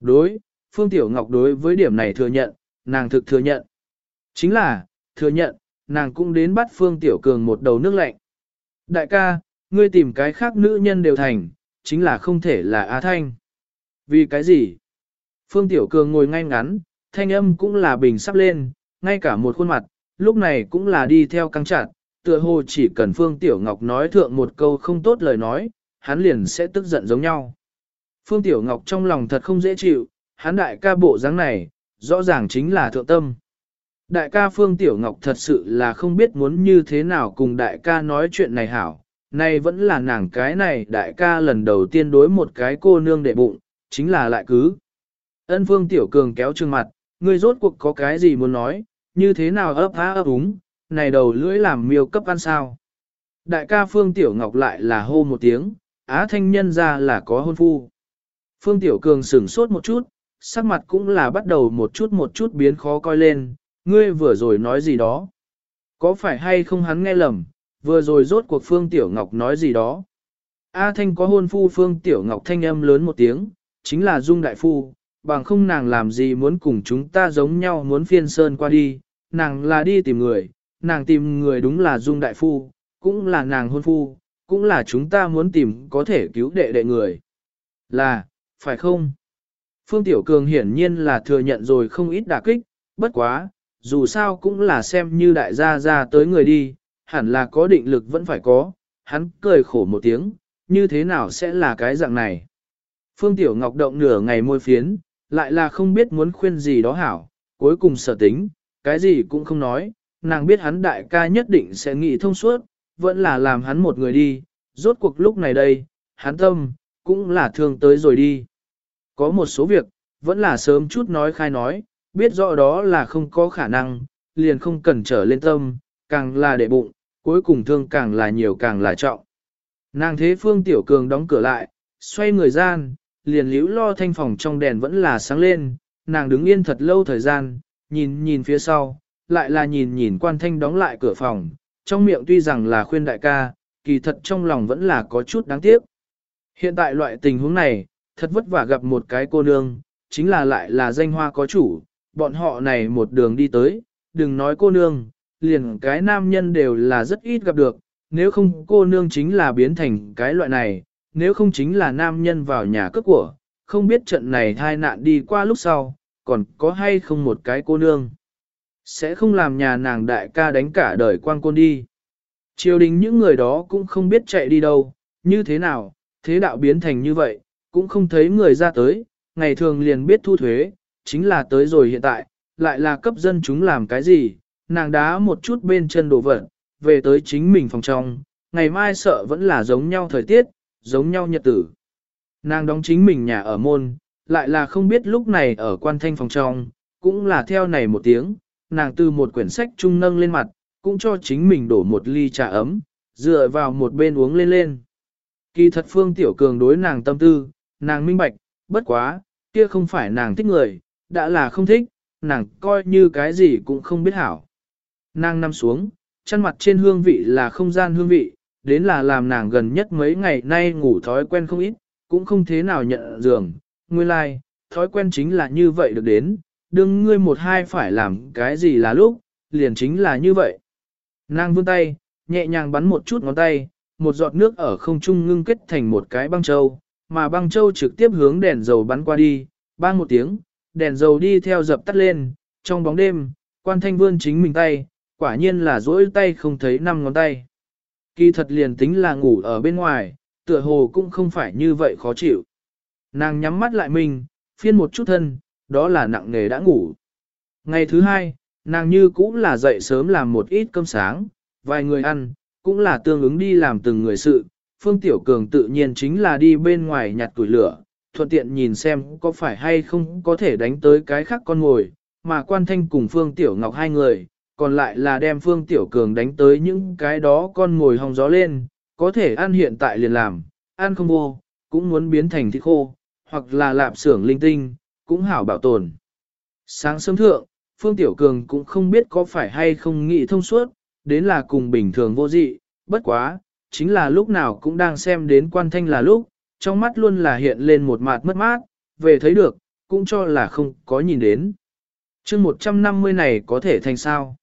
Đối, Phương Tiểu Ngọc đối với điểm này thừa nhận, nàng thực thừa nhận. Chính là, thừa nhận, nàng cũng đến bắt Phương Tiểu Cường một đầu nước lạnh. Đại ca, ngươi tìm cái khác nữ nhân đều thành, chính là không thể là Á Thanh. Vì cái gì? Phương Tiểu Cường ngồi ngay ngắn, thanh âm cũng là bình sắp lên, ngay cả một khuôn mặt, lúc này cũng là đi theo căng chặt, tựa hồ chỉ cần Phương Tiểu Ngọc nói thượng một câu không tốt lời nói, hắn liền sẽ tức giận giống nhau. Phương Tiểu Ngọc trong lòng thật không dễ chịu, hắn đại ca bộ dáng này, rõ ràng chính là thượng tâm. Đại ca Phương Tiểu Ngọc thật sự là không biết muốn như thế nào cùng đại ca nói chuyện này hảo, nay vẫn là nàng cái này đại ca lần đầu tiên đối một cái cô nương đệ bụng, chính là lại cứ. Ân Phương Tiểu Cường kéo trương mặt, ngươi rốt cuộc có cái gì muốn nói, như thế nào ấp há ấp úng, này đầu lưỡi làm miêu cấp ăn sao. Đại ca Phương Tiểu Ngọc lại là hô một tiếng, á thanh nhân ra là có hôn phu. Phương Tiểu Cường sửng sốt một chút, sắc mặt cũng là bắt đầu một chút một chút biến khó coi lên, ngươi vừa rồi nói gì đó. Có phải hay không hắn nghe lầm, vừa rồi rốt cuộc Phương Tiểu Ngọc nói gì đó. A Thanh có hôn phu Phương Tiểu Ngọc thanh âm lớn một tiếng, chính là Dung Đại Phu, bằng không nàng làm gì muốn cùng chúng ta giống nhau muốn phiên sơn qua đi, nàng là đi tìm người, nàng tìm người đúng là Dung Đại Phu, cũng là nàng hôn phu, cũng là chúng ta muốn tìm có thể cứu đệ đệ người. Là, phải không? Phương Tiểu Cường hiển nhiên là thừa nhận rồi không ít đả kích, bất quá, dù sao cũng là xem như đại gia ra tới người đi, hẳn là có định lực vẫn phải có, hắn cười khổ một tiếng, như thế nào sẽ là cái dạng này. Phương Tiểu Ngọc động nửa ngày môi phiến, lại là không biết muốn khuyên gì đó hảo, cuối cùng sở tính, cái gì cũng không nói, nàng biết hắn đại ca nhất định sẽ nghĩ thông suốt, vẫn là làm hắn một người đi, rốt cuộc lúc này đây, hắn tâm, cũng là thương tới rồi đi. Có một số việc, vẫn là sớm chút nói khai nói, biết rõ đó là không có khả năng, liền không cần trở lên tâm, càng là để bụng, cuối cùng thương càng là nhiều càng là trọng. Nàng thế phương tiểu cường đóng cửa lại, xoay người gian, liền liễu lo thanh phòng trong đèn vẫn là sáng lên, nàng đứng yên thật lâu thời gian, nhìn nhìn phía sau, lại là nhìn nhìn quan thanh đóng lại cửa phòng, trong miệng tuy rằng là khuyên đại ca, kỳ thật trong lòng vẫn là có chút đáng tiếc. Hiện tại loại tình huống này, thật vất vả gặp một cái cô nương, chính là lại là danh hoa có chủ, bọn họ này một đường đi tới, đừng nói cô nương, liền cái nam nhân đều là rất ít gặp được, nếu không cô nương chính là biến thành cái loại này, nếu không chính là nam nhân vào nhà cướp của, không biết trận này thai nạn đi qua lúc sau, còn có hay không một cái cô nương. Sẽ không làm nhà nàng đại ca đánh cả đời quan côn đi. Triều đình những người đó cũng không biết chạy đi đâu, như thế nào, thế đạo biến thành như vậy, cũng không thấy người ra tới, ngày thường liền biết thu thuế, chính là tới rồi hiện tại, lại là cấp dân chúng làm cái gì, nàng đá một chút bên chân đồ vật, về tới chính mình phòng trong, ngày mai sợ vẫn là giống nhau thời tiết, giống nhau nhật tử. Nàng đóng chính mình nhà ở môn, lại là không biết lúc này ở quan thanh phòng trong, cũng là theo này một tiếng, nàng từ một quyển sách trung nâng lên mặt, cũng cho chính mình đổ một ly trà ấm, dựa vào một bên uống lên lên. Kỳ thật Phương Tiểu Cường đối nàng tâm tư, nàng minh bạch, bất quá, kia không phải nàng thích người, đã là không thích, nàng coi như cái gì cũng không biết hảo. Nàng nằm xuống, chăn mặt trên hương vị là không gian hương vị, đến là làm nàng gần nhất mấy ngày nay ngủ thói quen không ít, cũng không thế nào nhận giường. Nguyên lai, like, thói quen chính là như vậy được đến, đừng ngươi một hai phải làm cái gì là lúc, liền chính là như vậy. Nàng vươn tay, nhẹ nhàng bắn một chút ngón tay, một giọt nước ở không trung ngưng kết thành một cái băng châu, mà băng châu trực tiếp hướng đèn dầu bắn qua đi, bang một tiếng, đèn dầu đi theo dập tắt lên, trong bóng đêm, quan thanh vươn chính mình tay, quả nhiên là dỗi tay không thấy năm ngón tay. Kỳ thật liền tính là ngủ ở bên ngoài, tựa hồ cũng không phải như vậy khó chịu. Nàng nhắm mắt lại mình, phiên một chút thân, đó là nặng nghề đã ngủ. Ngày thứ hai, nàng như cũng là dậy sớm làm một ít cơm sáng, vài người ăn, cũng là tương ứng đi làm từng người sự. Phương Tiểu Cường tự nhiên chính là đi bên ngoài nhặt tuổi lửa, thuận tiện nhìn xem có phải hay không có thể đánh tới cái khác con ngồi, mà quan thanh cùng Phương Tiểu Ngọc hai người, còn lại là đem Phương Tiểu Cường đánh tới những cái đó con ngồi hong gió lên, có thể ăn hiện tại liền làm, ăn không vô, cũng muốn biến thành thịt khô, hoặc là lạp xưởng linh tinh, cũng hảo bảo tồn. Sáng sớm thượng, Phương Tiểu Cường cũng không biết có phải hay không nghĩ thông suốt, đến là cùng bình thường vô dị, bất quá, chính là lúc nào cũng đang xem đến quan thanh là lúc, trong mắt luôn là hiện lên một mặt mất mát, về thấy được, cũng cho là không có nhìn đến. chương 150 này có thể thành sao?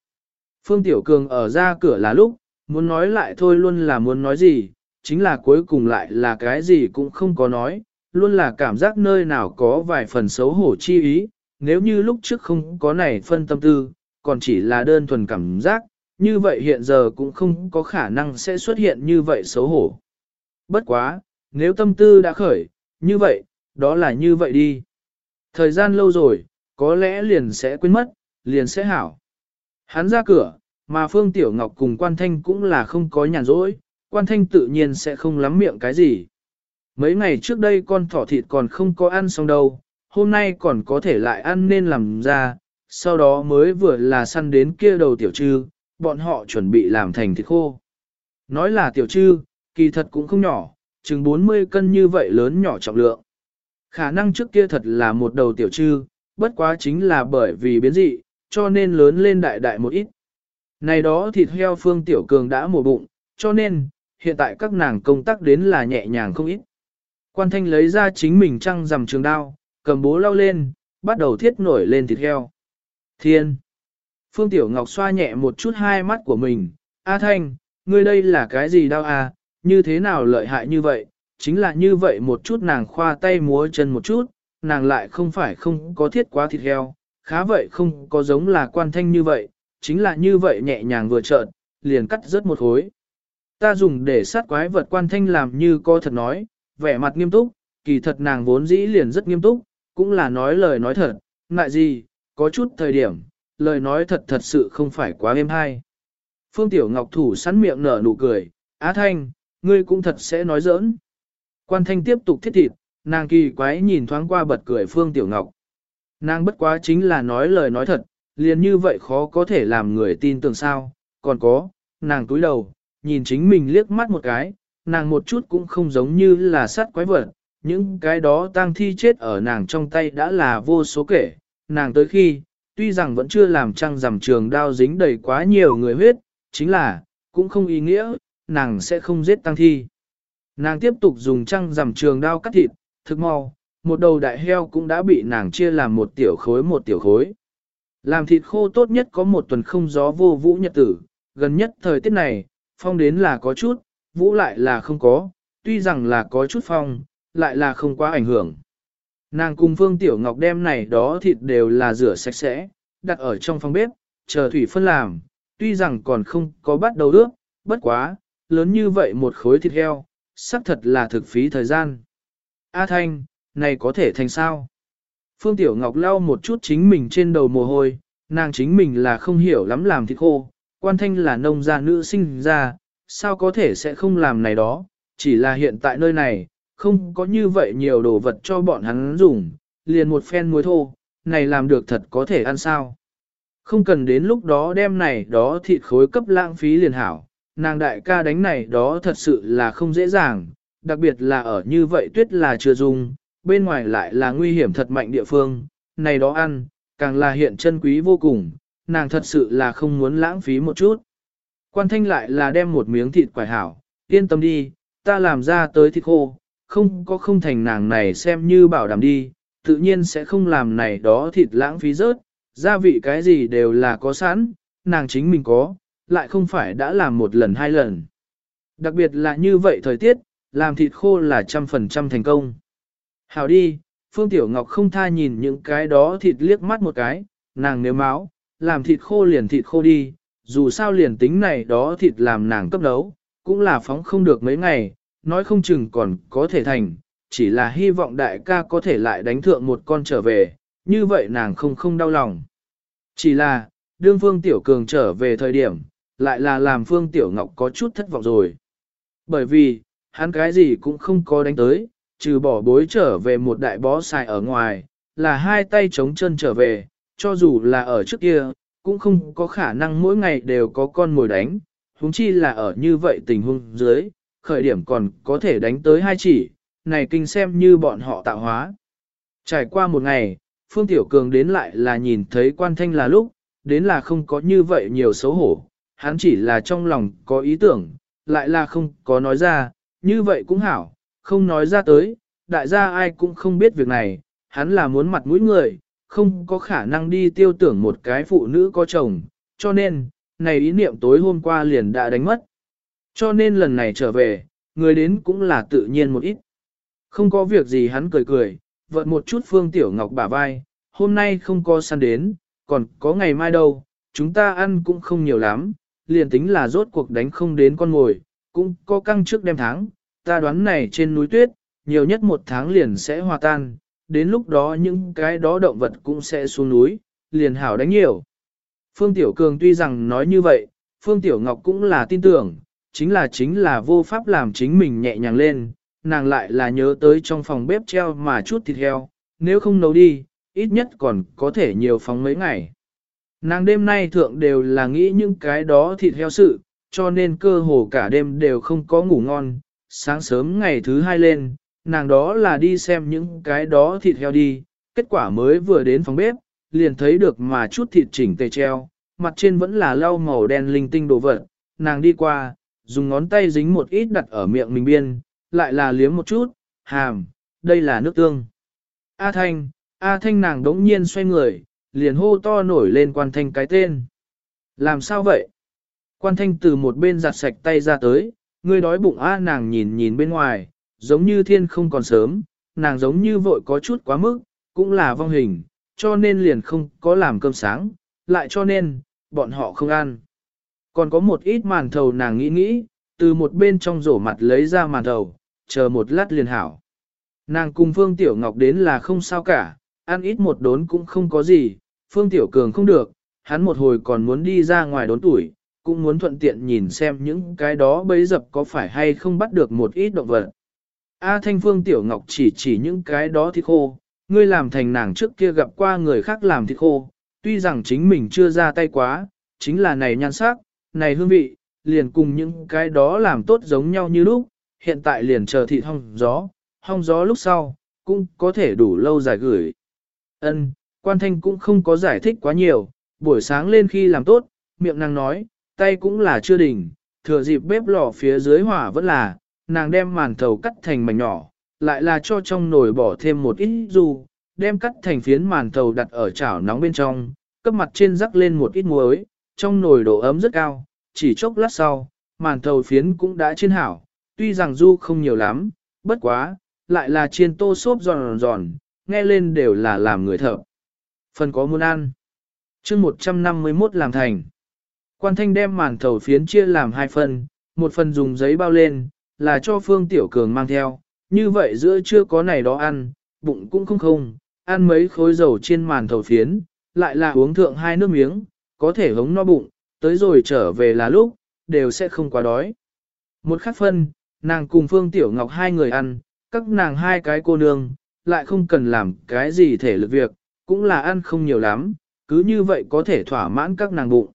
Phương Tiểu Cường ở ra cửa là lúc, muốn nói lại thôi luôn là muốn nói gì, chính là cuối cùng lại là cái gì cũng không có nói, luôn là cảm giác nơi nào có vài phần xấu hổ chi ý, nếu như lúc trước không có này phân tâm tư, còn chỉ là đơn thuần cảm giác, như vậy hiện giờ cũng không có khả năng sẽ xuất hiện như vậy xấu hổ. Bất quá, nếu tâm tư đã khởi, như vậy, đó là như vậy đi. Thời gian lâu rồi, có lẽ liền sẽ quên mất, liền sẽ hảo. Hắn ra cửa, mà Phương Tiểu Ngọc cùng Quan Thanh cũng là không có nhàn rỗi, Quan Thanh tự nhiên sẽ không lắm miệng cái gì. Mấy ngày trước đây con thỏ thịt còn không có ăn xong đâu, hôm nay còn có thể lại ăn nên làm ra, sau đó mới vừa là săn đến kia đầu tiểu trư, bọn họ chuẩn bị làm thành thịt khô. Nói là tiểu trư, kỳ thật cũng không nhỏ, chừng 40 cân như vậy lớn nhỏ trọng lượng. Khả năng trước kia thật là một đầu tiểu trư, bất quá chính là bởi vì biến dị, cho nên lớn lên đại đại một ít. Này đó thịt heo phương tiểu cường đã mổ bụng, cho nên, hiện tại các nàng công tác đến là nhẹ nhàng không ít. Quan thanh lấy ra chính mình trăng rằm trường đao, cầm bố lau lên, bắt đầu thiết nổi lên thịt heo. Thiên! Phương Tiểu Ngọc xoa nhẹ một chút hai mắt của mình. A Thanh, ngươi đây là cái gì đau à, như thế nào lợi hại như vậy? Chính là như vậy một chút nàng khoa tay múa chân một chút, nàng lại không phải không có thiết quá thịt heo, khá vậy không có giống là quan thanh như vậy, chính là như vậy nhẹ nhàng vừa trợn, liền cắt rớt một hối. Ta dùng để sát quái vật quan thanh làm như co thật nói, vẻ mặt nghiêm túc, kỳ thật nàng vốn dĩ liền rất nghiêm túc, cũng là nói lời nói thật, ngại gì, có chút thời điểm, lời nói thật thật sự không phải quá êm hay. Phương Tiểu Ngọc thủ sẵn miệng nở nụ cười, Á Thanh, ngươi cũng thật sẽ nói giỡn. Quan Thanh tiếp tục thiết thịt, nàng kỳ quái nhìn thoáng qua bật cười Phương Tiểu Ngọc. Nàng bất quá chính là nói lời nói thật, liền như vậy khó có thể làm người tin tưởng sao, còn có, nàng túi đầu, nhìn chính mình liếc mắt một cái, nàng một chút cũng không giống như là sát quái vật, những cái đó tang thi chết ở nàng trong tay đã là vô số kể, nàng tới khi, tuy rằng vẫn chưa làm trăng rằm trường đao dính đầy quá nhiều người huyết, chính là, cũng không ý nghĩa, nàng sẽ không giết tăng thi. Nàng tiếp tục dùng trăng rằm trường đao cắt thịt, thực mau, một đầu đại heo cũng đã bị nàng chia làm một tiểu khối một tiểu khối. Làm thịt khô tốt nhất có một tuần không gió vô vũ nhật tử, gần nhất thời tiết này, phong đến là có chút, vũ lại là không có, tuy rằng là có chút phong, lại là không quá ảnh hưởng. Nàng cùng Phương Tiểu Ngọc đem này đó thịt đều là rửa sạch sẽ, đặt ở trong phòng bếp, chờ thủy phân làm, tuy rằng còn không có bắt đầu ướp, bất quá, lớn như vậy một khối thịt heo, xác thật là thực phí thời gian. A Thanh, này có thể thành sao? Phương Tiểu Ngọc lau một chút chính mình trên đầu mồ hôi, nàng chính mình là không hiểu lắm làm thịt khô, quan thanh là nông gia nữ sinh ra, sao có thể sẽ không làm này đó, chỉ là hiện tại nơi này, không có như vậy nhiều đồ vật cho bọn hắn dùng, liền một phen muối thô, này làm được thật có thể ăn sao. Không cần đến lúc đó đem này đó thịt khối cấp lãng phí liền hảo, nàng đại ca đánh này đó thật sự là không dễ dàng, đặc biệt là ở như vậy tuyết là chưa dùng, bên ngoài lại là nguy hiểm thật mạnh địa phương, này đó ăn, càng là hiện chân quý vô cùng, nàng thật sự là không muốn lãng phí một chút. Quan thanh lại là đem một miếng thịt quải hảo, yên tâm đi, ta làm ra tới thịt khô, không có không thành nàng này xem như bảo đảm đi, tự nhiên sẽ không làm này đó thịt lãng phí rớt, gia vị cái gì đều là có sẵn, nàng chính mình có, lại không phải đã làm một lần hai lần. Đặc biệt là như vậy thời tiết, làm thịt khô là trăm phần trăm thành công. Hào đi, Phương Tiểu Ngọc không tha nhìn những cái đó thịt liếc mắt một cái, nàng nếu máu, làm thịt khô liền thịt khô đi, dù sao liền tính này đó thịt làm nàng cấp đấu, cũng là phóng không được mấy ngày, nói không chừng còn có thể thành, chỉ là hy vọng đại ca có thể lại đánh thượng một con trở về, như vậy nàng không không đau lòng. Chỉ là, đương Phương Tiểu Cường trở về thời điểm, lại là làm Phương Tiểu Ngọc có chút thất vọng rồi. Bởi vì, hắn cái gì cũng không có đánh tới, trừ bỏ bối trở về một đại bó xài ở ngoài, là hai tay chống chân trở về, cho dù là ở trước kia, cũng không có khả năng mỗi ngày đều có con mồi đánh, huống chi là ở như vậy tình huống dưới, khởi điểm còn có thể đánh tới hai chỉ, này kinh xem như bọn họ tạo hóa. Trải qua một ngày, Phương Tiểu Cường đến lại là nhìn thấy quan thanh là lúc, đến là không có như vậy nhiều xấu hổ, hắn chỉ là trong lòng có ý tưởng, lại là không có nói ra, như vậy cũng hảo, không nói ra tới, đại gia ai cũng không biết việc này, hắn là muốn mặt mũi người, không có khả năng đi tiêu tưởng một cái phụ nữ có chồng, cho nên, này ý niệm tối hôm qua liền đã đánh mất. Cho nên lần này trở về, người đến cũng là tự nhiên một ít. Không có việc gì hắn cười cười, vận một chút Phương Tiểu Ngọc bả vai, hôm nay không có săn đến, còn có ngày mai đâu, chúng ta ăn cũng không nhiều lắm, liền tính là rốt cuộc đánh không đến con ngồi, cũng có căng trước đêm tháng, ta đoán này trên núi tuyết, nhiều nhất một tháng liền sẽ hòa tan, đến lúc đó những cái đó động vật cũng sẽ xuống núi, liền hảo đánh nhiều. Phương Tiểu Cường tuy rằng nói như vậy, Phương Tiểu Ngọc cũng là tin tưởng, chính là chính là vô pháp làm chính mình nhẹ nhàng lên, nàng lại là nhớ tới trong phòng bếp treo mà chút thịt heo, nếu không nấu đi, ít nhất còn có thể nhiều phóng mấy ngày. Nàng đêm nay thượng đều là nghĩ những cái đó thịt heo sự, cho nên cơ hồ cả đêm đều không có ngủ ngon. Sáng sớm ngày thứ hai lên, nàng đó là đi xem những cái đó thịt heo đi, kết quả mới vừa đến phòng bếp, liền thấy được mà chút thịt chỉnh tề treo, mặt trên vẫn là lau màu đen linh tinh đồ vật. Nàng đi qua, dùng ngón tay dính một ít đặt ở miệng mình biên, lại là liếm một chút, hàm, đây là nước tương. A Thanh, A Thanh nàng đống nhiên xoay người, liền hô to nổi lên quan thanh cái tên. Làm sao vậy? Quan thanh từ một bên giặt sạch tay ra tới, ngươi đói bụng A nàng nhìn nhìn bên ngoài, giống như thiên không còn sớm, nàng giống như vội có chút quá mức, cũng là vong hình, cho nên liền không có làm cơm sáng, lại cho nên, bọn họ không ăn. Còn có một ít màn thầu nàng nghĩ nghĩ, từ một bên trong rổ mặt lấy ra màn thầu, chờ một lát liền hảo. Nàng cùng Phương Tiểu Ngọc đến là không sao cả, ăn ít một đốn cũng không có gì, Phương Tiểu Cường không được, hắn một hồi còn muốn đi ra ngoài đốn tuổi, cũng muốn thuận tiện nhìn xem những cái đó bấy dập có phải hay không bắt được một ít động vật. A Thanh Phương Tiểu Ngọc chỉ chỉ những cái đó thì khô, ngươi làm thành nàng trước kia gặp qua người khác làm thịt khô, tuy rằng chính mình chưa ra tay quá, chính là này nhan sắc, này hương vị, liền cùng những cái đó làm tốt giống nhau như lúc, hiện tại liền chờ thịt hong gió, hong gió lúc sau, cũng có thể đủ lâu dài gửi. Ân, quan thanh cũng không có giải thích quá nhiều, buổi sáng lên khi làm tốt, miệng nàng nói, tay cũng là chưa đỉnh, thừa dịp bếp lò phía dưới hỏa vẫn là, nàng đem màn thầu cắt thành mảnh nhỏ, lại là cho trong nồi bỏ thêm một ít du, đem cắt thành phiến màn thầu đặt ở chảo nóng bên trong, cấp mặt trên rắc lên một ít muối, trong nồi độ ấm rất cao, chỉ chốc lát sau, màn thầu phiến cũng đã chiên hảo, tuy rằng du không nhiều lắm, bất quá, lại là chiên tô xốp giòn giòn, nghe lên đều là làm người thợ. Phần có muốn ăn. chương 151 làm thành. Quan thanh đem màn thầu phiến chia làm hai phần, một phần dùng giấy bao lên, là cho Phương Tiểu Cường mang theo, như vậy giữa chưa có này đó ăn, bụng cũng không không, ăn mấy khối dầu trên màn thầu phiến, lại là uống thượng hai nước miếng, có thể hống no bụng, tới rồi trở về là lúc, đều sẽ không quá đói. Một khắc phân, nàng cùng Phương Tiểu Ngọc hai người ăn, các nàng hai cái cô nương, lại không cần làm cái gì thể lực việc, cũng là ăn không nhiều lắm, cứ như vậy có thể thỏa mãn các nàng bụng.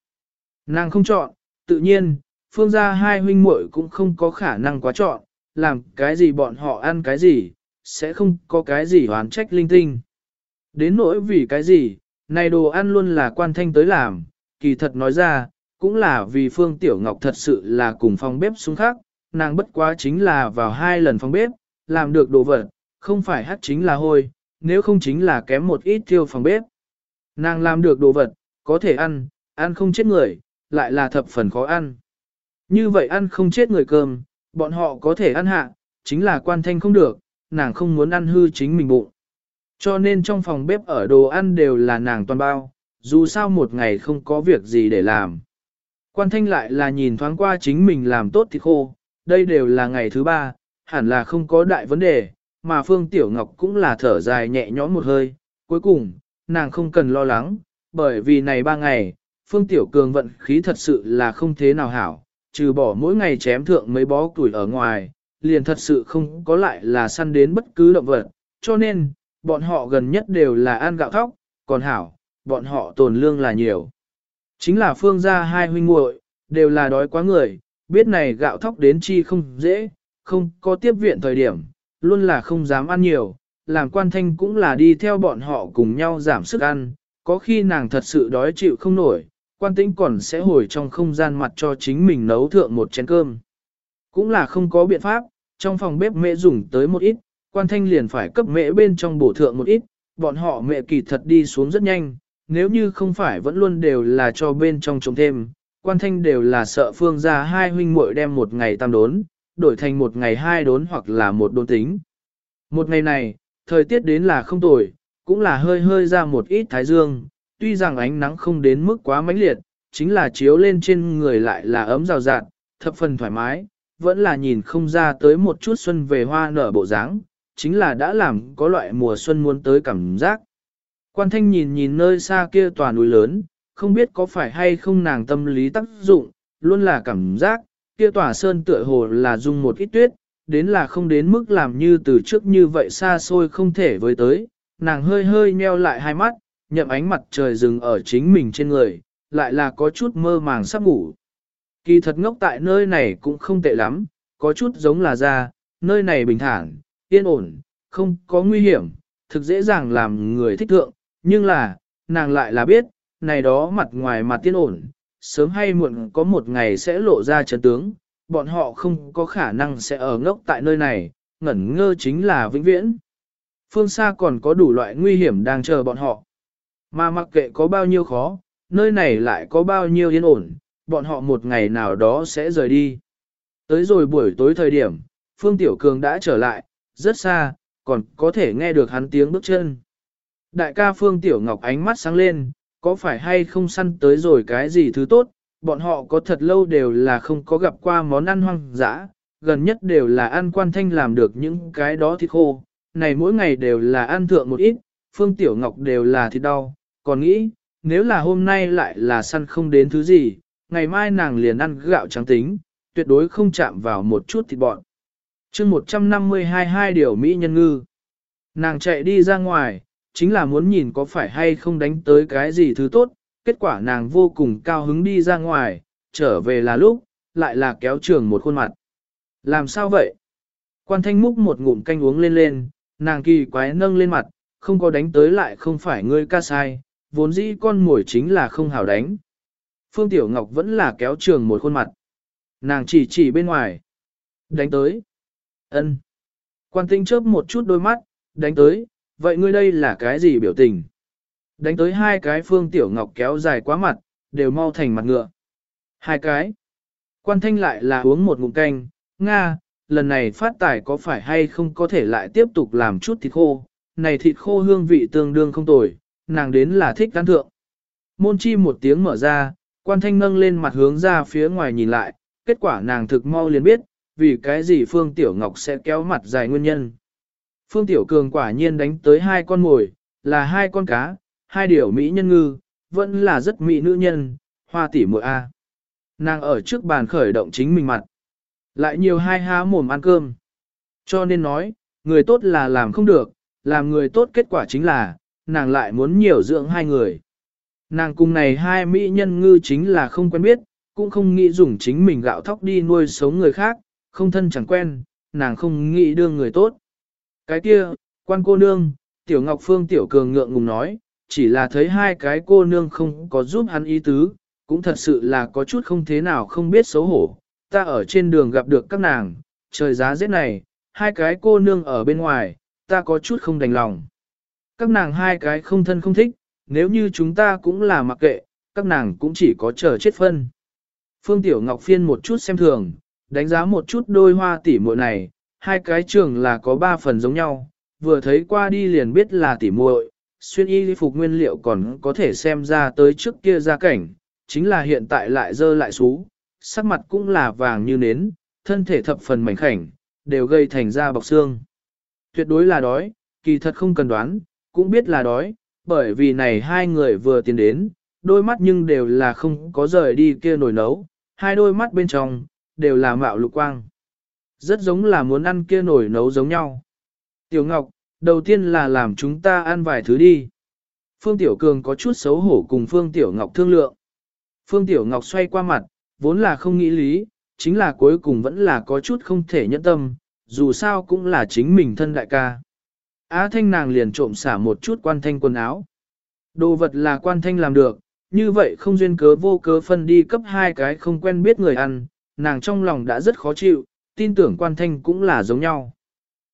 Nàng không chọn, tự nhiên, phương gia hai huynh muội cũng không có khả năng quá chọn, làm cái gì bọn họ ăn cái gì, sẽ không có cái gì hoàn trách linh tinh. Đến nỗi vì cái gì, này đồ ăn luôn là quan thanh tới làm, kỳ thật nói ra, cũng là vì Phương Tiểu Ngọc thật sự là cùng phòng bếp xuống khác, nàng bất quá chính là vào hai lần phòng bếp, làm được đồ vật, không phải hát chính là hôi, nếu không chính là kém một ít tiêu phòng bếp. Nàng làm được đồ vật, có thể ăn, ăn không chết người, lại là thập phần khó ăn. Như vậy ăn không chết người cơm, bọn họ có thể ăn hạ, chính là quan thanh không được, nàng không muốn ăn hư chính mình bụng. Cho nên trong phòng bếp ở đồ ăn đều là nàng toàn bao, dù sao một ngày không có việc gì để làm. Quan thanh lại là nhìn thoáng qua chính mình làm tốt thì khô, đây đều là ngày thứ ba, hẳn là không có đại vấn đề, mà Phương Tiểu Ngọc cũng là thở dài nhẹ nhõm một hơi, cuối cùng, nàng không cần lo lắng, bởi vì này ba ngày, Phương Tiểu Cường vận khí thật sự là không thế nào hảo, trừ bỏ mỗi ngày chém thượng mấy bó tuổi ở ngoài, liền thật sự không có lại là săn đến bất cứ động vật, cho nên, bọn họ gần nhất đều là ăn gạo thóc, còn hảo, bọn họ tồn lương là nhiều. Chính là phương gia hai huynh muội đều là đói quá người, biết này gạo thóc đến chi không dễ, không có tiếp viện thời điểm, luôn là không dám ăn nhiều, làm quan thanh cũng là đi theo bọn họ cùng nhau giảm sức ăn, có khi nàng thật sự đói chịu không nổi, quan tĩnh còn sẽ hồi trong không gian mặt cho chính mình nấu thượng một chén cơm. Cũng là không có biện pháp, trong phòng bếp mẹ dùng tới một ít, quan thanh liền phải cấp mẹ bên trong bổ thượng một ít, bọn họ mẹ kỳ thật đi xuống rất nhanh, nếu như không phải vẫn luôn đều là cho bên trong trống thêm, quan thanh đều là sợ phương ra hai huynh muội đem một ngày tam đốn, đổi thành một ngày hai đốn hoặc là một đốn tính. Một ngày này, thời tiết đến là không tồi, cũng là hơi hơi ra một ít thái dương, tuy rằng ánh nắng không đến mức quá mãnh liệt, chính là chiếu lên trên người lại là ấm rào rạt, thập phần thoải mái, vẫn là nhìn không ra tới một chút xuân về hoa nở bộ dáng, chính là đã làm có loại mùa xuân muốn tới cảm giác. Quan thanh nhìn nhìn nơi xa kia tòa núi lớn, không biết có phải hay không nàng tâm lý tác dụng, luôn là cảm giác, kia tòa sơn tựa hồ là dùng một ít tuyết, đến là không đến mức làm như từ trước như vậy xa xôi không thể với tới, nàng hơi hơi nheo lại hai mắt, nhậm ánh mặt trời rừng ở chính mình trên người, lại là có chút mơ màng sắp ngủ. Kỳ thật ngốc tại nơi này cũng không tệ lắm, có chút giống là ra, nơi này bình thản, yên ổn, không có nguy hiểm, thực dễ dàng làm người thích thượng, nhưng là, nàng lại là biết, này đó mặt ngoài mặt tiên ổn, sớm hay muộn có một ngày sẽ lộ ra chấn tướng, bọn họ không có khả năng sẽ ở ngốc tại nơi này, ngẩn ngơ chính là vĩnh viễn. Phương xa còn có đủ loại nguy hiểm đang chờ bọn họ. Mà mặc kệ có bao nhiêu khó, nơi này lại có bao nhiêu yên ổn, bọn họ một ngày nào đó sẽ rời đi. Tới rồi buổi tối thời điểm, Phương Tiểu Cường đã trở lại, rất xa, còn có thể nghe được hắn tiếng bước chân. Đại ca Phương Tiểu Ngọc ánh mắt sáng lên, có phải hay không săn tới rồi cái gì thứ tốt, bọn họ có thật lâu đều là không có gặp qua món ăn hoang dã, gần nhất đều là ăn quan thanh làm được những cái đó thịt khô, này mỗi ngày đều là ăn thượng một ít, Phương Tiểu Ngọc đều là thịt đau, còn nghĩ, nếu là hôm nay lại là săn không đến thứ gì, ngày mai nàng liền ăn gạo trắng tính, tuyệt đối không chạm vào một chút thịt bọn. chương 152 hai điều Mỹ nhân ngư. Nàng chạy đi ra ngoài, chính là muốn nhìn có phải hay không đánh tới cái gì thứ tốt, kết quả nàng vô cùng cao hứng đi ra ngoài, trở về là lúc, lại là kéo trường một khuôn mặt. Làm sao vậy? Quan thanh múc một ngụm canh uống lên lên, nàng kỳ quái nâng lên mặt, không có đánh tới lại không phải ngươi ca sai, vốn dĩ con mồi chính là không hảo đánh. Phương Tiểu Ngọc vẫn là kéo trường một khuôn mặt. Nàng chỉ chỉ bên ngoài. Đánh tới. ân Quan tinh chớp một chút đôi mắt, đánh tới, vậy ngươi đây là cái gì biểu tình? Đánh tới hai cái Phương Tiểu Ngọc kéo dài quá mặt, đều mau thành mặt ngựa. Hai cái. Quan thanh lại là uống một ngụm canh, Nga, lần này phát tài có phải hay không có thể lại tiếp tục làm chút thịt khô, này thịt khô hương vị tương đương không tồi, nàng đến là thích ăn thượng. Môn chi một tiếng mở ra, quan thanh nâng lên mặt hướng ra phía ngoài nhìn lại, kết quả nàng thực mau liền biết, vì cái gì Phương Tiểu Ngọc sẽ kéo mặt dài nguyên nhân. Phương Tiểu Cường quả nhiên đánh tới hai con mồi, là hai con cá, hai điều mỹ nhân ngư, vẫn là rất mỹ nữ nhân, hoa tỷ muội A. Nàng ở trước bàn khởi động chính mình mặt. Lại nhiều hai há mồm ăn cơm. Cho nên nói, người tốt là làm không được, làm người tốt kết quả chính là, nàng lại muốn nhiều dưỡng hai người. Nàng cùng này hai mỹ nhân ngư chính là không quen biết, cũng không nghĩ dùng chính mình gạo thóc đi nuôi sống người khác, không thân chẳng quen, nàng không nghĩ đương người tốt. Cái kia, quan cô nương, tiểu ngọc phương tiểu cường ngượng ngùng nói, chỉ là thấy hai cái cô nương không có giúp hắn ý tứ, cũng thật sự là có chút không thế nào không biết xấu hổ. Ta ở trên đường gặp được các nàng, trời giá rét này, hai cái cô nương ở bên ngoài, ta có chút không đành lòng. Các nàng hai cái không thân không thích, nếu như chúng ta cũng là mặc kệ, các nàng cũng chỉ có chờ chết phân. Phương Tiểu Ngọc phiên một chút xem thường, đánh giá một chút đôi hoa tỉ muội này, hai cái trường là có ba phần giống nhau, vừa thấy qua đi liền biết là tỉ muội, xuyên y phục nguyên liệu còn có thể xem ra tới trước kia ra cảnh, chính là hiện tại lại dơ lại xú, sắc mặt cũng là vàng như nến, thân thể thập phần mảnh khảnh, đều gây thành ra bọc xương. Tuyệt đối là đói, kỳ thật không cần đoán, cũng biết là đói, bởi vì này hai người vừa tiến đến, đôi mắt nhưng đều là không có rời đi kia nổi nấu, hai đôi mắt bên trong, đều là mạo lục quang. Rất giống là muốn ăn kia nổi nấu giống nhau. Tiểu Ngọc, đầu tiên là làm chúng ta ăn vài thứ đi. Phương Tiểu Cường có chút xấu hổ cùng Phương Tiểu Ngọc thương lượng. Phương Tiểu Ngọc xoay qua mặt, vốn là không nghĩ lý, chính là cuối cùng vẫn là có chút không thể nhẫn tâm, dù sao cũng là chính mình thân đại ca. Á thanh nàng liền trộm xả một chút quan thanh quần áo. Đồ vật là quan thanh làm được, như vậy không duyên cớ vô cớ phân đi cấp hai cái không quen biết người ăn, nàng trong lòng đã rất khó chịu, tin tưởng quan thanh cũng là giống nhau.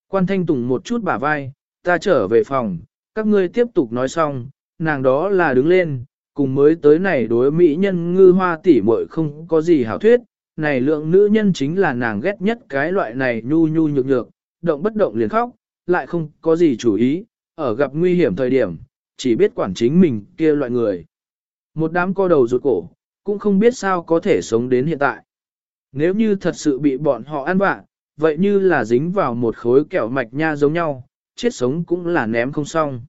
Quan thanh tùng một chút bả vai, ta trở về phòng, các ngươi tiếp tục nói xong, nàng đó là đứng lên, cùng mới tới này đối mỹ nhân ngư hoa tỷ muội không có gì hảo thuyết, này lượng nữ nhân chính là nàng ghét nhất cái loại này nhu nhu nhược nhược, động bất động liền khóc, lại không có gì chủ ý, ở gặp nguy hiểm thời điểm, chỉ biết quản chính mình kia loại người. Một đám co đầu rụt cổ, cũng không biết sao có thể sống đến hiện tại. Nếu như thật sự bị bọn họ ăn vạ, vậy như là dính vào một khối kẹo mạch nha giống nhau, chết sống cũng là ném không xong.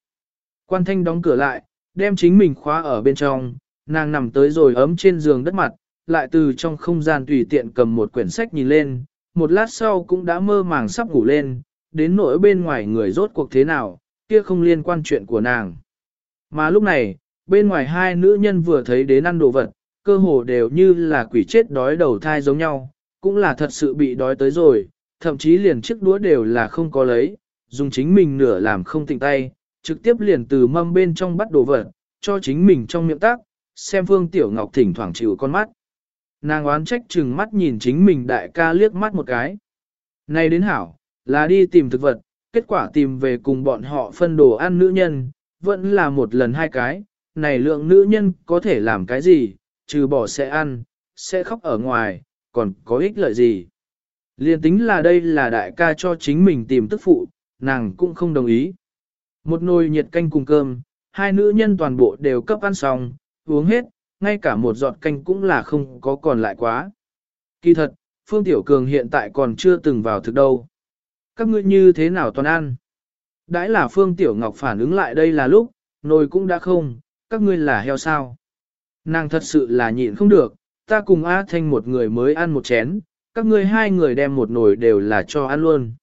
Quan thanh đóng cửa lại, đem chính mình khóa ở bên trong, nàng nằm tới rồi ấm trên giường đất mặt, lại từ trong không gian tùy tiện cầm một quyển sách nhìn lên, một lát sau cũng đã mơ màng sắp ngủ lên, đến nỗi bên ngoài người rốt cuộc thế nào, kia không liên quan chuyện của nàng. Mà lúc này, bên ngoài hai nữ nhân vừa thấy đến ăn đồ vật, cơ hồ đều như là quỷ chết đói đầu thai giống nhau, cũng là thật sự bị đói tới rồi, thậm chí liền chiếc đũa đều là không có lấy, dùng chính mình nửa làm không tỉnh tay, trực tiếp liền từ mâm bên trong bắt đồ vật, cho chính mình trong miệng tác, xem Phương Tiểu Ngọc thỉnh thoảng chịu con mắt. Nàng oán trách chừng mắt nhìn chính mình đại ca liếc mắt một cái. Này đến hảo, là đi tìm thực vật, kết quả tìm về cùng bọn họ phân đồ ăn nữ nhân, vẫn là một lần hai cái, này lượng nữ nhân có thể làm cái gì, trừ bỏ sẽ ăn, sẽ khóc ở ngoài, còn có ích lợi gì. Liên tính là đây là đại ca cho chính mình tìm tức phụ, nàng cũng không đồng ý. Một nồi nhiệt canh cùng cơm, hai nữ nhân toàn bộ đều cấp ăn xong, uống hết, ngay cả một giọt canh cũng là không có còn lại quá. Kỳ thật, Phương Tiểu Cường hiện tại còn chưa từng vào thực đâu. Các ngươi như thế nào toàn ăn? Đãi là Phương Tiểu Ngọc phản ứng lại đây là lúc, nồi cũng đã không, các ngươi là heo sao? Nàng thật sự là nhịn không được, ta cùng A Thanh một người mới ăn một chén, các ngươi hai người đem một nồi đều là cho ăn luôn.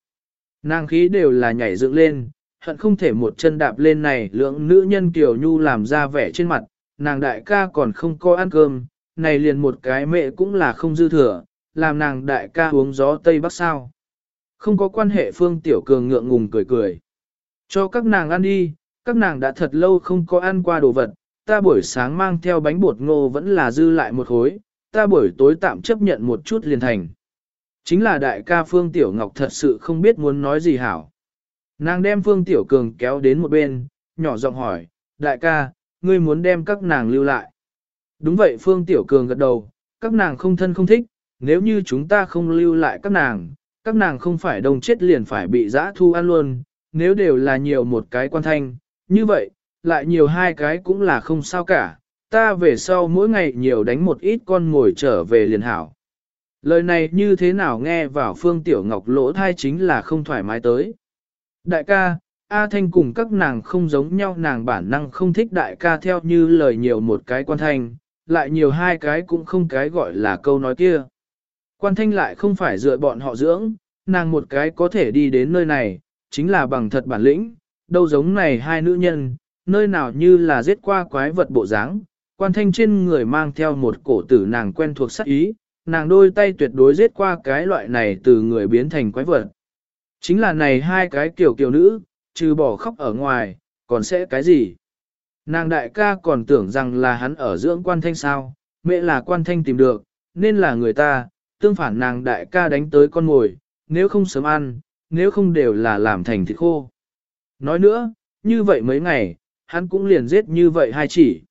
Nàng khí đều là nhảy dựng lên, hận không thể một chân đạp lên này lượng nữ nhân kiều nhu làm ra vẻ trên mặt, nàng đại ca còn không có ăn cơm, này liền một cái mẹ cũng là không dư thừa, làm nàng đại ca uống gió Tây Bắc sao. Không có quan hệ Phương Tiểu Cường ngượng ngùng cười cười. Cho các nàng ăn đi, các nàng đã thật lâu không có ăn qua đồ vật, ta buổi sáng mang theo bánh bột ngô vẫn là dư lại một khối, ta buổi tối tạm chấp nhận một chút liền thành. Chính là đại ca Phương Tiểu Ngọc thật sự không biết muốn nói gì hảo. Nàng đem Phương Tiểu Cường kéo đến một bên, nhỏ giọng hỏi, đại ca, ngươi muốn đem các nàng lưu lại. Đúng vậy Phương Tiểu Cường gật đầu, các nàng không thân không thích, nếu như chúng ta không lưu lại các nàng, các nàng không phải đồng chết liền phải bị giã thu ăn luôn, nếu đều là nhiều một cái quan thanh, như vậy, lại nhiều hai cái cũng là không sao cả, ta về sau mỗi ngày nhiều đánh một ít con ngồi trở về liền hảo. Lời này như thế nào nghe vào Phương Tiểu Ngọc lỗ thai chính là không thoải mái tới. Đại ca, A Thanh cùng các nàng không giống nhau nàng bản năng không thích đại ca theo như lời nhiều một cái quan thanh, lại nhiều hai cái cũng không cái gọi là câu nói kia. Quan thanh lại không phải dựa bọn họ dưỡng, nàng một cái có thể đi đến nơi này, chính là bằng thật bản lĩnh, đâu giống này hai nữ nhân, nơi nào như là giết qua quái vật bộ dáng. Quan thanh trên người mang theo một cổ tử nàng quen thuộc sắc ý, nàng đôi tay tuyệt đối giết qua cái loại này từ người biến thành quái vật. Chính là này hai cái kiểu kiểu nữ, trừ bỏ khóc ở ngoài, còn sẽ cái gì? Nàng đại ca còn tưởng rằng là hắn ở dưỡng quan thanh sao, mẹ là quan thanh tìm được, nên là người ta, tương phản nàng đại ca đánh tới con mồi, nếu không sớm ăn, nếu không đều là làm thành thịt khô. Nói nữa, như vậy mấy ngày, hắn cũng liền giết như vậy hai chỉ.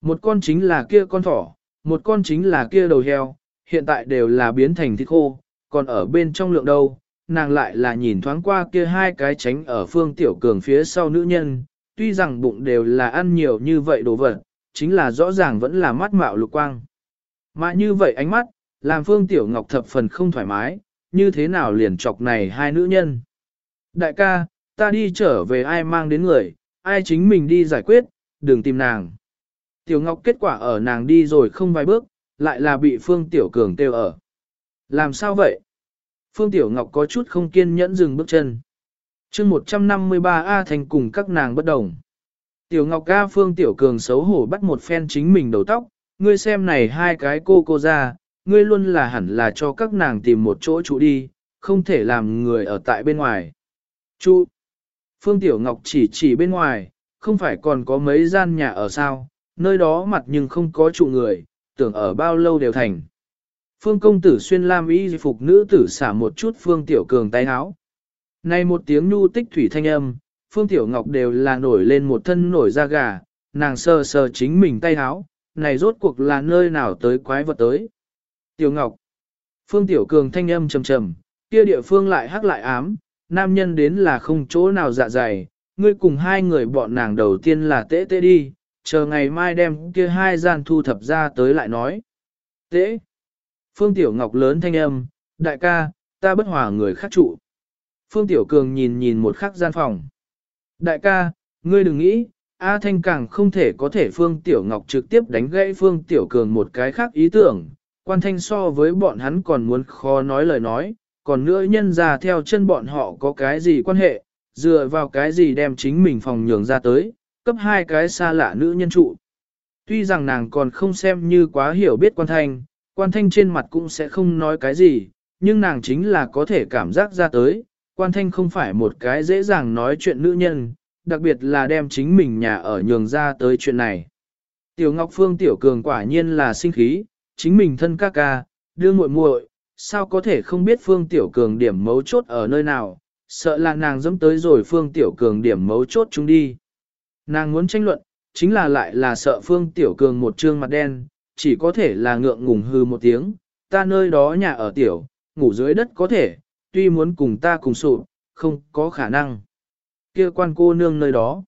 Một con chính là kia con thỏ, một con chính là kia đầu heo, hiện tại đều là biến thành thịt khô, còn ở bên trong lượng đâu, nàng lại là nhìn thoáng qua kia hai cái tránh ở phương tiểu cường phía sau nữ nhân, tuy rằng bụng đều là ăn nhiều như vậy đồ vật, chính là rõ ràng vẫn là mắt mạo lục quang. Mà như vậy ánh mắt, làm phương tiểu ngọc thập phần không thoải mái, như thế nào liền chọc này hai nữ nhân. Đại ca, ta đi trở về ai mang đến người, ai chính mình đi giải quyết, đừng tìm nàng. Tiểu Ngọc kết quả ở nàng đi rồi không vài bước, lại là bị Phương Tiểu Cường kêu ở. Làm sao vậy? Phương Tiểu Ngọc có chút không kiên nhẫn dừng bước chân. chương 153A thành cùng các nàng bất đồng. Tiểu Ngọc ca Phương Tiểu Cường xấu hổ bắt một phen chính mình đầu tóc, ngươi xem này hai cái cô cô ra, ngươi luôn là hẳn là cho các nàng tìm một chỗ trụ đi, không thể làm người ở tại bên ngoài. Trụ. Phương Tiểu Ngọc chỉ chỉ bên ngoài, không phải còn có mấy gian nhà ở sao, nơi đó mặt nhưng không có trụ người, tưởng ở bao lâu đều thành. Phương công tử xuyên lam y phục nữ tử xả một chút Phương Tiểu Cường tay áo. Này một tiếng nhu tích thủy thanh âm, Phương Tiểu Ngọc đều là nổi lên một thân nổi da gà, nàng sờ sờ chính mình tay háo, này rốt cuộc là nơi nào tới quái vật tới. Tiểu Ngọc, Phương Tiểu Cường thanh âm trầm trầm, kia địa phương lại hắc lại ám, nam nhân đến là không chỗ nào dạ dày, ngươi cùng hai người bọn nàng đầu tiên là tễ tễ đi, chờ ngày mai đem kia hai gian thu thập ra tới lại nói. Tễ. Phương Tiểu Ngọc lớn thanh âm, đại ca, ta bất hòa người khác trụ. Phương Tiểu Cường nhìn nhìn một khắc gian phòng. Đại ca, ngươi đừng nghĩ, A Thanh càng không thể có thể Phương Tiểu Ngọc trực tiếp đánh gãy Phương Tiểu Cường một cái khác ý tưởng. Quan thanh so với bọn hắn còn muốn khó nói lời nói, còn nữa nhân ra theo chân bọn họ có cái gì quan hệ, dựa vào cái gì đem chính mình phòng nhường ra tới, cấp hai cái xa lạ nữ nhân trụ. Tuy rằng nàng còn không xem như quá hiểu biết quan thanh, quan thanh trên mặt cũng sẽ không nói cái gì, nhưng nàng chính là có thể cảm giác ra tới, quan thanh không phải một cái dễ dàng nói chuyện nữ nhân, đặc biệt là đem chính mình nhà ở nhường ra tới chuyện này. Tiểu Ngọc Phương Tiểu Cường quả nhiên là sinh khí, chính mình thân ca ca, đưa muội muội, sao có thể không biết Phương Tiểu Cường điểm mấu chốt ở nơi nào, sợ là nàng dẫm tới rồi Phương Tiểu Cường điểm mấu chốt chúng đi. Nàng muốn tranh luận, chính là lại là sợ Phương Tiểu Cường một trương mặt đen, chỉ có thể là ngượng ngùng hư một tiếng, ta nơi đó nhà ở Tiểu, ngủ dưới đất có thể, tuy muốn cùng ta cùng sụp, không có khả năng. Kia quan cô nương nơi đó.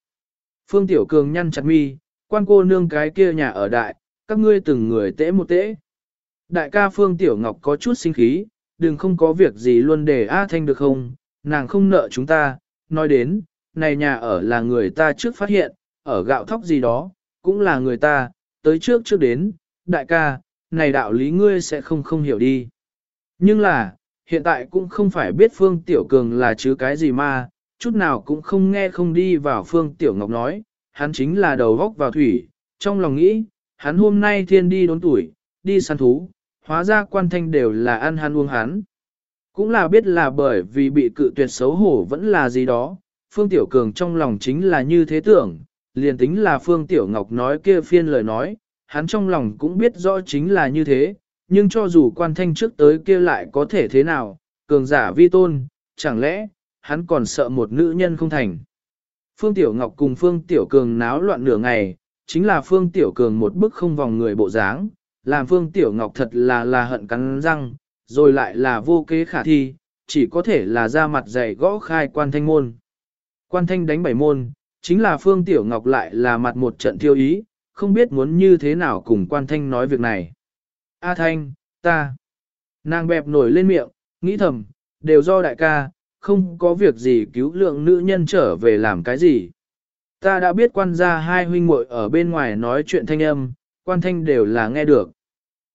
Phương Tiểu Cường nhăn chặt mi, quan cô nương cái kia nhà ở đại, các ngươi từng người tễ một tễ. Đại ca Phương Tiểu Ngọc có chút sinh khí, đừng không có việc gì luôn để A Thanh được không, nàng không nợ chúng ta, nói đến, này nhà ở là người ta trước phát hiện, ở gạo thóc gì đó, cũng là người ta, tới trước trước đến, đại ca, này đạo lý ngươi sẽ không không hiểu đi. Nhưng là, hiện tại cũng không phải biết Phương Tiểu Cường là chứ cái gì mà, chút nào cũng không nghe không đi vào Phương Tiểu Ngọc nói, hắn chính là đầu góc vào thủy, trong lòng nghĩ, hắn hôm nay thiên đi đốn tuổi, đi săn thú, hóa ra quan thanh đều là ăn hắn uống hắn. Cũng là biết là bởi vì bị cự tuyệt xấu hổ vẫn là gì đó, Phương Tiểu Cường trong lòng chính là như thế tưởng, liền tính là Phương Tiểu Ngọc nói kia phiên lời nói, hắn trong lòng cũng biết rõ chính là như thế, nhưng cho dù quan thanh trước tới kia lại có thể thế nào, cường giả vi tôn, chẳng lẽ, hắn còn sợ một nữ nhân không thành. Phương Tiểu Ngọc cùng Phương Tiểu Cường náo loạn nửa ngày, chính là Phương Tiểu Cường một bức không vòng người bộ dáng, làm Phương Tiểu Ngọc thật là là hận cắn răng, rồi lại là vô kế khả thi, chỉ có thể là ra mặt dày gõ khai quan thanh môn. Quan thanh đánh bảy môn, chính là Phương Tiểu Ngọc lại là mặt một trận thiêu ý, không biết muốn như thế nào cùng quan thanh nói việc này. A thanh, ta. Nàng bẹp nổi lên miệng, nghĩ thầm, đều do đại ca, không có việc gì cứu lượng nữ nhân trở về làm cái gì. Ta đã biết quan gia hai huynh muội ở bên ngoài nói chuyện thanh âm, quan thanh đều là nghe được.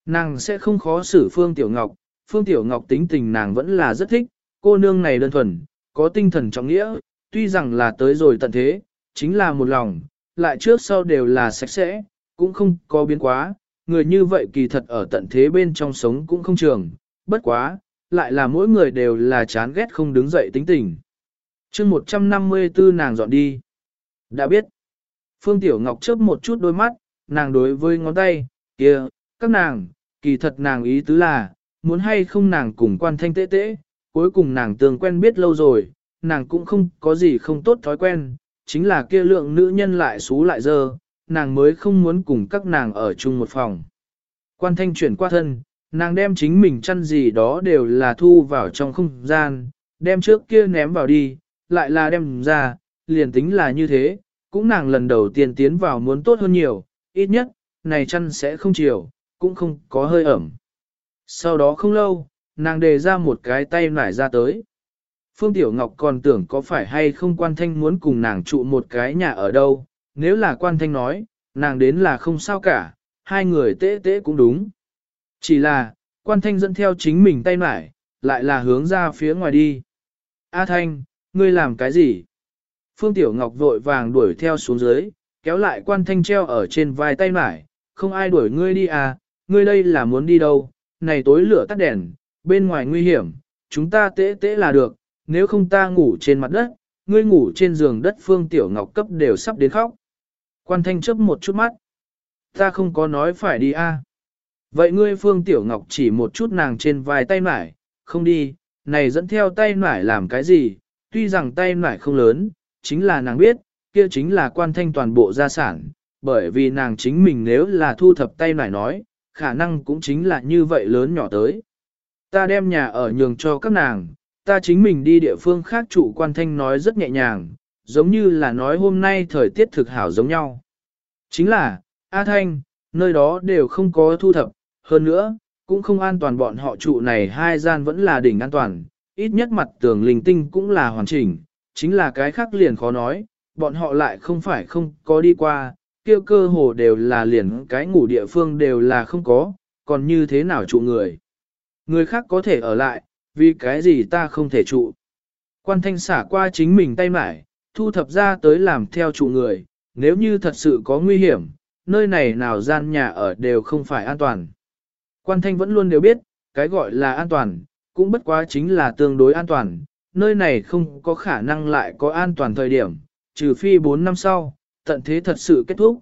Nàng sẽ không khó xử Phương Tiểu Ngọc, Phương Tiểu Ngọc tính tình nàng vẫn là rất thích, cô nương này đơn thuần, có tinh thần trọng nghĩa, tuy rằng là tới rồi tận thế, chính là một lòng, lại trước sau đều là sạch sẽ, cũng không có biến quá, người như vậy kỳ thật ở tận thế bên trong sống cũng không trường, bất quá, lại là mỗi người đều là chán ghét không đứng dậy tính tình. chương 154 nàng dọn đi. Đã biết, Phương Tiểu Ngọc chớp một chút đôi mắt, nàng đối với ngón tay, kia, các nàng, kỳ thật nàng ý tứ là, muốn hay không nàng cùng quan thanh tế tế, cuối cùng nàng tương quen biết lâu rồi, nàng cũng không có gì không tốt thói quen, chính là kia lượng nữ nhân lại xú lại dơ, nàng mới không muốn cùng các nàng ở chung một phòng. Quan thanh chuyển qua thân, nàng đem chính mình chăn gì đó đều là thu vào trong không gian, đem trước kia ném vào đi, lại là đem ra, liền tính là như thế, cũng nàng lần đầu tiên tiến vào muốn tốt hơn nhiều, ít nhất, này chăn sẽ không chiều, cũng không có hơi ẩm. Sau đó không lâu, nàng đề ra một cái tay nải ra tới. Phương Tiểu Ngọc còn tưởng có phải hay không quan thanh muốn cùng nàng trụ một cái nhà ở đâu, nếu là quan thanh nói, nàng đến là không sao cả, hai người tế tế cũng đúng. Chỉ là, quan thanh dẫn theo chính mình tay nải, lại là hướng ra phía ngoài đi. A Thanh, ngươi làm cái gì? Phương Tiểu Ngọc vội vàng đuổi theo xuống dưới, kéo lại quan thanh treo ở trên vai tay nải, không ai đuổi ngươi đi à, ngươi đây là muốn đi đâu, này tối lửa tắt đèn, bên ngoài nguy hiểm, chúng ta tễ tễ là được, nếu không ta ngủ trên mặt đất, ngươi ngủ trên giường đất Phương Tiểu Ngọc cấp đều sắp đến khóc. Quan thanh chấp một chút mắt. Ta không có nói phải đi a. À. Vậy ngươi Phương Tiểu Ngọc chỉ một chút nàng trên vai tay nải, không đi, này dẫn theo tay nải làm cái gì, tuy rằng tay nải không lớn, chính là nàng biết, kia chính là quan thanh toàn bộ gia sản, bởi vì nàng chính mình nếu là thu thập tay nải nói, khả năng cũng chính là như vậy lớn nhỏ tới. Ta đem nhà ở nhường cho các nàng, ta chính mình đi địa phương khác trụ quan thanh nói rất nhẹ nhàng, giống như là nói hôm nay thời tiết thực hảo giống nhau. Chính là, A Thanh, nơi đó đều không có thu thập, hơn nữa, cũng không an toàn bọn họ trụ này hai gian vẫn là đỉnh an toàn, ít nhất mặt tường linh tinh cũng là hoàn chỉnh, chính là cái khác liền khó nói, bọn họ lại không phải không có đi qua, kêu cơ hồ đều là liền cái ngủ địa phương đều là không có, còn như thế nào trụ người. Người khác có thể ở lại, vì cái gì ta không thể trụ. Quan thanh xả qua chính mình tay mải, thu thập ra tới làm theo trụ người, nếu như thật sự có nguy hiểm, nơi này nào gian nhà ở đều không phải an toàn. Quan thanh vẫn luôn đều biết, cái gọi là an toàn, cũng bất quá chính là tương đối an toàn, nơi này không có khả năng lại có an toàn thời điểm, trừ phi 4 năm sau, tận thế thật sự kết thúc.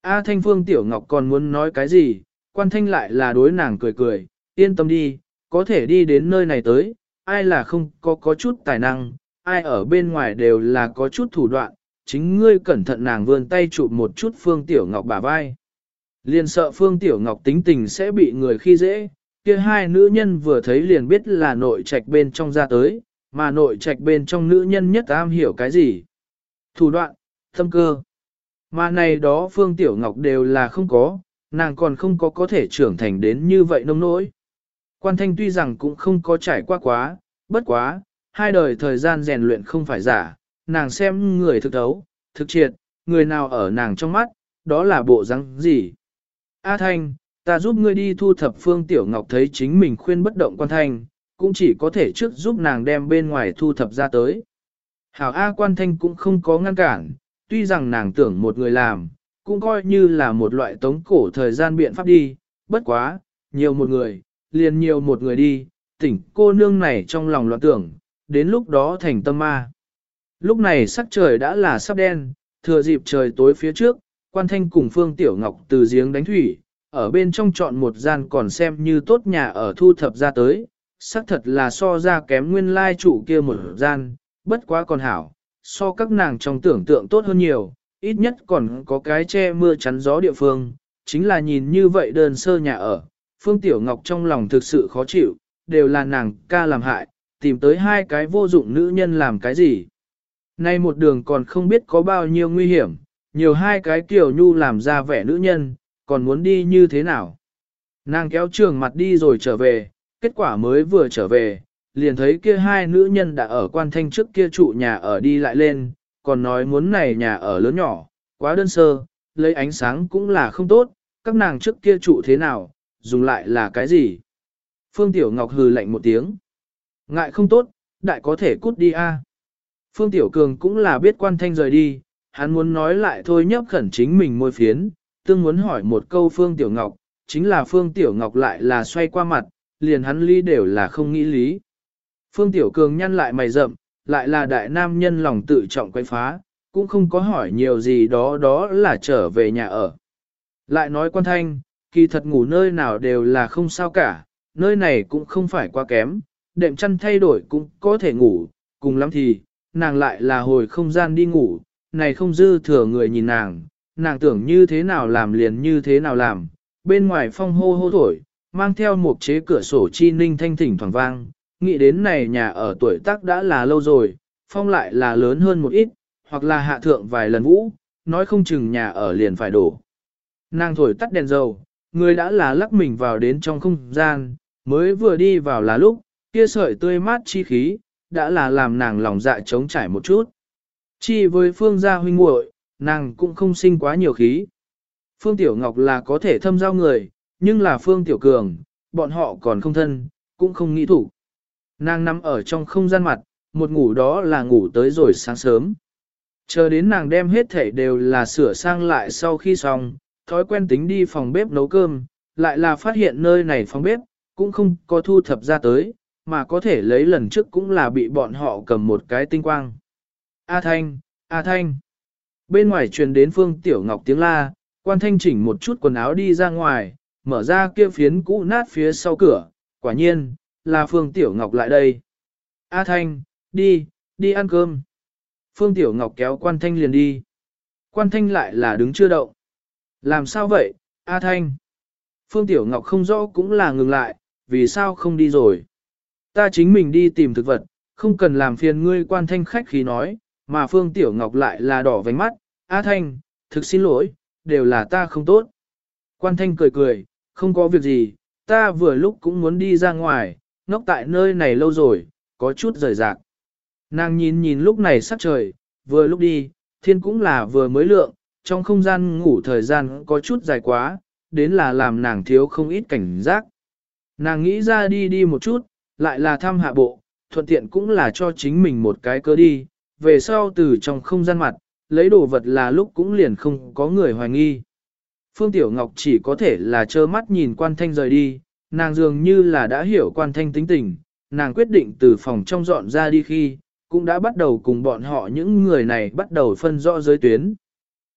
A Thanh Phương Tiểu Ngọc còn muốn nói cái gì, quan thanh lại là đối nàng cười cười, yên tâm đi, có thể đi đến nơi này tới, ai là không có có chút tài năng, ai ở bên ngoài đều là có chút thủ đoạn, chính ngươi cẩn thận nàng vươn tay chụp một chút Phương Tiểu Ngọc bả vai. Liền sợ Phương Tiểu Ngọc tính tình sẽ bị người khi dễ, kia hai nữ nhân vừa thấy liền biết là nội trạch bên trong ra tới, mà nội trạch bên trong nữ nhân nhất am hiểu cái gì. Thủ đoạn, tâm cơ. Mà này đó Phương Tiểu Ngọc đều là không có, nàng còn không có có thể trưởng thành đến như vậy nông nỗi. Quan thanh tuy rằng cũng không có trải qua quá, bất quá, hai đời thời gian rèn luyện không phải giả, nàng xem người thực thấu, thực triệt, người nào ở nàng trong mắt, đó là bộ răng gì. A Thanh, ta giúp ngươi đi thu thập Phương Tiểu Ngọc thấy chính mình khuyên bất động quan thanh, cũng chỉ có thể trước giúp nàng đem bên ngoài thu thập ra tới. Hảo A quan thanh cũng không có ngăn cản, tuy rằng nàng tưởng một người làm, cũng coi như là một loại tống cổ thời gian biện pháp đi, bất quá, nhiều một người, liền nhiều một người đi, tỉnh cô nương này trong lòng loạn tưởng, đến lúc đó thành tâm ma. Lúc này sắc trời đã là sắp đen, thừa dịp trời tối phía trước, quan thanh cùng Phương Tiểu Ngọc từ giếng đánh thủy, ở bên trong chọn một gian còn xem như tốt nhà ở thu thập ra tới, sắc thật là so ra kém nguyên lai chủ kia một gian, bất quá còn hảo, so các nàng trong tưởng tượng tốt hơn nhiều, ít nhất còn có cái che mưa chắn gió địa phương, chính là nhìn như vậy đơn sơ nhà ở, Phương Tiểu Ngọc trong lòng thực sự khó chịu, đều là nàng ca làm hại, tìm tới hai cái vô dụng nữ nhân làm cái gì. Nay một đường còn không biết có bao nhiêu nguy hiểm, nhiều hai cái kiểu nhu làm ra vẻ nữ nhân, còn muốn đi như thế nào. Nàng kéo trường mặt đi rồi trở về, kết quả mới vừa trở về, liền thấy kia hai nữ nhân đã ở quan thanh trước kia trụ nhà ở đi lại lên, còn nói muốn này nhà ở lớn nhỏ, quá đơn sơ, lấy ánh sáng cũng là không tốt, các nàng trước kia trụ thế nào, dùng lại là cái gì. Phương Tiểu Ngọc hừ lạnh một tiếng. Ngại không tốt, đại có thể cút đi a. Phương Tiểu Cường cũng là biết quan thanh rời đi, hắn muốn nói lại thôi nhấp khẩn chính mình môi phiến, tương muốn hỏi một câu Phương Tiểu Ngọc, chính là Phương Tiểu Ngọc lại là xoay qua mặt, liền hắn ly đều là không nghĩ lý. Phương Tiểu Cường nhăn lại mày rậm, lại là đại nam nhân lòng tự trọng quay phá, cũng không có hỏi nhiều gì đó đó là trở về nhà ở. Lại nói quan thanh, kỳ thật ngủ nơi nào đều là không sao cả, nơi này cũng không phải quá kém, đệm chăn thay đổi cũng có thể ngủ, cùng lắm thì, nàng lại là hồi không gian đi ngủ, này không dư thừa người nhìn nàng, nàng tưởng như thế nào làm liền như thế nào làm, bên ngoài phong hô hô thổi, mang theo một chế cửa sổ chi ninh thanh thỉnh thoảng vang, nghĩ đến này nhà ở tuổi tác đã là lâu rồi, phong lại là lớn hơn một ít, hoặc là hạ thượng vài lần vũ, nói không chừng nhà ở liền phải đổ. Nàng thổi tắt đèn dầu, người đã là lắc mình vào đến trong không gian, mới vừa đi vào là lúc, kia sợi tươi mát chi khí, đã là làm nàng lòng dạ trống trải một chút. Chi với phương gia huynh muội, nàng cũng không sinh quá nhiều khí. Phương Tiểu Ngọc là có thể thâm giao người, nhưng là Phương Tiểu Cường, bọn họ còn không thân, cũng không nghĩ thủ. Nàng nằm ở trong không gian mặt, một ngủ đó là ngủ tới rồi sáng sớm. Chờ đến nàng đem hết thể đều là sửa sang lại sau khi xong, thói quen tính đi phòng bếp nấu cơm, lại là phát hiện nơi này phòng bếp, cũng không có thu thập ra tới, mà có thể lấy lần trước cũng là bị bọn họ cầm một cái tinh quang. A Thanh, A Thanh. Bên ngoài truyền đến Phương Tiểu Ngọc tiếng la, quan thanh chỉnh một chút quần áo đi ra ngoài, mở ra kia phiến cũ nát phía sau cửa, quả nhiên, là Phương Tiểu Ngọc lại đây. A Thanh, đi, đi ăn cơm. Phương Tiểu Ngọc kéo quan thanh liền đi. Quan thanh lại là đứng chưa động. Làm sao vậy, A Thanh? Phương Tiểu Ngọc không rõ cũng là ngừng lại, vì sao không đi rồi? Ta chính mình đi tìm thực vật, không cần làm phiền ngươi quan thanh khách khí nói, mà Phương Tiểu Ngọc lại là đỏ vánh mắt. A Thanh, thực xin lỗi, đều là ta không tốt. Quan thanh cười cười, không có việc gì, ta vừa lúc cũng muốn đi ra ngoài, ngốc tại nơi này lâu rồi, có chút rời rạc. Nàng nhìn nhìn lúc này sắc trời, vừa lúc đi, thiên cũng là vừa mới lượng, trong không gian ngủ thời gian có chút dài quá, đến là làm nàng thiếu không ít cảnh giác. Nàng nghĩ ra đi đi một chút, lại là thăm hạ bộ, thuận tiện cũng là cho chính mình một cái cơ đi, về sau từ trong không gian mặt, lấy đồ vật là lúc cũng liền không có người hoài nghi. Phương Tiểu Ngọc chỉ có thể là trơ mắt nhìn quan thanh rời đi, nàng dường như là đã hiểu quan thanh tính tình, nàng quyết định từ phòng trong dọn ra đi khi, cũng đã bắt đầu cùng bọn họ những người này bắt đầu phân rõ giới tuyến.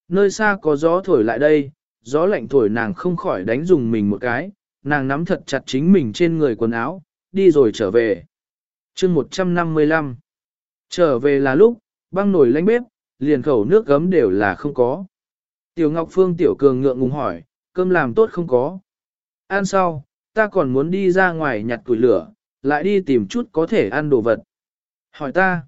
Nơi xa có gió thổi lại đây, gió lạnh thổi nàng không khỏi đánh dùng mình một cái, nàng nắm thật chặt chính mình trên người quần áo, đi rồi trở về. chương 155 Trở về là lúc, băng nổi lánh bếp, liền khẩu nước gấm đều là không có. Tiểu Ngọc Phương Tiểu Cường ngượng ngùng hỏi, cơm làm tốt không có. Ăn sau, ta còn muốn đi ra ngoài nhặt củi lửa, lại đi tìm chút có thể ăn đồ vật. Hỏi ta.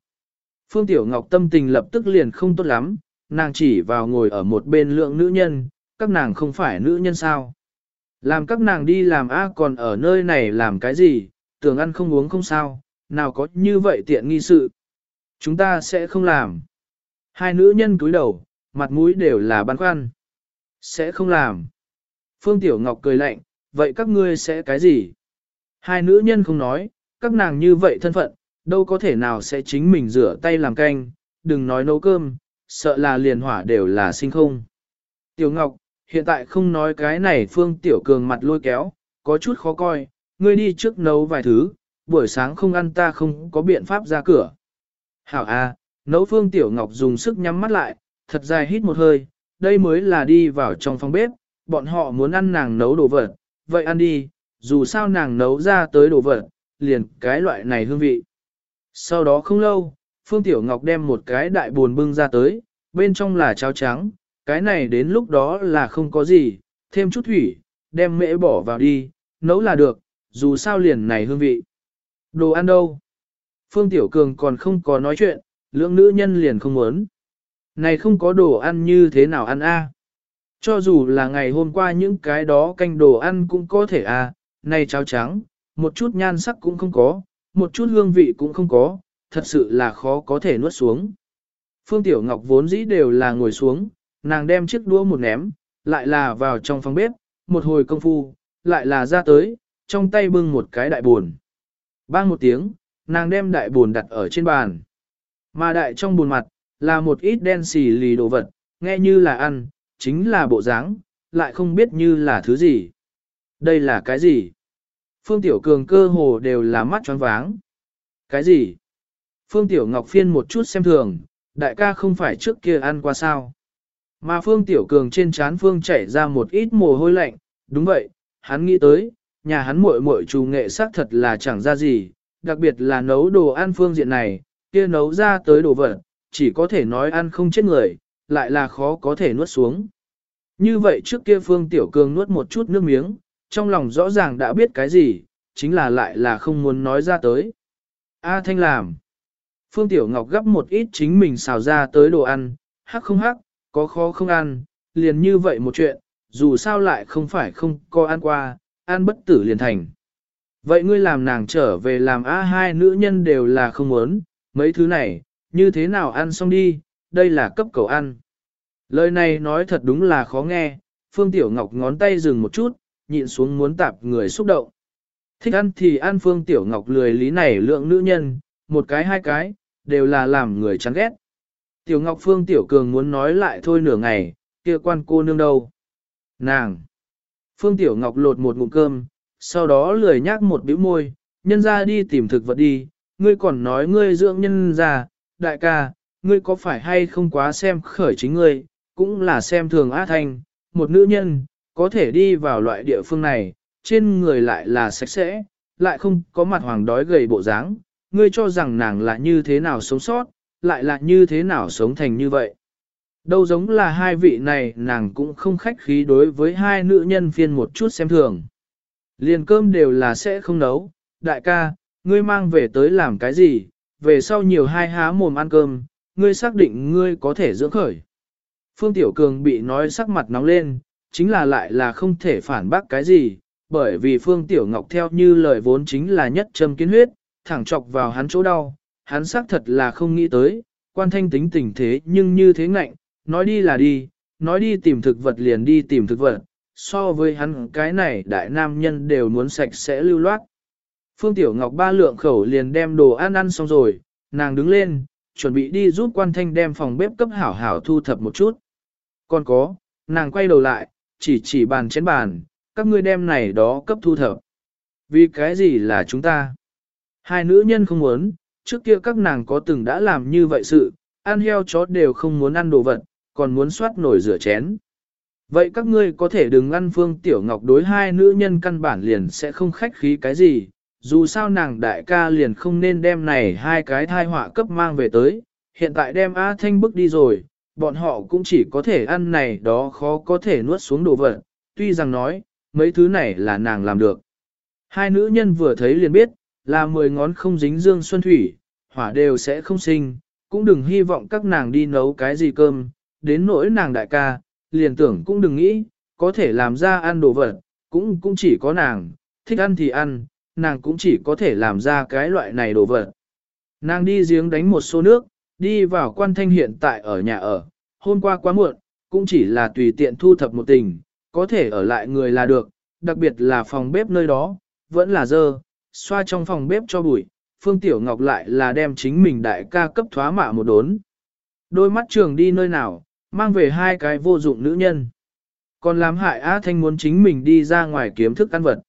Phương Tiểu Ngọc tâm tình lập tức liền không tốt lắm, nàng chỉ vào ngồi ở một bên lượng nữ nhân, các nàng không phải nữ nhân sao. Làm các nàng đi làm A còn ở nơi này làm cái gì, tưởng ăn không uống không sao, nào có như vậy tiện nghi sự. Chúng ta sẽ không làm. Hai nữ nhân cúi đầu, mặt mũi đều là băn khoăn. Sẽ không làm. Phương Tiểu Ngọc cười lạnh, vậy các ngươi sẽ cái gì? Hai nữ nhân không nói, các nàng như vậy thân phận, đâu có thể nào sẽ chính mình rửa tay làm canh, đừng nói nấu cơm, sợ là liền hỏa đều là sinh không. Tiểu Ngọc, hiện tại không nói cái này Phương Tiểu Cường mặt lôi kéo, có chút khó coi, ngươi đi trước nấu vài thứ, buổi sáng không ăn ta không có biện pháp ra cửa. Hảo A, nấu Phương Tiểu Ngọc dùng sức nhắm mắt lại, thật dài hít một hơi, đây mới là đi vào trong phòng bếp, bọn họ muốn ăn nàng nấu đồ vật, vậy ăn đi, dù sao nàng nấu ra tới đồ vật, liền cái loại này hương vị. Sau đó không lâu, Phương Tiểu Ngọc đem một cái đại buồn bưng ra tới, bên trong là cháo trắng, cái này đến lúc đó là không có gì, thêm chút thủy, đem mễ bỏ vào đi, nấu là được, dù sao liền này hương vị. Đồ ăn đâu? Phương Tiểu Cường còn không có nói chuyện, lượng nữ nhân liền không muốn. Này không có đồ ăn như thế nào ăn a? Cho dù là ngày hôm qua những cái đó canh đồ ăn cũng có thể à, này cháo trắng, một chút nhan sắc cũng không có, một chút hương vị cũng không có, thật sự là khó có thể nuốt xuống. Phương Tiểu Ngọc vốn dĩ đều là ngồi xuống, nàng đem chiếc đũa một ném, lại là vào trong phòng bếp, một hồi công phu, lại là ra tới, trong tay bưng một cái đại buồn. Bang một tiếng, nàng đem đại buồn đặt ở trên bàn. Mà đại trong buồn mặt, là một ít đen xì lì đồ vật, nghe như là ăn, chính là bộ dáng, lại không biết như là thứ gì. Đây là cái gì? Phương Tiểu Cường cơ hồ đều là mắt tròn váng. Cái gì? Phương Tiểu Ngọc phiên một chút xem thường, đại ca không phải trước kia ăn qua sao. Mà Phương Tiểu Cường trên trán Phương chảy ra một ít mồ hôi lạnh, đúng vậy, hắn nghĩ tới, nhà hắn muội muội chủ nghệ sắc thật là chẳng ra gì, đặc biệt là nấu đồ ăn phương diện này, kia nấu ra tới đồ vật, chỉ có thể nói ăn không chết người, lại là khó có thể nuốt xuống. Như vậy trước kia Phương Tiểu Cường nuốt một chút nước miếng, trong lòng rõ ràng đã biết cái gì, chính là lại là không muốn nói ra tới. A Thanh làm. Phương Tiểu Ngọc gấp một ít chính mình xào ra tới đồ ăn, hắc không hắc, có khó không ăn, liền như vậy một chuyện, dù sao lại không phải không có ăn qua, ăn bất tử liền thành. Vậy ngươi làm nàng trở về làm A hai nữ nhân đều là không muốn, mấy thứ này, như thế nào ăn xong đi, đây là cấp cầu ăn. Lời này nói thật đúng là khó nghe, Phương Tiểu Ngọc ngón tay dừng một chút, nhịn xuống muốn tạp người xúc động. Thích ăn thì ăn Phương Tiểu Ngọc lười lý này lượng nữ nhân, một cái hai cái, đều là làm người chán ghét. Tiểu Ngọc Phương Tiểu Cường muốn nói lại thôi nửa ngày, kia quan cô nương đâu. Nàng! Phương Tiểu Ngọc lột một ngụm cơm, sau đó lười nhác một bĩu môi, nhân ra đi tìm thực vật đi, ngươi còn nói ngươi dưỡng nhân ra, đại ca, ngươi có phải hay không quá xem khởi chính ngươi, cũng là xem thường Á Thanh, một nữ nhân, có thể đi vào loại địa phương này, trên người lại là sạch sẽ, lại không có mặt hoàng đói gầy bộ dáng, ngươi cho rằng nàng là như thế nào sống sót, lại là như thế nào sống thành như vậy. Đâu giống là hai vị này nàng cũng không khách khí đối với hai nữ nhân phiên một chút xem thường. Liền cơm đều là sẽ không nấu, đại ca, ngươi mang về tới làm cái gì, về sau nhiều hai há mồm ăn cơm, ngươi xác định ngươi có thể dưỡng khởi. Phương Tiểu Cường bị nói sắc mặt nóng lên, chính là lại là không thể phản bác cái gì, bởi vì Phương Tiểu Ngọc theo như lời vốn chính là nhất châm kiến huyết, thẳng chọc vào hắn chỗ đau, hắn xác thật là không nghĩ tới, quan thanh tính tình thế nhưng như thế ngạnh, nói đi là đi, nói đi tìm thực vật liền đi tìm thực vật, so với hắn cái này đại nam nhân đều muốn sạch sẽ lưu loát. Phương Tiểu Ngọc ba lượng khẩu liền đem đồ ăn ăn xong rồi, nàng đứng lên, chuẩn bị đi giúp quan thanh đem phòng bếp cấp hảo hảo thu thập một chút. Còn có, nàng quay đầu lại, chỉ chỉ bàn chén bàn, các ngươi đem này đó cấp thu thập. Vì cái gì là chúng ta? Hai nữ nhân không muốn, trước kia các nàng có từng đã làm như vậy sự, ăn heo chó đều không muốn ăn đồ vật, còn muốn soát nổi rửa chén. Vậy các ngươi có thể đừng ăn phương tiểu ngọc đối hai nữ nhân căn bản liền sẽ không khách khí cái gì, dù sao nàng đại ca liền không nên đem này hai cái thai họa cấp mang về tới, hiện tại đem A Thanh bước đi rồi, bọn họ cũng chỉ có thể ăn này đó khó có thể nuốt xuống đồ vật, tuy rằng nói, mấy thứ này là nàng làm được. Hai nữ nhân vừa thấy liền biết, là mười ngón không dính dương xuân thủy, hỏa đều sẽ không sinh, cũng đừng hy vọng các nàng đi nấu cái gì cơm, đến nỗi nàng đại ca, liền tưởng cũng đừng nghĩ, có thể làm ra ăn đồ vật, cũng cũng chỉ có nàng, thích ăn thì ăn, nàng cũng chỉ có thể làm ra cái loại này đồ vật. Nàng đi giếng đánh một xô nước, đi vào quan thanh hiện tại ở nhà ở, hôm qua quá muộn, cũng chỉ là tùy tiện thu thập một tình, có thể ở lại người là được, đặc biệt là phòng bếp nơi đó, vẫn là dơ, xoa trong phòng bếp cho bụi, Phương Tiểu Ngọc lại là đem chính mình đại ca cấp thoá mạ một đốn. Đôi mắt trường đi nơi nào, mang về hai cái vô dụng nữ nhân. Còn làm hại Á Thanh muốn chính mình đi ra ngoài kiếm thức ăn vật.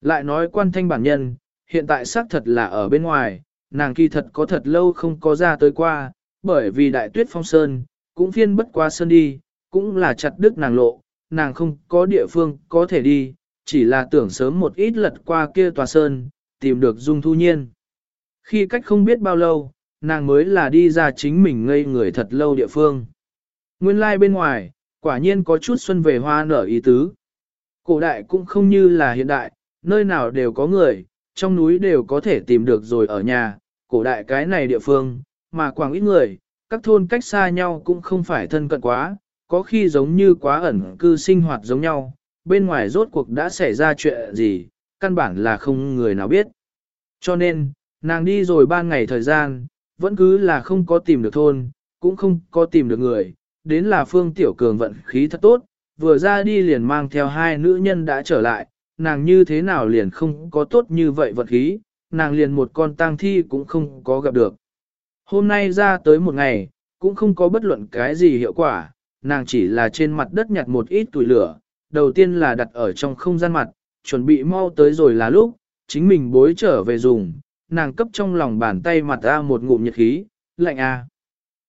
Lại nói quan thanh bản nhân, hiện tại xác thật là ở bên ngoài, nàng kỳ thật có thật lâu không có ra tới qua, bởi vì đại tuyết phong sơn, cũng phiên bất qua sơn đi, cũng là chặt đứt nàng lộ, nàng không có địa phương có thể đi, chỉ là tưởng sớm một ít lật qua kia tòa sơn, tìm được dung thu nhiên. Khi cách không biết bao lâu, nàng mới là đi ra chính mình ngây người thật lâu địa phương. Nguyên lai like bên ngoài, quả nhiên có chút xuân về hoa nở ý tứ. Cổ đại cũng không như là hiện đại, nơi nào đều có người, trong núi đều có thể tìm được rồi ở nhà, cổ đại cái này địa phương, mà quảng ít người, các thôn cách xa nhau cũng không phải thân cận quá, có khi giống như quá ẩn cư sinh hoạt giống nhau, bên ngoài rốt cuộc đã xảy ra chuyện gì, căn bản là không người nào biết. Cho nên, nàng đi rồi ba ngày thời gian, vẫn cứ là không có tìm được thôn, cũng không có tìm được người, đến là Phương Tiểu Cường vận khí thật tốt, vừa ra đi liền mang theo hai nữ nhân đã trở lại, nàng như thế nào liền không có tốt như vậy vật khí, nàng liền một con tang thi cũng không có gặp được. Hôm nay ra tới một ngày, cũng không có bất luận cái gì hiệu quả, nàng chỉ là trên mặt đất nhặt một ít tuổi lửa, đầu tiên là đặt ở trong không gian mặt, chuẩn bị mau tới rồi là lúc, chính mình bối trở về dùng, nàng cấp trong lòng bàn tay mặt ra một ngụm nhiệt khí, lạnh à.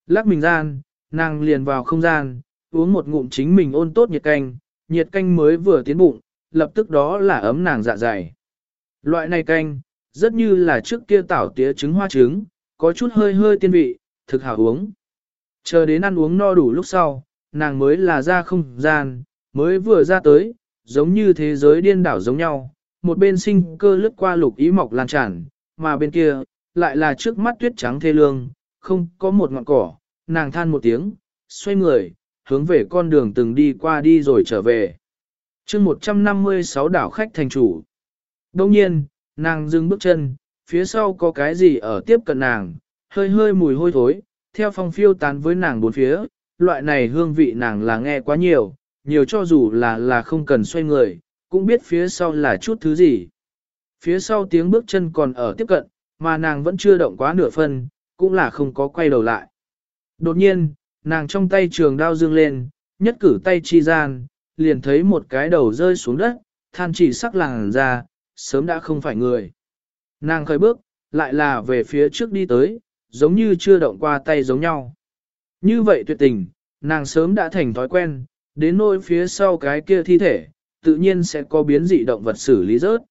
Lắc mình gian, nàng liền vào không gian, uống một ngụm chính mình ôn tốt nhiệt canh, nhiệt canh mới vừa tiến bụng, lập tức đó là ấm nàng dạ dày. Loại này canh, rất như là trước kia tảo tía trứng hoa trứng, có chút hơi hơi tiên vị, thực hảo uống. Chờ đến ăn uống no đủ lúc sau, nàng mới là ra không gian, mới vừa ra tới, giống như thế giới điên đảo giống nhau, một bên sinh cơ lướt qua lục ý mọc lan tràn, mà bên kia, lại là trước mắt tuyết trắng thê lương, không có một ngọn cỏ, nàng than một tiếng, xoay người, hướng về con đường từng đi qua đi rồi trở về chương 156 đảo khách thành chủ. Đông nhiên, nàng dừng bước chân, phía sau có cái gì ở tiếp cận nàng, hơi hơi mùi hôi thối, theo phong phiêu tán với nàng bốn phía, loại này hương vị nàng là nghe quá nhiều, nhiều cho dù là là không cần xoay người, cũng biết phía sau là chút thứ gì. Phía sau tiếng bước chân còn ở tiếp cận, mà nàng vẫn chưa động quá nửa phân, cũng là không có quay đầu lại. Đột nhiên, nàng trong tay trường đao dương lên, nhất cử tay chi gian, liền thấy một cái đầu rơi xuống đất, than chỉ sắc làng ra, sớm đã không phải người. Nàng khởi bước, lại là về phía trước đi tới, giống như chưa động qua tay giống nhau. Như vậy tuyệt tình, nàng sớm đã thành thói quen, đến nỗi phía sau cái kia thi thể, tự nhiên sẽ có biến dị động vật xử lý rớt.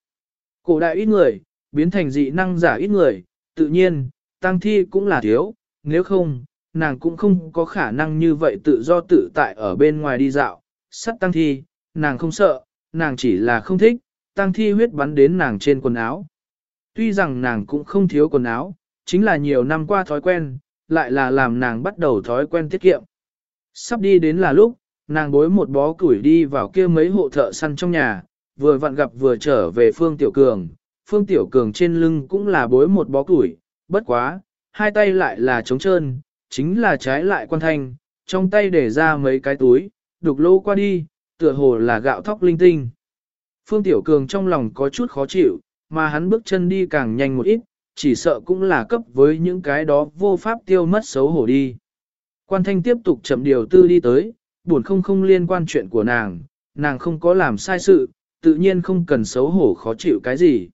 Cổ đại ít người, biến thành dị năng giả ít người, tự nhiên, tăng thi cũng là thiếu, nếu không, nàng cũng không có khả năng như vậy tự do tự tại ở bên ngoài đi dạo, sắt tăng thi, nàng không sợ, nàng chỉ là không thích, tăng thi huyết bắn đến nàng trên quần áo. Tuy rằng nàng cũng không thiếu quần áo, chính là nhiều năm qua thói quen, lại là làm nàng bắt đầu thói quen tiết kiệm. Sắp đi đến là lúc, nàng bối một bó củi đi vào kia mấy hộ thợ săn trong nhà, vừa vặn gặp vừa trở về Phương Tiểu Cường. Phương Tiểu Cường trên lưng cũng là bối một bó củi, bất quá, hai tay lại là trống trơn, chính là trái lại quan thanh, trong tay để ra mấy cái túi, đục lỗ qua đi, tựa hồ là gạo thóc linh tinh. Phương Tiểu Cường trong lòng có chút khó chịu, mà hắn bước chân đi càng nhanh một ít, chỉ sợ cũng là cấp với những cái đó vô pháp tiêu mất xấu hổ đi. Quan thanh tiếp tục chậm điều tư đi tới, buồn không không liên quan chuyện của nàng, nàng không có làm sai sự, tự nhiên không cần xấu hổ khó chịu cái gì.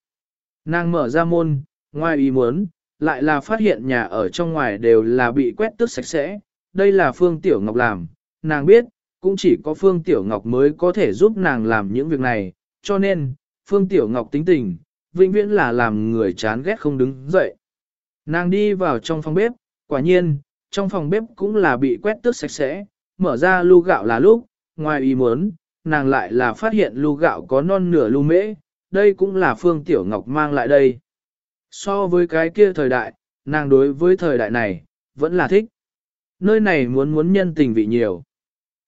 Nàng mở ra môn, ngoài ý muốn, lại là phát hiện nhà ở trong ngoài đều là bị quét tước sạch sẽ, đây là Phương Tiểu Ngọc làm, nàng biết, cũng chỉ có Phương Tiểu Ngọc mới có thể giúp nàng làm những việc này, cho nên, Phương Tiểu Ngọc tính tình, vĩnh viễn là làm người chán ghét không đứng dậy. Nàng đi vào trong phòng bếp, quả nhiên, trong phòng bếp cũng là bị quét tước sạch sẽ, mở ra lu gạo là lúc, ngoài ý muốn, nàng lại là phát hiện lu gạo có non nửa lu mễ, đây cũng là Phương Tiểu Ngọc mang lại đây. So với cái kia thời đại, nàng đối với thời đại này, vẫn là thích. Nơi này muốn muốn nhân tình vị nhiều.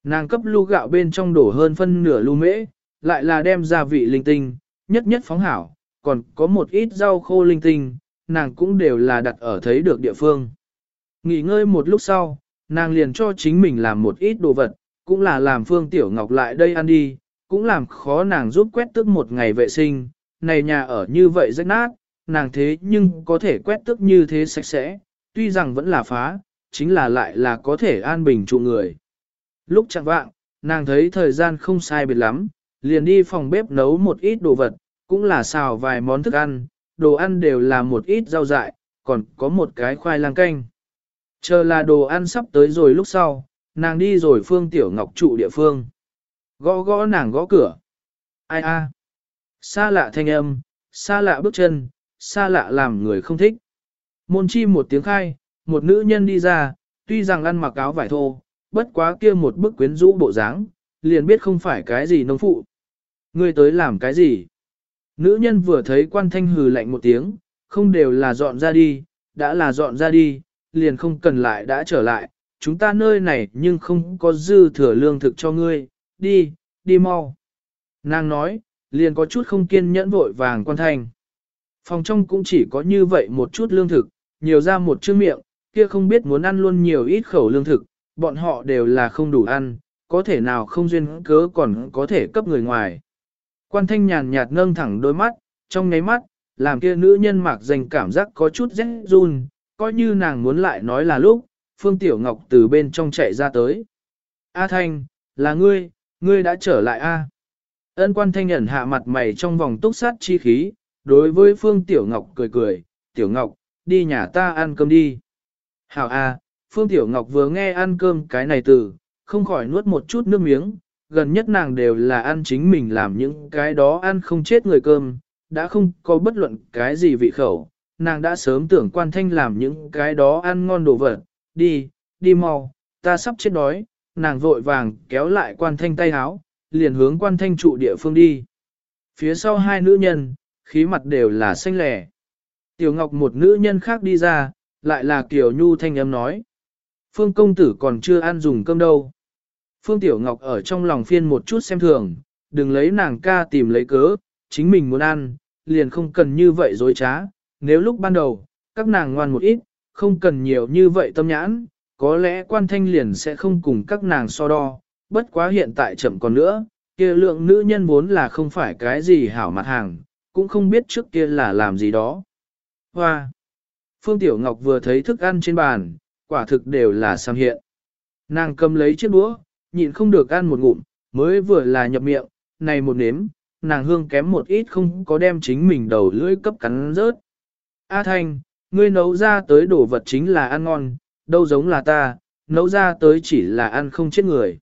Nàng cấp lu gạo bên trong đổ hơn phân nửa lu mễ, lại là đem gia vị linh tinh, nhất nhất phóng hảo, còn có một ít rau khô linh tinh, nàng cũng đều là đặt ở thấy được địa phương. Nghỉ ngơi một lúc sau, nàng liền cho chính mình làm một ít đồ vật, cũng là làm Phương Tiểu Ngọc lại đây ăn đi, cũng làm khó nàng giúp quét tức một ngày vệ sinh, này nhà ở như vậy rách nát, nàng thế nhưng có thể quét tức như thế sạch sẽ, tuy rằng vẫn là phá, chính là lại là có thể an bình trụ người. Lúc chẳng vạng, nàng thấy thời gian không sai biệt lắm, liền đi phòng bếp nấu một ít đồ vật, cũng là xào vài món thức ăn, đồ ăn đều là một ít rau dại, còn có một cái khoai lang canh. Chờ là đồ ăn sắp tới rồi lúc sau, nàng đi rồi Phương Tiểu Ngọc trụ địa phương. Gõ gõ nàng gõ cửa. Ai a? Xa lạ thanh âm, xa lạ bước chân, xa lạ làm người không thích. Môn chi một tiếng khai, một nữ nhân đi ra, tuy rằng ăn mặc áo vải thô, bất quá kia một bức quyến rũ bộ dáng, liền biết không phải cái gì nông phụ. Ngươi tới làm cái gì? Nữ nhân vừa thấy quan thanh hừ lạnh một tiếng, không đều là dọn ra đi, đã là dọn ra đi, liền không cần lại đã trở lại, chúng ta nơi này nhưng không có dư thừa lương thực cho ngươi, đi, đi mau. Nàng nói, liền có chút không kiên nhẫn vội vàng quan thanh. Phòng trong cũng chỉ có như vậy một chút lương thực, nhiều ra một chữ miệng, kia không biết muốn ăn luôn nhiều ít khẩu lương thực, bọn họ đều là không đủ ăn, có thể nào không duyên cớ còn có thể cấp người ngoài. Quan thanh nhàn nhạt nâng thẳng đôi mắt, trong nháy mắt, làm kia nữ nhân mạc dành cảm giác có chút rét run, coi như nàng muốn lại nói là lúc, Phương Tiểu Ngọc từ bên trong chạy ra tới. A Thanh, là ngươi, ngươi đã trở lại A. Ân quan thanh nhận hạ mặt mày trong vòng túc sát chi khí, đối với Phương Tiểu Ngọc cười cười, Tiểu Ngọc, đi nhà ta ăn cơm đi. Hảo A, Phương Tiểu Ngọc vừa nghe ăn cơm cái này từ, không khỏi nuốt một chút nước miếng, gần nhất nàng đều là ăn chính mình làm những cái đó ăn không chết người cơm, đã không có bất luận cái gì vị khẩu, nàng đã sớm tưởng quan thanh làm những cái đó ăn ngon đồ vật, đi, đi mau, ta sắp chết đói, nàng vội vàng kéo lại quan thanh tay háo, liền hướng quan thanh trụ địa phương đi. Phía sau hai nữ nhân, khí mặt đều là xanh lẻ. Tiểu Ngọc một nữ nhân khác đi ra, lại là Kiều Nhu thanh âm nói. Phương công tử còn chưa ăn dùng cơm đâu. Phương Tiểu Ngọc ở trong lòng phiên một chút xem thường, đừng lấy nàng ca tìm lấy cớ, chính mình muốn ăn, liền không cần như vậy dối trá. Nếu lúc ban đầu, các nàng ngoan một ít, không cần nhiều như vậy tâm nhãn, có lẽ quan thanh liền sẽ không cùng các nàng so đo, bất quá hiện tại chậm còn nữa, kia lượng nữ nhân vốn là không phải cái gì hảo mặt hàng, cũng không biết trước kia là làm gì đó. Hoa! Phương Tiểu Ngọc vừa thấy thức ăn trên bàn, quả thực đều là sam hiện. Nàng cầm lấy chiếc đũa, nhịn không được ăn một ngụm, mới vừa là nhập miệng, này một nếm, nàng hương kém một ít không có đem chính mình đầu lưỡi cấp cắn rớt. A Thanh, ngươi nấu ra tới đồ vật chính là ăn ngon, đâu giống là ta, nấu ra tới chỉ là ăn không chết người.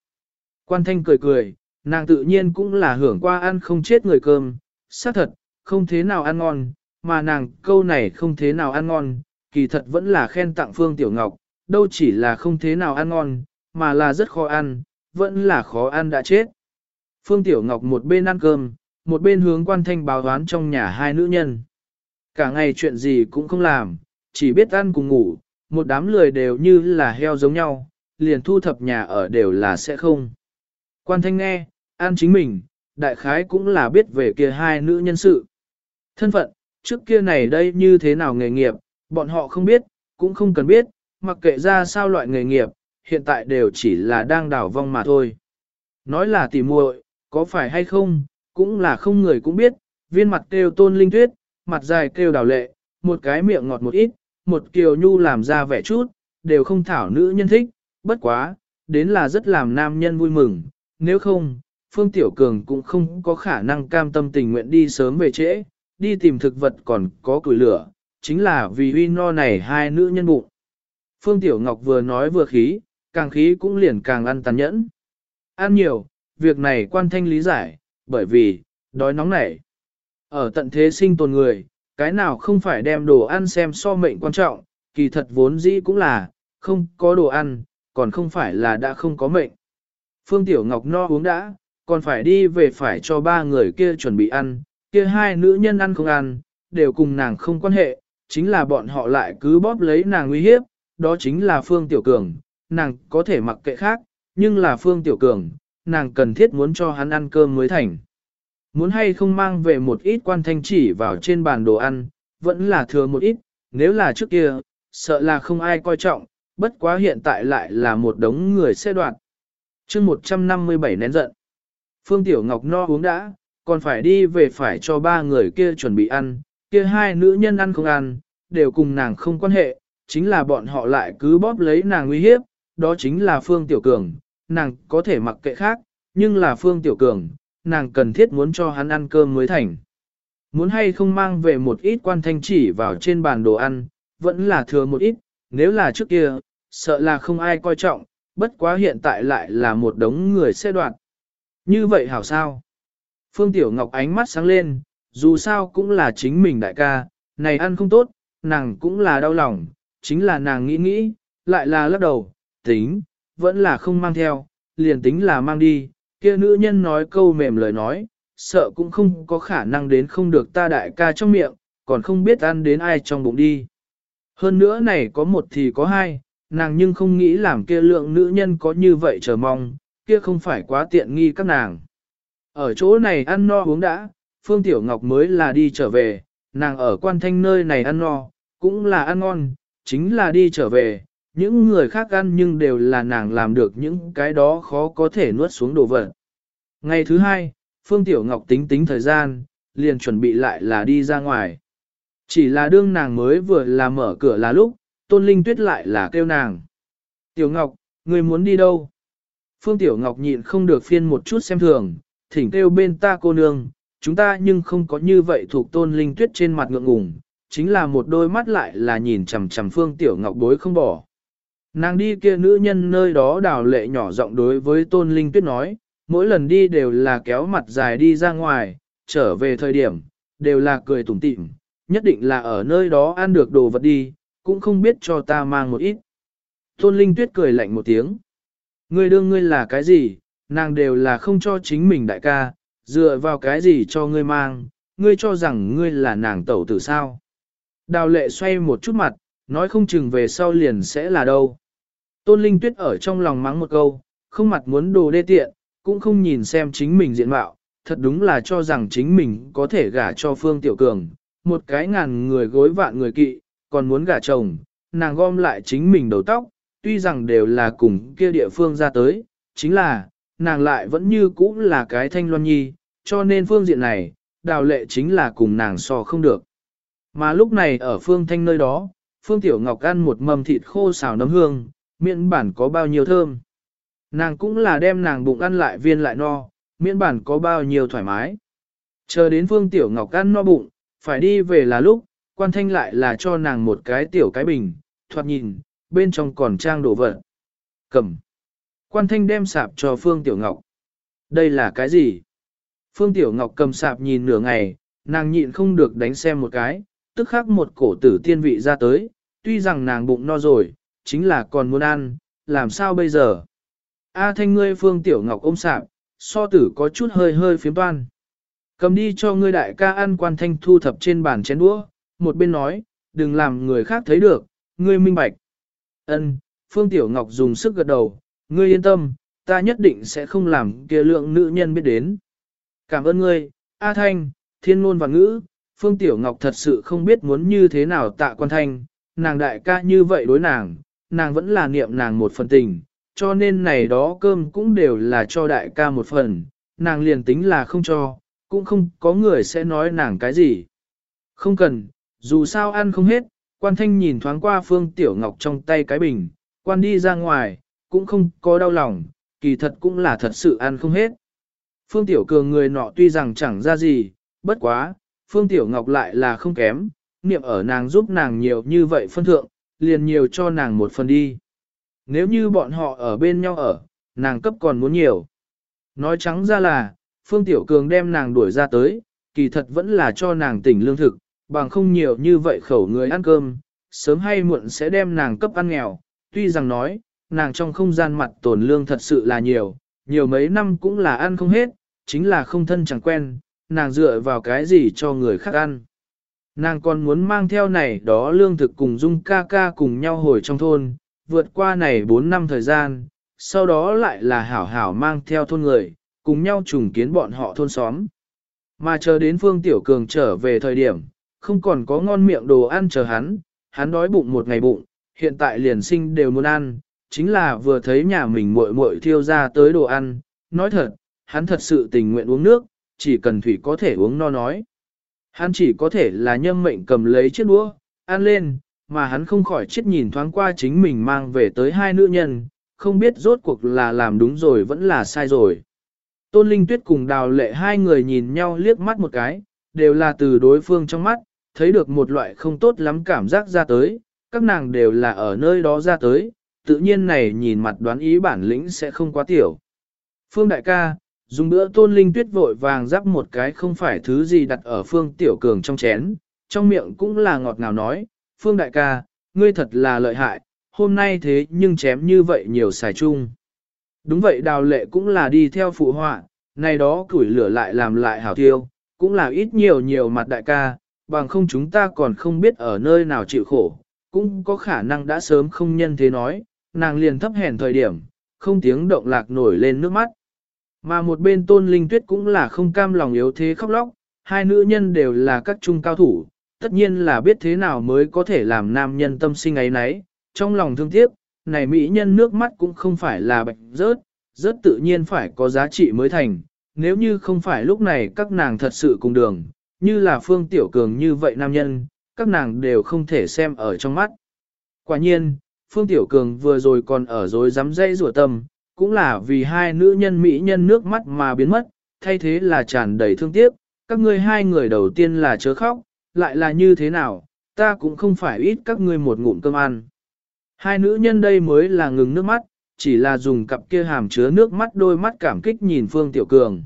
Quan Thanh cười cười, nàng tự nhiên cũng là hưởng qua ăn không chết người cơm, xác thật, không thế nào ăn ngon, mà nàng câu này không thế nào ăn ngon, kỳ thật vẫn là khen tặng Phương Tiểu Ngọc, đâu chỉ là không thế nào ăn ngon, mà là rất khó ăn, vẫn là khó ăn đã chết. Phương Tiểu Ngọc một bên ăn cơm, một bên hướng quan thanh báo đoán trong nhà hai nữ nhân. Cả ngày chuyện gì cũng không làm, chỉ biết ăn cùng ngủ, một đám lười đều như là heo giống nhau, liền thu thập nhà ở đều là sẽ không. Quan thanh nghe, ăn chính mình, đại khái cũng là biết về kia hai nữ nhân sự. Thân phận, trước kia này đây như thế nào nghề nghiệp, bọn họ không biết, cũng không cần biết, mặc kệ ra sao loại nghề nghiệp, hiện tại đều chỉ là đang đảo vong mà thôi. Nói là tỉ muội, có phải hay không, cũng là không người cũng biết, viên mặt kêu tôn linh tuyết, mặt dài kêu đào lệ, một cái miệng ngọt một ít, một kiều nhu làm ra vẻ chút, đều không thảo nữ nhân thích, bất quá, đến là rất làm nam nhân vui mừng, nếu không, Phương Tiểu Cường cũng không có khả năng cam tâm tình nguyện đi sớm về trễ, đi tìm thực vật còn có củi lửa, chính là vì huy no này hai nữ nhân bụng. Phương Tiểu Ngọc vừa nói vừa khí, càng khí cũng liền càng ăn tàn nhẫn. Ăn nhiều, việc này quan thanh lý giải, bởi vì, đói nóng nảy. Ở tận thế sinh tồn người, cái nào không phải đem đồ ăn xem so mệnh quan trọng, kỳ thật vốn dĩ cũng là, không có đồ ăn, còn không phải là đã không có mệnh. Phương Tiểu Ngọc no uống đã, còn phải đi về phải cho ba người kia chuẩn bị ăn, kia hai nữ nhân ăn không ăn, đều cùng nàng không quan hệ, chính là bọn họ lại cứ bóp lấy nàng uy hiếp, đó chính là Phương Tiểu Cường, nàng có thể mặc kệ khác, nhưng là Phương Tiểu Cường, nàng cần thiết muốn cho hắn ăn cơm mới thành. Muốn hay không mang về một ít quan thanh chỉ vào trên bàn đồ ăn, vẫn là thừa một ít, nếu là trước kia, sợ là không ai coi trọng, bất quá hiện tại lại là một đống người xe đoạn. chương 157 nén giận. Phương Tiểu Ngọc no uống đã, còn phải đi về phải cho ba người kia chuẩn bị ăn, kia hai nữ nhân ăn không ăn, đều cùng nàng không quan hệ, chính là bọn họ lại cứ bóp lấy nàng uy hiếp, đó chính là Phương Tiểu Cường, nàng có thể mặc kệ khác, nhưng là Phương Tiểu Cường, nàng cần thiết muốn cho hắn ăn cơm mới thành. Muốn hay không mang về một ít quan thanh chỉ vào trên bàn đồ ăn, vẫn là thừa một ít, nếu là trước kia, sợ là không ai coi trọng, bất quá hiện tại lại là một đống người xe đoạn. Như vậy hảo sao? Phương Tiểu Ngọc ánh mắt sáng lên, dù sao cũng là chính mình đại ca, này ăn không tốt, nàng cũng là đau lòng, chính là nàng nghĩ nghĩ, lại là lắc đầu, tính, vẫn là không mang theo, liền tính là mang đi, kia nữ nhân nói câu mềm lời nói, sợ cũng không có khả năng đến không được ta đại ca trong miệng, còn không biết ăn đến ai trong bụng đi. Hơn nữa này có một thì có hai, nàng nhưng không nghĩ làm kia lượng nữ nhân có như vậy chờ mong, kia không phải quá tiện nghi các nàng. Ở chỗ này ăn no uống đã, Phương Tiểu Ngọc mới là đi trở về, nàng ở quan thanh nơi này ăn no, cũng là ăn ngon, chính là đi trở về, những người khác ăn nhưng đều là nàng làm được những cái đó khó có thể nuốt xuống đồ vật. Ngày thứ hai, Phương Tiểu Ngọc tính tính thời gian, liền chuẩn bị lại là đi ra ngoài. Chỉ là đương nàng mới vừa là mở cửa là lúc, Tôn Linh Tuyết lại là kêu nàng. Tiểu Ngọc, người muốn đi đâu? Phương Tiểu Ngọc nhịn không được phiên một chút xem thường, thỉnh kêu bên ta cô nương, chúng ta nhưng không có như vậy thuộc Tôn Linh Tuyết trên mặt ngượng ngùng, chính là một đôi mắt lại là nhìn chằm chằm Phương Tiểu Ngọc bối không bỏ. Nàng đi kia nữ nhân nơi đó đào lệ nhỏ giọng đối với Tôn Linh Tuyết nói, mỗi lần đi đều là kéo mặt dài đi ra ngoài, trở về thời điểm, đều là cười tủm tỉm, nhất định là ở nơi đó ăn được đồ vật đi, cũng không biết cho ta mang một ít. Tôn Linh Tuyết cười lạnh một tiếng. Ngươi đương ngươi là cái gì, nàng đều là không cho chính mình đại ca, dựa vào cái gì cho ngươi mang, ngươi cho rằng ngươi là nàng tẩu tử sao. Đào lệ xoay một chút mặt, nói không chừng về sau liền sẽ là đâu. Tôn Linh Tuyết ở trong lòng mắng một câu, không mặt muốn đồ đê tiện, cũng không nhìn xem chính mình diện mạo, thật đúng là cho rằng chính mình có thể gả cho Phương Tiểu Cường, một cái ngàn người gối vạn người kỵ, còn muốn gả chồng, nàng gom lại chính mình đầu tóc, tuy rằng đều là cùng kia địa phương ra tới, chính là, nàng lại vẫn như cũ là cái thanh loan nhi, cho nên phương diện này, đào lệ chính là cùng nàng so không được. Mà lúc này ở phương thanh nơi đó, phương tiểu ngọc ăn một mầm thịt khô xào nấm hương, miễn bản có bao nhiêu thơm. Nàng cũng là đem nàng bụng ăn lại viên lại no, miễn bản có bao nhiêu thoải mái. Chờ đến phương tiểu ngọc ăn no bụng, phải đi về là lúc, quan thanh lại là cho nàng một cái tiểu cái bình, thoạt nhìn, bên trong còn trang đồ vật. Cầm. Quan thanh đem sạp cho Phương Tiểu Ngọc. Đây là cái gì? Phương Tiểu Ngọc cầm sạp nhìn nửa ngày, nàng nhịn không được đánh xem một cái, tức khắc một cổ tử tiên vị ra tới, tuy rằng nàng bụng no rồi, chính là còn muốn ăn, làm sao bây giờ? A thanh ngươi phương tiểu ngọc ôm sạp, so tử có chút hơi hơi phiếm toan. Cầm đi cho ngươi đại ca ăn quan thanh thu thập trên bàn chén đũa, một bên nói, đừng làm người khác thấy được, ngươi minh bạch. Ân, Phương Tiểu Ngọc dùng sức gật đầu, ngươi yên tâm, ta nhất định sẽ không làm kia lượng nữ nhân biết đến. Cảm ơn ngươi, A Thanh, thiên ngôn và ngữ, Phương Tiểu Ngọc thật sự không biết muốn như thế nào tạ quan thanh, nàng đại ca như vậy đối nàng, nàng vẫn là niệm nàng một phần tình, cho nên này đó cơm cũng đều là cho đại ca một phần, nàng liền tính là không cho, cũng không có người sẽ nói nàng cái gì. Không cần, dù sao ăn không hết, quan thanh nhìn thoáng qua Phương Tiểu Ngọc trong tay cái bình, quan đi ra ngoài, cũng không có đau lòng, kỳ thật cũng là thật sự ăn không hết. Phương Tiểu Cường người nọ tuy rằng chẳng ra gì, bất quá, Phương Tiểu Ngọc lại là không kém, niệm ở nàng giúp nàng nhiều như vậy phân thượng, liền nhiều cho nàng một phần đi. Nếu như bọn họ ở bên nhau ở, nàng cấp còn muốn nhiều. Nói trắng ra là, Phương Tiểu Cường đem nàng đuổi ra tới, kỳ thật vẫn là cho nàng tỉnh lương thực, bằng không nhiều như vậy khẩu người ăn cơm, sớm hay muộn sẽ đem nàng cấp ăn nghèo. Tuy rằng nói, nàng trong không gian mặt tổn lương thật sự là nhiều, nhiều mấy năm cũng là ăn không hết, chính là không thân chẳng quen, nàng dựa vào cái gì cho người khác ăn. Nàng còn muốn mang theo này đó lương thực cùng Dung ca ca cùng nhau hồi trong thôn, vượt qua này 4 năm thời gian, sau đó lại là hảo hảo mang theo thôn người, cùng nhau trùng kiến bọn họ thôn xóm. Mà chờ đến Phương Tiểu Cường trở về thời điểm, không còn có ngon miệng đồ ăn chờ hắn, hắn đói bụng một ngày bụng, hiện tại liền sinh đều muốn ăn, chính là vừa thấy nhà mình muội muội thiêu ra tới đồ ăn, nói thật, hắn thật sự tình nguyện uống nước, chỉ cần thủy có thể uống no nói. Hắn chỉ có thể là nhâm mệnh cầm lấy chiếc đũa, ăn lên, mà hắn không khỏi chết nhìn thoáng qua chính mình mang về tới hai nữ nhân, không biết rốt cuộc là làm đúng rồi vẫn là sai rồi. Tôn Linh Tuyết cùng đào lệ hai người nhìn nhau liếc mắt một cái, đều là từ đối phương trong mắt, thấy được một loại không tốt lắm cảm giác ra tới, các nàng đều là ở nơi đó ra tới, tự nhiên này nhìn mặt đoán ý bản lĩnh sẽ không quá tiểu. Phương đại ca, dùng bữa tôn linh tuyết vội vàng rắc một cái không phải thứ gì đặt ở phương tiểu cường trong chén, trong miệng cũng là ngọt ngào nói, phương đại ca, ngươi thật là lợi hại, hôm nay thế nhưng chém như vậy nhiều xài chung. Đúng vậy đào lệ cũng là đi theo phụ họa, này đó củi lửa lại làm lại hảo tiêu, cũng là ít nhiều nhiều mặt đại ca, bằng không chúng ta còn không biết ở nơi nào chịu khổ, cũng có khả năng đã sớm không nhân thế nói, nàng liền thấp hèn thời điểm, không tiếng động lạc nổi lên nước mắt. Mà một bên tôn linh tuyết cũng là không cam lòng yếu thế khóc lóc, hai nữ nhân đều là các trung cao thủ, tất nhiên là biết thế nào mới có thể làm nam nhân tâm sinh ấy nấy, trong lòng thương tiếc, này mỹ nhân nước mắt cũng không phải là bệnh rớt, rớt tự nhiên phải có giá trị mới thành, nếu như không phải lúc này các nàng thật sự cùng đường, như là phương tiểu cường như vậy nam nhân, các nàng đều không thể xem ở trong mắt. Quả nhiên, phương tiểu cường vừa rồi còn ở dối dám dây rủa tâm, cũng là vì hai nữ nhân mỹ nhân nước mắt mà biến mất, thay thế là tràn đầy thương tiếc, các ngươi hai người đầu tiên là chớ khóc, lại là như thế nào, ta cũng không phải ít các ngươi một ngụm cơm ăn. Hai nữ nhân đây mới là ngừng nước mắt, chỉ là dùng cặp kia hàm chứa nước mắt đôi mắt cảm kích nhìn Phương Tiểu Cường.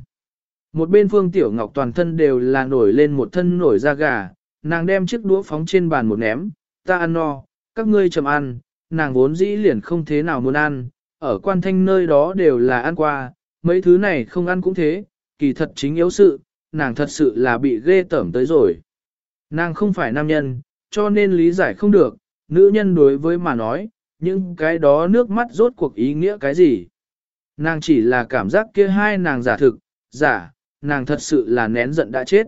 Một bên Phương Tiểu Ngọc toàn thân đều là nổi lên một thân nổi da gà, nàng đem chiếc đũa phóng trên bàn một ném, ta ăn no, các ngươi chầm ăn, nàng vốn dĩ liền không thế nào muốn ăn, ở quan thanh nơi đó đều là ăn qua, mấy thứ này không ăn cũng thế, kỳ thật chính yếu sự, nàng thật sự là bị ghê tởm tới rồi. Nàng không phải nam nhân, cho nên lý giải không được, nữ nhân đối với mà nói, những cái đó nước mắt rốt cuộc ý nghĩa cái gì. Nàng chỉ là cảm giác kia hai nàng giả thực, giả, nàng thật sự là nén giận đã chết.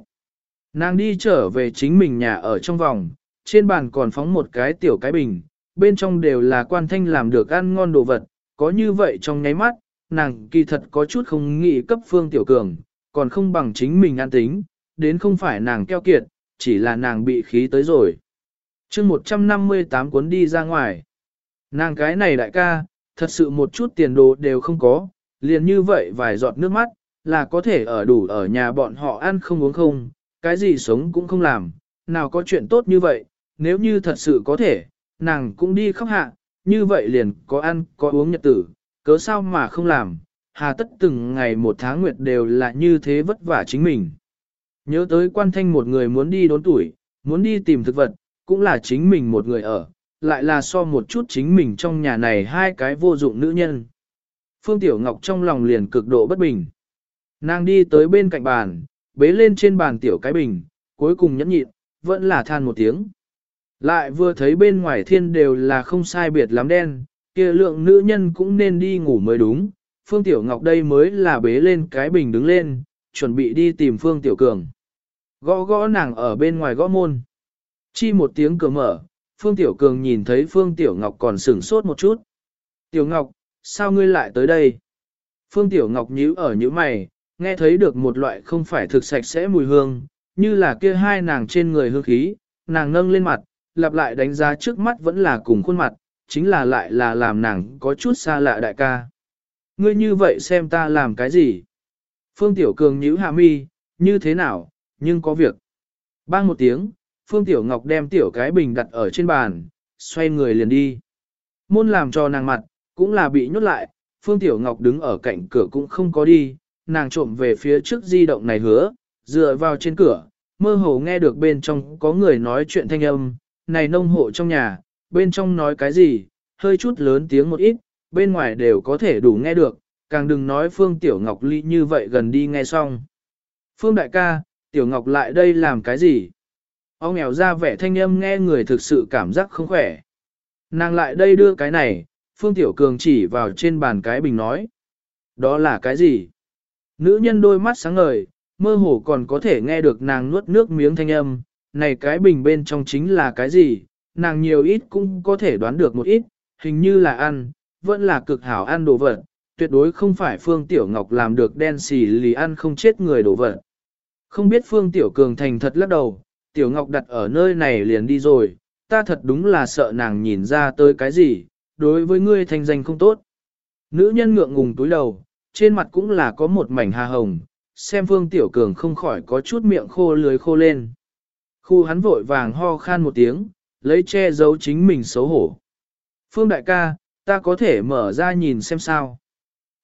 Nàng đi trở về chính mình nhà ở trong vòng, trên bàn còn phóng một cái tiểu cái bình, bên trong đều là quan thanh làm được ăn ngon đồ vật, có như vậy trong nháy mắt, nàng kỳ thật có chút không nghĩ cấp phương tiểu cường, còn không bằng chính mình an tính, đến không phải nàng keo kiệt, chỉ là nàng bị khí tới rồi. chương 158 cuốn đi ra ngoài. Nàng cái này đại ca, thật sự một chút tiền đồ đều không có, liền như vậy vài giọt nước mắt, là có thể ở đủ ở nhà bọn họ ăn không uống không, cái gì sống cũng không làm, nào có chuyện tốt như vậy, nếu như thật sự có thể, nàng cũng đi khóc hạ, như vậy liền có ăn, có uống nhật tử, cớ sao mà không làm, hà tất từng ngày một tháng nguyệt đều là như thế vất vả chính mình. Nhớ tới quan thanh một người muốn đi đốn tuổi, muốn đi tìm thực vật, cũng là chính mình một người ở, lại là so một chút chính mình trong nhà này hai cái vô dụng nữ nhân. Phương Tiểu Ngọc trong lòng liền cực độ bất bình. Nàng đi tới bên cạnh bàn, bế lên trên bàn tiểu cái bình, cuối cùng nhẫn nhịn, vẫn là than một tiếng. Lại vừa thấy bên ngoài thiên đều là không sai biệt lắm đen, kia lượng nữ nhân cũng nên đi ngủ mới đúng. Phương Tiểu Ngọc đây mới là bế lên cái bình đứng lên, chuẩn bị đi tìm Phương Tiểu Cường. Gõ gõ nàng ở bên ngoài gõ môn. Chi một tiếng cửa mở, Phương Tiểu Cường nhìn thấy Phương Tiểu Ngọc còn sửng sốt một chút. Tiểu Ngọc, sao ngươi lại tới đây? Phương Tiểu Ngọc nhíu ở nhíu mày, nghe thấy được một loại không phải thực sạch sẽ mùi hương, như là kia hai nàng trên người hương khí, nàng nâng lên mặt, lặp lại đánh giá trước mắt vẫn là cùng khuôn mặt, chính là lại là làm nàng có chút xa lạ đại ca. Ngươi như vậy xem ta làm cái gì? Phương Tiểu Cường nhíu hạ mi, như thế nào, nhưng có việc. Bang một tiếng, Phương Tiểu Ngọc đem tiểu cái bình đặt ở trên bàn, xoay người liền đi. Môn làm cho nàng mặt, cũng là bị nhốt lại, Phương Tiểu Ngọc đứng ở cạnh cửa cũng không có đi, nàng trộm về phía trước di động này hứa, dựa vào trên cửa, mơ hồ nghe được bên trong có người nói chuyện thanh âm, này nông hộ trong nhà, bên trong nói cái gì, hơi chút lớn tiếng một ít, bên ngoài đều có thể đủ nghe được, càng đừng nói Phương Tiểu Ngọc ly như vậy gần đi nghe xong. Phương đại ca, Tiểu Ngọc lại đây làm cái gì? Ông nghèo ra vẻ thanh âm nghe người thực sự cảm giác không khỏe. Nàng lại đây đưa cái này, Phương Tiểu Cường chỉ vào trên bàn cái bình nói. Đó là cái gì? Nữ nhân đôi mắt sáng ngời, mơ hồ còn có thể nghe được nàng nuốt nước miếng thanh âm. Này cái bình bên trong chính là cái gì? Nàng nhiều ít cũng có thể đoán được một ít, hình như là ăn, vẫn là cực hảo ăn đồ vật. Tuyệt đối không phải Phương Tiểu Ngọc làm được đen xì lì ăn không chết người đồ vật. Không biết Phương Tiểu Cường thành thật lắc đầu, Tiểu Ngọc đặt ở nơi này liền đi rồi, ta thật đúng là sợ nàng nhìn ra tới cái gì, đối với ngươi thành danh không tốt. Nữ nhân ngượng ngùng túi đầu, trên mặt cũng là có một mảnh hà hồng, xem Phương Tiểu Cường không khỏi có chút miệng khô lưới khô lên. Khu hắn vội vàng ho khan một tiếng, lấy che giấu chính mình xấu hổ. Phương đại ca, ta có thể mở ra nhìn xem sao.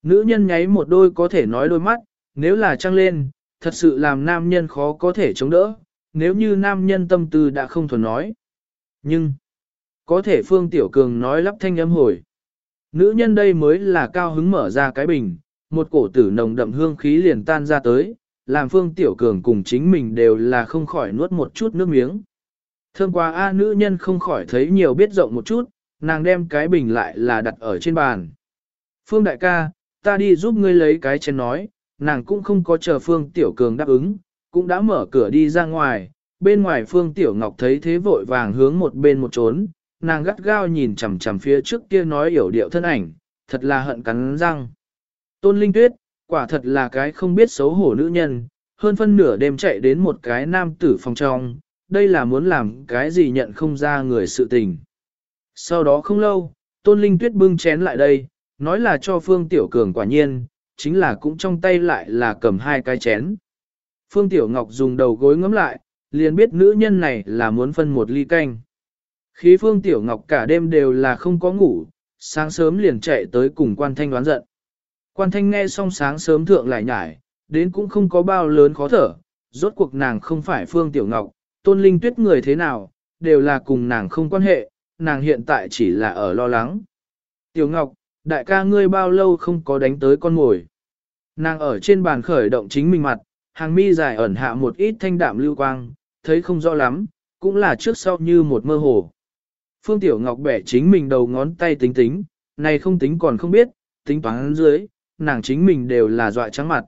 Nữ nhân nháy một đôi có thể nói đôi mắt, nếu là trăng lên, thật sự làm nam nhân khó có thể chống đỡ, nếu như nam nhân tâm tư đã không thuần nói. Nhưng, có thể Phương Tiểu Cường nói lắp thanh âm hồi. Nữ nhân đây mới là cao hứng mở ra cái bình, một cổ tử nồng đậm hương khí liền tan ra tới, làm Phương Tiểu Cường cùng chính mình đều là không khỏi nuốt một chút nước miếng. Thơm qua A nữ nhân không khỏi thấy nhiều biết rộng một chút, nàng đem cái bình lại là đặt ở trên bàn. Phương đại ca, ta đi giúp ngươi lấy cái chén nói, nàng cũng không có chờ Phương Tiểu Cường đáp ứng, cũng đã mở cửa đi ra ngoài, bên ngoài Phương Tiểu Ngọc thấy thế vội vàng hướng một bên một trốn, nàng gắt gao nhìn chằm chằm phía trước kia nói hiểu điệu thân ảnh, thật là hận cắn răng. Tôn Linh Tuyết, quả thật là cái không biết xấu hổ nữ nhân, hơn phân nửa đêm chạy đến một cái nam tử phòng trong, đây là muốn làm cái gì nhận không ra người sự tình. Sau đó không lâu, Tôn Linh Tuyết bưng chén lại đây, nói là cho Phương Tiểu Cường quả nhiên, chính là cũng trong tay lại là cầm hai cái chén. Phương Tiểu Ngọc dùng đầu gối ngắm lại, liền biết nữ nhân này là muốn phân một ly canh. Khí Phương Tiểu Ngọc cả đêm đều là không có ngủ, sáng sớm liền chạy tới cùng quan thanh đoán giận. Quan thanh nghe xong sáng sớm thượng lại nhải, đến cũng không có bao lớn khó thở, rốt cuộc nàng không phải Phương Tiểu Ngọc, tôn linh tuyết người thế nào, đều là cùng nàng không quan hệ, nàng hiện tại chỉ là ở lo lắng. Tiểu Ngọc, đại ca ngươi bao lâu không có đánh tới con ngồi. Nàng ở trên bàn khởi động chính mình mặt, hàng mi dài ẩn hạ một ít thanh đạm lưu quang, thấy không rõ lắm, cũng là trước sau như một mơ hồ. Phương Tiểu Ngọc bẻ chính mình đầu ngón tay tính tính, này không tính còn không biết, tính toán dưới, nàng chính mình đều là dọa trắng mặt.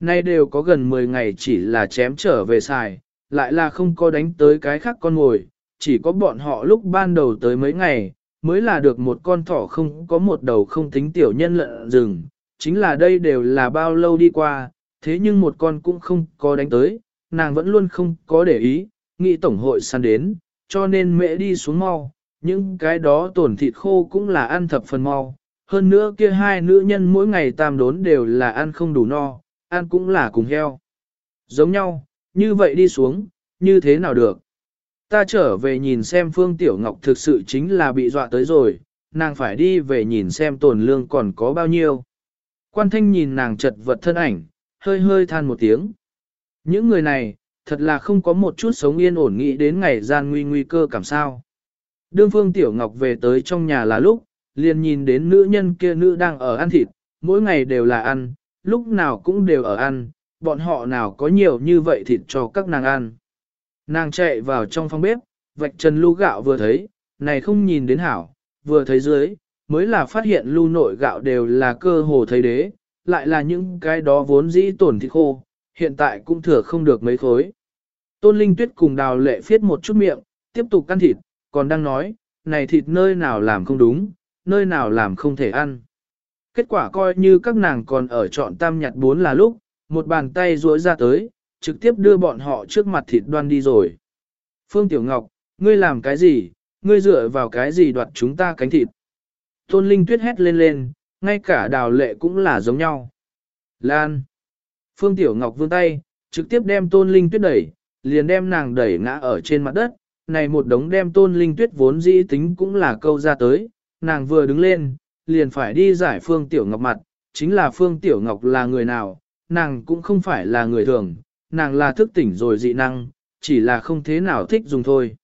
Nay đều có gần 10 ngày chỉ là chém trở về xài, lại là không có đánh tới cái khác con ngồi, chỉ có bọn họ lúc ban đầu tới mấy ngày, mới là được một con thỏ không có một đầu không tính tiểu nhân lợn rừng, chính là đây đều là bao lâu đi qua, thế nhưng một con cũng không có đánh tới, nàng vẫn luôn không có để ý, nghĩ tổng hội săn đến, cho nên mẹ đi xuống mau, những cái đó tổn thịt khô cũng là ăn thập phần mau. Hơn nữa kia hai nữ nhân mỗi ngày tam đốn đều là ăn không đủ no, ăn cũng là cùng heo. Giống nhau, như vậy đi xuống, như thế nào được? Ta trở về nhìn xem Phương Tiểu Ngọc thực sự chính là bị dọa tới rồi, nàng phải đi về nhìn xem tổn lương còn có bao nhiêu. Quan thanh nhìn nàng chật vật thân ảnh, hơi hơi than một tiếng. Những người này, thật là không có một chút sống yên ổn nghĩ đến ngày gian nguy nguy cơ cảm sao. Đương Phương Tiểu Ngọc về tới trong nhà là lúc, liền nhìn đến nữ nhân kia nữ đang ở ăn thịt, mỗi ngày đều là ăn, lúc nào cũng đều ở ăn, bọn họ nào có nhiều như vậy thịt cho các nàng ăn. Nàng chạy vào trong phòng bếp, vạch trần lu gạo vừa thấy, này không nhìn đến hảo, vừa thấy dưới, mới là phát hiện lu nội gạo đều là cơ hồ thấy đế, lại là những cái đó vốn dĩ tổn thịt khô, hiện tại cũng thừa không được mấy khối. Tôn Linh Tuyết cùng đào lệ phiết một chút miệng, tiếp tục ăn thịt, còn đang nói, này thịt nơi nào làm không đúng, nơi nào làm không thể ăn. Kết quả coi như các nàng còn ở chọn tam nhặt bốn là lúc, một bàn tay duỗi ra tới, trực tiếp đưa bọn họ trước mặt thịt đoan đi rồi. Phương Tiểu Ngọc, ngươi làm cái gì, ngươi dựa vào cái gì đoạt chúng ta cánh thịt. Tôn Linh tuyết hét lên lên, ngay cả đào lệ cũng là giống nhau. Lan. Phương Tiểu Ngọc vươn tay, trực tiếp đem Tôn Linh tuyết đẩy, liền đem nàng đẩy ngã ở trên mặt đất. Này một đống đem Tôn Linh tuyết vốn dĩ tính cũng là câu ra tới, nàng vừa đứng lên, liền phải đi giải Phương Tiểu Ngọc mặt, chính là Phương Tiểu Ngọc là người nào, nàng cũng không phải là người thường, nàng là thức tỉnh rồi dị năng, chỉ là không thế nào thích dùng thôi.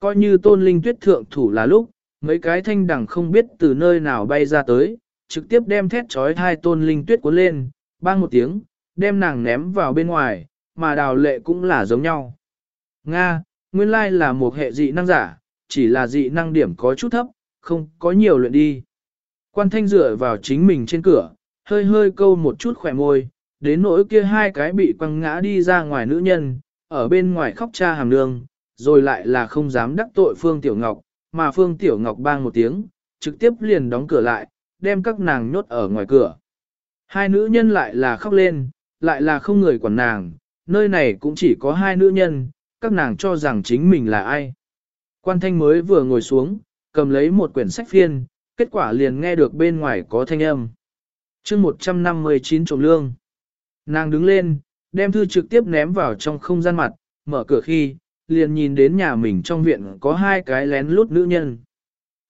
Coi như tôn linh tuyết thượng thủ là lúc, mấy cái thanh đằng không biết từ nơi nào bay ra tới, trực tiếp đem thét trói hai tôn linh tuyết cuốn lên, bang một tiếng, đem nàng ném vào bên ngoài, mà đào lệ cũng là giống nhau. Nga, nguyên lai là một hệ dị năng giả, chỉ là dị năng điểm có chút thấp, không có nhiều luyện đi. Quan thanh dựa vào chính mình trên cửa, hơi hơi câu một chút khỏe môi, đến nỗi kia hai cái bị quăng ngã đi ra ngoài nữ nhân, ở bên ngoài khóc cha hàm nương, rồi lại là không dám đắc tội Phương Tiểu Ngọc, mà Phương Tiểu Ngọc bang một tiếng, trực tiếp liền đóng cửa lại, đem các nàng nhốt ở ngoài cửa. Hai nữ nhân lại là khóc lên, lại là không người quản nàng, nơi này cũng chỉ có hai nữ nhân, các nàng cho rằng chính mình là ai. Quan thanh mới vừa ngồi xuống, cầm lấy một quyển sách phiên, kết quả liền nghe được bên ngoài có thanh âm. chương 159 trộm lương. Nàng đứng lên, đem thư trực tiếp ném vào trong không gian mặt, mở cửa khi, liền nhìn đến nhà mình trong viện có hai cái lén lút nữ nhân.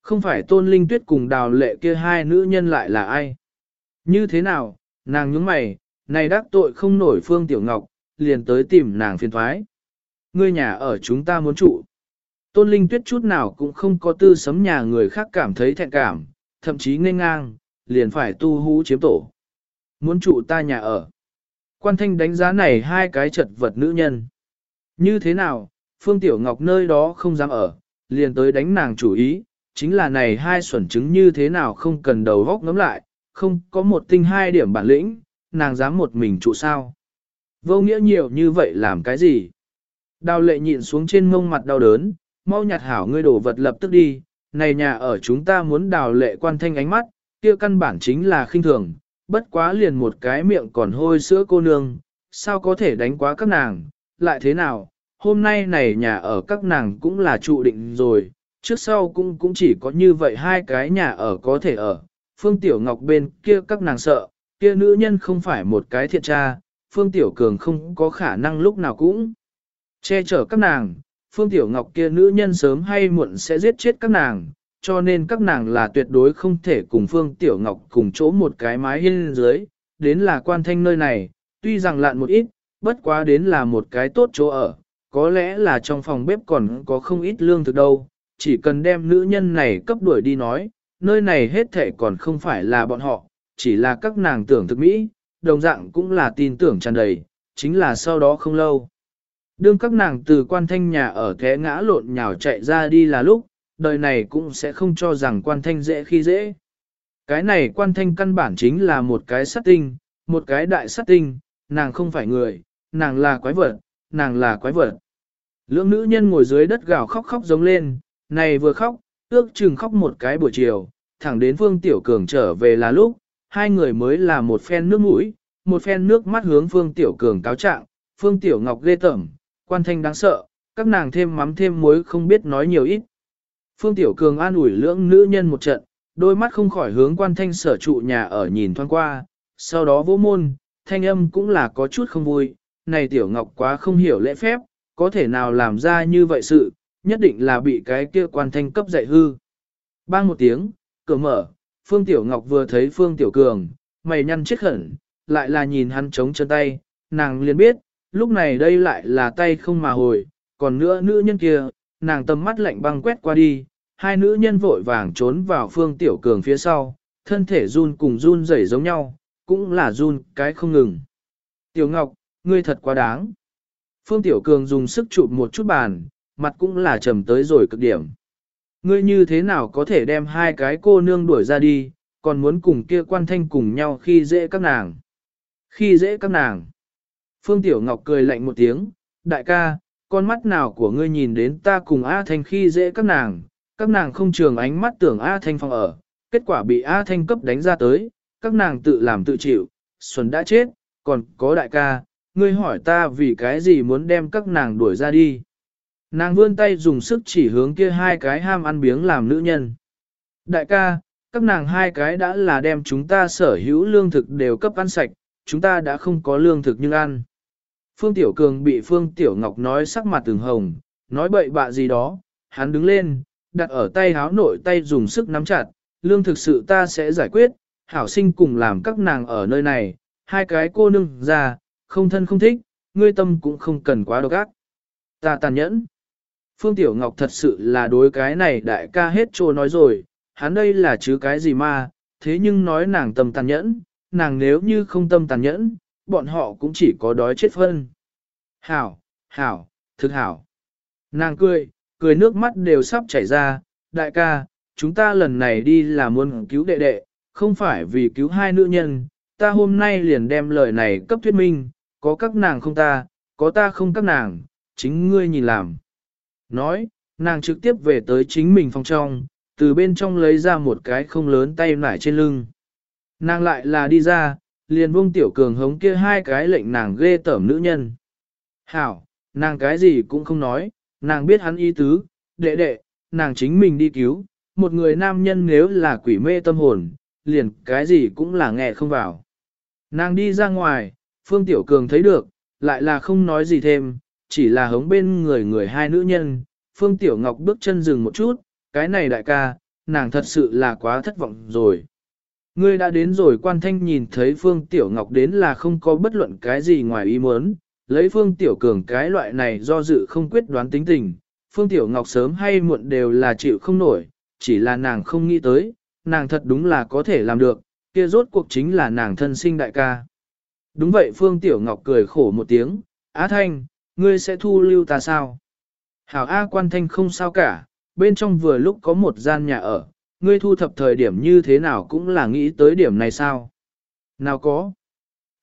Không phải tôn linh tuyết cùng đào lệ kia hai nữ nhân lại là ai? Như thế nào, nàng nhướng mày, này đắc tội không nổi phương tiểu ngọc, liền tới tìm nàng phiền thoái. Ngươi nhà ở chúng ta muốn trụ. Tôn linh tuyết chút nào cũng không có tư sấm nhà người khác cảm thấy thẹn cảm, thậm chí ngây ngang, liền phải tu hú chiếm tổ. Muốn trụ ta nhà ở. Quan thanh đánh giá này hai cái chật vật nữ nhân. Như thế nào, Phương Tiểu Ngọc nơi đó không dám ở, liền tới đánh nàng chủ ý, chính là này hai xuẩn chứng như thế nào không cần đầu góc ngắm lại, không có một tinh hai điểm bản lĩnh, nàng dám một mình trụ sao. Vô nghĩa nhiều như vậy làm cái gì? Đào lệ nhịn xuống trên mông mặt đau đớn, mau nhặt hảo ngươi đổ vật lập tức đi, này nhà ở chúng ta muốn đào lệ quan thanh ánh mắt, kia căn bản chính là khinh thường, bất quá liền một cái miệng còn hôi sữa cô nương, sao có thể đánh quá các nàng, lại thế nào, hôm nay này nhà ở các nàng cũng là trụ định rồi, trước sau cũng cũng chỉ có như vậy hai cái nhà ở có thể ở, Phương Tiểu Ngọc bên kia các nàng sợ, kia nữ nhân không phải một cái thiện tra, Phương Tiểu Cường không có khả năng lúc nào cũng che chở các nàng, Phương Tiểu Ngọc kia nữ nhân sớm hay muộn sẽ giết chết các nàng, cho nên các nàng là tuyệt đối không thể cùng Phương Tiểu Ngọc cùng chỗ một cái mái hiên dưới, đến là quan thanh nơi này, tuy rằng lạn một ít, bất quá đến là một cái tốt chỗ ở, có lẽ là trong phòng bếp còn có không ít lương thực đâu, chỉ cần đem nữ nhân này cấp đuổi đi nói, nơi này hết thể còn không phải là bọn họ, chỉ là các nàng tưởng thực mỹ, đồng dạng cũng là tin tưởng tràn đầy, chính là sau đó không lâu. Đương các nàng từ quan thanh nhà ở thế ngã lộn nhào chạy ra đi là lúc, đời này cũng sẽ không cho rằng quan thanh dễ khi dễ. Cái này quan thanh căn bản chính là một cái sát tinh, một cái đại sát tinh, nàng không phải người, nàng là quái vật, nàng là quái vật. Lưỡng nữ nhân ngồi dưới đất gào khóc khóc giống lên, này vừa khóc, ước chừng khóc một cái buổi chiều, thẳng đến Phương Tiểu Cường trở về là lúc, hai người mới là một phen nước mũi, một phen nước mắt hướng Phương Tiểu Cường cáo trạng, Phương Tiểu Ngọc ghê tởm, quan thanh đáng sợ, các nàng thêm mắm thêm muối không biết nói nhiều ít. Phương Tiểu Cường an ủi lưỡng nữ nhân một trận, đôi mắt không khỏi hướng quan thanh sở trụ nhà ở nhìn thoáng qua, sau đó vỗ môn, thanh âm cũng là có chút không vui, này Tiểu Ngọc quá không hiểu lễ phép, có thể nào làm ra như vậy sự, nhất định là bị cái kia quan thanh cấp dạy hư. Bang một tiếng, cửa mở, Phương Tiểu Ngọc vừa thấy Phương Tiểu Cường, mày nhăn chết khẩn, lại là nhìn hắn chống chân tay, nàng liền biết, lúc này đây lại là tay không mà hồi, còn nữa nữ nhân kia, nàng tầm mắt lạnh băng quét qua đi, hai nữ nhân vội vàng trốn vào Phương Tiểu Cường phía sau, thân thể run cùng run rẩy giống nhau, cũng là run cái không ngừng. Tiểu Ngọc, ngươi thật quá đáng. Phương Tiểu Cường dùng sức chụp một chút bàn, mặt cũng là trầm tới rồi cực điểm. Ngươi như thế nào có thể đem hai cái cô nương đuổi ra đi, còn muốn cùng kia quan thanh cùng nhau khi dễ các nàng. Khi dễ các nàng. Phương Tiểu Ngọc cười lạnh một tiếng, đại ca, con mắt nào của ngươi nhìn đến ta cùng A Thanh khi dễ các nàng, các nàng không trường ánh mắt tưởng A Thanh phòng ở, kết quả bị A Thanh cấp đánh ra tới, các nàng tự làm tự chịu, Xuân đã chết, còn có đại ca, ngươi hỏi ta vì cái gì muốn đem các nàng đuổi ra đi. Nàng vươn tay dùng sức chỉ hướng kia hai cái ham ăn biếng làm nữ nhân. Đại ca, các nàng hai cái đã là đem chúng ta sở hữu lương thực đều cấp ăn sạch, chúng ta đã không có lương thực nhưng ăn. Phương Tiểu Cường bị Phương Tiểu Ngọc nói sắc mặt từng hồng, nói bậy bạ gì đó, hắn đứng lên, đặt ở tay háo nội tay dùng sức nắm chặt, lương thực sự ta sẽ giải quyết, hảo sinh cùng làm các nàng ở nơi này, hai cái cô nương ra, không thân không thích, ngươi tâm cũng không cần quá độc ác. Ta tàn nhẫn. Phương Tiểu Ngọc thật sự là đối cái này đại ca hết trô nói rồi, hắn đây là chứ cái gì mà, thế nhưng nói nàng tâm tàn nhẫn, nàng nếu như không tâm tàn nhẫn, bọn họ cũng chỉ có đói chết phân. Hảo, hảo, thực hảo. Nàng cười, cười nước mắt đều sắp chảy ra, đại ca, chúng ta lần này đi là muốn cứu đệ đệ, không phải vì cứu hai nữ nhân, ta hôm nay liền đem lời này cấp thuyết minh, có các nàng không ta, có ta không các nàng, chính ngươi nhìn làm. Nói, nàng trực tiếp về tới chính mình phòng trong, từ bên trong lấy ra một cái không lớn tay nải trên lưng. Nàng lại là đi ra, liền buông tiểu cường hống kia hai cái lệnh nàng ghê tởm nữ nhân. Hảo, nàng cái gì cũng không nói, nàng biết hắn ý tứ, đệ đệ, nàng chính mình đi cứu, một người nam nhân nếu là quỷ mê tâm hồn, liền cái gì cũng là nghe không vào. Nàng đi ra ngoài, Phương Tiểu Cường thấy được, lại là không nói gì thêm, chỉ là hống bên người người hai nữ nhân. Phương Tiểu Ngọc bước chân dừng một chút, cái này đại ca, nàng thật sự là quá thất vọng rồi. Ngươi đã đến rồi quan thanh nhìn thấy Phương Tiểu Ngọc đến là không có bất luận cái gì ngoài ý muốn, lấy Phương Tiểu Cường cái loại này do dự không quyết đoán tính tình, Phương Tiểu Ngọc sớm hay muộn đều là chịu không nổi, chỉ là nàng không nghĩ tới, nàng thật đúng là có thể làm được, kia rốt cuộc chính là nàng thân sinh đại ca. Đúng vậy Phương Tiểu Ngọc cười khổ một tiếng, Á Thanh, ngươi sẽ thu lưu ta sao? Hảo A quan thanh không sao cả, bên trong vừa lúc có một gian nhà ở, ngươi thu thập thời điểm như thế nào cũng là nghĩ tới điểm này sao? Nào có.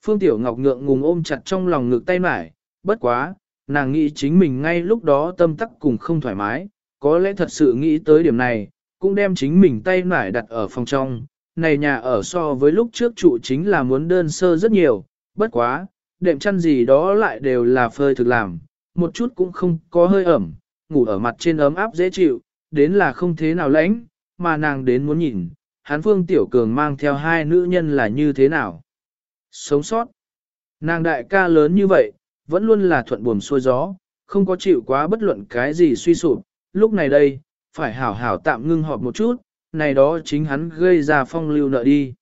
Phương Tiểu Ngọc ngượng ngùng ôm chặt trong lòng ngực tay mải, bất quá, nàng nghĩ chính mình ngay lúc đó tâm tắc cùng không thoải mái, có lẽ thật sự nghĩ tới điểm này, cũng đem chính mình tay mải đặt ở phòng trong. Này nhà ở so với lúc trước trụ chính là muốn đơn sơ rất nhiều, bất quá, đệm chăn gì đó lại đều là phơi thực làm, một chút cũng không có hơi ẩm, ngủ ở mặt trên ấm áp dễ chịu, đến là không thế nào lãnh, mà nàng đến muốn nhìn, hắn phương tiểu cường mang theo hai nữ nhân là như thế nào. Sống sót. Nàng đại ca lớn như vậy, vẫn luôn là thuận buồm xuôi gió, không có chịu quá bất luận cái gì suy sụp, lúc này đây, phải hảo hảo tạm ngưng họp một chút, này đó chính hắn gây ra phong lưu nợ đi.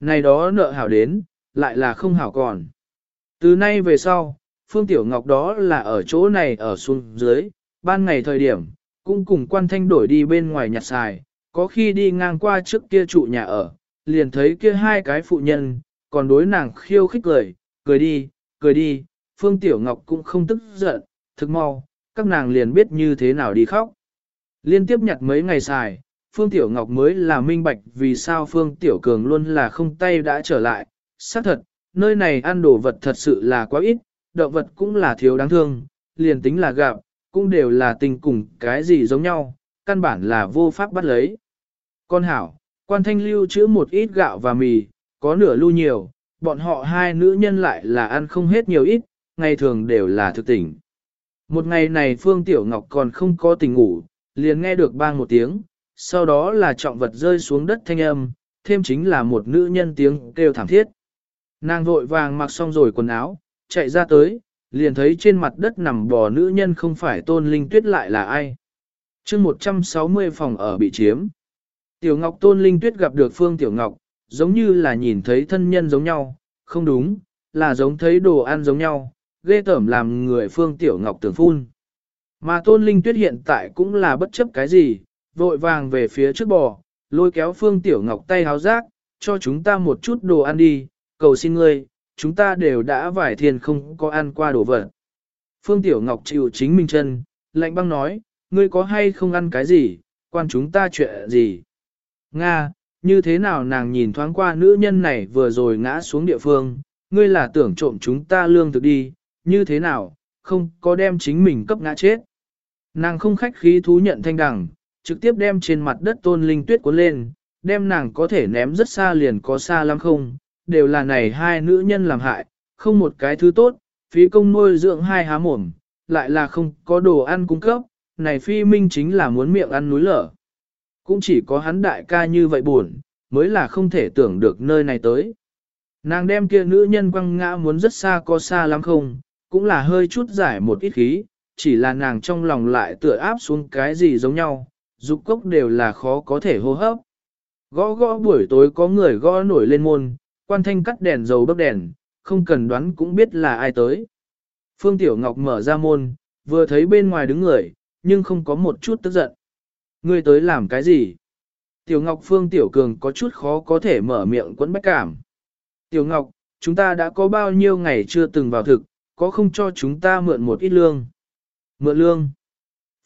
Này đó nợ hảo đến, lại là không hảo còn. Từ nay về sau, Phương Tiểu Ngọc đó là ở chỗ này ở xuống dưới, ban ngày thời điểm, cũng cùng quan thanh đổi đi bên ngoài nhặt xài, có khi đi ngang qua trước kia trụ nhà ở, liền thấy kia hai cái phụ nhân, còn đối nàng khiêu khích cười, cười đi, cười đi, Phương Tiểu Ngọc cũng không tức giận, thực mau, các nàng liền biết như thế nào đi khóc. Liên tiếp nhặt mấy ngày xài, Phương Tiểu Ngọc mới là minh bạch vì sao Phương Tiểu Cường luôn là không tay đã trở lại. xác thật, nơi này ăn đồ vật thật sự là quá ít, động vật cũng là thiếu đáng thương, liền tính là gặp cũng đều là tình cùng cái gì giống nhau, căn bản là vô pháp bắt lấy. Con hảo, quan thanh lưu chữ một ít gạo và mì, có nửa lưu nhiều, bọn họ hai nữ nhân lại là ăn không hết nhiều ít, ngày thường đều là thực tỉnh. Một ngày này Phương Tiểu Ngọc còn không có tỉnh ngủ, liền nghe được bang một tiếng, sau đó là trọng vật rơi xuống đất thanh âm, thêm chính là một nữ nhân tiếng kêu thảm thiết. Nàng vội vàng mặc xong rồi quần áo, chạy ra tới, liền thấy trên mặt đất nằm bò nữ nhân không phải tôn linh tuyết lại là ai chương 160 phòng ở bị chiếm. Tiểu Ngọc tôn linh tuyết gặp được Phương Tiểu Ngọc, giống như là nhìn thấy thân nhân giống nhau, không đúng, là giống thấy đồ ăn giống nhau, ghê tởm làm người Phương Tiểu Ngọc tưởng phun. Mà tôn linh tuyết hiện tại cũng là bất chấp cái gì, vội vàng về phía trước bò, lôi kéo Phương Tiểu Ngọc tay háo rác, cho chúng ta một chút đồ ăn đi, cầu xin ngươi, chúng ta đều đã vải thiên không có ăn qua đồ vật. Phương Tiểu Ngọc chịu chính mình chân, lạnh băng nói, ngươi có hay không ăn cái gì, quan chúng ta chuyện gì. Nga, như thế nào nàng nhìn thoáng qua nữ nhân này vừa rồi ngã xuống địa phương, ngươi là tưởng trộm chúng ta lương thực đi, như thế nào, không có đem chính mình cấp ngã chết. Nàng không khách khí thú nhận thanh đẳng, trực tiếp đem trên mặt đất tôn linh tuyết cuốn lên, đem nàng có thể ném rất xa liền có xa lắm không, đều là này hai nữ nhân làm hại, không một cái thứ tốt, phí công nuôi dưỡng hai há mồm, lại là không có đồ ăn cung cấp, này phi minh chính là muốn miệng ăn núi lở. Cũng chỉ có hắn đại ca như vậy buồn, mới là không thể tưởng được nơi này tới. Nàng đem kia nữ nhân quăng ngã muốn rất xa có xa lắm không, cũng là hơi chút giải một ít khí, chỉ là nàng trong lòng lại tựa áp xuống cái gì giống nhau, dục cốc đều là khó có thể hô hấp. Gõ gõ buổi tối có người gõ nổi lên môn, quan thanh cắt đèn dầu bấc đèn, không cần đoán cũng biết là ai tới. Phương Tiểu Ngọc mở ra môn, vừa thấy bên ngoài đứng người, nhưng không có một chút tức giận. Ngươi tới làm cái gì? Tiểu Ngọc Phương Tiểu Cường có chút khó có thể mở miệng quấn bách cảm. Tiểu Ngọc, chúng ta đã có bao nhiêu ngày chưa từng vào thực, có không cho chúng ta mượn một ít lương? Mượn lương.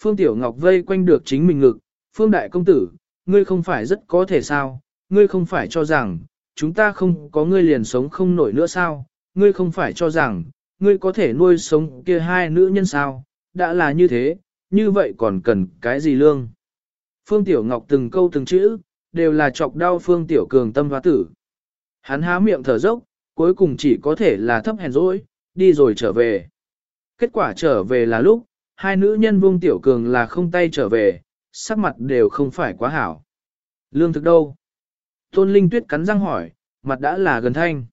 Phương Tiểu Ngọc vây quanh được chính mình ngực, Phương Đại Công Tử, ngươi không phải rất có thể sao, ngươi không phải cho rằng, chúng ta không có ngươi liền sống không nổi nữa sao, ngươi không phải cho rằng, ngươi có thể nuôi sống kia hai nữ nhân sao, đã là như thế, như vậy còn cần cái gì lương? Phương Tiểu Ngọc từng câu từng chữ, đều là chọc đau Phương Tiểu Cường tâm hóa tử. Hắn há miệng thở dốc, cuối cùng chỉ có thể là thấp hèn dỗi, đi rồi trở về. Kết quả trở về là lúc, hai nữ nhân Vương Tiểu Cường là không tay trở về, sắc mặt đều không phải quá hảo. Lương thực đâu? Tôn Linh Tuyết cắn răng hỏi, mặt đã là gần thanh.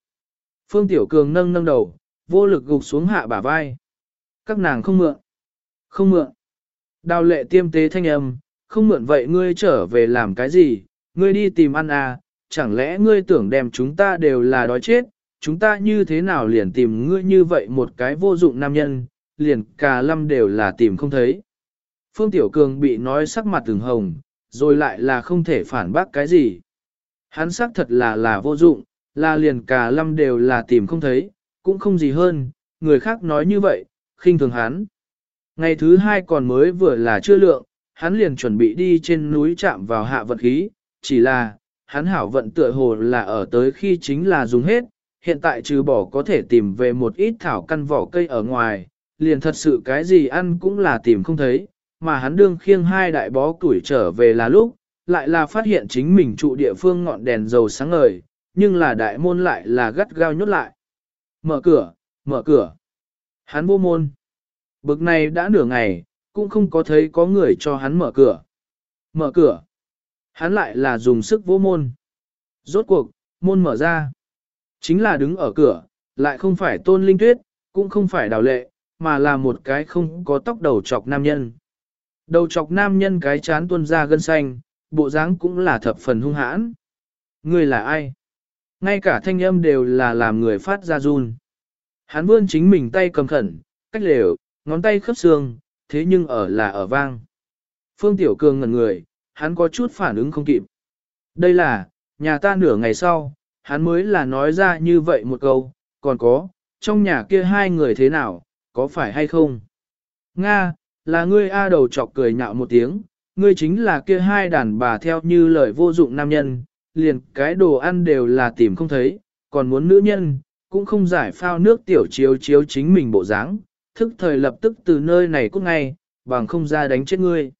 Phương Tiểu Cường nâng nâng đầu, vô lực gục xuống hạ bả vai. Các nàng không mượn. Không mượn. Đào lệ tiêm tế thanh âm, không mượn vậy ngươi trở về làm cái gì, ngươi đi tìm ăn à, chẳng lẽ ngươi tưởng đem chúng ta đều là đói chết, chúng ta như thế nào liền tìm ngươi như vậy một cái vô dụng nam nhân, liền cả lâm đều là tìm không thấy. Phương Tiểu Cường bị nói sắc mặt từng hồng, rồi lại là không thể phản bác cái gì. Hắn xác thật là là vô dụng, là liền cả lâm đều là tìm không thấy, cũng không gì hơn, người khác nói như vậy, khinh thường hắn. Ngày thứ hai còn mới vừa là chưa lượng, hắn liền chuẩn bị đi trên núi chạm vào hạ vận khí, chỉ là, hắn hảo vận tựa hồ là ở tới khi chính là dùng hết, hiện tại trừ bỏ có thể tìm về một ít thảo căn vỏ cây ở ngoài, liền thật sự cái gì ăn cũng là tìm không thấy, mà hắn đương khiêng hai đại bó tuổi trở về là lúc, lại là phát hiện chính mình trụ địa phương ngọn đèn dầu sáng ngời, nhưng là đại môn lại là gắt gao nhốt lại. Mở cửa, mở cửa. Hắn vô môn. Bực này đã nửa ngày, cũng không có thấy có người cho hắn mở cửa. Mở cửa. Hắn lại là dùng sức vô môn. Rốt cuộc, môn mở ra. Chính là đứng ở cửa, lại không phải tôn linh tuyết, cũng không phải đào lệ, mà là một cái không có tóc đầu chọc nam nhân. Đầu chọc nam nhân cái chán tuôn ra gân xanh, bộ dáng cũng là thập phần hung hãn. Người là ai? Ngay cả thanh âm đều là làm người phát ra run. Hắn vươn chính mình tay cầm khẩn, cách lều, ngón tay khớp xương, thế nhưng ở là ở vang. Phương Tiểu Cường ngẩn người, hắn có chút phản ứng không kịp. Đây là, nhà ta nửa ngày sau, hắn mới là nói ra như vậy một câu, còn có, trong nhà kia hai người thế nào, có phải hay không? Nga, là ngươi A đầu chọc cười nhạo một tiếng, ngươi chính là kia hai đàn bà theo như lời vô dụng nam nhân, liền cái đồ ăn đều là tìm không thấy, còn muốn nữ nhân, cũng không giải phao nước tiểu chiếu chiếu chính mình bộ dáng, thức thời lập tức từ nơi này cút ngay, bằng không ra đánh chết ngươi.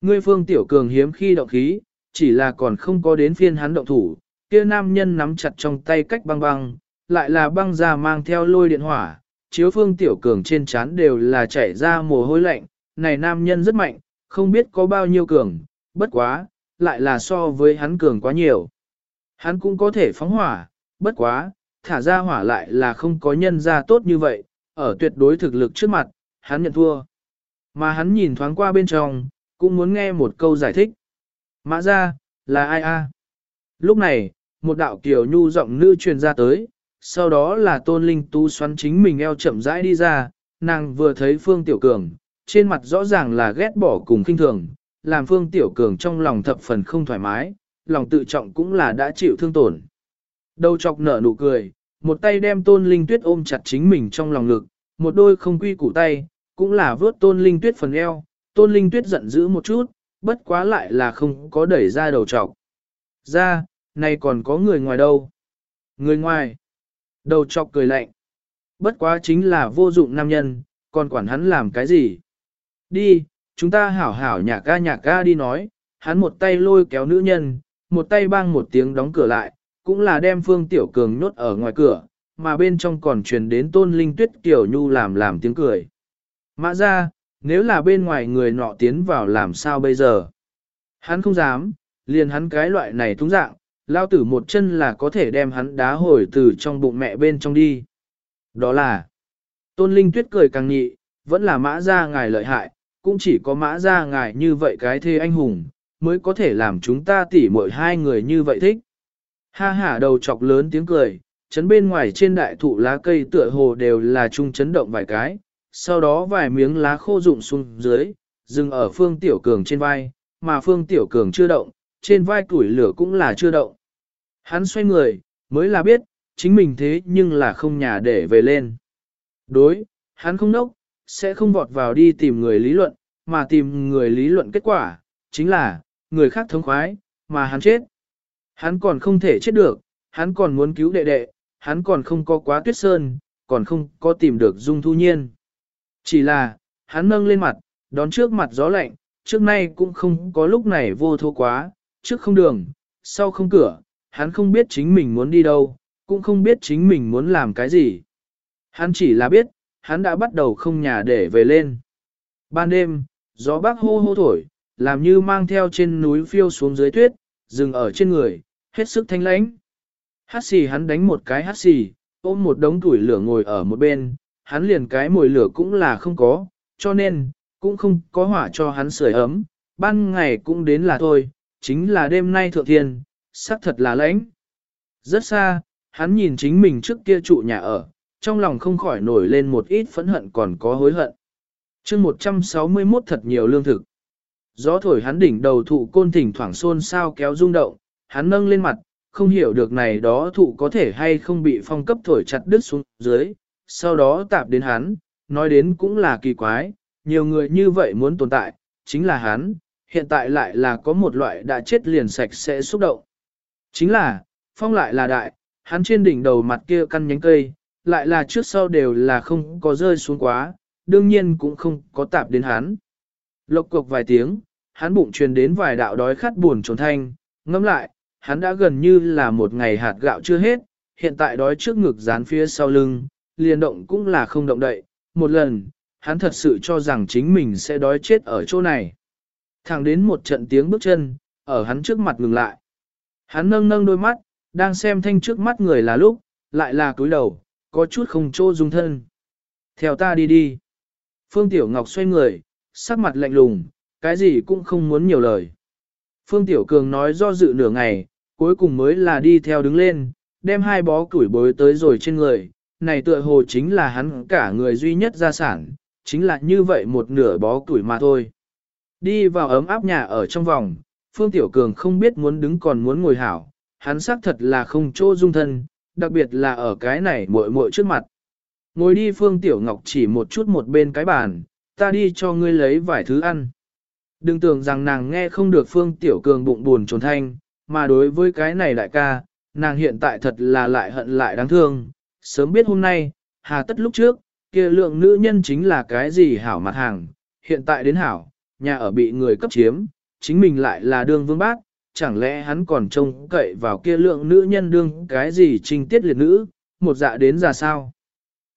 Ngươi phương tiểu cường hiếm khi động khí, chỉ là còn không có đến phiên hắn động thủ, kia nam nhân nắm chặt trong tay cách băng băng, lại là băng ra mang theo lôi điện hỏa, chiếu phương tiểu cường trên trán đều là chảy ra mồ hôi lạnh, này nam nhân rất mạnh, không biết có bao nhiêu cường, bất quá, lại là so với hắn cường quá nhiều. Hắn cũng có thể phóng hỏa, bất quá, thả ra hỏa lại là không có nhân ra tốt như vậy, ở tuyệt đối thực lực trước mặt, hắn nhận thua. Mà hắn nhìn thoáng qua bên trong, cũng muốn nghe một câu giải thích. Mã ra, là ai a? Lúc này, một đạo kiểu nhu giọng nữ truyền ra tới, sau đó là tôn linh tu xoắn chính mình eo chậm rãi đi ra, nàng vừa thấy Phương Tiểu Cường, trên mặt rõ ràng là ghét bỏ cùng kinh thường, làm Phương Tiểu Cường trong lòng thập phần không thoải mái, lòng tự trọng cũng là đã chịu thương tổn. Đầu chọc nở nụ cười, một tay đem tôn linh tuyết ôm chặt chính mình trong lòng ngực, một đôi không quy củ tay, cũng là vớt tôn linh tuyết phần eo, tôn linh tuyết giận dữ một chút, bất quá lại là không có đẩy ra đầu chọc. Ra, nay còn có người ngoài đâu? Người ngoài. Đầu chọc cười lạnh. Bất quá chính là vô dụng nam nhân, còn quản hắn làm cái gì? Đi, chúng ta hảo hảo nhạc ca nhạc ca đi nói, hắn một tay lôi kéo nữ nhân, một tay bang một tiếng đóng cửa lại, cũng là đem Phương Tiểu Cường nhốt ở ngoài cửa, mà bên trong còn truyền đến tôn linh tuyết kiểu nhu làm làm tiếng cười. Mã ra, nếu là bên ngoài người nọ tiến vào làm sao bây giờ? Hắn không dám, liền hắn cái loại này thúng dạng, lao tử một chân là có thể đem hắn đá hồi từ trong bụng mẹ bên trong đi. Đó là, tôn linh tuyết cười càng nhị, vẫn là mã ra ngài lợi hại, cũng chỉ có mã ra ngài như vậy cái thê anh hùng, mới có thể làm chúng ta tỉ mỗi hai người như vậy thích. Ha hả đầu chọc lớn tiếng cười, chấn bên ngoài trên đại thụ lá cây tựa hồ đều là chung chấn động vài cái, sau đó vài miếng lá khô rụng xuống dưới, dừng ở phương tiểu cường trên vai, mà phương tiểu cường chưa động, trên vai củi lửa cũng là chưa động. Hắn xoay người, mới là biết, chính mình thế nhưng là không nhà để về lên. Đối, hắn không nốc, sẽ không vọt vào đi tìm người lý luận, mà tìm người lý luận kết quả, chính là, người khác thống khoái, mà hắn chết. Hắn còn không thể chết được, hắn còn muốn cứu đệ đệ, hắn còn không có quá tuyết sơn, còn không có tìm được dung thu nhiên. Chỉ là, hắn nâng lên mặt, đón trước mặt gió lạnh, trước nay cũng không có lúc này vô thô quá, trước không đường, sau không cửa, hắn không biết chính mình muốn đi đâu, cũng không biết chính mình muốn làm cái gì. Hắn chỉ là biết, hắn đã bắt đầu không nhà để về lên. Ban đêm, gió bắc hô hô thổi, làm như mang theo trên núi phiêu xuống dưới tuyết, dừng ở trên người, hết sức thanh lãnh. Hát xì hắn đánh một cái hát xì, ôm một đống tuổi lửa ngồi ở một bên, hắn liền cái mồi lửa cũng là không có, cho nên, cũng không có hỏa cho hắn sưởi ấm, ban ngày cũng đến là thôi, chính là đêm nay thượng thiên, sắc thật là lãnh. Rất xa, hắn nhìn chính mình trước kia trụ nhà ở, trong lòng không khỏi nổi lên một ít phẫn hận còn có hối hận. chương 161 thật nhiều lương thực. Gió thổi hắn đỉnh đầu thụ côn thỉnh thoảng xôn sao kéo rung động, hắn nâng lên mặt, không hiểu được này đó thụ có thể hay không bị phong cấp thổi chặt đứt xuống dưới, sau đó tạp đến hắn, nói đến cũng là kỳ quái, nhiều người như vậy muốn tồn tại, chính là hắn, hiện tại lại là có một loại đã chết liền sạch sẽ xúc động. Chính là, phong lại là đại, hắn trên đỉnh đầu mặt kia căn nhánh cây, lại là trước sau đều là không có rơi xuống quá, đương nhiên cũng không có tạp đến hắn. Lộc cục vài tiếng, hắn bụng truyền đến vài đạo đói khát buồn trốn thanh, ngâm lại, hắn đã gần như là một ngày hạt gạo chưa hết, hiện tại đói trước ngực dán phía sau lưng, liền động cũng là không động đậy, một lần, hắn thật sự cho rằng chính mình sẽ đói chết ở chỗ này. Thẳng đến một trận tiếng bước chân, ở hắn trước mặt ngừng lại. Hắn nâng nâng đôi mắt, đang xem thanh trước mắt người là lúc, lại là cúi đầu, có chút không chỗ dung thân. Theo ta đi đi. Phương Tiểu Ngọc xoay người, sắc mặt lạnh lùng, cái gì cũng không muốn nhiều lời. Phương Tiểu Cường nói do dự nửa ngày, cuối cùng mới là đi theo đứng lên, đem hai bó củi bối tới rồi trên người. Này tựa hồ chính là hắn cả người duy nhất gia sản, chính là như vậy một nửa bó củi mà thôi. Đi vào ấm áp nhà ở trong vòng, Phương Tiểu Cường không biết muốn đứng còn muốn ngồi hảo, hắn xác thật là không chỗ dung thân, đặc biệt là ở cái này muội muội trước mặt. Ngồi đi Phương Tiểu Ngọc chỉ một chút một bên cái bàn, ta đi cho ngươi lấy vài thứ ăn. Đừng tưởng rằng nàng nghe không được Phương Tiểu Cường bụng buồn trốn thanh, mà đối với cái này đại ca, nàng hiện tại thật là lại hận lại đáng thương. Sớm biết hôm nay, hà tất lúc trước, kia lượng nữ nhân chính là cái gì hảo mặt hàng, hiện tại đến hảo, nhà ở bị người cấp chiếm, chính mình lại là đương vương bác, chẳng lẽ hắn còn trông cậy vào kia lượng nữ nhân đương cái gì trinh tiết liệt nữ, một dạ đến ra sao.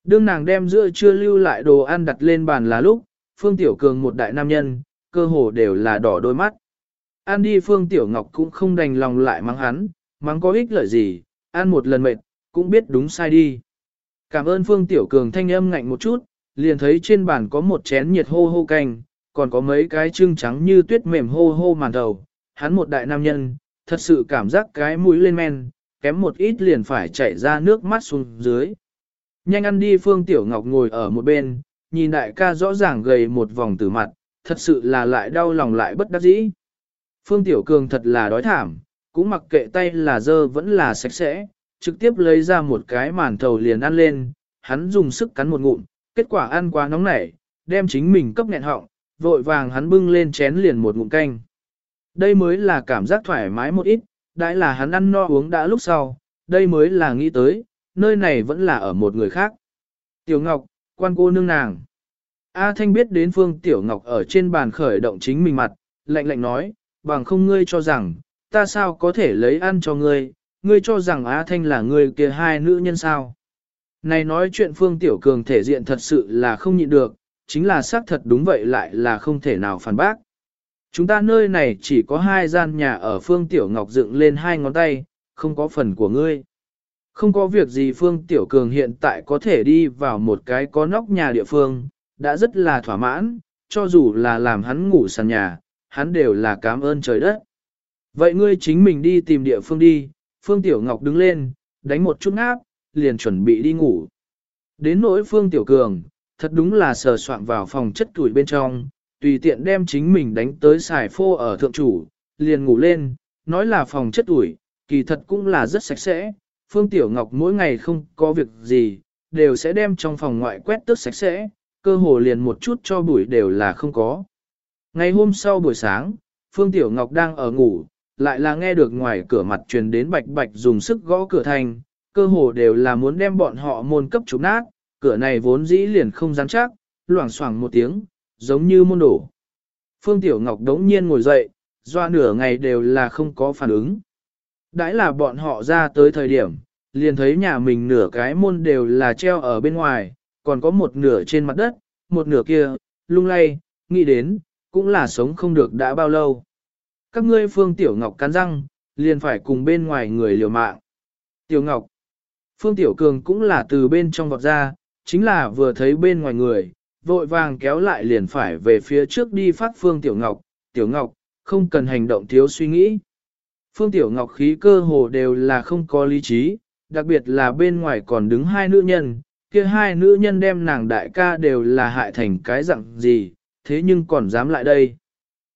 Đương nàng đem giữa chưa lưu lại đồ ăn đặt lên bàn là lúc, Phương Tiểu Cường một đại nam nhân, cơ hồ đều là đỏ đôi mắt. An đi Phương Tiểu Ngọc cũng không đành lòng lại mắng hắn, mắng có ích lợi gì, ăn một lần mệt, cũng biết đúng sai đi. Cảm ơn Phương Tiểu Cường thanh âm ngạnh một chút, liền thấy trên bàn có một chén nhiệt hô hô canh, còn có mấy cái trưng trắng như tuyết mềm hô hô màn đầu. Hắn một đại nam nhân, thật sự cảm giác cái mũi lên men, kém một ít liền phải chảy ra nước mắt xuống dưới. Nhanh ăn đi Phương Tiểu Ngọc ngồi ở một bên, nhìn đại ca rõ ràng gầy một vòng từ mặt, thật sự là lại đau lòng lại bất đắc dĩ. Phương Tiểu Cường thật là đói thảm, cũng mặc kệ tay là dơ vẫn là sạch sẽ, trực tiếp lấy ra một cái màn thầu liền ăn lên, hắn dùng sức cắn một ngụm, kết quả ăn quá nóng nảy, đem chính mình cấp nghẹn họng, vội vàng hắn bưng lên chén liền một ngụm canh. Đây mới là cảm giác thoải mái một ít, đại là hắn ăn no uống đã lúc sau, đây mới là nghĩ tới, nơi này vẫn là ở một người khác. Tiểu Ngọc, quan cô nương nàng. A Thanh biết đến Phương Tiểu Ngọc ở trên bàn khởi động chính mình mặt, lạnh lạnh nói, bằng không ngươi cho rằng, ta sao có thể lấy ăn cho ngươi, ngươi cho rằng A Thanh là ngươi kia hai nữ nhân sao. Này nói chuyện Phương Tiểu Cường thể diện thật sự là không nhịn được, chính là xác thật đúng vậy lại là không thể nào phản bác. Chúng ta nơi này chỉ có hai gian nhà ở Phương Tiểu Ngọc dựng lên hai ngón tay, không có phần của ngươi. Không có việc gì Phương Tiểu Cường hiện tại có thể đi vào một cái có nóc nhà địa phương, đã rất là thỏa mãn, cho dù là làm hắn ngủ sàn nhà, hắn đều là cảm ơn trời đất. Vậy ngươi chính mình đi tìm địa phương đi, Phương Tiểu Ngọc đứng lên, đánh một chút ngáp, liền chuẩn bị đi ngủ. Đến nỗi Phương Tiểu Cường, thật đúng là sờ soạn vào phòng chất tuổi bên trong, tùy tiện đem chính mình đánh tới xài phô ở thượng chủ, liền ngủ lên, nói là phòng chất tuổi, kỳ thật cũng là rất sạch sẽ. Phương Tiểu Ngọc mỗi ngày không có việc gì, đều sẽ đem trong phòng ngoại quét tước sạch sẽ, cơ hồ liền một chút cho bụi đều là không có. Ngày hôm sau buổi sáng, Phương Tiểu Ngọc đang ở ngủ, lại là nghe được ngoài cửa mặt truyền đến bạch bạch dùng sức gõ cửa thành, cơ hồ đều là muốn đem bọn họ môn cấp trục nát, cửa này vốn dĩ liền không rắn chắc, loảng xoảng một tiếng, giống như môn đổ. Phương Tiểu Ngọc đống nhiên ngồi dậy, doa nửa ngày đều là không có phản ứng. Đãi là bọn họ ra tới thời điểm, liền thấy nhà mình nửa cái môn đều là treo ở bên ngoài, còn có một nửa trên mặt đất, một nửa kia, lung lay, nghĩ đến, cũng là sống không được đã bao lâu. Các ngươi Phương Tiểu Ngọc cắn răng, liền phải cùng bên ngoài người liều mạng. Tiểu Ngọc, Phương Tiểu Cường cũng là từ bên trong vọt ra, chính là vừa thấy bên ngoài người, vội vàng kéo lại liền phải về phía trước đi phát Phương Tiểu Ngọc. Tiểu Ngọc, không cần hành động thiếu suy nghĩ. Phương Tiểu Ngọc khí cơ hồ đều là không có lý trí, đặc biệt là bên ngoài còn đứng hai nữ nhân, kia hai nữ nhân đem nàng đại ca đều là hại thành cái dạng gì, thế nhưng còn dám lại đây.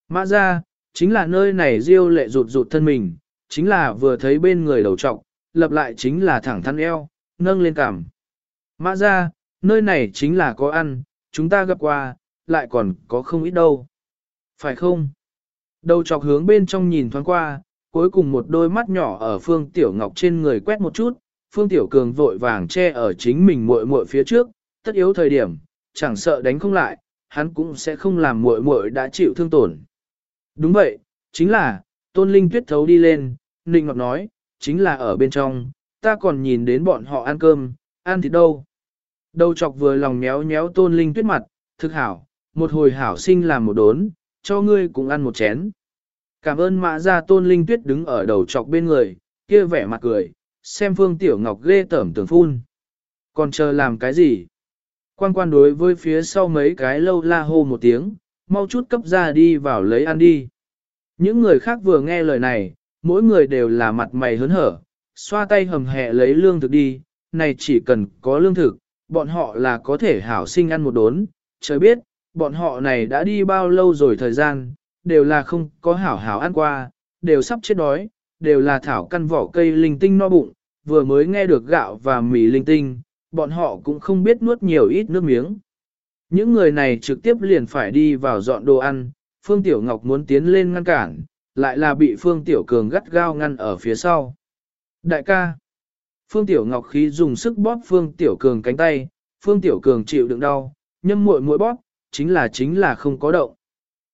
Mã ra, chính là nơi này diêu lệ rụt rụt thân mình, chính là vừa thấy bên người đầu trọc, lập lại chính là thẳng thắn eo, nâng lên cằm. Mã ra, nơi này chính là có ăn, chúng ta gặp qua, lại còn có không ít đâu. Phải không? Đầu chọc hướng bên trong nhìn thoáng qua, cuối cùng một đôi mắt nhỏ ở phương tiểu ngọc trên người quét một chút, phương tiểu cường vội vàng che ở chính mình muội muội phía trước, tất yếu thời điểm, chẳng sợ đánh không lại, hắn cũng sẽ không làm muội muội đã chịu thương tổn. Đúng vậy, chính là, tôn linh tuyết thấu đi lên, Ninh Ngọc nói, chính là ở bên trong, ta còn nhìn đến bọn họ ăn cơm, ăn thịt đâu. Đầu chọc vừa lòng méo méo tôn linh tuyết mặt, thực hảo, một hồi hảo sinh làm một đốn, cho ngươi cũng ăn một chén. Cảm ơn mã ra tôn linh tuyết đứng ở đầu chọc bên người, kia vẻ mặt cười, xem phương tiểu ngọc ghê tởm tường phun. Còn chờ làm cái gì? Quan quan đối với phía sau mấy cái lâu la hô một tiếng, mau chút cấp ra đi vào lấy ăn đi. Những người khác vừa nghe lời này, mỗi người đều là mặt mày hớn hở, xoa tay hầm hẹ lấy lương thực đi, này chỉ cần có lương thực, bọn họ là có thể hảo sinh ăn một đốn, trời biết, bọn họ này đã đi bao lâu rồi thời gian, đều là không có hảo hảo ăn qua, đều sắp chết đói, đều là thảo căn vỏ cây linh tinh no bụng, vừa mới nghe được gạo và mì linh tinh, bọn họ cũng không biết nuốt nhiều ít nước miếng. Những người này trực tiếp liền phải đi vào dọn đồ ăn, Phương Tiểu Ngọc muốn tiến lên ngăn cản, lại là bị Phương Tiểu Cường gắt gao ngăn ở phía sau. Đại ca, Phương Tiểu Ngọc khí dùng sức bóp Phương Tiểu Cường cánh tay, Phương Tiểu Cường chịu đựng đau, nhâm muội muội bóp, chính là chính là không có động.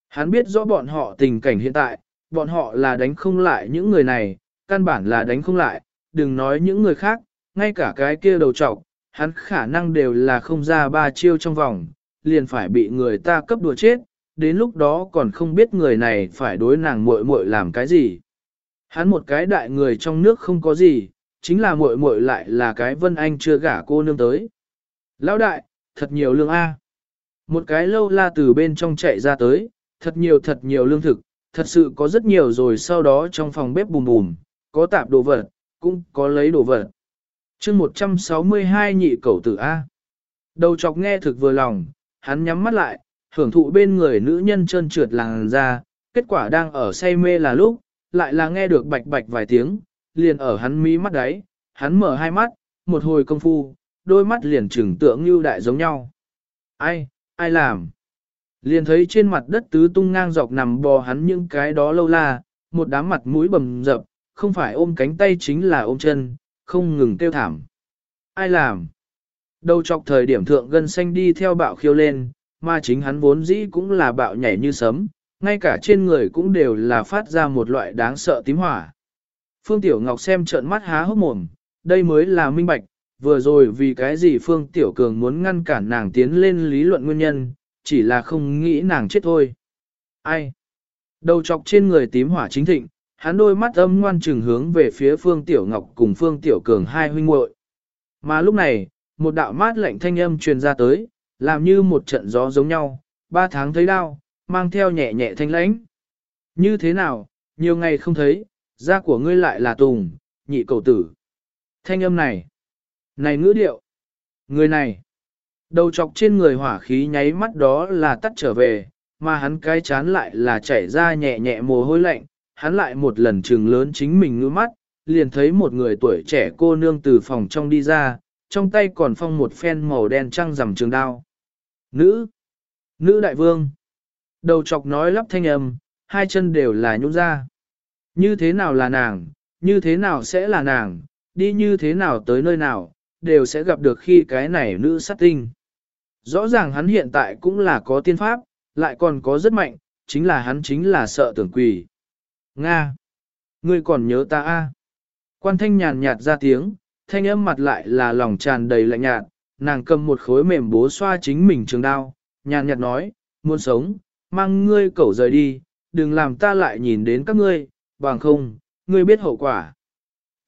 Hắn biết rõ bọn họ tình cảnh hiện tại, bọn họ là đánh không lại những người này, căn bản là đánh không lại, đừng nói những người khác, ngay cả cái kia đầu trọc, hắn khả năng đều là không ra ba chiêu trong vòng, liền phải bị người ta cấp đùa chết, đến lúc đó còn không biết người này phải đối nàng muội muội làm cái gì. Hắn một cái đại người trong nước không có gì, chính là muội muội lại là cái Vân Anh chưa gả cô nương tới. Lão đại, thật nhiều lương A. Một cái lâu la từ bên trong chạy ra tới, thật nhiều thật nhiều lương thực, thật sự có rất nhiều rồi sau đó trong phòng bếp bùm bùm, có tạp đồ vật, cũng có lấy đồ vật. chương 162 nhị cầu tử A. Đầu chọc nghe thực vừa lòng, hắn nhắm mắt lại, hưởng thụ bên người nữ nhân trơn trượt làng ra, kết quả đang ở say mê là lúc, lại là nghe được bạch bạch vài tiếng, liền ở hắn mí mắt đáy, hắn mở hai mắt, một hồi công phu, đôi mắt liền trừng tượng như đại giống nhau. Ai, ai làm? Liền thấy trên mặt đất tứ tung ngang dọc nằm bò hắn những cái đó lâu la, một đám mặt mũi bầm dập, không phải ôm cánh tay chính là ôm chân, không ngừng tiêu thảm. Ai làm? Đầu chọc thời điểm thượng gân xanh đi theo bạo khiêu lên, mà chính hắn vốn dĩ cũng là bạo nhảy như sấm, ngay cả trên người cũng đều là phát ra một loại đáng sợ tím hỏa. Phương Tiểu Ngọc xem trợn mắt há hốc mồm, đây mới là minh bạch, vừa rồi vì cái gì Phương Tiểu Cường muốn ngăn cản nàng tiến lên lý luận nguyên nhân, chỉ là không nghĩ nàng chết thôi. Ai? Đầu chọc trên người tím hỏa chính thịnh, hắn đôi mắt âm ngoan trừng hướng về phía Phương Tiểu Ngọc cùng Phương Tiểu Cường hai huynh muội. Mà lúc này, một đạo mát lạnh thanh âm truyền ra tới, làm như một trận gió giống nhau, ba tháng thấy đau, mang theo nhẹ nhẹ thanh lãnh. Như thế nào, nhiều ngày không thấy, da của ngươi lại là tùng, nhị cầu tử. Thanh âm này, này ngữ điệu, người này, đầu chọc trên người hỏa khí nháy mắt đó là tắt trở về, mà hắn cái chán lại là chảy ra nhẹ nhẹ mồ hôi lạnh, hắn lại một lần trừng lớn chính mình ngữ mắt, liền thấy một người tuổi trẻ cô nương từ phòng trong đi ra, trong tay còn phong một phen màu đen trăng rằm trường đao. Nữ! Nữ đại vương! Đầu chọc nói lắp thanh âm, hai chân đều là nhũ ra. Như thế nào là nàng, như thế nào sẽ là nàng, đi như thế nào tới nơi nào, đều sẽ gặp được khi cái này nữ sát tinh. Rõ ràng hắn hiện tại cũng là có tiên pháp, lại còn có rất mạnh, chính là hắn chính là sợ tưởng quỷ. Nga! Ngươi còn nhớ ta a? Quan thanh nhàn nhạt ra tiếng, thanh âm mặt lại là lòng tràn đầy lạnh nhạt, nàng cầm một khối mềm bố xoa chính mình trường đao, nhàn nhạt nói, muốn sống, mang ngươi cẩu rời đi, đừng làm ta lại nhìn đến các ngươi, bằng không, ngươi biết hậu quả.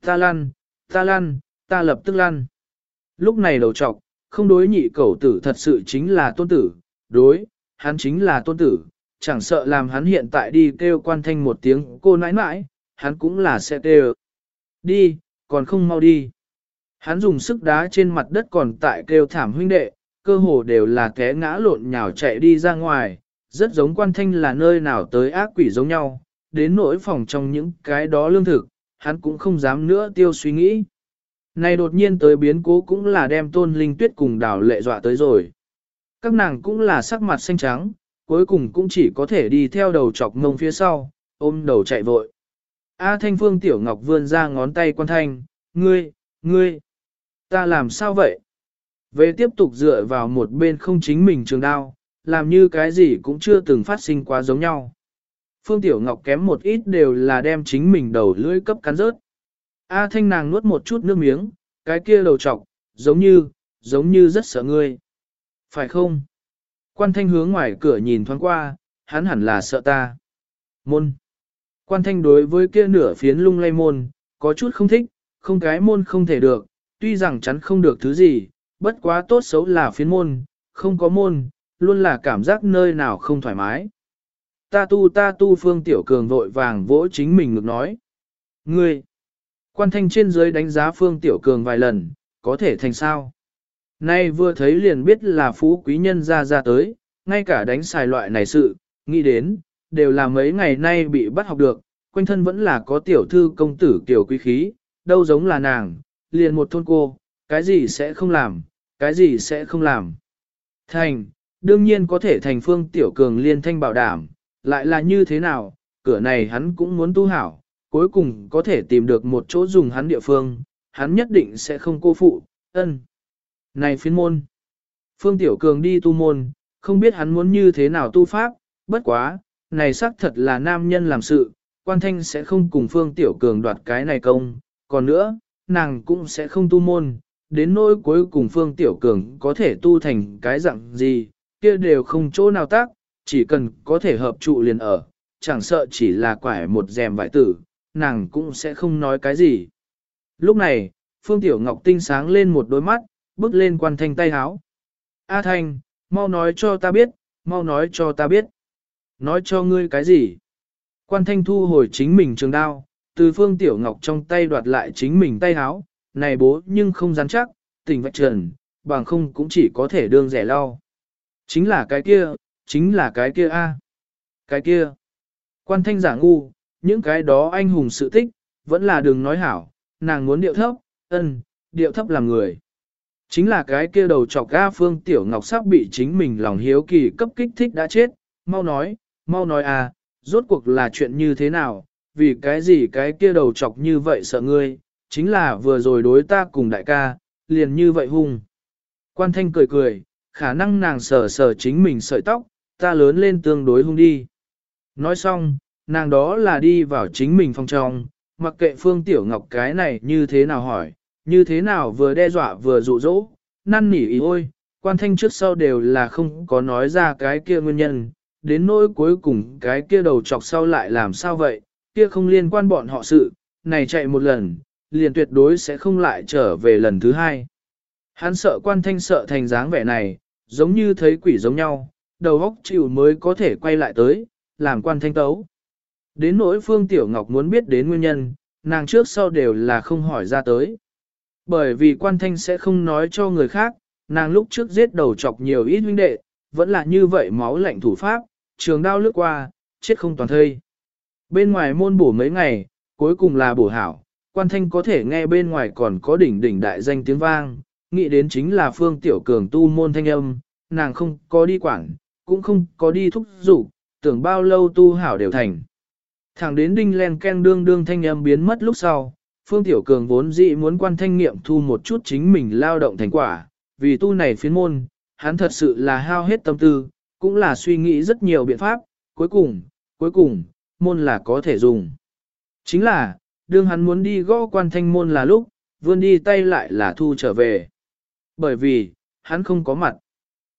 Ta lăn, ta lăn, ta lập tức lăn. Lúc này đầu trọc, không đối nhị cầu tử thật sự chính là tôn tử, đối, hắn chính là tôn tử, chẳng sợ làm hắn hiện tại đi kêu quan thanh một tiếng cô nãi nãi, hắn cũng là sẽ kêu. Đi, còn không mau đi. Hắn dùng sức đá trên mặt đất còn tại kêu thảm huynh đệ, cơ hồ đều là té ngã lộn nhào chạy đi ra ngoài, rất giống quan thanh là nơi nào tới ác quỷ giống nhau, đến nỗi phòng trong những cái đó lương thực, hắn cũng không dám nữa tiêu suy nghĩ. Này đột nhiên tới biến cố cũng là đem tôn linh tuyết cùng đào lệ dọa tới rồi. Các nàng cũng là sắc mặt xanh trắng, cuối cùng cũng chỉ có thể đi theo đầu chọc mông phía sau, ôm đầu chạy vội. A thanh phương tiểu ngọc vươn ra ngón tay quan thanh, ngươi, ngươi, ta làm sao vậy? Về tiếp tục dựa vào một bên không chính mình trường đao, làm như cái gì cũng chưa từng phát sinh quá giống nhau. Phương Tiểu Ngọc kém một ít đều là đem chính mình đầu lưỡi cấp cắn rớt. A thanh nàng nuốt một chút nước miếng, cái kia đầu trọc, giống như, giống như rất sợ ngươi. Phải không? Quan thanh hướng ngoài cửa nhìn thoáng qua, hắn hẳn là sợ ta. Môn. Quan thanh đối với kia nửa phiến lung lay môn, có chút không thích, không cái môn không thể được, tuy rằng chắn không được thứ gì, bất quá tốt xấu là phiến môn, không có môn, luôn là cảm giác nơi nào không thoải mái. Ta tu ta tu phương tiểu cường vội vàng vỗ chính mình ngược nói. Ngươi, quan thanh trên dưới đánh giá phương tiểu cường vài lần, có thể thành sao? Nay vừa thấy liền biết là phú quý nhân ra ra tới, ngay cả đánh xài loại này sự, nghĩ đến, đều là mấy ngày nay bị bắt học được, quanh thân vẫn là có tiểu thư công tử tiểu quý khí, đâu giống là nàng, liền một thôn cô, cái gì sẽ không làm, cái gì sẽ không làm. Thành, đương nhiên có thể thành phương tiểu cường liên thanh bảo đảm, lại là như thế nào, cửa này hắn cũng muốn tu hảo, cuối cùng có thể tìm được một chỗ dùng hắn địa phương, hắn nhất định sẽ không cô phụ, ân. Này phiến môn, phương tiểu cường đi tu môn, không biết hắn muốn như thế nào tu pháp, bất quá, này xác thật là nam nhân làm sự, quan thanh sẽ không cùng phương tiểu cường đoạt cái này công, còn nữa, nàng cũng sẽ không tu môn, đến nỗi cuối cùng phương tiểu cường có thể tu thành cái dạng gì, kia đều không chỗ nào tác, chỉ cần có thể hợp trụ liền ở, chẳng sợ chỉ là quải một rèm vải tử, nàng cũng sẽ không nói cái gì. Lúc này, Phương Tiểu Ngọc tinh sáng lên một đôi mắt, bước lên quan thanh tay háo. A Thanh, mau nói cho ta biết, mau nói cho ta biết. Nói cho ngươi cái gì? Quan thanh thu hồi chính mình trường đao, từ Phương Tiểu Ngọc trong tay đoạt lại chính mình tay háo, này bố nhưng không rắn chắc, tình vạch trần, bằng không cũng chỉ có thể đương rẻ lau. Chính là cái kia, chính là cái kia a Cái kia. Quan thanh giả ngu, những cái đó anh hùng sự tích, vẫn là đừng nói hảo, nàng muốn điệu thấp, ân, điệu thấp làm người. Chính là cái kia đầu chọc ga phương tiểu ngọc sắp bị chính mình lòng hiếu kỳ cấp kích thích đã chết, mau nói, mau nói à, rốt cuộc là chuyện như thế nào, vì cái gì cái kia đầu chọc như vậy sợ ngươi, chính là vừa rồi đối ta cùng đại ca, liền như vậy hung. Quan thanh cười cười, khả năng nàng sờ sờ chính mình sợi tóc, ta lớn lên tương đối hung đi. Nói xong, nàng đó là đi vào chính mình phòng trong, mặc kệ Phương Tiểu Ngọc cái này như thế nào hỏi, như thế nào vừa đe dọa vừa dụ dỗ, năn nỉ ý ôi, quan thanh trước sau đều là không có nói ra cái kia nguyên nhân, đến nỗi cuối cùng cái kia đầu chọc sau lại làm sao vậy, kia không liên quan bọn họ sự, này chạy một lần, liền tuyệt đối sẽ không lại trở về lần thứ hai. Hắn sợ quan thanh sợ thành dáng vẻ này, giống như thấy quỷ giống nhau, đầu óc chịu mới có thể quay lại tới, làm quan thanh tấu. Đến nỗi Phương Tiểu Ngọc muốn biết đến nguyên nhân, nàng trước sau đều là không hỏi ra tới. Bởi vì quan thanh sẽ không nói cho người khác, nàng lúc trước giết đầu chọc nhiều ít huynh đệ, vẫn là như vậy máu lạnh thủ pháp, trường đao lướt qua, chết không toàn thây. Bên ngoài môn bổ mấy ngày, cuối cùng là bổ hảo, quan thanh có thể nghe bên ngoài còn có đỉnh đỉnh đại danh tiếng vang, nghĩ đến chính là phương tiểu cường tu môn thanh âm, nàng không có đi quảng, cũng không có đi thúc rủ, tưởng bao lâu tu hảo đều thành. Thẳng đến đinh len ken đương đương thanh âm biến mất lúc sau, Phương Tiểu Cường vốn dĩ muốn quan thanh nghiệm thu một chút chính mình lao động thành quả, vì tu này phiến môn, hắn thật sự là hao hết tâm tư, cũng là suy nghĩ rất nhiều biện pháp, cuối cùng, cuối cùng, môn là có thể dùng. Chính là, đương hắn muốn đi gõ quan thanh môn là lúc, vươn đi tay lại là thu trở về. Bởi vì, hắn không có mặt.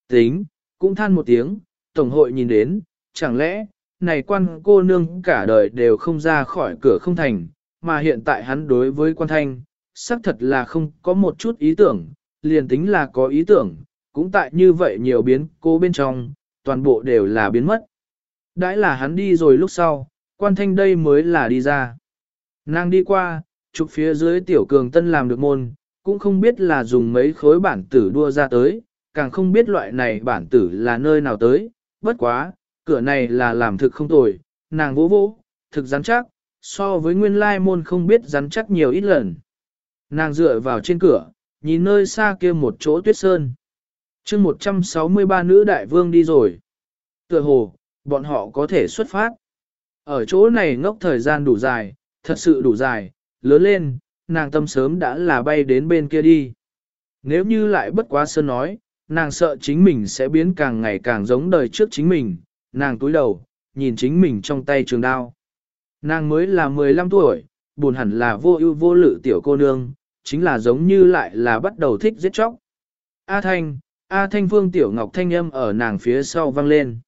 Tính, cũng than một tiếng, Tổng hội nhìn đến, chẳng lẽ, này quan cô nương cả đời đều không ra khỏi cửa không thành, mà hiện tại hắn đối với quan thanh, xác thật là không có một chút ý tưởng, liền tính là có ý tưởng, cũng tại như vậy nhiều biến cô bên trong, toàn bộ đều là biến mất. Đãi là hắn đi rồi lúc sau, quan thanh đây mới là đi ra. Nàng đi qua, chụp phía dưới tiểu cường tân làm được môn, cũng không biết là dùng mấy khối bản tử đua ra tới, càng không biết loại này bản tử là nơi nào tới, bất quá, cửa này là làm thực không tồi, nàng vỗ vỗ, thực rắn chắc, so với nguyên lai môn không biết rắn chắc nhiều ít lần. Nàng dựa vào trên cửa, nhìn nơi xa kia một chỗ tuyết sơn. chương 163 nữ đại vương đi rồi. Tựa hồ, bọn họ có thể xuất phát. Ở chỗ này ngốc thời gian đủ dài, thật sự đủ dài, lớn lên, nàng tâm sớm đã là bay đến bên kia đi. Nếu như lại bất quá sơn nói, nàng sợ chính mình sẽ biến càng ngày càng giống đời trước chính mình, nàng túi đầu, nhìn chính mình trong tay trường đao. Nàng mới là 15 tuổi, buồn hẳn là vô ưu vô lự tiểu cô nương, chính là giống như lại là bắt đầu thích giết chóc. A Thanh, A Thanh Phương Tiểu Ngọc Thanh âm ở nàng phía sau vang lên.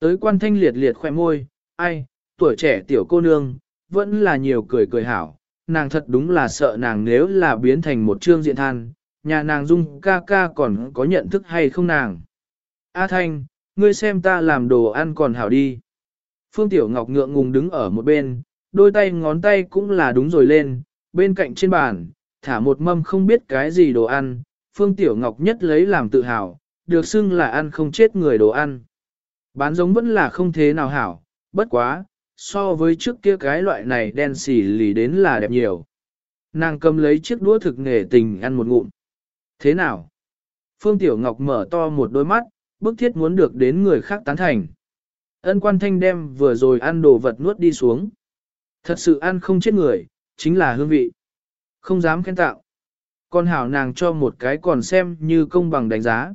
Tới quan thanh liệt liệt khoe môi, ai, tuổi trẻ tiểu cô nương, vẫn là nhiều cười cười hảo, nàng thật đúng là sợ nàng nếu là biến thành một trương diện than, nhà nàng dung ca ca còn có nhận thức hay không nàng. A Thanh, ngươi xem ta làm đồ ăn còn hảo đi. Phương Tiểu Ngọc ngượng ngùng đứng ở một bên, đôi tay ngón tay cũng là đúng rồi lên, bên cạnh trên bàn, thả một mâm không biết cái gì đồ ăn, Phương Tiểu Ngọc nhất lấy làm tự hào, được xưng là ăn không chết người đồ ăn. Bán giống vẫn là không thế nào hảo, bất quá, so với trước kia cái loại này đen xỉ lì đến là đẹp nhiều. Nàng cầm lấy chiếc đũa thực nghề tình ăn một ngụm. Thế nào? Phương Tiểu Ngọc mở to một đôi mắt, bức thiết muốn được đến người khác tán thành. Ân quan thanh đem vừa rồi ăn đồ vật nuốt đi xuống. Thật sự ăn không chết người, chính là hương vị. Không dám khen tạo. Con hảo nàng cho một cái còn xem như công bằng đánh giá.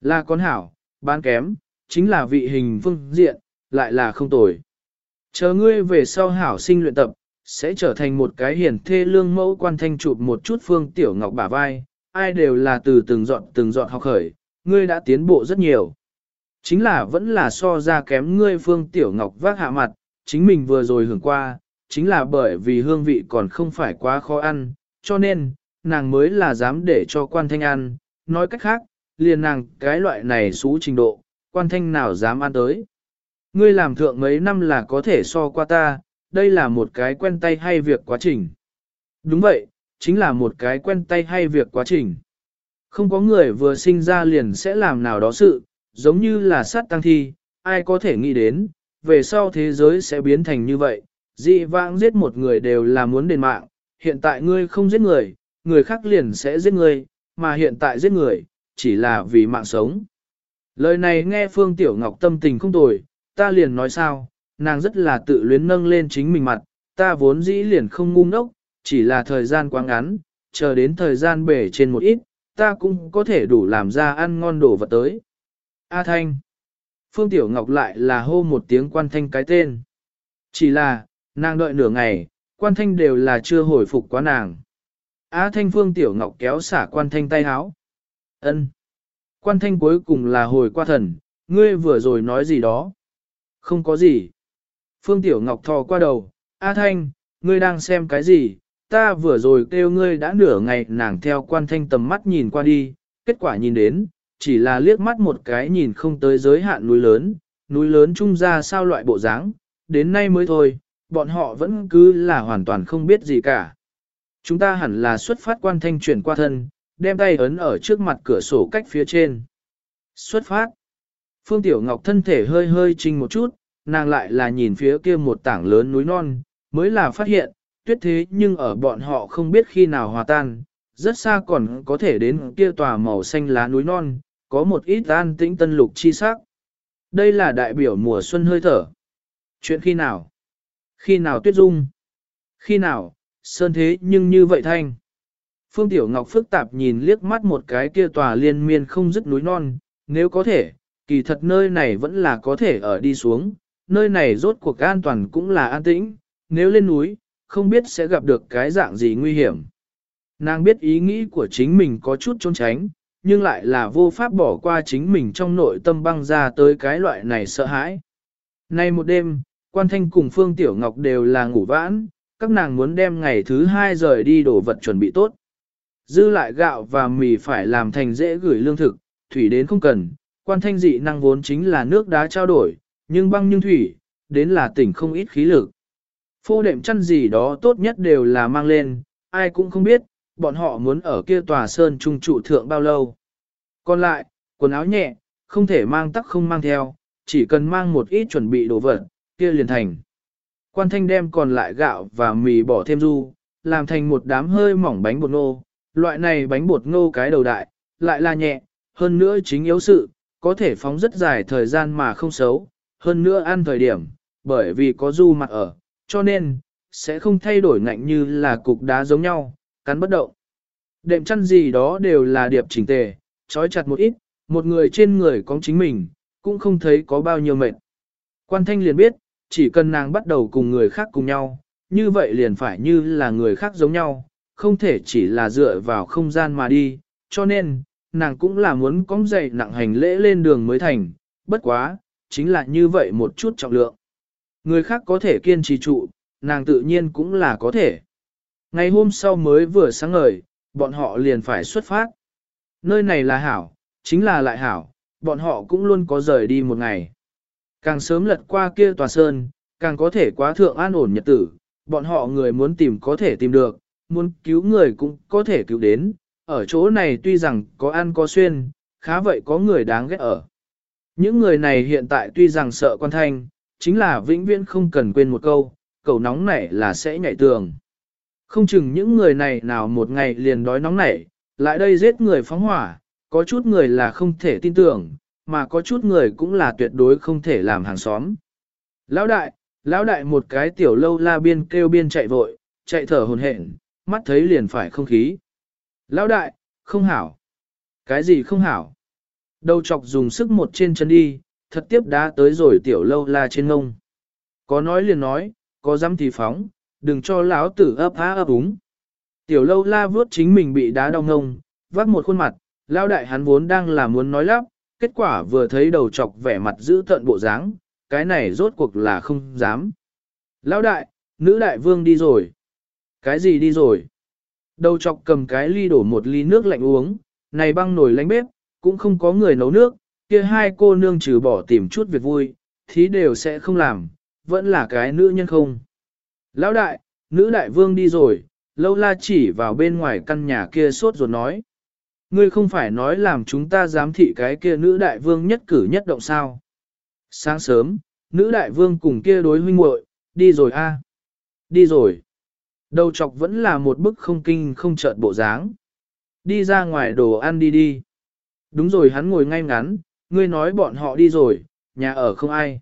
Là con hảo, bán kém, chính là vị hình phương diện, lại là không tồi. Chờ ngươi về sau hảo sinh luyện tập, sẽ trở thành một cái hiển thê lương mẫu quan thanh chụp một chút phương tiểu ngọc bả vai, ai đều là từ từng dọn từng dọn học khởi, ngươi đã tiến bộ rất nhiều. Chính là vẫn là so ra kém ngươi phương tiểu ngọc vác hạ mặt, chính mình vừa rồi hưởng qua, chính là bởi vì hương vị còn không phải quá khó ăn, cho nên, nàng mới là dám để cho quan thanh ăn, nói cách khác, liền nàng cái loại này xú trình độ, quan thanh nào dám ăn tới. Ngươi làm thượng mấy năm là có thể so qua ta, đây là một cái quen tay hay việc quá trình. Đúng vậy, chính là một cái quen tay hay việc quá trình. Không có người vừa sinh ra liền sẽ làm nào đó sự, giống như là sát tăng thi, ai có thể nghĩ đến, về sau thế giới sẽ biến thành như vậy, dị vãng giết một người đều là muốn đền mạng, hiện tại ngươi không giết người, người khác liền sẽ giết ngươi, mà hiện tại giết người, chỉ là vì mạng sống. Lời này nghe Phương Tiểu Ngọc tâm tình không tồi, ta liền nói sao, nàng rất là tự luyến nâng lên chính mình mặt, ta vốn dĩ liền không ngu ngốc, chỉ là thời gian quá ngắn, chờ đến thời gian bể trên một ít, ta cũng có thể đủ làm ra ăn ngon đồ vật tới. A Thanh Phương Tiểu Ngọc lại là hô một tiếng quan thanh cái tên. Chỉ là, nàng đợi nửa ngày, quan thanh đều là chưa hồi phục quá nàng. A Thanh Phương Tiểu Ngọc kéo xả quan thanh tay háo. ân Quan thanh cuối cùng là hồi qua thần, ngươi vừa rồi nói gì đó. Không có gì. Phương Tiểu Ngọc thò qua đầu, A Thanh, ngươi đang xem cái gì? Ta vừa rồi kêu ngươi đã nửa ngày nàng theo quan thanh tầm mắt nhìn qua đi, kết quả nhìn đến, chỉ là liếc mắt một cái nhìn không tới giới hạn núi lớn, núi lớn trung ra sao loại bộ dáng, đến nay mới thôi, bọn họ vẫn cứ là hoàn toàn không biết gì cả. Chúng ta hẳn là xuất phát quan thanh chuyển qua thân, đem tay ấn ở trước mặt cửa sổ cách phía trên. Xuất phát. Phương Tiểu Ngọc thân thể hơi hơi trinh một chút, nàng lại là nhìn phía kia một tảng lớn núi non, mới là phát hiện, tuyết thế nhưng ở bọn họ không biết khi nào hòa tan, rất xa còn có thể đến kia tòa màu xanh lá núi non, có một ít an tĩnh tân lục chi sắc. Đây là đại biểu mùa xuân hơi thở. Chuyện khi nào? Khi nào tuyết dung? Khi nào? Sơn thế nhưng như vậy thanh. Phương Tiểu Ngọc phức tạp nhìn liếc mắt một cái kia tòa liên miên không dứt núi non, nếu có thể, kỳ thật nơi này vẫn là có thể ở đi xuống, nơi này rốt cuộc an toàn cũng là an tĩnh, nếu lên núi, không biết sẽ gặp được cái dạng gì nguy hiểm. Nàng biết ý nghĩ của chính mình có chút trốn tránh, nhưng lại là vô pháp bỏ qua chính mình trong nội tâm băng ra tới cái loại này sợ hãi. Nay một đêm, quan thanh cùng Phương Tiểu Ngọc đều là ngủ vãn, các nàng muốn đem ngày thứ hai rời đi đổ vật chuẩn bị tốt. Dư lại gạo và mì phải làm thành dễ gửi lương thực, thủy đến không cần, quan thanh dị năng vốn chính là nước đá trao đổi, nhưng băng nhưng thủy, đến là tỉnh không ít khí lực. Phô đệm chăn gì đó tốt nhất đều là mang lên, ai cũng không biết, bọn họ muốn ở kia tòa sơn trung trụ thượng bao lâu. Còn lại, quần áo nhẹ, không thể mang tắc không mang theo, chỉ cần mang một ít chuẩn bị đồ vật, kia liền thành. Quan thanh đem còn lại gạo và mì bỏ thêm du, làm thành một đám hơi mỏng bánh bột ngô, loại này bánh bột ngô cái đầu đại, lại là nhẹ, hơn nữa chính yếu sự, có thể phóng rất dài thời gian mà không xấu, hơn nữa ăn thời điểm, bởi vì có du mặt ở, cho nên, sẽ không thay đổi ngạnh như là cục đá giống nhau, cắn bất động. Đệm chăn gì đó đều là điệp chỉnh tề, trói chặt một ít, một người trên người có chính mình, cũng không thấy có bao nhiêu mệt. Quan thanh liền biết, chỉ cần nàng bắt đầu cùng người khác cùng nhau, như vậy liền phải như là người khác giống nhau, không thể chỉ là dựa vào không gian mà đi, cho nên, nàng cũng là muốn cóng dậy nặng hành lễ lên đường mới thành, bất quá, chính là như vậy một chút trọng lượng. Người khác có thể kiên trì trụ, nàng tự nhiên cũng là có thể. Ngày hôm sau mới vừa sáng ngời, bọn họ liền phải xuất phát. Nơi này là hảo, chính là lại hảo, bọn họ cũng luôn có rời đi một ngày. Càng sớm lật qua kia tòa sơn, càng có thể quá thượng an ổn nhật tử, bọn họ người muốn tìm có thể tìm được, muốn cứu người cũng có thể cứu đến, ở chỗ này tuy rằng có ăn có xuyên, khá vậy có người đáng ghét ở. Những người này hiện tại tuy rằng sợ quan thanh, chính là vĩnh viễn không cần quên một câu, cầu nóng nảy là sẽ nhảy tường. Không chừng những người này nào một ngày liền đói nóng nảy, lại đây giết người phóng hỏa, có chút người là không thể tin tưởng, mà có chút người cũng là tuyệt đối không thể làm hàng xóm. Lão đại, lão đại một cái tiểu lâu la biên kêu biên chạy vội, chạy thở hồn hển, mắt thấy liền phải không khí. Lão đại, không hảo. Cái gì không hảo? Đầu chọc dùng sức một trên chân đi, thật tiếp đá tới rồi tiểu lâu la trên ngông. Có nói liền nói, có dám thì phóng, đừng cho lão tử ấp há ấp úng. Tiểu lâu la vớt chính mình bị đá đau ngông, vắt một khuôn mặt, lao đại hắn vốn đang là muốn nói lắp, kết quả vừa thấy đầu chọc vẻ mặt giữ tận bộ dáng, cái này rốt cuộc là không dám. Lão đại, nữ đại vương đi rồi. Cái gì đi rồi? Đầu chọc cầm cái ly đổ một ly nước lạnh uống, này băng nổi lánh bếp, cũng không có người nấu nước, kia hai cô nương trừ bỏ tìm chút việc vui, thí đều sẽ không làm, vẫn là cái nữ nhân không. Lão đại, nữ đại vương đi rồi, lâu la chỉ vào bên ngoài căn nhà kia sốt rồi nói. Ngươi không phải nói làm chúng ta giám thị cái kia nữ đại vương nhất cử nhất động sao. Sáng sớm, nữ đại vương cùng kia đối huynh muội đi rồi a, Đi rồi. Đầu chọc vẫn là một bức không kinh không chợt bộ dáng. Đi ra ngoài đồ ăn đi đi. Đúng rồi hắn ngồi ngay ngắn, ngươi nói bọn họ đi rồi, nhà ở không ai.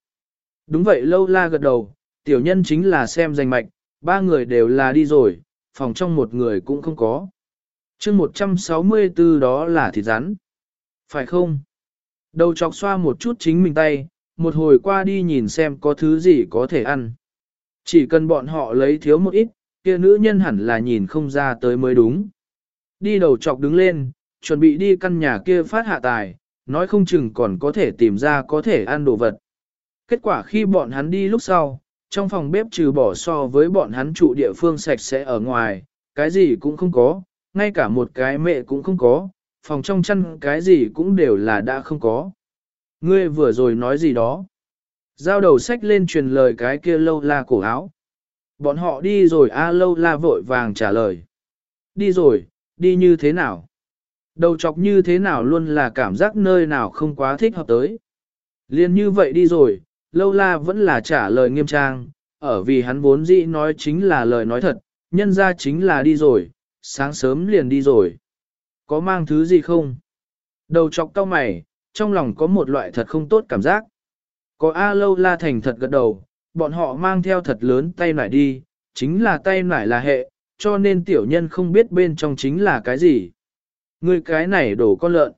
Đúng vậy lâu la gật đầu, tiểu nhân chính là xem danh mạch, ba người đều là đi rồi, phòng trong một người cũng không có. chương 164 đó là thịt rắn. Phải không? Đầu chọc xoa một chút chính mình tay, một hồi qua đi nhìn xem có thứ gì có thể ăn. Chỉ cần bọn họ lấy thiếu một ít, kia nữ nhân hẳn là nhìn không ra tới mới đúng. Đi đầu chọc đứng lên, chuẩn bị đi căn nhà kia phát hạ tài, nói không chừng còn có thể tìm ra có thể ăn đồ vật. Kết quả khi bọn hắn đi lúc sau, trong phòng bếp trừ bỏ so với bọn hắn trụ địa phương sạch sẽ ở ngoài, cái gì cũng không có, ngay cả một cái mẹ cũng không có, phòng trong chăn cái gì cũng đều là đã không có. Ngươi vừa rồi nói gì đó? Giao đầu sách lên truyền lời cái kia lâu la cổ áo. Bọn họ đi rồi a lâu la vội vàng trả lời. Đi rồi, đi như thế nào? Đầu chọc như thế nào luôn là cảm giác nơi nào không quá thích hợp tới. Liên như vậy đi rồi, lâu la vẫn là trả lời nghiêm trang, ở vì hắn vốn dĩ nói chính là lời nói thật, nhân ra chính là đi rồi, sáng sớm liền đi rồi. Có mang thứ gì không? Đầu chọc cao mày, trong lòng có một loại thật không tốt cảm giác. Có A lâu la thành thật gật đầu, bọn họ mang theo thật lớn tay nải đi, chính là tay nải là hệ, cho nên tiểu nhân không biết bên trong chính là cái gì. Người cái này đổ con lợn.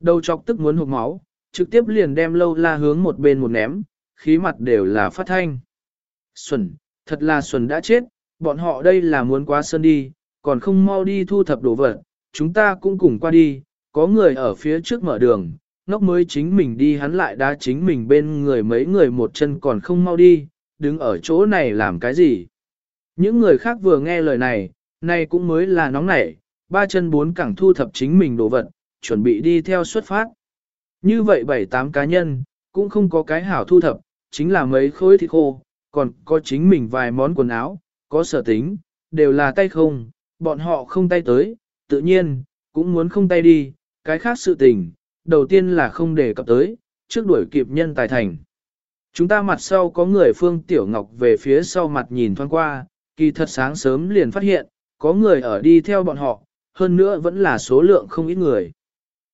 Đầu chọc tức muốn hụt máu, trực tiếp liền đem lâu la hướng một bên một ném, khí mặt đều là phát thanh. Xuân, thật là Xuân đã chết, bọn họ đây là muốn qua sân đi, còn không mau đi thu thập đồ vật, chúng ta cũng cùng qua đi, có người ở phía trước mở đường, ngốc mới chính mình đi hắn lại đá chính mình bên người mấy người một chân còn không mau đi, đứng ở chỗ này làm cái gì. Những người khác vừa nghe lời này, này cũng mới là nóng nảy, ba chân bốn cẳng thu thập chính mình đồ vật, chuẩn bị đi theo xuất phát. Như vậy bảy tám cá nhân, cũng không có cái hảo thu thập, chính là mấy khối thịt khô, còn có chính mình vài món quần áo, có sở tính, đều là tay không, bọn họ không tay tới, tự nhiên, cũng muốn không tay đi, cái khác sự tình, đầu tiên là không để cập tới, trước đuổi kịp nhân tài thành. Chúng ta mặt sau có người Phương Tiểu Ngọc về phía sau mặt nhìn thoáng qua, kỳ thật sáng sớm liền phát hiện, có người ở đi theo bọn họ, hơn nữa vẫn là số lượng không ít người.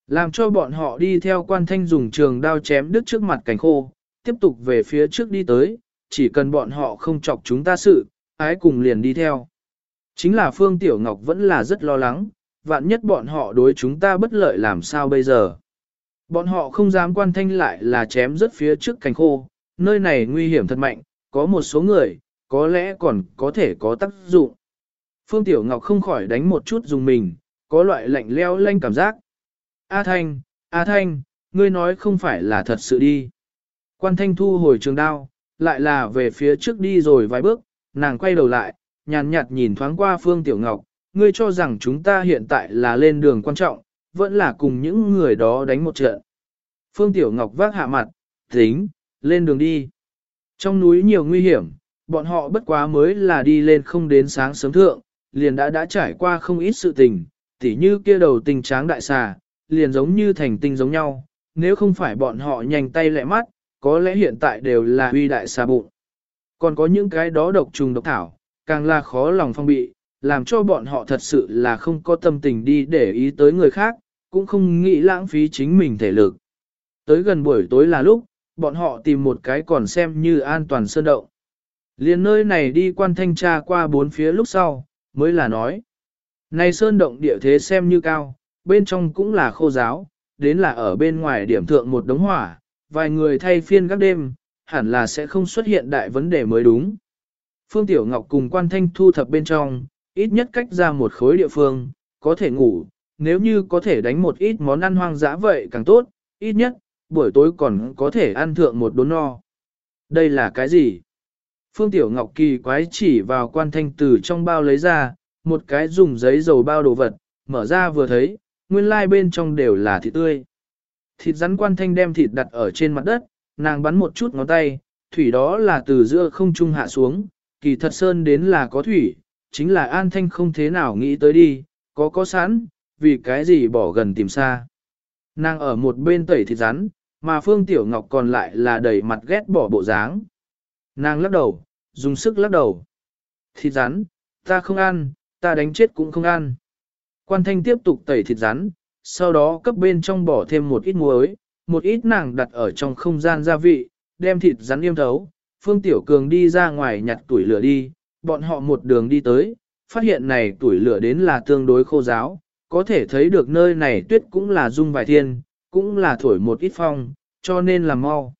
Làm cho bọn họ đi theo quan thanh dùng trường đao chém đứt trước mặt cảnh khô, tiếp tục về phía trước đi tới, chỉ cần bọn họ không chọc chúng ta sự, ái cùng liền đi theo. Chính là Phương Tiểu Ngọc vẫn là rất lo lắng, vạn nhất bọn họ đối chúng ta bất lợi làm sao bây giờ. Bọn họ không dám quan thanh lại là chém rất phía trước cành khô, nơi này nguy hiểm thật mạnh, có một số người, có lẽ còn có thể có tác dụng. Phương Tiểu Ngọc không khỏi đánh một chút dùng mình, có loại lạnh leo lanh cảm giác. A Thanh, A Thanh, ngươi nói không phải là thật sự đi. Quan Thanh thu hồi trường đao, lại là về phía trước đi rồi vài bước, nàng quay đầu lại, nhàn nhạt nhìn thoáng qua Phương Tiểu Ngọc, ngươi cho rằng chúng ta hiện tại là lên đường quan trọng, vẫn là cùng những người đó đánh một trận. Phương Tiểu Ngọc vác hạ mặt, tính, lên đường đi. Trong núi nhiều nguy hiểm, bọn họ bất quá mới là đi lên không đến sáng sớm thượng, liền đã đã trải qua không ít sự tình, tỉ như kia đầu tình tráng đại xà, liền giống như thành tinh giống nhau, nếu không phải bọn họ nhanh tay lẹ mắt, có lẽ hiện tại đều là huy đại xà bụng. Còn có những cái đó độc trùng độc thảo, càng là khó lòng phong bị, làm cho bọn họ thật sự là không có tâm tình đi để ý tới người khác, cũng không nghĩ lãng phí chính mình thể lực. Tới gần buổi tối là lúc, bọn họ tìm một cái còn xem như an toàn sơn động. Liên nơi này đi quan thanh tra qua bốn phía lúc sau, mới là nói. Này sơn động địa thế xem như cao, bên trong cũng là khô giáo, đến là ở bên ngoài điểm thượng một đống hỏa, vài người thay phiên các đêm, hẳn là sẽ không xuất hiện đại vấn đề mới đúng. Phương Tiểu Ngọc cùng quan thanh thu thập bên trong, ít nhất cách ra một khối địa phương, có thể ngủ, nếu như có thể đánh một ít món ăn hoang dã vậy càng tốt, ít nhất, buổi tối còn có thể ăn thượng một đốn no. Đây là cái gì? Phương Tiểu Ngọc kỳ quái chỉ vào quan thanh từ trong bao lấy ra, một cái dùng giấy dầu bao đồ vật, mở ra vừa thấy, nguyên lai like bên trong đều là thịt tươi. Thịt rắn quan thanh đem thịt đặt ở trên mặt đất, nàng bắn một chút ngón tay, thủy đó là từ giữa không trung hạ xuống, kỳ thật sơn đến là có thủy, chính là an thanh không thế nào nghĩ tới đi, có có sẵn, vì cái gì bỏ gần tìm xa. Nàng ở một bên tẩy thịt rắn, mà Phương Tiểu Ngọc còn lại là đầy mặt ghét bỏ bộ dáng. Nàng lắc đầu, dùng sức lắc đầu. Thịt rắn, ta không ăn, ta đánh chết cũng không ăn. Quan thanh tiếp tục tẩy thịt rắn, sau đó cấp bên trong bỏ thêm một ít muối, một ít nàng đặt ở trong không gian gia vị, đem thịt rắn yêm thấu. Phương Tiểu Cường đi ra ngoài nhặt tuổi lửa đi, bọn họ một đường đi tới, phát hiện này tuổi lửa đến là tương đối khô giáo, có thể thấy được nơi này tuyết cũng là dung vài thiên, cũng là thổi một ít phong, cho nên là mau.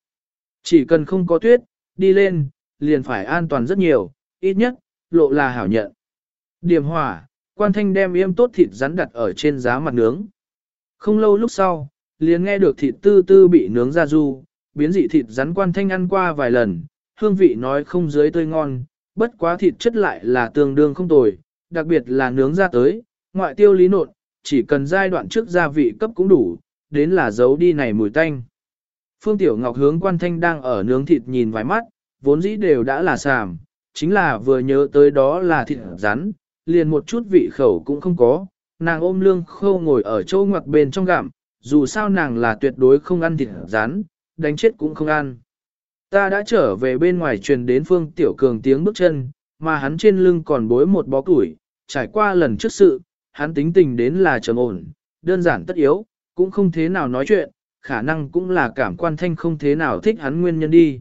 Chỉ cần không có tuyết, đi lên, liền phải an toàn rất nhiều, ít nhất, lộ là hảo nhận. Điểm hỏa, quan thanh đem yêm tốt thịt rắn đặt ở trên giá mặt nướng. Không lâu lúc sau, liền nghe được thịt tư tư bị nướng ra du, biến dị thịt rắn quan thanh ăn qua vài lần, hương vị nói không dưới tươi ngon, bất quá thịt chất lại là tương đương không tồi, đặc biệt là nướng ra tới, ngoại tiêu lý nộn, chỉ cần giai đoạn trước gia vị cấp cũng đủ, đến là giấu đi này mùi tanh. Phương Tiểu Ngọc hướng quan thanh đang ở nướng thịt nhìn vài mắt, vốn dĩ đều đã là sàm, chính là vừa nhớ tới đó là thịt rắn, liền một chút vị khẩu cũng không có, nàng ôm lương khâu ngồi ở chỗ ngoặc bên trong gặm, dù sao nàng là tuyệt đối không ăn thịt rắn, đánh chết cũng không ăn. Ta đã trở về bên ngoài truyền đến Phương Tiểu Cường tiếng bước chân, mà hắn trên lưng còn bối một bó củi, trải qua lần trước sự, hắn tính tình đến là trầm ổn, đơn giản tất yếu, cũng không thế nào nói chuyện, khả năng cũng là cảm quan thanh không thế nào thích hắn nguyên nhân đi.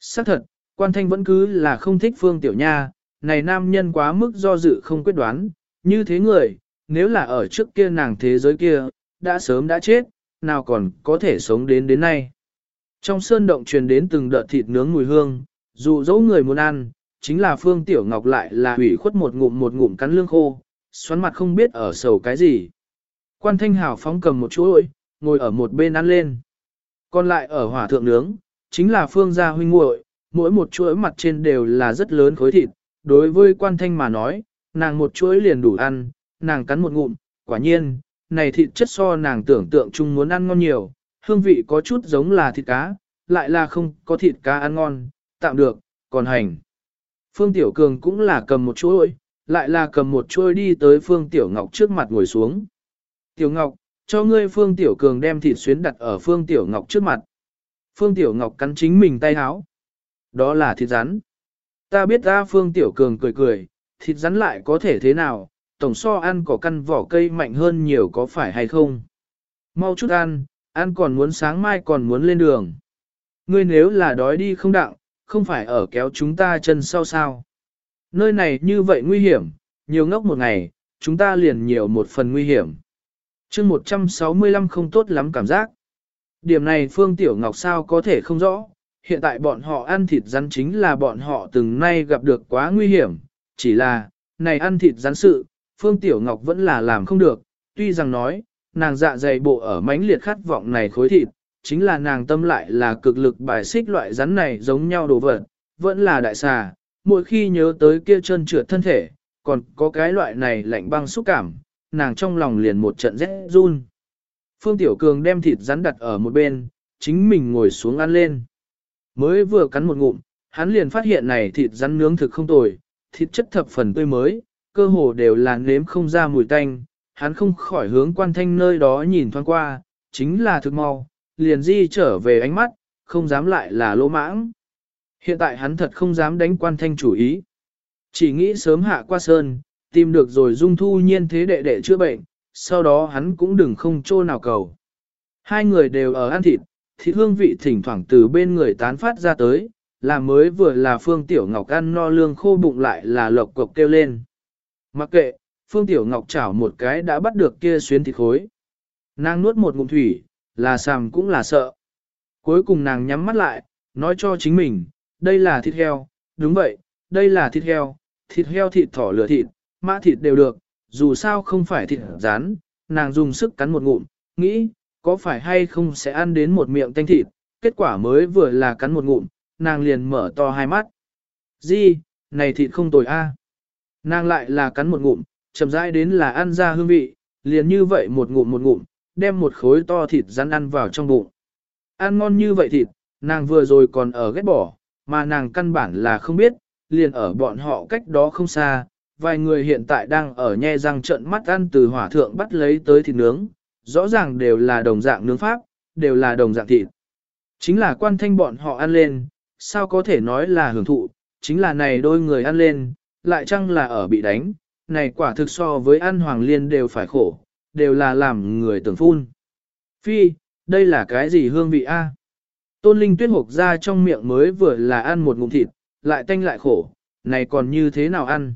Xác thật, quan thanh vẫn cứ là không thích phương tiểu nha, này nam nhân quá mức do dự không quyết đoán, như thế người, nếu là ở trước kia nàng thế giới kia, đã sớm đã chết, nào còn có thể sống đến đến nay. Trong sơn động truyền đến từng đợt thịt nướng mùi hương, dù dẫu người muốn ăn, chính là Phương Tiểu Ngọc lại là hủy khuất một ngụm một ngụm cắn lương khô, xoắn mặt không biết ở sầu cái gì. Quan Thanh Hảo phóng cầm một chuỗi, ngồi ở một bên ăn lên. Còn lại ở hỏa thượng nướng, chính là Phương gia huynh muội, mỗi một chuỗi mặt trên đều là rất lớn khối thịt. Đối với Quan Thanh mà nói, nàng một chuỗi liền đủ ăn, nàng cắn một ngụm, quả nhiên, này thịt chất so nàng tưởng tượng chung muốn ăn ngon nhiều, hương vị có chút giống là thịt cá, lại là không có thịt cá ăn ngon, tạm được, còn hành. Phương Tiểu Cường cũng là cầm một chuỗi, lại là cầm một chuỗi đi tới Phương Tiểu Ngọc trước mặt ngồi xuống. Tiểu Ngọc, cho ngươi Phương Tiểu Cường đem thịt xuyến đặt ở Phương Tiểu Ngọc trước mặt. Phương Tiểu Ngọc cắn chính mình tay háo. Đó là thịt rắn. Ta biết ra Phương Tiểu Cường cười cười, thịt rắn lại có thể thế nào, tổng so ăn cỏ căn vỏ cây mạnh hơn nhiều có phải hay không. Mau chút ăn, ăn còn muốn sáng mai còn muốn lên đường. Ngươi nếu là đói đi không đặng, không phải ở kéo chúng ta chân sau sao. Nơi này như vậy nguy hiểm, nhiều ngốc một ngày, chúng ta liền nhiều một phần nguy hiểm chương 165 không tốt lắm cảm giác. Điểm này Phương Tiểu Ngọc sao có thể không rõ, hiện tại bọn họ ăn thịt rắn chính là bọn họ từng nay gặp được quá nguy hiểm, chỉ là, này ăn thịt rắn sự, Phương Tiểu Ngọc vẫn là làm không được, tuy rằng nói, nàng dạ dày bộ ở mãnh liệt khát vọng này khối thịt, chính là nàng tâm lại là cực lực bài xích loại rắn này giống nhau đồ vật, vẫn là đại xà, mỗi khi nhớ tới kia chân trượt thân thể, còn có cái loại này lạnh băng xúc cảm, nàng trong lòng liền một trận rét run. Phương Tiểu Cường đem thịt rắn đặt ở một bên, chính mình ngồi xuống ăn lên. Mới vừa cắn một ngụm, hắn liền phát hiện này thịt rắn nướng thực không tồi, thịt chất thập phần tươi mới, cơ hồ đều là nếm không ra mùi tanh, hắn không khỏi hướng quan thanh nơi đó nhìn thoáng qua, chính là thực mau, liền di trở về ánh mắt, không dám lại là lỗ mãng. Hiện tại hắn thật không dám đánh quan thanh chủ ý. Chỉ nghĩ sớm hạ qua sơn, tìm được rồi dung thu nhiên thế đệ đệ chữa bệnh, sau đó hắn cũng đừng không trô nào cầu. Hai người đều ở ăn thịt, thịt hương vị thỉnh thoảng từ bên người tán phát ra tới, là mới vừa là Phương Tiểu Ngọc ăn no lương khô bụng lại là lộc cộc kêu lên. Mặc kệ, Phương Tiểu Ngọc chảo một cái đã bắt được kia xuyến thịt khối. Nàng nuốt một ngụm thủy, là sàm cũng là sợ. Cuối cùng nàng nhắm mắt lại, nói cho chính mình, đây là thịt heo, đúng vậy, đây là thịt heo, thịt heo thịt thỏ lửa thịt, mã thịt đều được, dù sao không phải thịt rán, nàng dùng sức cắn một ngụm, nghĩ, có phải hay không sẽ ăn đến một miệng tanh thịt, kết quả mới vừa là cắn một ngụm, nàng liền mở to hai mắt. Di, này thịt không tồi a. Nàng lại là cắn một ngụm, chậm rãi đến là ăn ra hương vị, liền như vậy một ngụm một ngụm, đem một khối to thịt rắn ăn vào trong bụng. Ăn ngon như vậy thịt, nàng vừa rồi còn ở ghét bỏ, mà nàng căn bản là không biết, liền ở bọn họ cách đó không xa, vài người hiện tại đang ở nhe răng trận mắt ăn từ hỏa thượng bắt lấy tới thịt nướng, rõ ràng đều là đồng dạng nướng pháp, đều là đồng dạng thịt. Chính là quan thanh bọn họ ăn lên, sao có thể nói là hưởng thụ, chính là này đôi người ăn lên, lại chăng là ở bị đánh, này quả thực so với ăn hoàng liên đều phải khổ, đều là làm người tưởng phun. Phi, đây là cái gì hương vị a? Tôn Linh tuyết hộp ra trong miệng mới vừa là ăn một ngụm thịt, lại tanh lại khổ, này còn như thế nào ăn?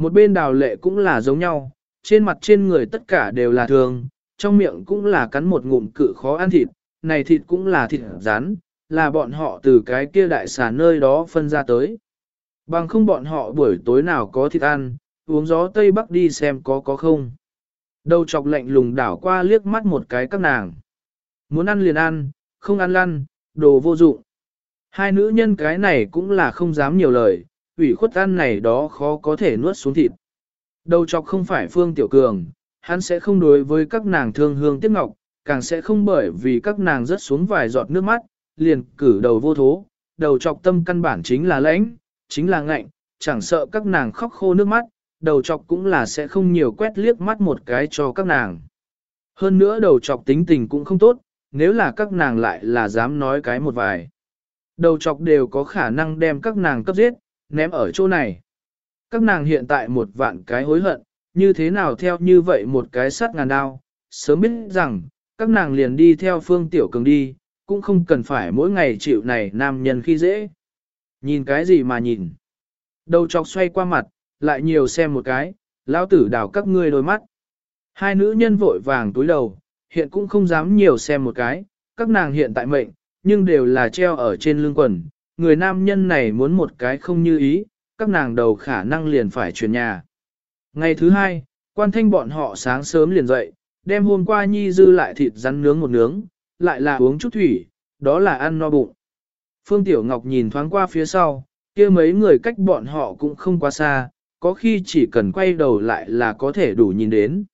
Một bên đào lệ cũng là giống nhau, trên mặt trên người tất cả đều là thường, trong miệng cũng là cắn một ngụm cự khó ăn thịt, này thịt cũng là thịt rán, là bọn họ từ cái kia đại xà nơi đó phân ra tới. Bằng không bọn họ buổi tối nào có thịt ăn, uống gió Tây Bắc đi xem có có không. Đầu chọc lạnh lùng đảo qua liếc mắt một cái các nàng. Muốn ăn liền ăn, không ăn lăn, đồ vô dụng. Hai nữ nhân cái này cũng là không dám nhiều lời, ủy khuất ăn này đó khó có thể nuốt xuống thịt. Đầu chọc không phải Phương Tiểu Cường, hắn sẽ không đối với các nàng thương hương tiếc ngọc, càng sẽ không bởi vì các nàng rớt xuống vài giọt nước mắt, liền cử đầu vô thố, đầu chọc tâm căn bản chính là lãnh, chính là ngạnh, chẳng sợ các nàng khóc khô nước mắt, đầu chọc cũng là sẽ không nhiều quét liếc mắt một cái cho các nàng. Hơn nữa đầu chọc tính tình cũng không tốt, nếu là các nàng lại là dám nói cái một vài. Đầu chọc đều có khả năng đem các nàng cấp giết, ném ở chỗ này. Các nàng hiện tại một vạn cái hối hận, như thế nào theo như vậy một cái sắt ngàn đao, sớm biết rằng, các nàng liền đi theo phương tiểu cường đi, cũng không cần phải mỗi ngày chịu này nam nhân khi dễ. Nhìn cái gì mà nhìn. Đầu chọc xoay qua mặt, lại nhiều xem một cái, lão tử đào các ngươi đôi mắt. Hai nữ nhân vội vàng túi đầu, hiện cũng không dám nhiều xem một cái, các nàng hiện tại mệnh, nhưng đều là treo ở trên lưng quần. Người nam nhân này muốn một cái không như ý, các nàng đầu khả năng liền phải chuyển nhà. Ngày thứ hai, quan thanh bọn họ sáng sớm liền dậy, đem hôm qua nhi dư lại thịt rắn nướng một nướng, lại là uống chút thủy, đó là ăn no bụng. Phương Tiểu Ngọc nhìn thoáng qua phía sau, kia mấy người cách bọn họ cũng không quá xa, có khi chỉ cần quay đầu lại là có thể đủ nhìn đến.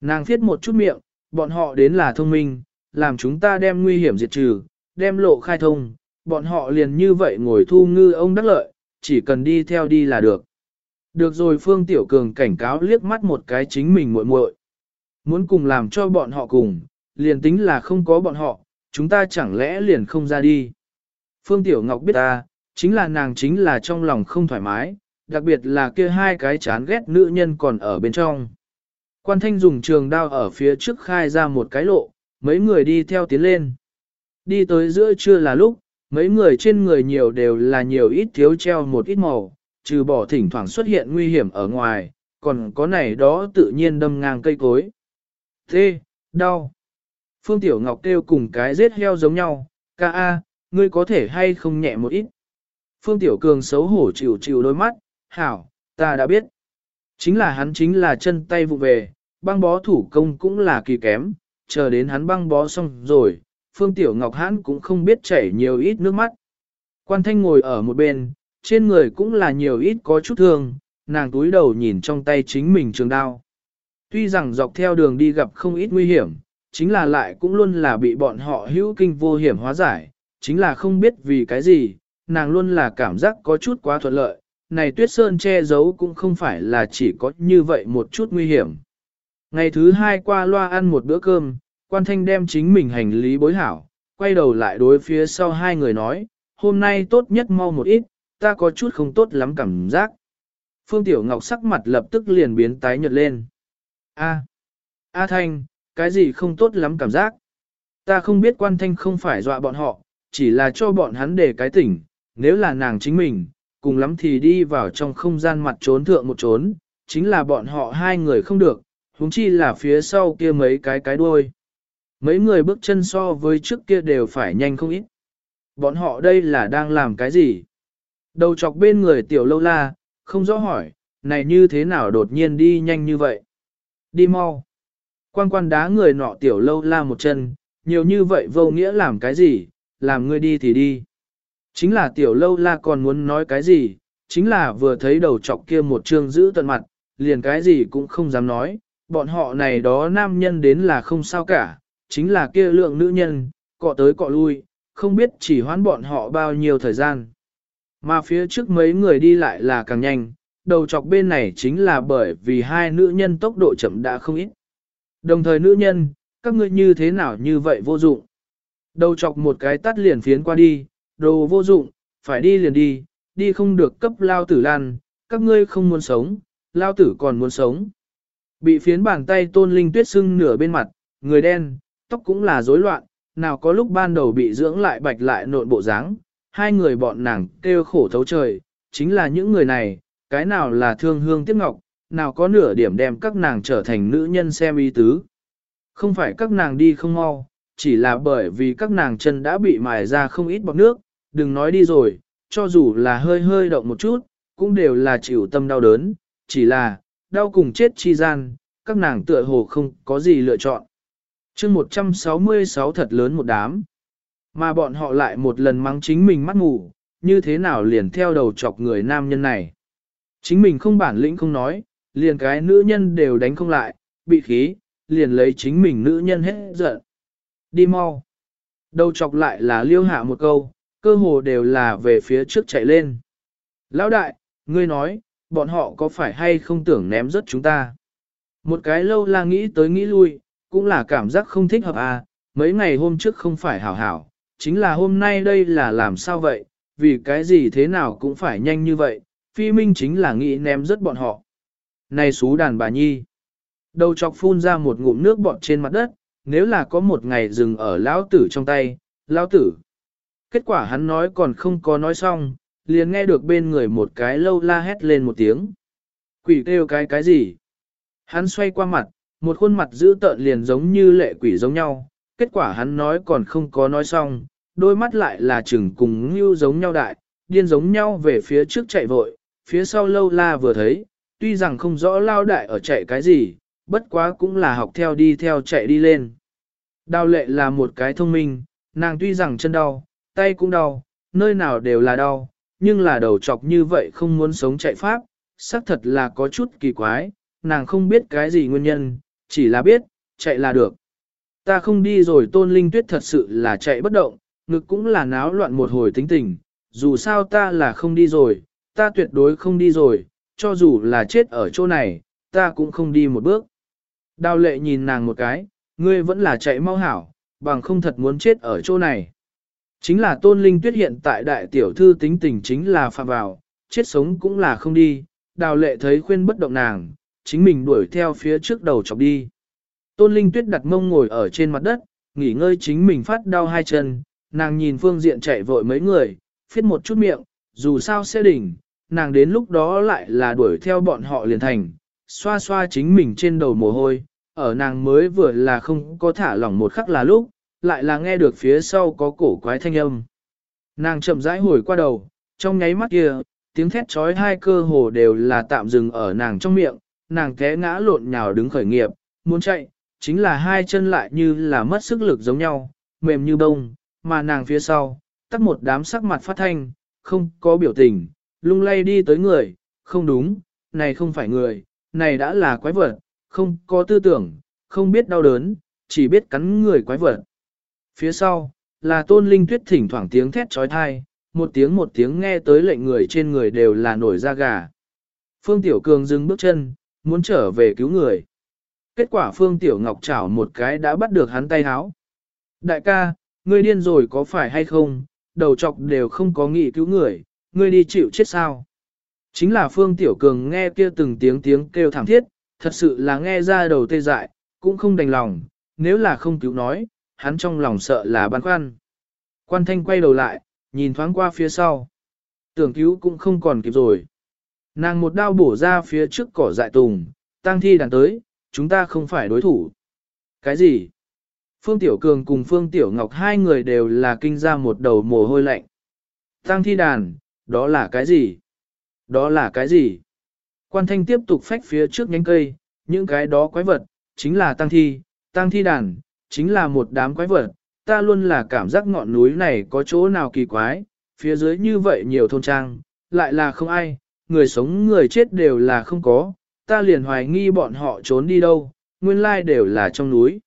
Nàng thiết một chút miệng, bọn họ đến là thông minh, làm chúng ta đem nguy hiểm diệt trừ, đem lộ khai thông, bọn họ liền như vậy ngồi thu ngư ông đắc lợi, chỉ cần đi theo đi là được. Được rồi Phương Tiểu Cường cảnh cáo liếc mắt một cái chính mình muội muội. Muốn cùng làm cho bọn họ cùng, liền tính là không có bọn họ, chúng ta chẳng lẽ liền không ra đi. Phương Tiểu Ngọc biết ta, chính là nàng chính là trong lòng không thoải mái, đặc biệt là kia hai cái chán ghét nữ nhân còn ở bên trong. Quan thanh dùng trường đao ở phía trước khai ra một cái lộ, mấy người đi theo tiến lên. Đi tới giữa trưa là lúc, mấy người trên người nhiều đều là nhiều ít thiếu treo một ít màu, trừ bỏ thỉnh thoảng xuất hiện nguy hiểm ở ngoài, còn có này đó tự nhiên đâm ngang cây cối. Thế, đau. Phương Tiểu Ngọc kêu cùng cái giết heo giống nhau, ca a, ngươi có thể hay không nhẹ một ít. Phương Tiểu Cường xấu hổ chịu chịu đôi mắt, hảo, ta đã biết. Chính là hắn chính là chân tay vụ về, băng bó thủ công cũng là kỳ kém, chờ đến hắn băng bó xong rồi, Phương Tiểu Ngọc Hãn cũng không biết chảy nhiều ít nước mắt. Quan Thanh ngồi ở một bên, trên người cũng là nhiều ít có chút thương, nàng túi đầu nhìn trong tay chính mình trường đao. Tuy rằng dọc theo đường đi gặp không ít nguy hiểm, chính là lại cũng luôn là bị bọn họ hữu kinh vô hiểm hóa giải, chính là không biết vì cái gì, nàng luôn là cảm giác có chút quá thuận lợi, này tuyết sơn che giấu cũng không phải là chỉ có như vậy một chút nguy hiểm. Ngày thứ hai qua loa ăn một bữa cơm, quan thanh đem chính mình hành lý bối hảo, quay đầu lại đối phía sau hai người nói, hôm nay tốt nhất mau một ít, ta có chút không tốt lắm cảm giác. Phương Tiểu Ngọc sắc mặt lập tức liền biến tái nhợt lên. A, A Thanh, cái gì không tốt lắm cảm giác? Ta không biết quan thanh không phải dọa bọn họ, chỉ là cho bọn hắn để cái tỉnh, nếu là nàng chính mình, cùng lắm thì đi vào trong không gian mặt trốn thượng một trốn, chính là bọn họ hai người không được, huống chi là phía sau kia mấy cái cái đuôi. Mấy người bước chân so với trước kia đều phải nhanh không ít. Bọn họ đây là đang làm cái gì? Đầu chọc bên người tiểu lâu la, không rõ hỏi, này như thế nào đột nhiên đi nhanh như vậy? Đi mau. Quan quan đá người nọ tiểu lâu la một chân, nhiều như vậy vô nghĩa làm cái gì, làm ngươi đi thì đi. Chính là tiểu lâu la còn muốn nói cái gì, chính là vừa thấy đầu chọc kia một trương giữ tận mặt, liền cái gì cũng không dám nói, bọn họ này đó nam nhân đến là không sao cả, chính là kia lượng nữ nhân, cọ tới cọ lui, không biết chỉ hoán bọn họ bao nhiêu thời gian. Mà phía trước mấy người đi lại là càng nhanh, đầu chọc bên này chính là bởi vì hai nữ nhân tốc độ chậm đã không ít. Đồng thời nữ nhân, các ngươi như thế nào như vậy vô dụng. Đầu chọc một cái tắt liền phiến qua đi, đồ vô dụng, phải đi liền đi, đi không được cấp lao tử lan, các ngươi không muốn sống, lao tử còn muốn sống. Bị phiến bàn tay tôn linh tuyết sưng nửa bên mặt, người đen, tóc cũng là rối loạn, nào có lúc ban đầu bị dưỡng lại bạch lại nộn bộ dáng, hai người bọn nàng kêu khổ thấu trời, chính là những người này, cái nào là thương hương tiếc ngọc, nào có nửa điểm đem các nàng trở thành nữ nhân xem y tứ. Không phải các nàng đi không mau, chỉ là bởi vì các nàng chân đã bị mài ra không ít bọt nước, đừng nói đi rồi, cho dù là hơi hơi động một chút, cũng đều là chịu tâm đau đớn, chỉ là, đau cùng chết chi gian, các nàng tựa hồ không có gì lựa chọn chương 166 thật lớn một đám, mà bọn họ lại một lần mắng chính mình mắt ngủ, như thế nào liền theo đầu chọc người nam nhân này. Chính mình không bản lĩnh không nói, liền cái nữ nhân đều đánh không lại, bị khí, liền lấy chính mình nữ nhân hết giận. Đi mau. Đầu chọc lại là liêu hạ một câu, cơ hồ đều là về phía trước chạy lên. Lão đại, ngươi nói, bọn họ có phải hay không tưởng ném rớt chúng ta? Một cái lâu là nghĩ tới nghĩ lui, cũng là cảm giác không thích hợp à, mấy ngày hôm trước không phải hảo hảo, chính là hôm nay đây là làm sao vậy, vì cái gì thế nào cũng phải nhanh như vậy, phi minh chính là nghĩ ném rất bọn họ. Này xú đàn bà nhi, đầu chọc phun ra một ngụm nước bọt trên mặt đất, nếu là có một ngày dừng ở lão tử trong tay, lão tử. Kết quả hắn nói còn không có nói xong, liền nghe được bên người một cái lâu la hét lên một tiếng. Quỷ kêu cái cái gì? Hắn xoay qua mặt, một khuôn mặt dữ tợn liền giống như lệ quỷ giống nhau, kết quả hắn nói còn không có nói xong, đôi mắt lại là chừng cùng như giống nhau đại, điên giống nhau về phía trước chạy vội, phía sau lâu la vừa thấy, tuy rằng không rõ lao đại ở chạy cái gì, bất quá cũng là học theo đi theo chạy đi lên. Đào lệ là một cái thông minh, nàng tuy rằng chân đau, tay cũng đau, nơi nào đều là đau, nhưng là đầu chọc như vậy không muốn sống chạy pháp, xác thật là có chút kỳ quái, nàng không biết cái gì nguyên nhân, chỉ là biết, chạy là được. Ta không đi rồi tôn linh tuyết thật sự là chạy bất động, ngực cũng là náo loạn một hồi tính tình, dù sao ta là không đi rồi, ta tuyệt đối không đi rồi, cho dù là chết ở chỗ này, ta cũng không đi một bước. Đào lệ nhìn nàng một cái, ngươi vẫn là chạy mau hảo, bằng không thật muốn chết ở chỗ này. Chính là tôn linh tuyết hiện tại đại tiểu thư tính tình chính là phạm vào, chết sống cũng là không đi, đào lệ thấy khuyên bất động nàng, chính mình đuổi theo phía trước đầu chọc đi. Tôn linh tuyết đặt mông ngồi ở trên mặt đất, nghỉ ngơi chính mình phát đau hai chân, nàng nhìn phương diện chạy vội mấy người, phiết một chút miệng, dù sao sẽ đỉnh, nàng đến lúc đó lại là đuổi theo bọn họ liền thành, xoa xoa chính mình trên đầu mồ hôi, ở nàng mới vừa là không có thả lỏng một khắc là lúc, lại là nghe được phía sau có cổ quái thanh âm. Nàng chậm rãi hồi qua đầu, trong nháy mắt kia, tiếng thét trói hai cơ hồ đều là tạm dừng ở nàng trong miệng, nàng té ngã lộn nhào đứng khởi nghiệp, muốn chạy, chính là hai chân lại như là mất sức lực giống nhau, mềm như bông, mà nàng phía sau, tắt một đám sắc mặt phát thanh, không có biểu tình, lung lay đi tới người, không đúng, này không phải người, này đã là quái vật, không có tư tưởng, không biết đau đớn, chỉ biết cắn người quái vật. Phía sau, là tôn linh tuyết thỉnh thoảng tiếng thét trói thai, một tiếng một tiếng nghe tới lệnh người trên người đều là nổi da gà. Phương Tiểu Cường dừng bước chân, muốn trở về cứu người. Kết quả Phương Tiểu Ngọc chảo một cái đã bắt được hắn tay háo. Đại ca, ngươi điên rồi có phải hay không, đầu chọc đều không có nghị cứu người, ngươi đi chịu chết sao. Chính là Phương Tiểu Cường nghe kia từng tiếng tiếng kêu thảm thiết, thật sự là nghe ra đầu tê dại, cũng không đành lòng, nếu là không cứu nói, hắn trong lòng sợ là băn khoăn. Quan thanh quay đầu lại, nhìn thoáng qua phía sau. Tưởng cứu cũng không còn kịp rồi. Nàng một đao bổ ra phía trước cỏ dại tùng, tăng thi đàn tới, chúng ta không phải đối thủ. Cái gì? Phương Tiểu Cường cùng Phương Tiểu Ngọc hai người đều là kinh ra một đầu mồ hôi lạnh. Tăng thi đàn, đó là cái gì? Đó là cái gì? Quan thanh tiếp tục phách phía trước nhánh cây, những cái đó quái vật, chính là tăng thi, tăng thi đàn, chính là một đám quái vật. Ta luôn là cảm giác ngọn núi này có chỗ nào kỳ quái, phía dưới như vậy nhiều thôn trang, lại là không ai, người sống người chết đều là không có, ta liền hoài nghi bọn họ trốn đi đâu, nguyên lai đều là trong núi.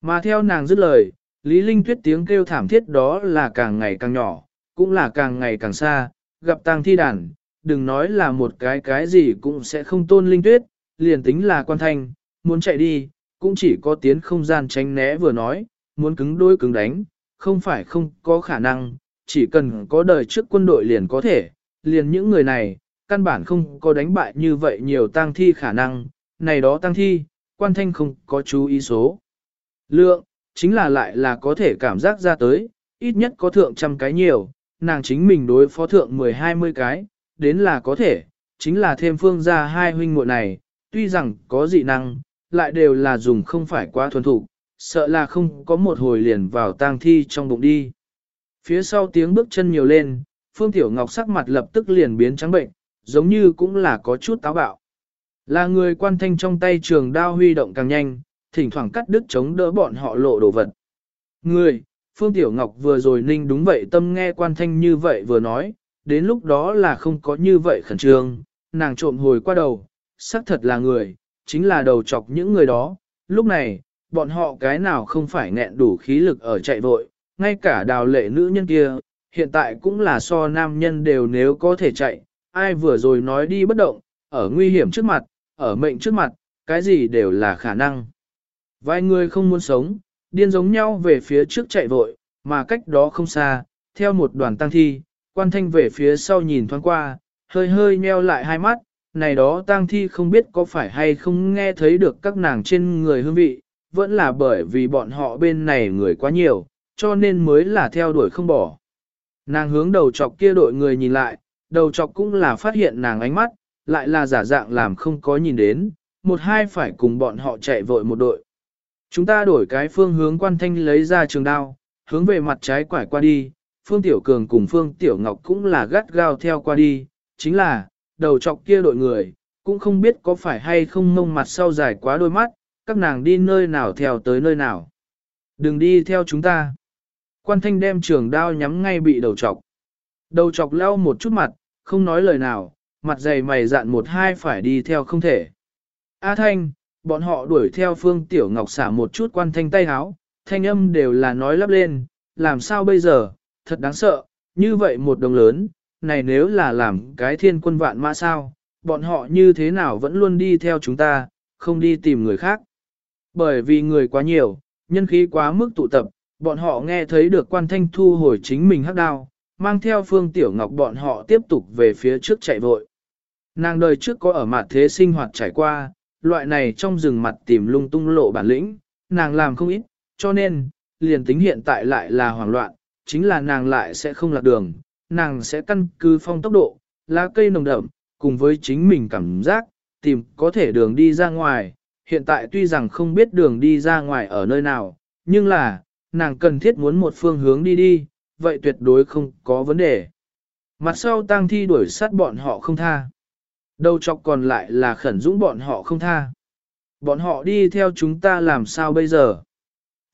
Mà theo nàng dứt lời, Lý Linh Tuyết tiếng kêu thảm thiết đó là càng ngày càng nhỏ, cũng là càng ngày càng xa, gặp tang thi đàn, đừng nói là một cái cái gì cũng sẽ không tôn linh tuyết, liền tính là quan thanh, muốn chạy đi, cũng chỉ có tiến không gian tránh né vừa nói, muốn cứng đôi cứng đánh, không phải không có khả năng, chỉ cần có đời trước quân đội liền có thể, liền những người này, căn bản không có đánh bại như vậy nhiều tang thi khả năng, này đó tang thi, quan thanh không có chú ý số. Lượng, chính là lại là có thể cảm giác ra tới, ít nhất có thượng trăm cái nhiều, nàng chính mình đối phó thượng 10-20 cái, đến là có thể, chính là thêm phương ra hai huynh muội này, tuy rằng có dị năng, lại đều là dùng không phải quá thuần thục, sợ là không có một hồi liền vào tang thi trong bụng đi. Phía sau tiếng bước chân nhiều lên, Phương Tiểu Ngọc sắc mặt lập tức liền biến trắng bệnh, giống như cũng là có chút táo bạo. Là người quan thanh trong tay trường đao huy động càng nhanh, thỉnh thoảng cắt đứt chống đỡ bọn họ lộ đồ vật. Người, Phương Tiểu Ngọc vừa rồi ninh đúng vậy tâm nghe quan thanh như vậy vừa nói, đến lúc đó là không có như vậy khẩn trương, nàng trộm hồi qua đầu, xác thật là người, chính là đầu chọc những người đó, lúc này, bọn họ cái nào không phải nghẹn đủ khí lực ở chạy vội, ngay cả đào lệ nữ nhân kia, hiện tại cũng là so nam nhân đều nếu có thể chạy, ai vừa rồi nói đi bất động, ở nguy hiểm trước mặt, ở mệnh trước mặt, cái gì đều là khả năng. Vài người không muốn sống, điên giống nhau về phía trước chạy vội, mà cách đó không xa, theo một đoàn tăng thi, quan thanh về phía sau nhìn thoáng qua, hơi hơi nheo lại hai mắt, này đó tang thi không biết có phải hay không nghe thấy được các nàng trên người hương vị, vẫn là bởi vì bọn họ bên này người quá nhiều, cho nên mới là theo đuổi không bỏ. Nàng hướng đầu chọc kia đội người nhìn lại, đầu chọc cũng là phát hiện nàng ánh mắt, lại là giả dạng làm không có nhìn đến, một hai phải cùng bọn họ chạy vội một đội. Chúng ta đổi cái phương hướng quan thanh lấy ra trường đao, hướng về mặt trái quải qua đi, Phương Tiểu Cường cùng Phương Tiểu Ngọc cũng là gắt gao theo qua đi, chính là, đầu chọc kia đội người, cũng không biết có phải hay không mông mặt sau dài quá đôi mắt, các nàng đi nơi nào theo tới nơi nào. Đừng đi theo chúng ta. Quan thanh đem trường đao nhắm ngay bị đầu chọc. Đầu chọc leo một chút mặt, không nói lời nào, mặt dày mày dạn một hai phải đi theo không thể. A thanh, bọn họ đuổi theo phương tiểu ngọc xả một chút quan thanh tay háo, thanh âm đều là nói lắp lên, làm sao bây giờ, thật đáng sợ, như vậy một đồng lớn, này nếu là làm cái thiên quân vạn mã sao, bọn họ như thế nào vẫn luôn đi theo chúng ta, không đi tìm người khác. Bởi vì người quá nhiều, nhân khí quá mức tụ tập, bọn họ nghe thấy được quan thanh thu hồi chính mình hắc đao, mang theo phương tiểu ngọc bọn họ tiếp tục về phía trước chạy vội. Nàng đời trước có ở mặt thế sinh hoạt trải qua, loại này trong rừng mặt tìm lung tung lộ bản lĩnh, nàng làm không ít, cho nên, liền tính hiện tại lại là hoảng loạn, chính là nàng lại sẽ không lạc đường, nàng sẽ căn cứ phong tốc độ, lá cây nồng đậm, cùng với chính mình cảm giác, tìm có thể đường đi ra ngoài. Hiện tại tuy rằng không biết đường đi ra ngoài ở nơi nào, nhưng là, nàng cần thiết muốn một phương hướng đi đi, vậy tuyệt đối không có vấn đề. Mặt sau tang thi đuổi sát bọn họ không tha. Đầu chọc còn lại là khẩn dũng bọn họ không tha. Bọn họ đi theo chúng ta làm sao bây giờ?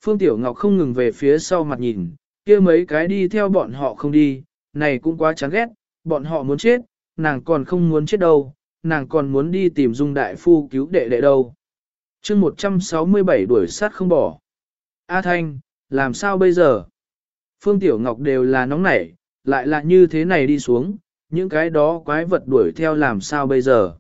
Phương Tiểu Ngọc không ngừng về phía sau mặt nhìn, kia mấy cái đi theo bọn họ không đi, này cũng quá chán ghét, bọn họ muốn chết, nàng còn không muốn chết đâu, nàng còn muốn đi tìm Dung Đại Phu cứu đệ đệ đâu. chương 167 đuổi sát không bỏ. A Thanh, làm sao bây giờ? Phương Tiểu Ngọc đều là nóng nảy, lại là như thế này đi xuống, những cái đó quái vật đuổi theo làm sao bây giờ?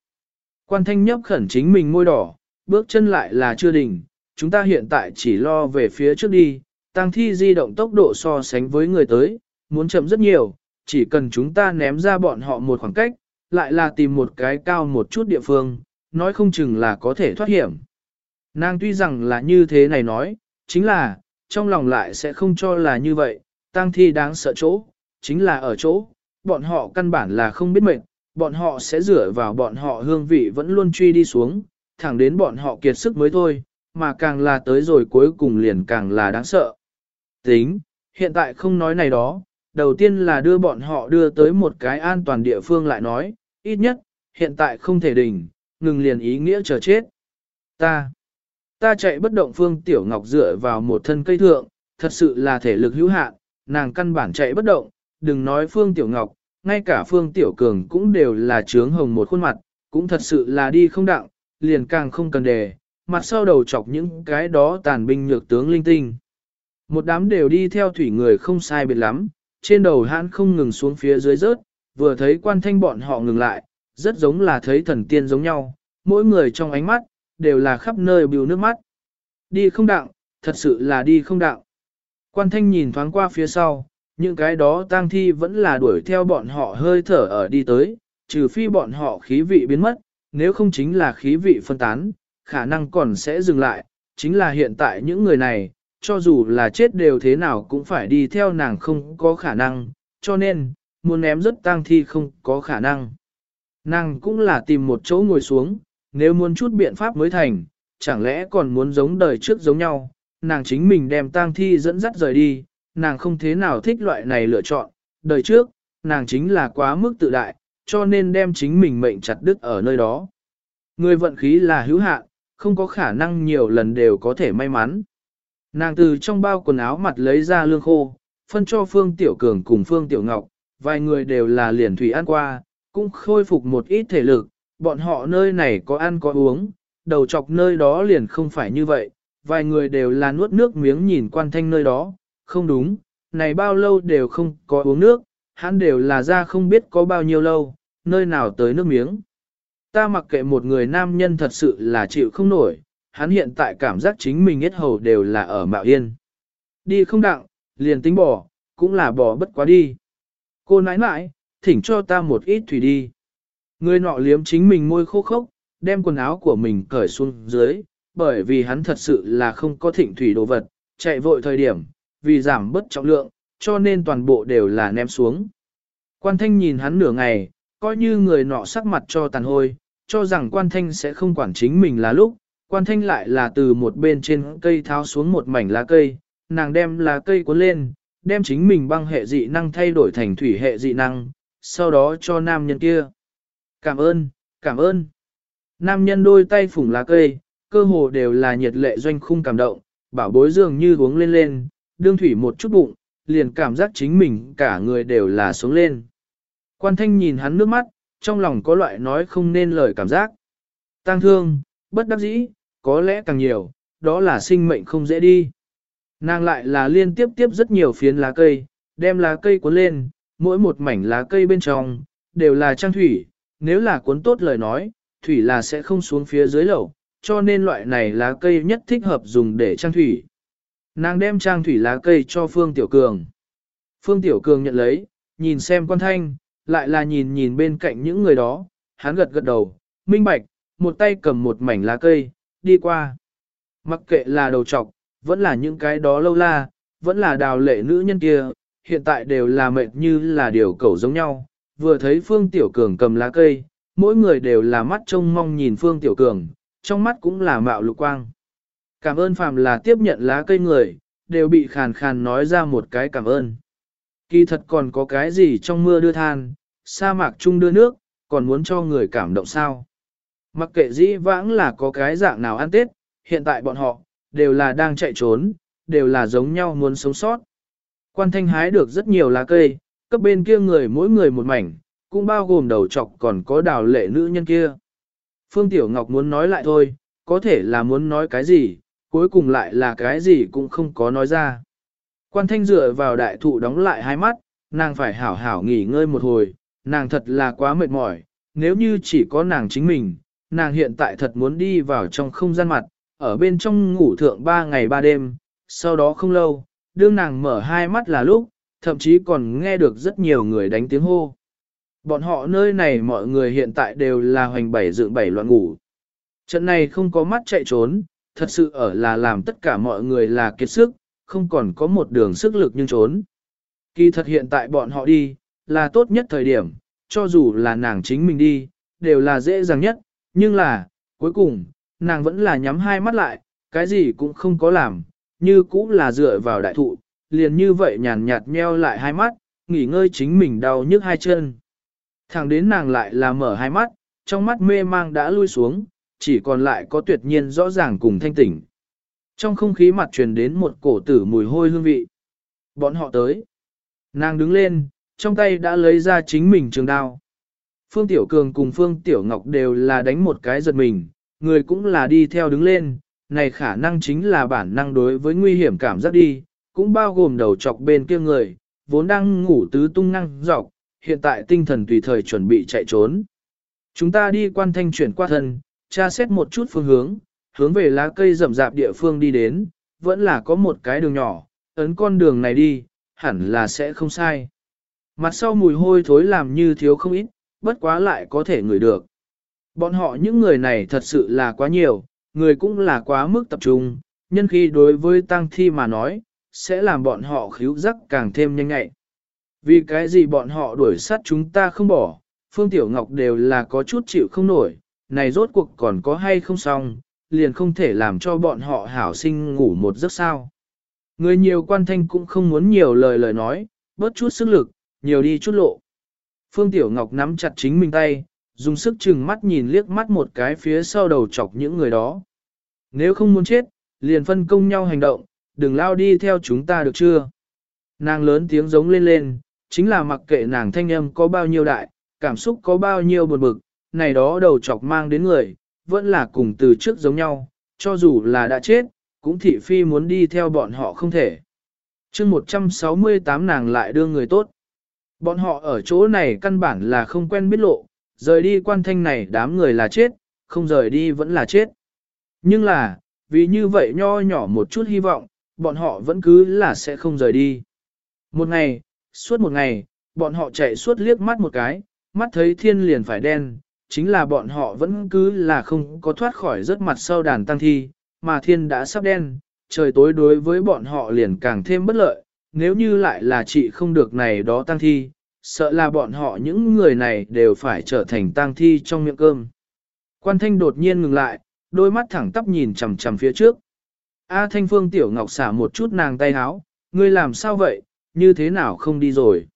Quan Thanh nhấp khẩn chính mình môi đỏ, bước chân lại là chưa đỉnh, chúng ta hiện tại chỉ lo về phía trước đi, tăng thi di động tốc độ so sánh với người tới, muốn chậm rất nhiều, chỉ cần chúng ta ném ra bọn họ một khoảng cách, lại là tìm một cái cao một chút địa phương, nói không chừng là có thể thoát hiểm. Nàng tuy rằng là như thế này nói, chính là, trong lòng lại sẽ không cho là như vậy, Tang thi đáng sợ chỗ, chính là ở chỗ, bọn họ căn bản là không biết mệnh, bọn họ sẽ dựa vào bọn họ hương vị vẫn luôn truy đi xuống, thẳng đến bọn họ kiệt sức mới thôi, mà càng là tới rồi cuối cùng liền càng là đáng sợ. Tính, hiện tại không nói này đó, đầu tiên là đưa bọn họ đưa tới một cái an toàn địa phương lại nói, ít nhất, hiện tại không thể đỉnh, ngừng liền ý nghĩa chờ chết. Ta, ta chạy bất động phương tiểu ngọc dựa vào một thân cây thượng, thật sự là thể lực hữu hạn, nàng căn bản chạy bất động, đừng nói phương tiểu ngọc, ngay cả phương tiểu cường cũng đều là trướng hồng một khuôn mặt, cũng thật sự là đi không đặng, liền càng không cần đề, mặt sau đầu chọc những cái đó tàn binh nhược tướng linh tinh. Một đám đều đi theo thủy người không sai biệt lắm, trên đầu hãn không ngừng xuống phía dưới rớt, vừa thấy quan thanh bọn họ ngừng lại, rất giống là thấy thần tiên giống nhau, mỗi người trong ánh mắt, đều là khắp nơi biểu nước mắt. Đi không đặng, thật sự là đi không đặng. Quan thanh nhìn thoáng qua phía sau, những cái đó tang thi vẫn là đuổi theo bọn họ hơi thở ở đi tới, trừ phi bọn họ khí vị biến mất, nếu không chính là khí vị phân tán, khả năng còn sẽ dừng lại, chính là hiện tại những người này, cho dù là chết đều thế nào cũng phải đi theo nàng không có khả năng, cho nên, muốn ném rất tang thi không có khả năng. Nàng cũng là tìm một chỗ ngồi xuống, nếu muốn chút biện pháp mới thành, chẳng lẽ còn muốn giống đời trước giống nhau, nàng chính mình đem tang thi dẫn dắt rời đi, nàng không thế nào thích loại này lựa chọn, đời trước, nàng chính là quá mức tự đại, cho nên đem chính mình mệnh chặt đứt ở nơi đó. Người vận khí là hữu hạn, không có khả năng nhiều lần đều có thể may mắn. Nàng từ trong bao quần áo mặt lấy ra lương khô, phân cho Phương Tiểu Cường cùng Phương Tiểu Ngọc, vài người đều là liền thủy ăn qua, cũng khôi phục một ít thể lực, bọn họ nơi này có ăn có uống, đầu chọc nơi đó liền không phải như vậy, vài người đều là nuốt nước miếng nhìn quan thanh nơi đó, không đúng, này bao lâu đều không có uống nước, hắn đều là ra không biết có bao nhiêu lâu, nơi nào tới nước miếng. Ta mặc kệ một người nam nhân thật sự là chịu không nổi, hắn hiện tại cảm giác chính mình hết hầu đều là ở mạo yên. Đi không đặng, liền tính bỏ, cũng là bỏ bất quá đi. Cô nãi nãi, thỉnh cho ta một ít thủy đi. Người nọ liếm chính mình môi khô khốc, đem quần áo của mình cởi xuống dưới, bởi vì hắn thật sự là không có thịnh thủy đồ vật, chạy vội thời điểm, vì giảm bất trọng lượng, cho nên toàn bộ đều là ném xuống. Quan thanh nhìn hắn nửa ngày, coi như người nọ sắc mặt cho tàn hôi, cho rằng quan thanh sẽ không quản chính mình là lúc, quan thanh lại là từ một bên trên cây tháo xuống một mảnh lá cây, nàng đem lá cây cuốn lên, đem chính mình băng hệ dị năng thay đổi thành thủy hệ dị năng, sau đó cho nam nhân kia. Cảm ơn, cảm ơn. Nam nhân đôi tay phủng lá cây, cơ hồ đều là nhiệt lệ doanh khung cảm động, bảo bối dường như uống lên lên, đương thủy một chút bụng, liền cảm giác chính mình cả người đều là sống lên. Quan thanh nhìn hắn nước mắt, trong lòng có loại nói không nên lời cảm giác. Tăng thương, bất đắc dĩ, có lẽ càng nhiều, đó là sinh mệnh không dễ đi. Nàng lại là liên tiếp tiếp rất nhiều phiến lá cây, đem lá cây cuốn lên, mỗi một mảnh lá cây bên trong, đều là trang thủy, nếu là cuốn tốt lời nói, thủy là sẽ không xuống phía dưới lẩu, cho nên loại này lá cây nhất thích hợp dùng để trang thủy. Nàng đem trang thủy lá cây cho Phương Tiểu Cường. Phương Tiểu Cường nhận lấy, nhìn xem quan thanh, lại là nhìn nhìn bên cạnh những người đó, hắn gật gật đầu, minh bạch, một tay cầm một mảnh lá cây, đi qua. Mặc kệ là đầu trọc, vẫn là những cái đó lâu la, vẫn là đào lệ nữ nhân kia, hiện tại đều là mệt như là điều cẩu giống nhau. Vừa thấy Phương Tiểu Cường cầm lá cây, mỗi người đều là mắt trông mong nhìn Phương Tiểu Cường, trong mắt cũng là mạo lục quang. Cảm ơn phàm là tiếp nhận lá cây người, đều bị khàn khàn nói ra một cái cảm ơn. Kỳ thật còn có cái gì trong mưa đưa than, sa mạc chung đưa nước, còn muốn cho người cảm động sao. Mặc kệ dĩ vãng là có cái dạng nào ăn tết, hiện tại bọn họ, đều là đang chạy trốn, đều là giống nhau muốn sống sót. Quan thanh hái được rất nhiều lá cây, cấp bên kia người mỗi người một mảnh, cũng bao gồm đầu trọc còn có đào lệ nữ nhân kia. Phương Tiểu Ngọc muốn nói lại thôi, có thể là muốn nói cái gì, cuối cùng lại là cái gì cũng không có nói ra. Quan thanh dựa vào đại thụ đóng lại hai mắt, nàng phải hảo hảo nghỉ ngơi một hồi, nàng thật là quá mệt mỏi, nếu như chỉ có nàng chính mình, nàng hiện tại thật muốn đi vào trong không gian mặt, ở bên trong ngủ thượng ba ngày ba đêm, sau đó không lâu, đương nàng mở hai mắt là lúc, thậm chí còn nghe được rất nhiều người đánh tiếng hô. Bọn họ nơi này mọi người hiện tại đều là hoành bảy dựng bảy loạn ngủ. Trận này không có mắt chạy trốn, thật sự ở là làm tất cả mọi người là kiệt sức, không còn có một đường sức lực nhưng trốn. Kỳ thật hiện tại bọn họ đi, là tốt nhất thời điểm, cho dù là nàng chính mình đi, đều là dễ dàng nhất, nhưng là, cuối cùng, nàng vẫn là nhắm hai mắt lại, cái gì cũng không có làm, như cũng là dựa vào đại thụ, liền như vậy nhàn nhạt nheo lại hai mắt, nghỉ ngơi chính mình đau nhức hai chân. Thẳng đến nàng lại là mở hai mắt, trong mắt mê mang đã lui xuống, chỉ còn lại có tuyệt nhiên rõ ràng cùng thanh tỉnh. Trong không khí mặt truyền đến một cổ tử mùi hôi hương vị. Bọn họ tới. Nàng đứng lên, trong tay đã lấy ra chính mình trường đao. Phương Tiểu Cường cùng Phương Tiểu Ngọc đều là đánh một cái giật mình, người cũng là đi theo đứng lên, này khả năng chính là bản năng đối với nguy hiểm cảm giác đi, cũng bao gồm đầu chọc bên kia người, vốn đang ngủ tứ tung năng dọc, hiện tại tinh thần tùy thời chuẩn bị chạy trốn. Chúng ta đi quan thanh chuyển qua thân, tra xét một chút phương hướng, hướng về lá cây rậm rạp địa phương đi đến, vẫn là có một cái đường nhỏ, ấn con đường này đi, hẳn là sẽ không sai. Mặt sau mùi hôi thối làm như thiếu không ít, bất quá lại có thể ngửi được. Bọn họ những người này thật sự là quá nhiều, người cũng là quá mức tập trung, nhân khi đối với tăng thi mà nói, sẽ làm bọn họ khíu giác càng thêm nhanh ngại. Vì cái gì bọn họ đuổi sát chúng ta không bỏ, Phương Tiểu Ngọc đều là có chút chịu không nổi, này rốt cuộc còn có hay không xong, liền không thể làm cho bọn họ hảo sinh ngủ một giấc sao. Người nhiều quan thanh cũng không muốn nhiều lời lời nói, bớt chút sức lực, nhiều đi chút lộ. Phương Tiểu Ngọc nắm chặt chính mình tay, dùng sức chừng mắt nhìn liếc mắt một cái phía sau đầu chọc những người đó. Nếu không muốn chết, liền phân công nhau hành động, đừng lao đi theo chúng ta được chưa? Nàng lớn tiếng giống lên lên, chính là mặc kệ nàng thanh âm có bao nhiêu đại, cảm xúc có bao nhiêu buồn bực, này đó đầu chọc mang đến người, vẫn là cùng từ trước giống nhau, cho dù là đã chết, cũng thị phi muốn đi theo bọn họ không thể. chương 168 nàng lại đưa người tốt. Bọn họ ở chỗ này căn bản là không quen biết lộ, rời đi quan thanh này đám người là chết, không rời đi vẫn là chết. Nhưng là, vì như vậy nho nhỏ một chút hy vọng, bọn họ vẫn cứ là sẽ không rời đi. Một ngày, suốt một ngày, bọn họ chạy suốt liếc mắt một cái, mắt thấy thiên liền phải đen, chính là bọn họ vẫn cứ là không có thoát khỏi rất mặt sau đàn tăng thi, mà thiên đã sắp đen, trời tối đối với bọn họ liền càng thêm bất lợi, nếu như lại là chị không được này đó tăng thi, sợ là bọn họ những người này đều phải trở thành tăng thi trong miệng cơm. Quan thanh đột nhiên ngừng lại, đôi mắt thẳng tắp nhìn chằm chằm phía trước. A thanh phương tiểu ngọc xả một chút nàng tay háo, ngươi làm sao vậy, như thế nào không đi rồi.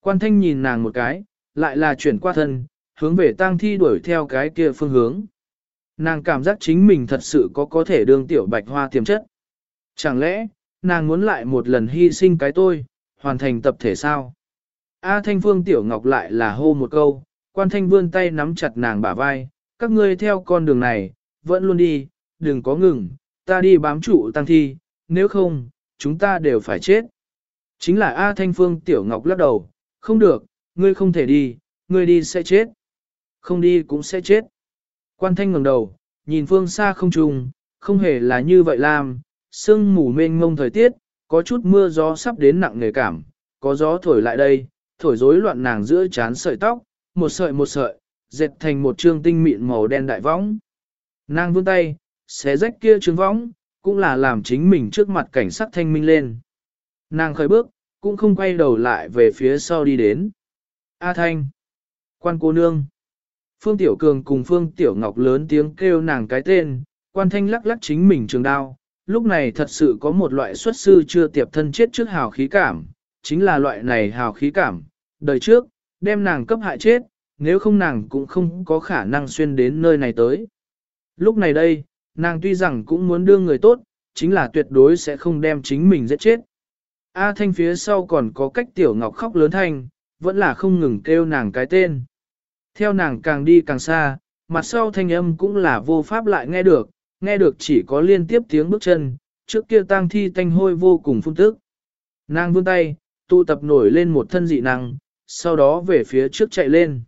Quan thanh nhìn nàng một cái, lại là chuyển qua thân, hướng về tang thi đuổi theo cái kia phương hướng. Nàng cảm giác chính mình thật sự có có thể đương tiểu bạch hoa tiềm chất. Chẳng lẽ, nàng muốn lại một lần hy sinh cái tôi, hoàn thành tập thể sao? A thanh phương tiểu ngọc lại là hô một câu, quan thanh vươn tay nắm chặt nàng bả vai, các ngươi theo con đường này, vẫn luôn đi, đừng có ngừng, ta đi bám trụ tăng thi, nếu không, chúng ta đều phải chết. Chính là A thanh phương tiểu ngọc lắc đầu, không được, ngươi không thể đi, ngươi đi sẽ chết. Không đi cũng sẽ chết. Quan thanh ngẩng đầu, nhìn phương xa không trùng, không hề là như vậy làm, sương mù mênh mông thời tiết, có chút mưa gió sắp đến nặng nề cảm, có gió thổi lại đây, thổi rối loạn nàng giữa chán sợi tóc, một sợi một sợi, dệt thành một trương tinh mịn màu đen đại võng. Nàng vươn tay, xé rách kia trương võng, cũng là làm chính mình trước mặt cảnh sắc thanh minh lên. Nàng khởi bước, cũng không quay đầu lại về phía sau đi đến. A Thanh, quan cô nương. Phương Tiểu Cường cùng Phương Tiểu Ngọc lớn tiếng kêu nàng cái tên, quan thanh lắc lắc chính mình trường đao. Lúc này thật sự có một loại xuất sư chưa tiệp thân chết trước hào khí cảm, chính là loại này hào khí cảm. Đời trước, đem nàng cấp hại chết, nếu không nàng cũng không có khả năng xuyên đến nơi này tới. Lúc này đây, nàng tuy rằng cũng muốn đưa người tốt, chính là tuyệt đối sẽ không đem chính mình giết chết. A Thanh phía sau còn có cách Tiểu Ngọc khóc lớn thanh, vẫn là không ngừng kêu nàng cái tên. Theo nàng càng đi càng xa, mặt sau thanh âm cũng là vô pháp lại nghe được, nghe được chỉ có liên tiếp tiếng bước chân, trước kia tang thi tanh hôi vô cùng phun tức. Nàng vươn tay, tụ tập nổi lên một thân dị năng, sau đó về phía trước chạy lên.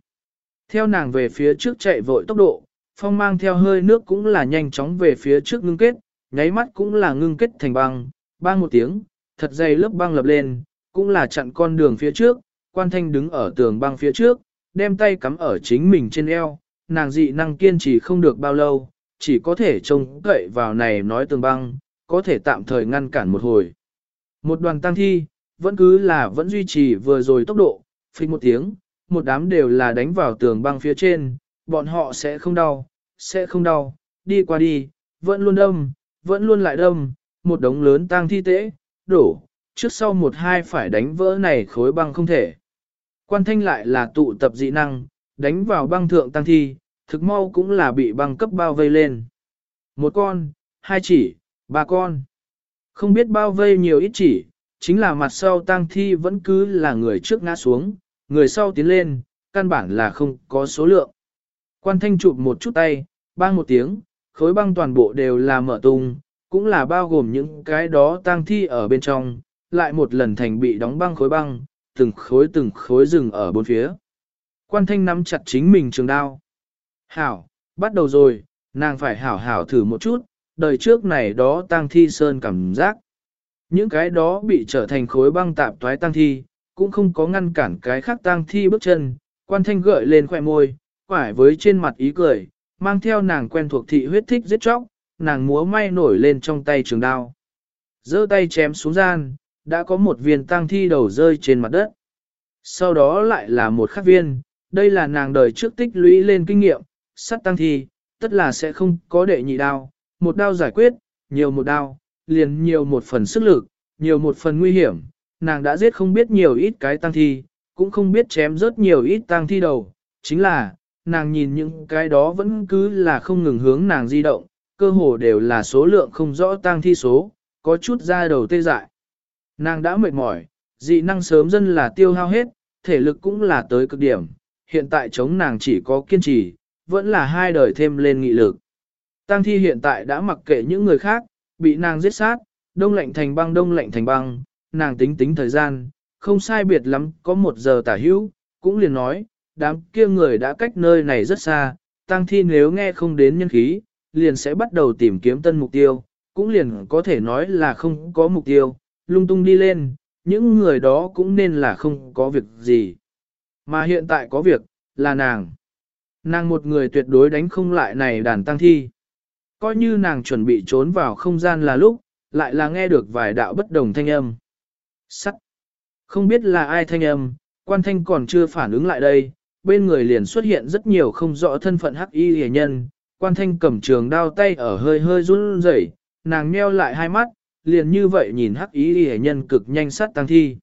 Theo nàng về phía trước chạy vội tốc độ, phong mang theo hơi nước cũng là nhanh chóng về phía trước ngưng kết, nháy mắt cũng là ngưng kết thành băng, băng một tiếng, thật dày lớp băng lập lên, cũng là chặn con đường phía trước, quan thanh đứng ở tường băng phía trước, đem tay cắm ở chính mình trên eo, nàng dị năng kiên trì không được bao lâu, chỉ có thể trông cậy vào này nói tường băng, có thể tạm thời ngăn cản một hồi. Một đoàn tăng thi, vẫn cứ là vẫn duy trì vừa rồi tốc độ, phích một tiếng, một đám đều là đánh vào tường băng phía trên, bọn họ sẽ không đau, sẽ không đau, đi qua đi, vẫn luôn đâm, vẫn luôn lại đâm, một đống lớn tang thi tễ, đổ, trước sau một hai phải đánh vỡ này khối băng không thể. Quan thanh lại là tụ tập dị năng, đánh vào băng thượng tăng thi, thực mau cũng là bị băng cấp bao vây lên. Một con, hai chỉ, ba con. Không biết bao vây nhiều ít chỉ, chính là mặt sau tăng thi vẫn cứ là người trước ngã xuống, người sau tiến lên, căn bản là không có số lượng. Quan thanh chụp một chút tay, bang một tiếng, khối băng toàn bộ đều là mở tung, cũng là bao gồm những cái đó tang thi ở bên trong, lại một lần thành bị đóng băng khối băng, từng khối từng khối rừng ở bốn phía. Quan thanh nắm chặt chính mình trường đao. Hảo, bắt đầu rồi, nàng phải hảo hảo thử một chút, đời trước này đó tang thi sơn cảm giác. Những cái đó bị trở thành khối băng tạp toái tang thi, cũng không có ngăn cản cái khác tang thi bước chân, quan thanh gợi lên khỏe môi, quải với trên mặt ý cười, mang theo nàng quen thuộc thị huyết thích giết chóc, nàng múa may nổi lên trong tay trường đao. giơ tay chém xuống gian, đã có một viên tang thi đầu rơi trên mặt đất. Sau đó lại là một khắc viên, đây là nàng đời trước tích lũy lên kinh nghiệm, sắt tăng thi, tất là sẽ không có đệ nhị đao, một đao giải quyết, nhiều một đao, liền nhiều một phần sức lực, nhiều một phần nguy hiểm, nàng đã giết không biết nhiều ít cái tăng thi, cũng không biết chém rớt nhiều ít tăng thi đầu, chính là, nàng nhìn những cái đó vẫn cứ là không ngừng hướng nàng di động, cơ hồ đều là số lượng không rõ tăng thi số, có chút ra đầu tê dại. Nàng đã mệt mỏi, dị năng sớm dân là tiêu hao hết, thể lực cũng là tới cực điểm, hiện tại chống nàng chỉ có kiên trì, vẫn là hai đời thêm lên nghị lực. Tăng thi hiện tại đã mặc kệ những người khác, bị nàng giết sát, đông lạnh thành băng đông lạnh thành băng, nàng tính tính thời gian, không sai biệt lắm, có một giờ tả hữu, cũng liền nói, đám kia người đã cách nơi này rất xa, tăng thi nếu nghe không đến nhân khí, liền sẽ bắt đầu tìm kiếm tân mục tiêu, cũng liền có thể nói là không có mục tiêu, lung tung đi lên, những người đó cũng nên là không có việc gì. Mà hiện tại có việc, là nàng. Nàng một người tuyệt đối đánh không lại này đàn tăng thi. Coi như nàng chuẩn bị trốn vào không gian là lúc, lại là nghe được vài đạo bất đồng thanh âm. Sắt. Không biết là ai thanh âm, quan thanh còn chưa phản ứng lại đây, bên người liền xuất hiện rất nhiều không rõ thân phận hắc y hề nhân, quan thanh cầm trường đao tay ở hơi hơi run rẩy, nàng nheo lại hai mắt, liền như vậy nhìn hắc y hề nhân cực nhanh sát tăng thi.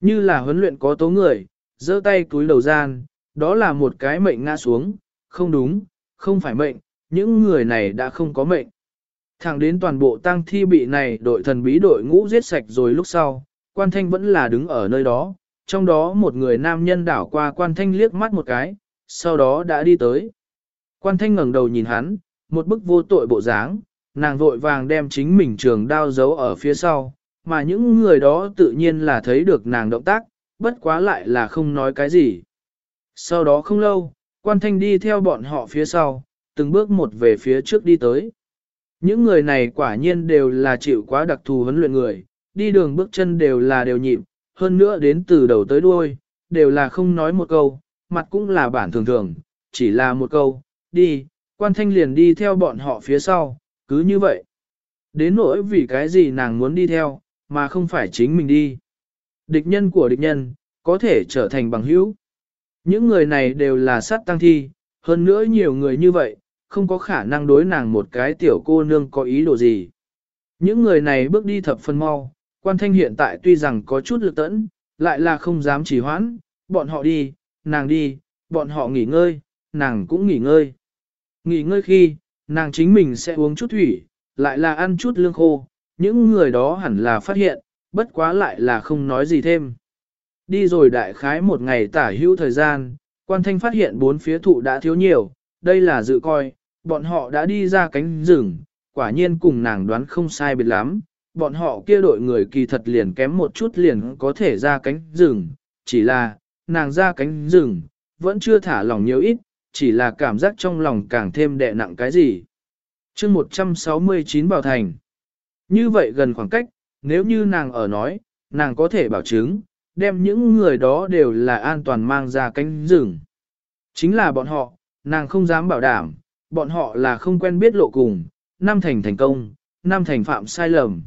Như là huấn luyện có tố người, giơ tay túi đầu gian, đó là một cái mệnh ngã xuống, không đúng, không phải mệnh, những người này đã không có mệnh. Thẳng đến toàn bộ tang thi bị này đội thần bí đội ngũ giết sạch rồi lúc sau, quan thanh vẫn là đứng ở nơi đó, trong đó một người nam nhân đảo qua quan thanh liếc mắt một cái, sau đó đã đi tới. Quan thanh ngẩng đầu nhìn hắn, một bức vô tội bộ dáng, nàng vội vàng đem chính mình trường đao giấu ở phía sau, mà những người đó tự nhiên là thấy được nàng động tác, bất quá lại là không nói cái gì. Sau đó không lâu, quan thanh đi theo bọn họ phía sau, từng bước một về phía trước đi tới. Những người này quả nhiên đều là chịu quá đặc thù huấn luyện người, đi đường bước chân đều là đều nhịp, hơn nữa đến từ đầu tới đuôi, đều là không nói một câu, mặt cũng là bản thường thường, chỉ là một câu, đi, quan thanh liền đi theo bọn họ phía sau, cứ như vậy. Đến nỗi vì cái gì nàng muốn đi theo, mà không phải chính mình đi. Địch nhân của địch nhân, có thể trở thành bằng hữu. Những người này đều là sát tăng thi, hơn nữa nhiều người như vậy, không có khả năng đối nàng một cái tiểu cô nương có ý đồ gì. Những người này bước đi thập phân mau, quan thanh hiện tại tuy rằng có chút lực tẫn, lại là không dám chỉ hoãn, bọn họ đi, nàng đi, bọn họ nghỉ ngơi, nàng cũng nghỉ ngơi. Nghỉ ngơi khi, nàng chính mình sẽ uống chút thủy, lại là ăn chút lương khô, những người đó hẳn là phát hiện, bất quá lại là không nói gì thêm. Đi rồi đại khái một ngày tả hữu thời gian, quan thanh phát hiện bốn phía thụ đã thiếu nhiều, đây là dự coi, bọn họ đã đi ra cánh rừng, quả nhiên cùng nàng đoán không sai biệt lắm, bọn họ kia đội người kỳ thật liền kém một chút liền có thể ra cánh rừng, chỉ là, nàng ra cánh rừng, vẫn chưa thả lỏng nhiều ít, chỉ là cảm giác trong lòng càng thêm đè nặng cái gì. chương 169 Bảo Thành Như vậy gần khoảng cách, nếu như nàng ở nói, nàng có thể bảo chứng, đem những người đó đều là an toàn mang ra cánh rừng. Chính là bọn họ, nàng không dám bảo đảm, bọn họ là không quen biết lộ cùng, năm thành thành công, năm thành phạm sai lầm.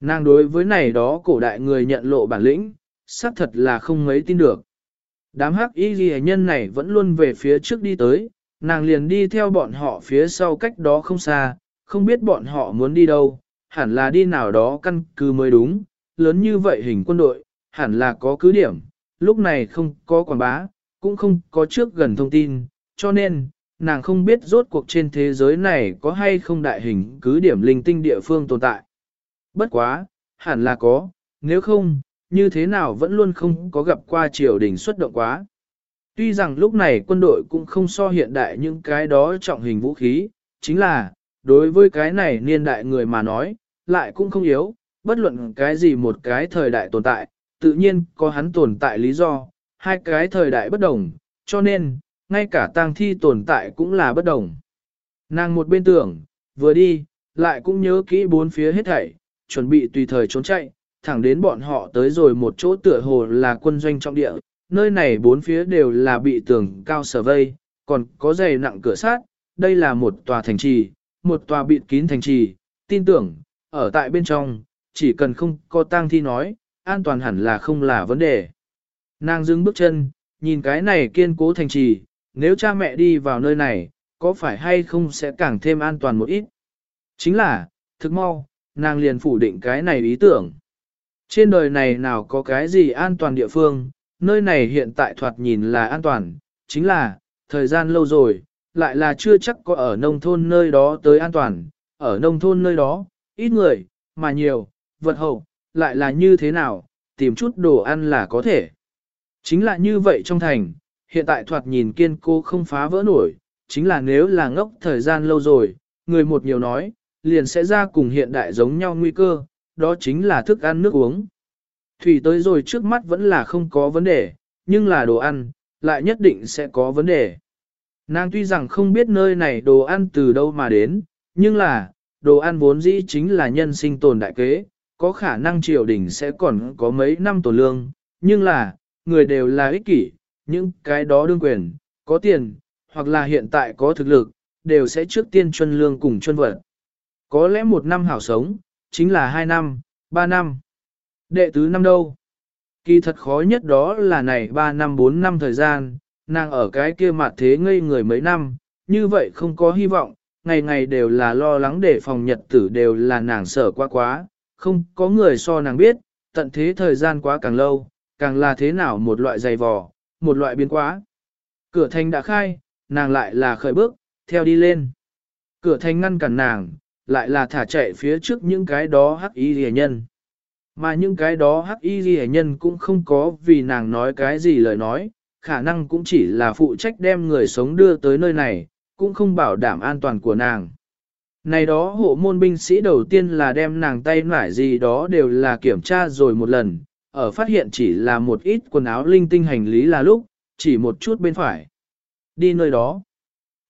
Nàng đối với này đó cổ đại người nhận lộ bản lĩnh, xác thật là không mấy tin được. Đám hắc y ghi nhân này vẫn luôn về phía trước đi tới, nàng liền đi theo bọn họ phía sau cách đó không xa, không biết bọn họ muốn đi đâu, hẳn là đi nào đó căn cứ mới đúng, lớn như vậy hình quân đội, hẳn là có cứ điểm, lúc này không có quảng bá, cũng không có trước gần thông tin, cho nên, nàng không biết rốt cuộc trên thế giới này có hay không đại hình cứ điểm linh tinh địa phương tồn tại. Bất quá, hẳn là có, nếu không, như thế nào vẫn luôn không có gặp qua triều đình xuất động quá. Tuy rằng lúc này quân đội cũng không so hiện đại những cái đó trọng hình vũ khí, chính là, đối với cái này niên đại người mà nói, lại cũng không yếu, bất luận cái gì một cái thời đại tồn tại, tự nhiên có hắn tồn tại lý do, hai cái thời đại bất đồng, cho nên, ngay cả tang thi tồn tại cũng là bất đồng. Nàng một bên tưởng, vừa đi, lại cũng nhớ kỹ bốn phía hết thảy, chuẩn bị tùy thời trốn chạy, thẳng đến bọn họ tới rồi một chỗ tựa hồ là quân doanh trọng địa, nơi này bốn phía đều là bị tường cao sở vây, còn có dày nặng cửa sát, đây là một tòa thành trì, một tòa bịt kín thành trì, tin tưởng, ở tại bên trong, chỉ cần không có tang thi nói, an toàn hẳn là không là vấn đề. Nàng dừng bước chân, nhìn cái này kiên cố thành trì, nếu cha mẹ đi vào nơi này, có phải hay không sẽ càng thêm an toàn một ít. Chính là, thực mau, nàng liền phủ định cái này ý tưởng. Trên đời này nào có cái gì an toàn địa phương, nơi này hiện tại thoạt nhìn là an toàn, chính là, thời gian lâu rồi, lại là chưa chắc có ở nông thôn nơi đó tới an toàn, ở nông thôn nơi đó, ít người, mà nhiều, vật hậu, lại là như thế nào, tìm chút đồ ăn là có thể. Chính là như vậy trong thành, hiện tại thoạt nhìn kiên cố không phá vỡ nổi, chính là nếu là ngốc thời gian lâu rồi, người một nhiều nói, liền sẽ ra cùng hiện đại giống nhau nguy cơ, đó chính là thức ăn nước uống. Thủy tới rồi trước mắt vẫn là không có vấn đề, nhưng là đồ ăn, lại nhất định sẽ có vấn đề. Nàng tuy rằng không biết nơi này đồ ăn từ đâu mà đến, nhưng là, đồ ăn vốn dĩ chính là nhân sinh tồn đại kế, có khả năng triều đình sẽ còn có mấy năm tổ lương, nhưng là, người đều là ích kỷ, những cái đó đương quyền, có tiền, hoặc là hiện tại có thực lực, đều sẽ trước tiên chuân lương cùng chuân vật. Có lẽ một năm hảo sống, chính là hai năm, ba năm. Đệ tứ năm đâu? Kỳ thật khó nhất đó là này ba năm bốn năm thời gian, nàng ở cái kia mặt thế ngây người mấy năm, như vậy không có hy vọng, ngày ngày đều là lo lắng để phòng nhật tử đều là nàng sợ quá quá, không có người so nàng biết, tận thế thời gian quá càng lâu, càng là thế nào một loại dày vò, một loại biến quá. Cửa thành đã khai, nàng lại là khởi bước, theo đi lên. Cửa thành ngăn cản nàng, lại là thả chạy phía trước những cái đó hắc y rìa nhân. Mà những cái đó hắc y rìa nhân cũng không có vì nàng nói cái gì lời nói, khả năng cũng chỉ là phụ trách đem người sống đưa tới nơi này, cũng không bảo đảm an toàn của nàng. Này đó hộ môn binh sĩ đầu tiên là đem nàng tay nải gì đó đều là kiểm tra rồi một lần, ở phát hiện chỉ là một ít quần áo linh tinh hành lý là lúc, chỉ một chút bên phải. Đi nơi đó.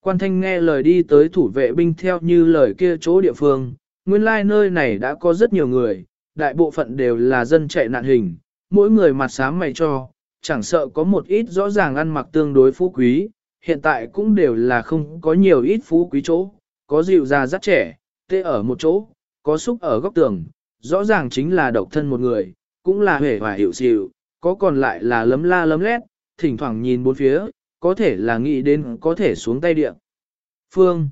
Quan thanh nghe lời đi tới thủ vệ binh theo như lời kia chỗ địa phương, nguyên lai like nơi này đã có rất nhiều người, đại bộ phận đều là dân chạy nạn hình, mỗi người mặt sám mày cho, chẳng sợ có một ít rõ ràng ăn mặc tương đối phú quý, hiện tại cũng đều là không có nhiều ít phú quý chỗ, có dịu già rất trẻ, tê ở một chỗ, có xúc ở góc tường, rõ ràng chính là độc thân một người, cũng là hề và hiểu xịu, có còn lại là lấm la lấm lét, thỉnh thoảng nhìn bốn phía, có thể là nghĩ đến có thể xuống tay địa. Phương.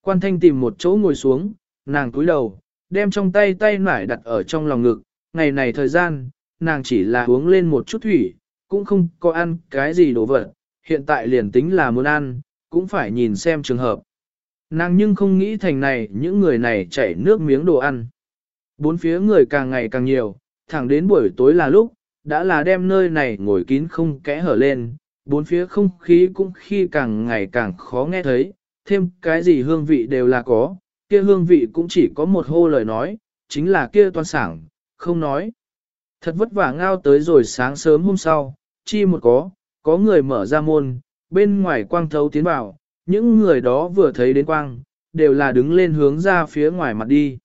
Quan thanh tìm một chỗ ngồi xuống, nàng cúi đầu, đem trong tay tay nải đặt ở trong lòng ngực, ngày này thời gian, nàng chỉ là uống lên một chút thủy, cũng không có ăn cái gì đồ vật, hiện tại liền tính là muốn ăn, cũng phải nhìn xem trường hợp. Nàng nhưng không nghĩ thành này những người này chảy nước miếng đồ ăn. Bốn phía người càng ngày càng nhiều, thẳng đến buổi tối là lúc, đã là đem nơi này ngồi kín không kẽ hở lên, bốn phía không khí cũng khi càng ngày càng khó nghe thấy, thêm cái gì hương vị đều là có, kia hương vị cũng chỉ có một hô lời nói, chính là kia toan sảng, không nói. Thật vất vả ngao tới rồi sáng sớm hôm sau, chi một có, có người mở ra môn, bên ngoài quang thấu tiến vào, những người đó vừa thấy đến quang, đều là đứng lên hướng ra phía ngoài mặt đi.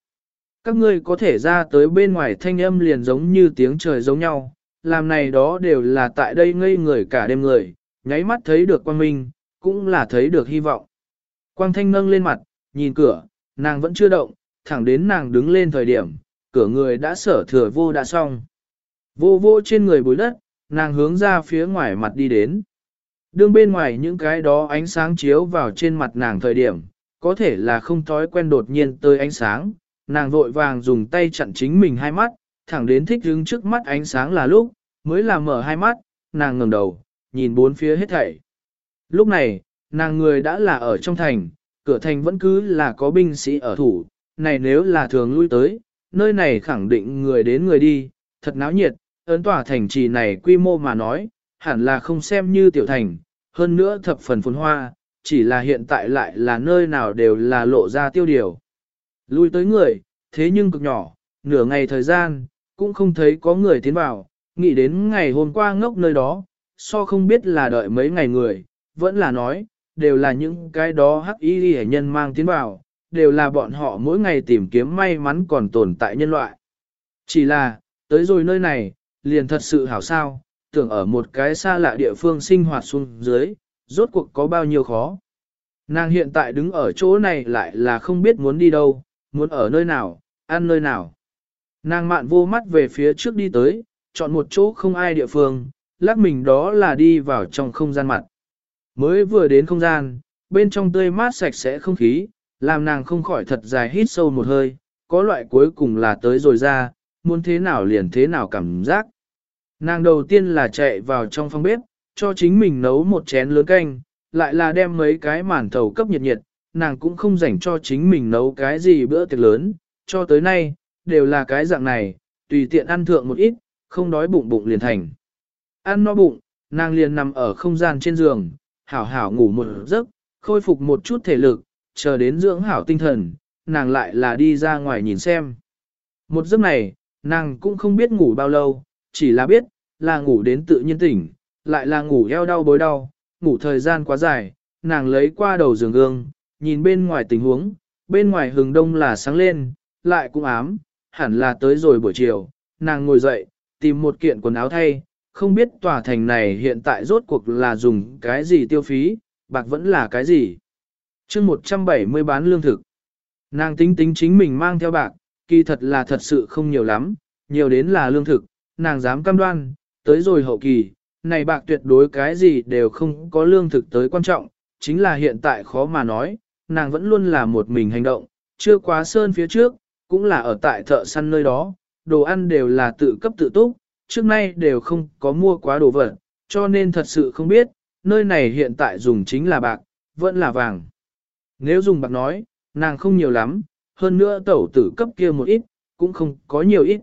Các ngươi có thể ra tới bên ngoài thanh âm liền giống như tiếng trời giống nhau, làm này đó đều là tại đây ngây người cả đêm người, nháy mắt thấy được quang minh, cũng là thấy được hy vọng. Quang thanh nâng lên mặt, nhìn cửa, nàng vẫn chưa động, thẳng đến nàng đứng lên thời điểm, cửa người đã sở thừa vô đã xong. Vô vô trên người bùi đất, nàng hướng ra phía ngoài mặt đi đến. Đương bên ngoài những cái đó ánh sáng chiếu vào trên mặt nàng thời điểm, có thể là không thói quen đột nhiên tới ánh sáng, nàng vội vàng dùng tay chặn chính mình hai mắt, thẳng đến thích hứng trước mắt ánh sáng là lúc, mới là mở hai mắt, nàng ngẩng đầu, nhìn bốn phía hết thảy. Lúc này, nàng người đã là ở trong thành, cửa thành vẫn cứ là có binh sĩ ở thủ, này nếu là thường lui tới, nơi này khẳng định người đến người đi, thật náo nhiệt, ấn tỏa thành trì này quy mô mà nói, hẳn là không xem như tiểu thành, hơn nữa thập phần phồn hoa, chỉ là hiện tại lại là nơi nào đều là lộ ra tiêu điều. Lui tới người, thế nhưng cực nhỏ, nửa ngày thời gian, cũng không thấy có người tiến vào, nghĩ đến ngày hôm qua ngốc nơi đó, so không biết là đợi mấy ngày người, vẫn là nói, đều là những cái đó hắc y hệ nhân mang tiến vào, đều là bọn họ mỗi ngày tìm kiếm may mắn còn tồn tại nhân loại. Chỉ là, tới rồi nơi này, liền thật sự hảo sao, tưởng ở một cái xa lạ địa phương sinh hoạt xuống dưới, rốt cuộc có bao nhiêu khó. Nàng hiện tại đứng ở chỗ này lại là không biết muốn đi đâu, muốn ở nơi nào, ăn nơi nào. Nàng mạn vô mắt về phía trước đi tới, chọn một chỗ không ai địa phương, lắc mình đó là đi vào trong không gian mặt. Mới vừa đến không gian, bên trong tươi mát sạch sẽ không khí, làm nàng không khỏi thật dài hít sâu một hơi, có loại cuối cùng là tới rồi ra, muốn thế nào liền thế nào cảm giác. Nàng đầu tiên là chạy vào trong phòng bếp, cho chính mình nấu một chén lớn canh, lại là đem mấy cái màn thầu cấp nhiệt nhiệt, nàng cũng không dành cho chính mình nấu cái gì bữa tiệc lớn, cho tới nay, đều là cái dạng này, tùy tiện ăn thượng một ít, không đói bụng bụng liền thành. Ăn no bụng, nàng liền nằm ở không gian trên giường, hảo hảo ngủ một giấc, khôi phục một chút thể lực, chờ đến dưỡng hảo tinh thần, nàng lại là đi ra ngoài nhìn xem. Một giấc này, nàng cũng không biết ngủ bao lâu, chỉ là biết, là ngủ đến tự nhiên tỉnh, lại là ngủ eo đau bối đau, ngủ thời gian quá dài, nàng lấy qua đầu giường gương, nhìn bên ngoài tình huống, bên ngoài hừng đông là sáng lên, lại cũng ám, hẳn là tới rồi buổi chiều, nàng ngồi dậy, tìm một kiện quần áo thay, không biết tòa thành này hiện tại rốt cuộc là dùng cái gì tiêu phí, bạc vẫn là cái gì. chương 170 bán lương thực. Nàng tính tính chính mình mang theo bạc, kỳ thật là thật sự không nhiều lắm, nhiều đến là lương thực, nàng dám cam đoan, tới rồi hậu kỳ, này bạc tuyệt đối cái gì đều không có lương thực tới quan trọng, chính là hiện tại khó mà nói, nàng vẫn luôn là một mình hành động, chưa quá sơn phía trước, cũng là ở tại thợ săn nơi đó, đồ ăn đều là tự cấp tự túc, trước nay đều không có mua quá đồ vật, cho nên thật sự không biết, nơi này hiện tại dùng chính là bạc, vẫn là vàng. Nếu dùng bạc nói, nàng không nhiều lắm, hơn nữa tẩu tử cấp kia một ít, cũng không có nhiều ít.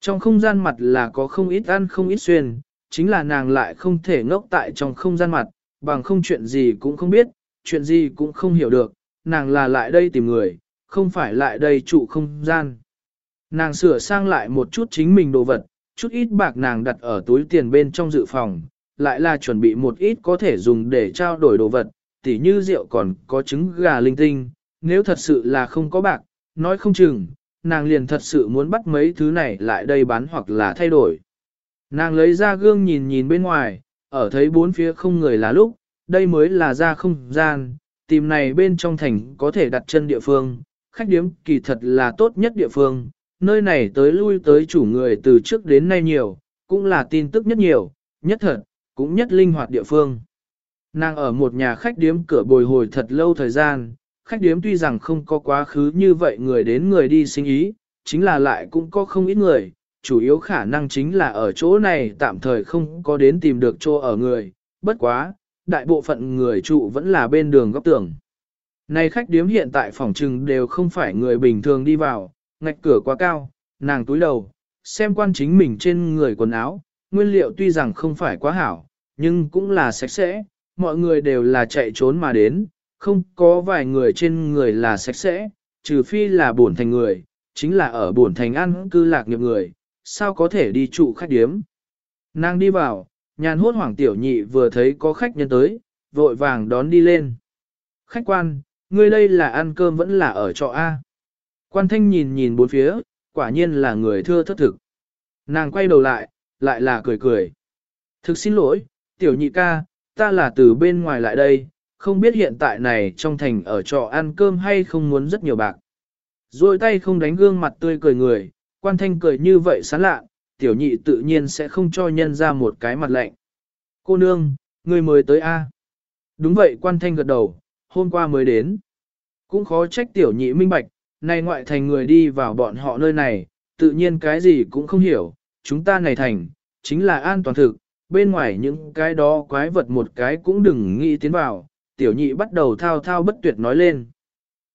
Trong không gian mặt là có không ít ăn không ít xuyên, chính là nàng lại không thể ngốc tại trong không gian mặt, bằng không chuyện gì cũng không biết, chuyện gì cũng không hiểu được, nàng là lại đây tìm người, không phải lại đây trụ không gian. Nàng sửa sang lại một chút chính mình đồ vật, chút ít bạc nàng đặt ở túi tiền bên trong dự phòng, lại là chuẩn bị một ít có thể dùng để trao đổi đồ vật, tỉ như rượu còn có trứng gà linh tinh, nếu thật sự là không có bạc, nói không chừng, nàng liền thật sự muốn bắt mấy thứ này lại đây bán hoặc là thay đổi. Nàng lấy ra gương nhìn nhìn bên ngoài, ở thấy bốn phía không người là lúc, đây mới là ra không gian, tìm này bên trong thành có thể đặt chân địa phương, khách điếm kỳ thật là tốt nhất địa phương, nơi này tới lui tới chủ người từ trước đến nay nhiều, cũng là tin tức nhất nhiều, nhất thật, cũng nhất linh hoạt địa phương. Nàng ở một nhà khách điếm cửa bồi hồi thật lâu thời gian, khách điếm tuy rằng không có quá khứ như vậy người đến người đi sinh ý, chính là lại cũng có không ít người, chủ yếu khả năng chính là ở chỗ này tạm thời không có đến tìm được chỗ ở người, bất quá, đại bộ phận người trụ vẫn là bên đường góc tường. Này khách điếm hiện tại phòng trừng đều không phải người bình thường đi vào, ngạch cửa quá cao, nàng túi đầu, xem quan chính mình trên người quần áo, nguyên liệu tuy rằng không phải quá hảo, nhưng cũng là sạch sẽ, mọi người đều là chạy trốn mà đến, không có vài người trên người là sạch sẽ, trừ phi là bổn thành người, chính là ở bổn thành ăn cư lạc nghiệp người, sao có thể đi trụ khách điếm. Nàng đi vào, nhàn hốt hoàng tiểu nhị vừa thấy có khách nhân tới, vội vàng đón đi lên. Khách quan, ngươi đây là ăn cơm vẫn là ở trọ A. Quan thanh nhìn nhìn bốn phía, quả nhiên là người thưa thất thực. Nàng quay đầu lại, lại là cười cười. Thực xin lỗi, tiểu nhị ca, ta là từ bên ngoài lại đây, không biết hiện tại này trong thành ở trọ ăn cơm hay không muốn rất nhiều bạc. Rồi tay không đánh gương mặt tươi cười người, quan thanh cười như vậy sán lạ, tiểu nhị tự nhiên sẽ không cho nhân ra một cái mặt lạnh. Cô nương, người mới tới A. Đúng vậy quan thanh gật đầu, hôm qua mới đến. Cũng khó trách tiểu nhị minh bạch, này ngoại thành người đi vào bọn họ nơi này, tự nhiên cái gì cũng không hiểu, chúng ta này thành, chính là an toàn thực, bên ngoài những cái đó quái vật một cái cũng đừng nghĩ tiến vào, tiểu nhị bắt đầu thao thao bất tuyệt nói lên.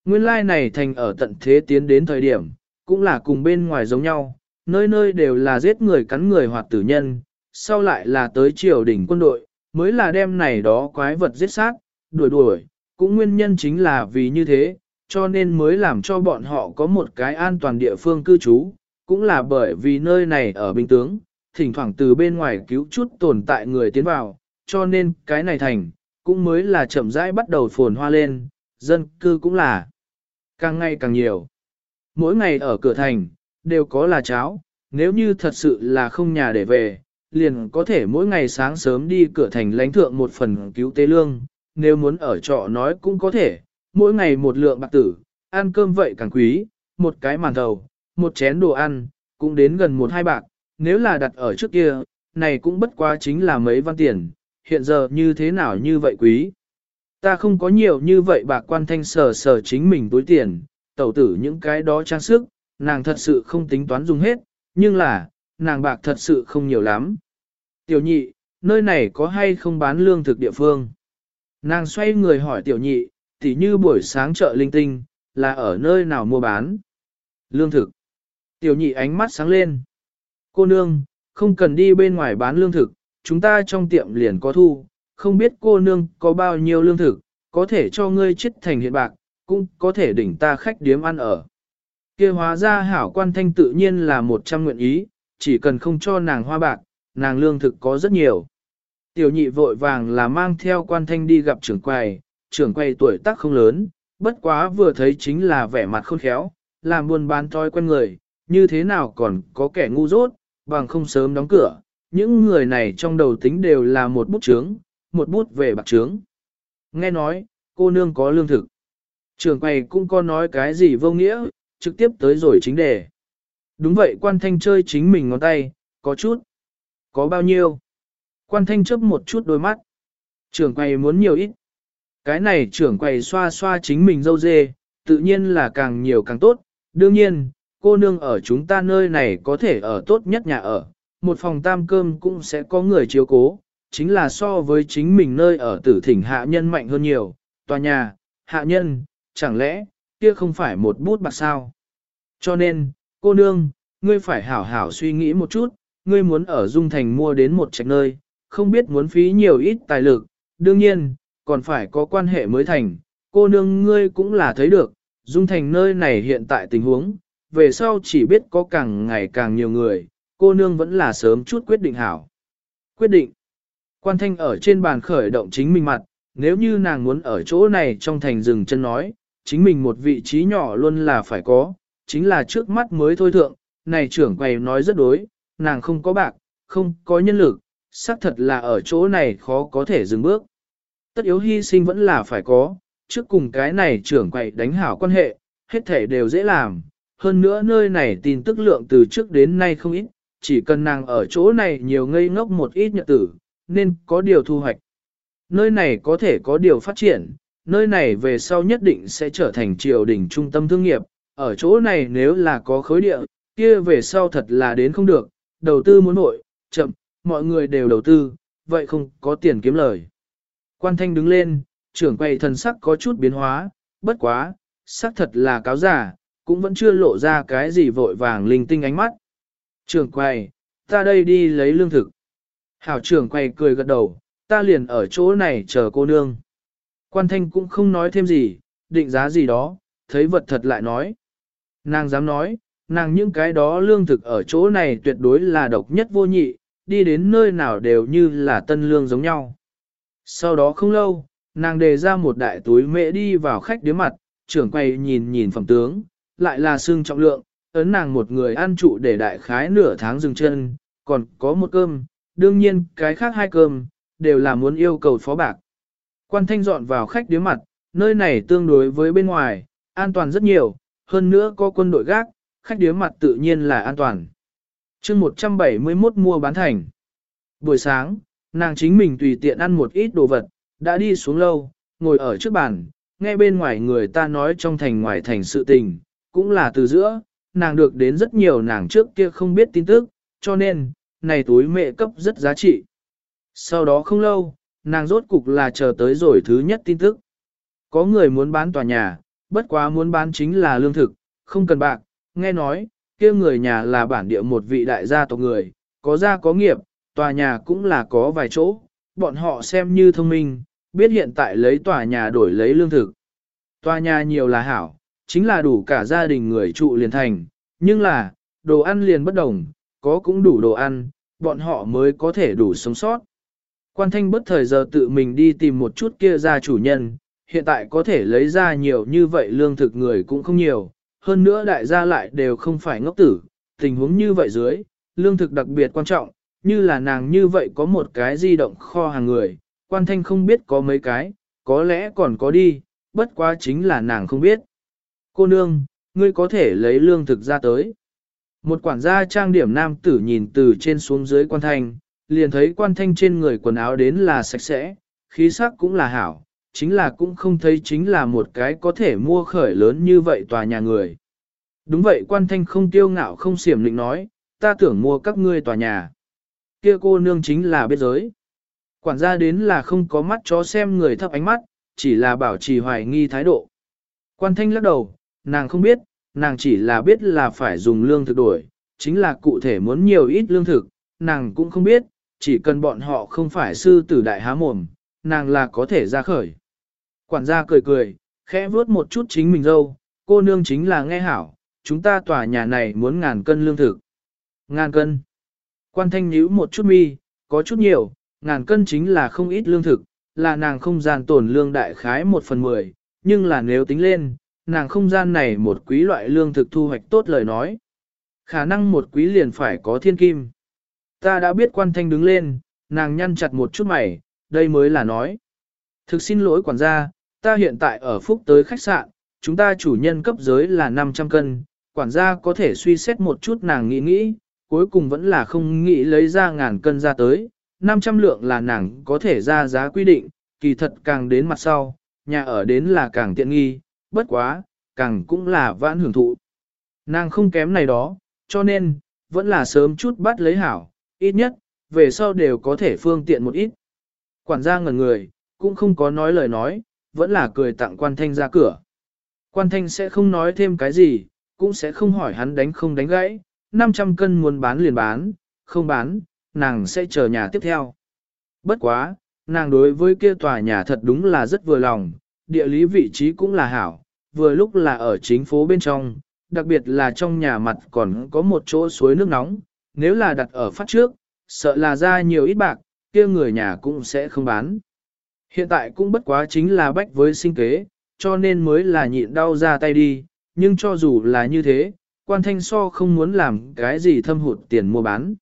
Nguyên lai này thành ở tận thế tiến đến thời điểm, cũng là cùng bên ngoài giống nhau, nơi nơi đều là giết người cắn người hoặc tử nhân, sau lại là tới triều đỉnh quân đội, mới là đem này đó quái vật giết sát, đuổi đuổi, cũng nguyên nhân chính là vì như thế, cho nên mới làm cho bọn họ có một cái an toàn địa phương cư trú, cũng là bởi vì nơi này ở bình tướng, thỉnh thoảng từ bên ngoài cứu chút tồn tại người tiến vào, cho nên cái này thành, cũng mới là chậm rãi bắt đầu phồn hoa lên, dân cư cũng là càng ngày càng nhiều. Mỗi ngày ở cửa thành, đều có là cháo, nếu như thật sự là không nhà để về, liền có thể mỗi ngày sáng sớm đi cửa thành lãnh thượng một phần cứu tế lương, nếu muốn ở trọ nói cũng có thể, mỗi ngày một lượng bạc tử, ăn cơm vậy càng quý, một cái màn thầu, một chén đồ ăn, cũng đến gần một hai bạc, nếu là đặt ở trước kia, này cũng bất quá chính là mấy văn tiền, hiện giờ như thế nào như vậy quý. Ta không có nhiều như vậy bạc quan thanh sờ sờ chính mình túi tiền, tẩu tử những cái đó trang sức, nàng thật sự không tính toán dùng hết, nhưng là, nàng bạc thật sự không nhiều lắm. Tiểu nhị, nơi này có hay không bán lương thực địa phương? Nàng xoay người hỏi tiểu nhị, tỉ như buổi sáng chợ linh tinh, là ở nơi nào mua bán? Lương thực. Tiểu nhị ánh mắt sáng lên. Cô nương, không cần đi bên ngoài bán lương thực, chúng ta trong tiệm liền có thu, không biết cô nương có bao nhiêu lương thực, có thể cho ngươi chết thành hiện bạc, cũng có thể đỉnh ta khách điếm ăn ở. kia hóa ra hảo quan thanh tự nhiên là một trăm nguyện ý, chỉ cần không cho nàng hoa bạc, nàng lương thực có rất nhiều. Tiểu nhị vội vàng là mang theo quan thanh đi gặp trưởng quầy, trưởng quầy tuổi tác không lớn, bất quá vừa thấy chính là vẻ mặt khôn khéo, làm buôn bán thói quen người, như thế nào còn có kẻ ngu dốt, bằng không sớm đóng cửa, những người này trong đầu tính đều là một bút trướng, một bút về bạc trướng. Nghe nói, cô nương có lương thực. Trường quầy cũng có nói cái gì vô nghĩa, trực tiếp tới rồi chính đề. Đúng vậy quan thanh chơi chính mình ngón tay, có chút. Có bao nhiêu? Quan thanh chấp một chút đôi mắt. Trưởng quầy muốn nhiều ít. Cái này trưởng quầy xoa xoa chính mình dâu dê, tự nhiên là càng nhiều càng tốt. Đương nhiên, cô nương ở chúng ta nơi này có thể ở tốt nhất nhà ở. Một phòng tam cơm cũng sẽ có người chiếu cố, chính là so với chính mình nơi ở tử thỉnh hạ nhân mạnh hơn nhiều. Tòa nhà, hạ nhân, chẳng lẽ, kia không phải một bút bạc sao? Cho nên, cô nương, ngươi phải hảo hảo suy nghĩ một chút, ngươi muốn ở Dung Thành mua đến một trạch nơi, không biết muốn phí nhiều ít tài lực, đương nhiên, còn phải có quan hệ mới thành, cô nương ngươi cũng là thấy được, Dung Thành nơi này hiện tại tình huống, về sau chỉ biết có càng ngày càng nhiều người, cô nương vẫn là sớm chút quyết định hảo. Quyết định, quan thanh ở trên bàn khởi động chính mình mặt, nếu như nàng muốn ở chỗ này trong thành rừng chân nói, chính mình một vị trí nhỏ luôn là phải có, chính là trước mắt mới thôi thượng, này trưởng quầy nói rất đối, nàng không có bạc, không có nhân lực, xác thật là ở chỗ này khó có thể dừng bước. Tất yếu hy sinh vẫn là phải có, trước cùng cái này trưởng quậy đánh hảo quan hệ, hết thể đều dễ làm, hơn nữa nơi này tin tức lượng từ trước đến nay không ít, chỉ cần nàng ở chỗ này nhiều ngây ngốc một ít nhật tử, nên có điều thu hoạch. Nơi này có thể có điều phát triển, nơi này về sau nhất định sẽ trở thành triều đình trung tâm thương nghiệp, ở chỗ này nếu là có khối địa, kia về sau thật là đến không được, đầu tư muốn nội, chậm, mọi người đều đầu tư, vậy không có tiền kiếm lời. Quan thanh đứng lên, trưởng quầy thần sắc có chút biến hóa, bất quá, sắc thật là cáo giả, cũng vẫn chưa lộ ra cái gì vội vàng linh tinh ánh mắt. Trưởng quầy, ta đây đi lấy lương thực. Hảo trưởng quầy cười gật đầu, ta liền ở chỗ này chờ cô nương. Quan thanh cũng không nói thêm gì, định giá gì đó, thấy vật thật lại nói. Nàng dám nói, nàng những cái đó lương thực ở chỗ này tuyệt đối là độc nhất vô nhị, đi đến nơi nào đều như là tân lương giống nhau. Sau đó không lâu, nàng đề ra một đại túi mễ đi vào khách điếm mặt, trưởng quay nhìn nhìn phẩm tướng, lại là xương trọng lượng, ấn nàng một người ăn trụ để đại khái nửa tháng dừng chân, còn có một cơm, đương nhiên cái khác hai cơm, đều là muốn yêu cầu phó bạc. Quan thanh dọn vào khách điếm mặt, nơi này tương đối với bên ngoài, an toàn rất nhiều, hơn nữa có quân đội gác, khách điếm mặt tự nhiên là an toàn chương 171 mua bán thành. Buổi sáng, nàng chính mình tùy tiện ăn một ít đồ vật, đã đi xuống lâu, ngồi ở trước bàn, nghe bên ngoài người ta nói trong thành ngoài thành sự tình, cũng là từ giữa, nàng được đến rất nhiều nàng trước kia không biết tin tức, cho nên, này túi mẹ cấp rất giá trị. Sau đó không lâu, nàng rốt cục là chờ tới rồi thứ nhất tin tức. Có người muốn bán tòa nhà, bất quá muốn bán chính là lương thực, không cần bạc, nghe nói, kia người nhà là bản địa một vị đại gia tộc người, có gia có nghiệp, tòa nhà cũng là có vài chỗ, bọn họ xem như thông minh, biết hiện tại lấy tòa nhà đổi lấy lương thực. Tòa nhà nhiều là hảo, chính là đủ cả gia đình người trụ liền thành, nhưng là, đồ ăn liền bất đồng, có cũng đủ đồ ăn, bọn họ mới có thể đủ sống sót. Quan thanh bất thời giờ tự mình đi tìm một chút kia ra chủ nhân, hiện tại có thể lấy ra nhiều như vậy lương thực người cũng không nhiều, hơn nữa đại gia lại đều không phải ngốc tử, tình huống như vậy dưới, lương thực đặc biệt quan trọng, như là nàng như vậy có một cái di động kho hàng người, quan thanh không biết có mấy cái, có lẽ còn có đi, bất quá chính là nàng không biết. Cô nương, ngươi có thể lấy lương thực ra tới. Một quản gia trang điểm nam tử nhìn từ trên xuống dưới quan thanh, liền thấy quan thanh trên người quần áo đến là sạch sẽ, khí sắc cũng là hảo, chính là cũng không thấy chính là một cái có thể mua khởi lớn như vậy tòa nhà người. Đúng vậy quan thanh không tiêu ngạo không xiểm định nói, ta tưởng mua các ngươi tòa nhà. Kia cô nương chính là biết giới. Quản gia đến là không có mắt chó xem người thấp ánh mắt, chỉ là bảo trì hoài nghi thái độ. Quan thanh lắc đầu, nàng không biết, nàng chỉ là biết là phải dùng lương thực đổi, chính là cụ thể muốn nhiều ít lương thực, nàng cũng không biết, chỉ cần bọn họ không phải sư tử đại há mồm, nàng là có thể ra khởi. Quản gia cười cười, khẽ vuốt một chút chính mình dâu, cô nương chính là nghe hảo, chúng ta tòa nhà này muốn ngàn cân lương thực. Ngàn cân. Quan thanh nhíu một chút mi, có chút nhiều, ngàn cân chính là không ít lương thực, là nàng không gian tổn lương đại khái một phần mười, nhưng là nếu tính lên, nàng không gian này một quý loại lương thực thu hoạch tốt lời nói. Khả năng một quý liền phải có thiên kim. Ta đã biết quan thanh đứng lên, nàng nhăn chặt một chút mày, đây mới là nói. Thực xin lỗi quản gia, ta hiện tại ở phúc tới khách sạn, chúng ta chủ nhân cấp giới là 500 cân, quản gia có thể suy xét một chút nàng nghĩ nghĩ, cuối cùng vẫn là không nghĩ lấy ra ngàn cân ra tới, 500 lượng là nàng có thể ra giá quy định, kỳ thật càng đến mặt sau, nhà ở đến là càng tiện nghi, bất quá, càng cũng là vãn hưởng thụ. Nàng không kém này đó, cho nên, vẫn là sớm chút bắt lấy hảo, ít nhất, về sau đều có thể phương tiện một ít. Quản gia ngẩn người, cũng không có nói lời nói, vẫn là cười tặng quan thanh ra cửa. Quan thanh sẽ không nói thêm cái gì, cũng sẽ không hỏi hắn đánh không đánh gãy, 500 cân muốn bán liền bán, không bán, nàng sẽ chờ nhà tiếp theo. Bất quá, nàng đối với kia tòa nhà thật đúng là rất vừa lòng, địa lý vị trí cũng là hảo, vừa lúc là ở chính phố bên trong, đặc biệt là trong nhà mặt còn có một chỗ suối nước nóng, nếu là đặt ở phát trước, sợ là ra nhiều ít bạc, kia người nhà cũng sẽ không bán. Hiện tại cũng bất quá chính là bách với sinh kế, cho nên mới là nhịn đau ra tay đi, nhưng cho dù là như thế, quan thanh so không muốn làm cái gì thâm hụt tiền mua bán.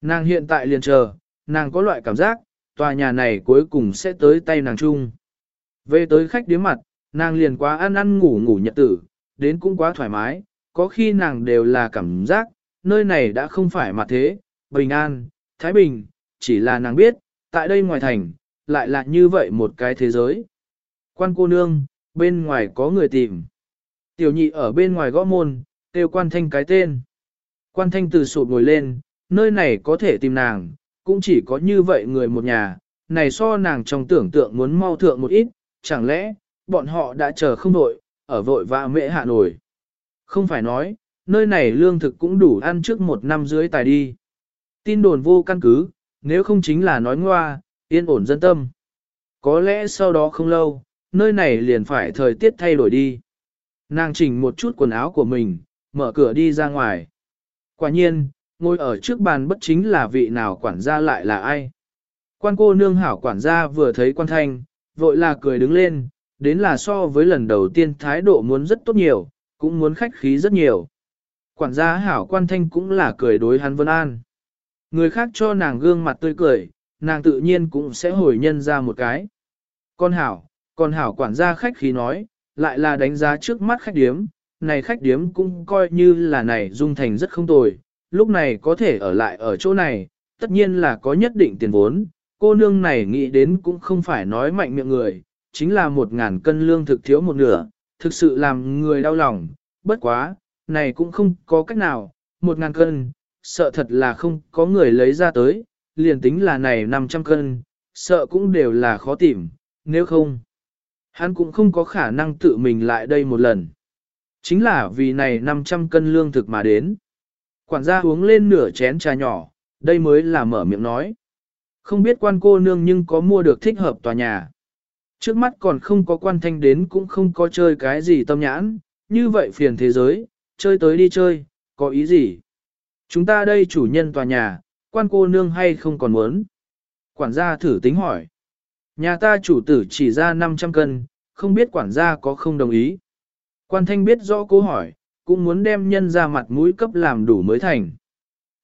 Nàng hiện tại liền chờ, nàng có loại cảm giác, tòa nhà này cuối cùng sẽ tới tay nàng chung. Về tới khách điếm mặt, nàng liền quá ăn ăn ngủ ngủ nhật tử, đến cũng quá thoải mái, có khi nàng đều là cảm giác, nơi này đã không phải mặt thế, bình an, thái bình, chỉ là nàng biết, tại đây ngoài thành, lại là như vậy một cái thế giới. Quan cô nương, bên ngoài có người tìm. Tiểu nhị ở bên ngoài gõ môn, kêu quan thanh cái tên. Quan thanh từ sụt ngồi lên, nơi này có thể tìm nàng, cũng chỉ có như vậy người một nhà, này so nàng trong tưởng tượng muốn mau thượng một ít, chẳng lẽ, bọn họ đã chờ không đội, ở vội và mễ hạ nổi. Không phải nói, nơi này lương thực cũng đủ ăn trước một năm dưới tài đi. Tin đồn vô căn cứ, nếu không chính là nói ngoa, yên ổn dân tâm. Có lẽ sau đó không lâu, nơi này liền phải thời tiết thay đổi đi. Nàng chỉnh một chút quần áo của mình, mở cửa đi ra ngoài. Quả nhiên, ngồi ở trước bàn bất chính là vị nào quản gia lại là ai. Quan cô nương hảo quản gia vừa thấy quan thanh, vội là cười đứng lên, đến là so với lần đầu tiên thái độ muốn rất tốt nhiều, cũng muốn khách khí rất nhiều. Quản gia hảo quan thanh cũng là cười đối hắn vân an. Người khác cho nàng gương mặt tươi cười, nàng tự nhiên cũng sẽ hồi nhân ra một cái. Con hảo, con hảo quản gia khách khí nói, lại là đánh giá trước mắt khách điếm, này khách điếm cũng coi như là này dung thành rất không tồi, lúc này có thể ở lại ở chỗ này, tất nhiên là có nhất định tiền vốn, cô nương này nghĩ đến cũng không phải nói mạnh miệng người, chính là một ngàn cân lương thực thiếu một nửa, thực sự làm người đau lòng, bất quá, này cũng không có cách nào, một ngàn cân, sợ thật là không có người lấy ra tới, liền tính là này 500 cân, sợ cũng đều là khó tìm, nếu không, hắn cũng không có khả năng tự mình lại đây một lần. Chính là vì này 500 cân lương thực mà đến. Quản gia uống lên nửa chén trà nhỏ, đây mới là mở miệng nói. Không biết quan cô nương nhưng có mua được thích hợp tòa nhà. Trước mắt còn không có quan thanh đến cũng không có chơi cái gì tâm nhãn, như vậy phiền thế giới, chơi tới đi chơi, có ý gì? Chúng ta đây chủ nhân tòa nhà, quan cô nương hay không còn muốn. Quản gia thử tính hỏi. Nhà ta chủ tử chỉ ra 500 cân, không biết quản gia có không đồng ý. Quan thanh biết rõ câu hỏi, cũng muốn đem nhân ra mặt mũi cấp làm đủ mới thành.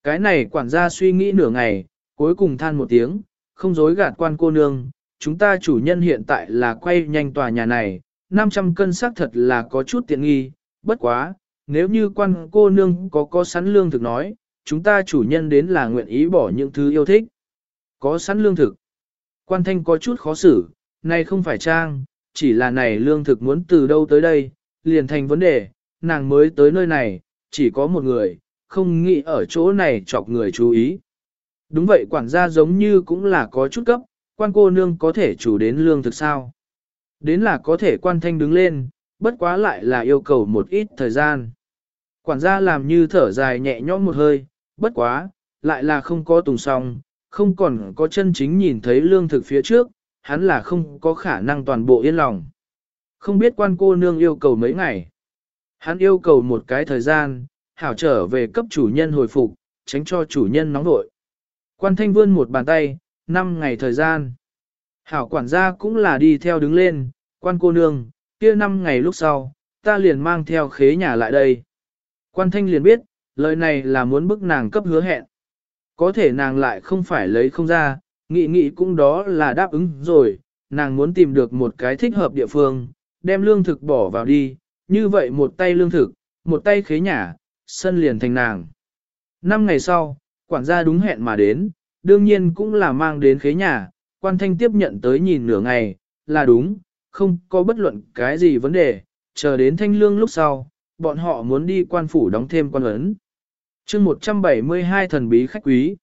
Cái này quản gia suy nghĩ nửa ngày, cuối cùng than một tiếng, không dối gạt quan cô nương, chúng ta chủ nhân hiện tại là quay nhanh tòa nhà này, 500 cân xác thật là có chút tiện nghi, bất quá, nếu như quan cô nương có có sẵn lương thực nói, chúng ta chủ nhân đến là nguyện ý bỏ những thứ yêu thích. Có sẵn lương thực. Quan thanh có chút khó xử, này không phải trang, chỉ là này lương thực muốn từ đâu tới đây, liền thành vấn đề, nàng mới tới nơi này, chỉ có một người, không nghĩ ở chỗ này chọc người chú ý. Đúng vậy quản gia giống như cũng là có chút cấp, quan cô nương có thể chủ đến lương thực sao. Đến là có thể quan thanh đứng lên, bất quá lại là yêu cầu một ít thời gian. Quản gia làm như thở dài nhẹ nhõm một hơi, bất quá, lại là không có tùng song, không còn có chân chính nhìn thấy lương thực phía trước, hắn là không có khả năng toàn bộ yên lòng. Không biết quan cô nương yêu cầu mấy ngày. Hắn yêu cầu một cái thời gian, hảo trở về cấp chủ nhân hồi phục, tránh cho chủ nhân nóng nội. Quan thanh vươn một bàn tay, 5 ngày thời gian. Hảo quản gia cũng là đi theo đứng lên, quan cô nương, kia 5 ngày lúc sau, ta liền mang theo khế nhà lại đây. Quan thanh liền biết, lời này là muốn bức nàng cấp hứa hẹn. Có thể nàng lại không phải lấy không ra, nghĩ nghĩ cũng đó là đáp ứng rồi, nàng muốn tìm được một cái thích hợp địa phương, đem lương thực bỏ vào đi, như vậy một tay lương thực, một tay khế nhà, sân liền thành nàng. Năm ngày sau, quản gia đúng hẹn mà đến, đương nhiên cũng là mang đến khế nhà, quan thanh tiếp nhận tới nhìn nửa ngày, là đúng, không có bất luận cái gì vấn đề, chờ đến thanh lương lúc sau, bọn họ muốn đi quan phủ đóng thêm quan ấn chương 172 thần bí khách quý,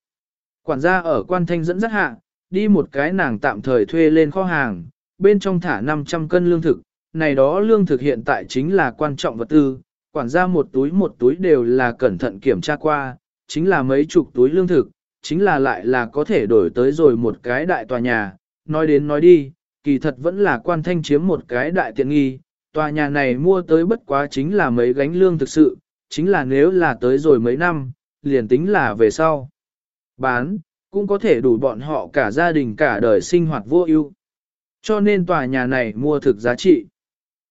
quản gia ở quan thanh dẫn dắt hạ, đi một cái nàng tạm thời thuê lên kho hàng, bên trong thả 500 cân lương thực, này đó lương thực hiện tại chính là quan trọng vật tư, quản gia một túi một túi đều là cẩn thận kiểm tra qua, chính là mấy chục túi lương thực, chính là lại là có thể đổi tới rồi một cái đại tòa nhà, nói đến nói đi, kỳ thật vẫn là quan thanh chiếm một cái đại tiện nghi, tòa nhà này mua tới bất quá chính là mấy gánh lương thực sự, chính là nếu là tới rồi mấy năm, liền tính là về sau. Bán, cũng có thể đủ bọn họ cả gia đình cả đời sinh hoạt vô ưu. Cho nên tòa nhà này mua thực giá trị.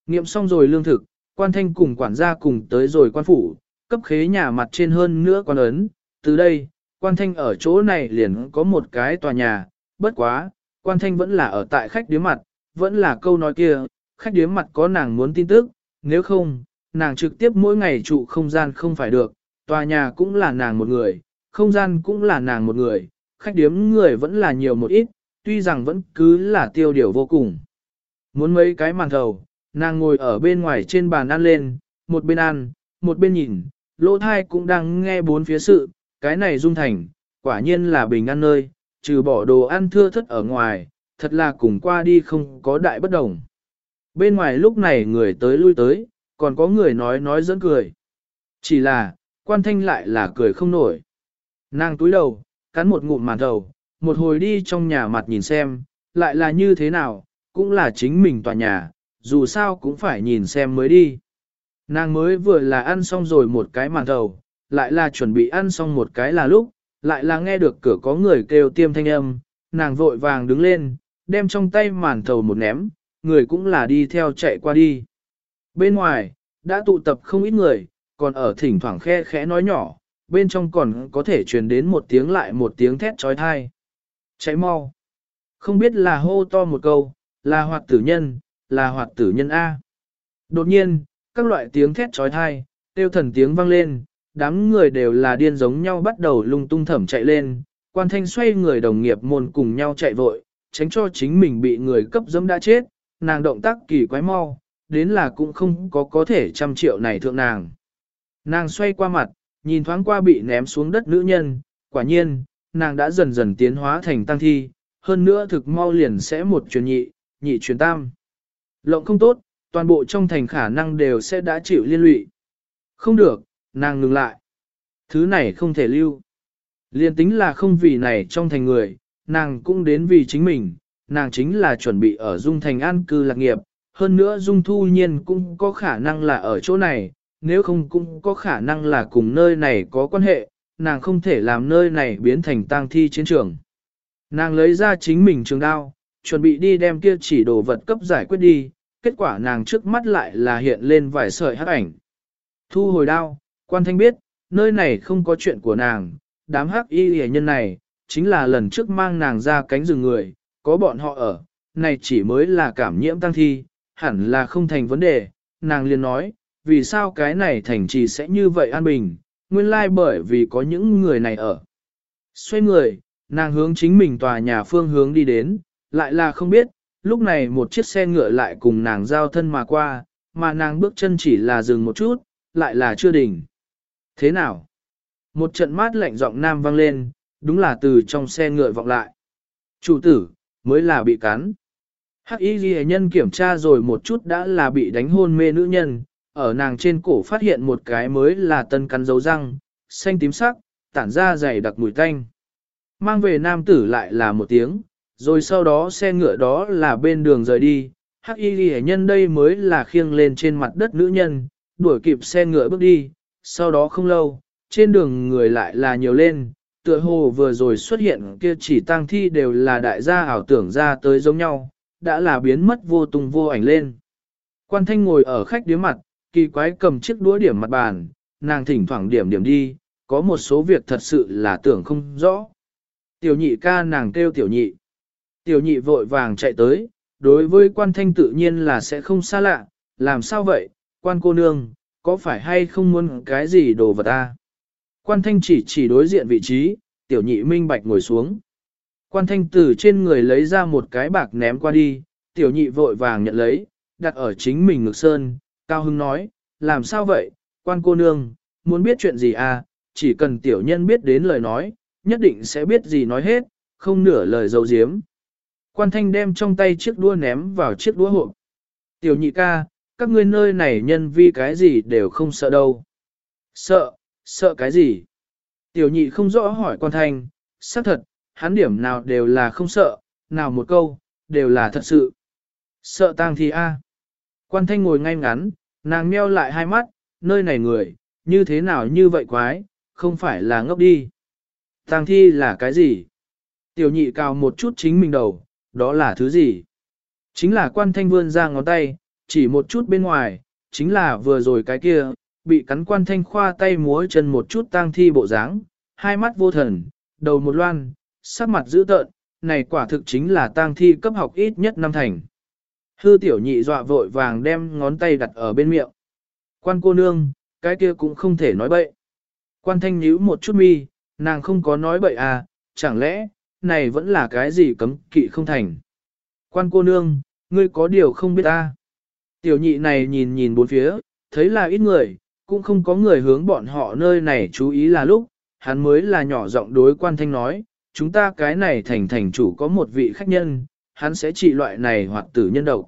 Nghiệm xong rồi lương thực, quan thanh cùng quản gia cùng tới rồi quan phủ, cấp khế nhà mặt trên hơn nữa quan ấn. Từ đây, quan thanh ở chỗ này liền có một cái tòa nhà, bất quá, quan thanh vẫn là ở tại khách điếm mặt, vẫn là câu nói kia, khách điếm mặt có nàng muốn tin tức, nếu không, nàng trực tiếp mỗi ngày trụ không gian không phải được, tòa nhà cũng là nàng một người, không gian cũng là nàng một người, khách điếm người vẫn là nhiều một ít, tuy rằng vẫn cứ là tiêu điều vô cùng. Muốn mấy cái màn thầu, nàng ngồi ở bên ngoài trên bàn ăn lên, một bên ăn, một bên nhìn, lỗ thai cũng đang nghe bốn phía sự, cái này dung thành, quả nhiên là bình ăn nơi, trừ bỏ đồ ăn thưa thất ở ngoài, thật là cùng qua đi không có đại bất đồng. Bên ngoài lúc này người tới lui tới, còn có người nói nói dẫn cười. Chỉ là, quan thanh lại là cười không nổi. Nàng túi đầu, cắn một ngụm màn đầu, một hồi đi trong nhà mặt nhìn xem, lại là như thế nào, cũng là chính mình tòa nhà, dù sao cũng phải nhìn xem mới đi. Nàng mới vừa là ăn xong rồi một cái màn đầu, lại là chuẩn bị ăn xong một cái là lúc, lại là nghe được cửa có người kêu tiêm thanh âm, nàng vội vàng đứng lên, đem trong tay màn thầu một ném, người cũng là đi theo chạy qua đi. Bên ngoài, đã tụ tập không ít người, còn ở thỉnh thoảng khe khẽ nói nhỏ, bên trong còn có thể truyền đến một tiếng lại một tiếng thét trói thai. Chạy mau. Không biết là hô to một câu, là hoạt tử nhân, là hoạt tử nhân A. Đột nhiên, các loại tiếng thét trói thai, tiêu thần tiếng vang lên, đám người đều là điên giống nhau bắt đầu lung tung thẩm chạy lên, quan thanh xoay người đồng nghiệp môn cùng nhau chạy vội, tránh cho chính mình bị người cấp dâm đã chết, nàng động tác kỳ quái mau, đến là cũng không có có thể trăm triệu này thượng nàng. Nàng xoay qua mặt, nhìn thoáng qua bị ném xuống đất nữ nhân, quả nhiên, nàng đã dần dần tiến hóa thành tăng thi, hơn nữa thực mau liền sẽ một truyền nhị, nhị truyền tam. Lộng không tốt, toàn bộ trong thành khả năng đều sẽ đã chịu liên lụy. Không được, nàng ngừng lại. Thứ này không thể lưu. Liên tính là không vì này trong thành người, nàng cũng đến vì chính mình, nàng chính là chuẩn bị ở Dung Thành an cư lạc nghiệp, hơn nữa Dung Thu Nhiên cũng có khả năng là ở chỗ này, nếu không cũng có khả năng là cùng nơi này có quan hệ, nàng không thể làm nơi này biến thành tang thi chiến trường. Nàng lấy ra chính mình trường đao, chuẩn bị đi đem kia chỉ đồ vật cấp giải quyết đi, kết quả nàng trước mắt lại là hiện lên vài sợi hắc ảnh. Thu hồi đao, quan thanh biết, nơi này không có chuyện của nàng, đám hắc y hề nhân này, chính là lần trước mang nàng ra cánh rừng người, có bọn họ ở, này chỉ mới là cảm nhiễm tăng thi, hẳn là không thành vấn đề, nàng liền nói, vì sao cái này thành trì sẽ như vậy an bình, nguyên lai bởi vì có những người này ở. Xoay người, nàng hướng chính mình tòa nhà phương hướng đi đến, lại là không biết, lúc này một chiếc xe ngựa lại cùng nàng giao thân mà qua, mà nàng bước chân chỉ là dừng một chút, lại là chưa đỉnh. Thế nào? Một trận mát lạnh giọng nam vang lên, đúng là từ trong xe ngựa vọng lại. Chủ tử, mới là bị cắn. Hắc y ghi nhân kiểm tra rồi một chút đã là bị đánh hôn mê nữ nhân, ở nàng trên cổ phát hiện một cái mới là tân cắn dấu răng, xanh tím sắc, tản ra dày đặc mùi tanh. Mang về nam tử lại là một tiếng, rồi sau đó xe ngựa đó là bên đường rời đi, hắc y ghi nhân đây mới là khiêng lên trên mặt đất nữ nhân, đuổi kịp xe ngựa bước đi, sau đó không lâu, trên đường người lại là nhiều lên, tựa hồ vừa rồi xuất hiện kia chỉ tang thi đều là đại gia ảo tưởng ra tới giống nhau, đã là biến mất vô tung vô ảnh lên. Quan thanh ngồi ở khách điếm mặt, kỳ quái cầm chiếc đũa điểm mặt bàn, nàng thỉnh thoảng điểm điểm đi, có một số việc thật sự là tưởng không rõ. Tiểu nhị ca nàng kêu tiểu nhị. Tiểu nhị vội vàng chạy tới, đối với quan thanh tự nhiên là sẽ không xa lạ, làm sao vậy, quan cô nương, có phải hay không muốn cái gì đồ vật ta? Quan thanh chỉ chỉ đối diện vị trí, tiểu nhị minh bạch ngồi xuống. Quan thanh từ trên người lấy ra một cái bạc ném qua đi, tiểu nhị vội vàng nhận lấy, đặt ở chính mình ngực sơn, cao hưng nói, làm sao vậy, quan cô nương, muốn biết chuyện gì à, chỉ cần tiểu nhân biết đến lời nói, nhất định sẽ biết gì nói hết, không nửa lời dấu diếm. Quan thanh đem trong tay chiếc đũa ném vào chiếc đũa hộp. Tiểu nhị ca, các ngươi nơi này nhân vi cái gì đều không sợ đâu. Sợ, sợ cái gì? Tiểu nhị không rõ hỏi quan thanh, xác thật, hắn điểm nào đều là không sợ, nào một câu, đều là thật sự. Sợ tang thi a. Quan thanh ngồi ngay ngắn, nàng meo lại hai mắt, nơi này người, như thế nào như vậy quái, không phải là ngốc đi. Tang thi là cái gì? Tiểu nhị cào một chút chính mình đầu, đó là thứ gì? Chính là quan thanh vươn ra ngón tay, chỉ một chút bên ngoài, chính là vừa rồi cái kia, bị cắn quan thanh khoa tay múa chân một chút tang thi bộ dáng, hai mắt vô thần, đầu một loan, sắc mặt dữ tợn, này quả thực chính là tang thi cấp học ít nhất năm thành. Hư tiểu nhị dọa vội vàng đem ngón tay đặt ở bên miệng. Quan cô nương, cái kia cũng không thể nói bậy. Quan thanh nhíu một chút mi, nàng không có nói bậy à, chẳng lẽ, này vẫn là cái gì cấm kỵ không thành. Quan cô nương, ngươi có điều không biết ta. Tiểu nhị này nhìn nhìn bốn phía, thấy là ít người, cũng không có người hướng bọn họ nơi này chú ý là lúc, hắn mới là nhỏ giọng đối quan thanh nói, chúng ta cái này thành thành chủ có một vị khách nhân, hắn sẽ trị loại này hoặc tử nhân độc.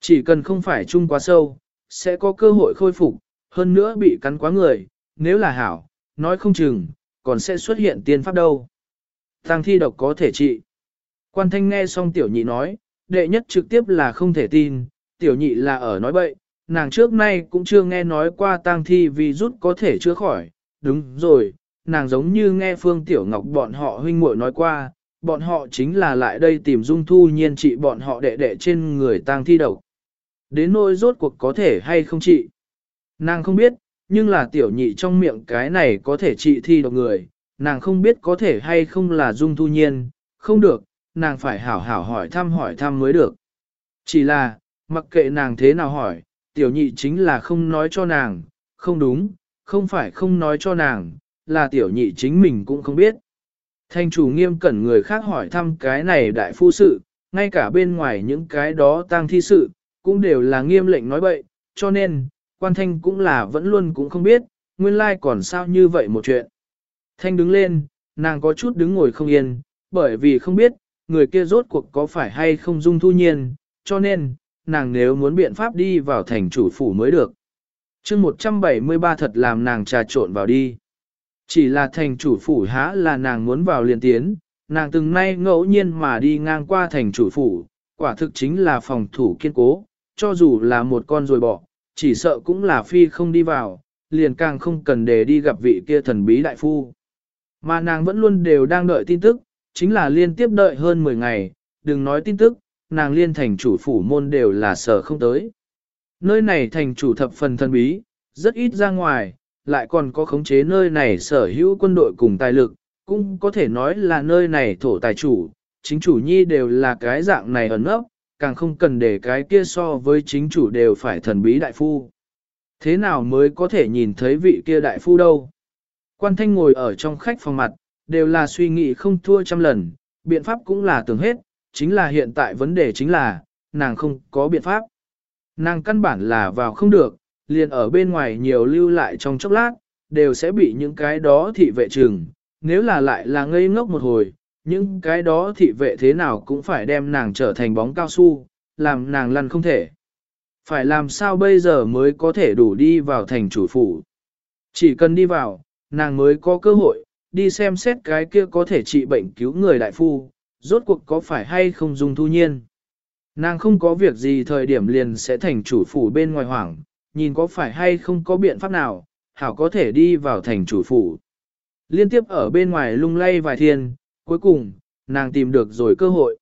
Chỉ cần không phải chung quá sâu, sẽ có cơ hội khôi phục, hơn nữa bị cắn quá người, nếu là hảo, nói không chừng, còn sẽ xuất hiện tiên pháp đâu. Tăng thi độc có thể trị. Quan thanh nghe xong tiểu nhị nói, đệ nhất trực tiếp là không thể tin, tiểu nhị là ở nói bậy, nàng trước nay cũng chưa nghe nói qua tang thi vì rút có thể chữa khỏi, đúng rồi, nàng giống như nghe Phương Tiểu Ngọc bọn họ huynh muội nói qua, bọn họ chính là lại đây tìm dung thu nhiên trị bọn họ đệ đệ trên người tang thi độc. Đến nỗi rốt cuộc có thể hay không trị. Nàng không biết, nhưng là tiểu nhị trong miệng cái này có thể trị thi độc người, nàng không biết có thể hay không là dung thu nhiên, không được, nàng phải hảo hảo hỏi thăm hỏi thăm mới được. Chỉ là, mặc kệ nàng thế nào hỏi, tiểu nhị chính là không nói cho nàng, không đúng, không phải không nói cho nàng, là tiểu nhị chính mình cũng không biết. Thanh chủ nghiêm cẩn người khác hỏi thăm cái này đại phu sự, ngay cả bên ngoài những cái đó tang thi sự, cũng đều là nghiêm lệnh nói bậy, cho nên, quan thanh cũng là vẫn luôn cũng không biết, nguyên lai còn sao như vậy một chuyện. Thanh đứng lên, nàng có chút đứng ngồi không yên, bởi vì không biết, người kia rốt cuộc có phải hay không dung thu nhiên, cho nên, nàng nếu muốn biện pháp đi vào thành chủ phủ mới được. chương 173 thật làm nàng trà trộn vào đi. Chỉ là thành chủ phủ há là nàng muốn vào liền tiến, nàng từng nay ngẫu nhiên mà đi ngang qua thành chủ phủ, quả thực chính là phòng thủ kiên cố, cho dù là một con rồi bỏ, chỉ sợ cũng là phi không đi vào, liền càng không cần để đi gặp vị kia thần bí đại phu. Mà nàng vẫn luôn đều đang đợi tin tức, chính là liên tiếp đợi hơn 10 ngày, đừng nói tin tức, nàng liên thành chủ phủ môn đều là sở không tới. Nơi này thành chủ thập phần thần bí, rất ít ra ngoài, lại còn có khống chế nơi này sở hữu quân đội cùng tài lực, cũng có thể nói là nơi này thổ tài chủ, chính chủ nhi đều là cái dạng này ẩn ấp, càng không cần để cái kia so với chính chủ đều phải thần bí đại phu. Thế nào mới có thể nhìn thấy vị kia đại phu đâu? Quan thanh ngồi ở trong khách phòng mặt, đều là suy nghĩ không thua trăm lần, biện pháp cũng là tưởng hết, chính là hiện tại vấn đề chính là, nàng không có biện pháp. Nàng căn bản là vào không được, liền ở bên ngoài nhiều lưu lại trong chốc lát, đều sẽ bị những cái đó thị vệ trừng. Nếu là lại là ngây ngốc một hồi, những cái đó thị vệ thế nào cũng phải đem nàng trở thành bóng cao su, làm nàng lăn không thể. Phải làm sao bây giờ mới có thể đủ đi vào thành chủ phủ. Chỉ cần đi vào, nàng mới có cơ hội, đi xem xét cái kia có thể trị bệnh cứu người đại phu, rốt cuộc có phải hay không dùng thu nhiên. Nàng không có việc gì thời điểm liền sẽ thành chủ phủ bên ngoài hoảng, nhìn có phải hay không có biện pháp nào, hảo có thể đi vào thành chủ phủ. Liên tiếp ở bên ngoài lung lay vài thiên, cuối cùng, nàng tìm được rồi cơ hội.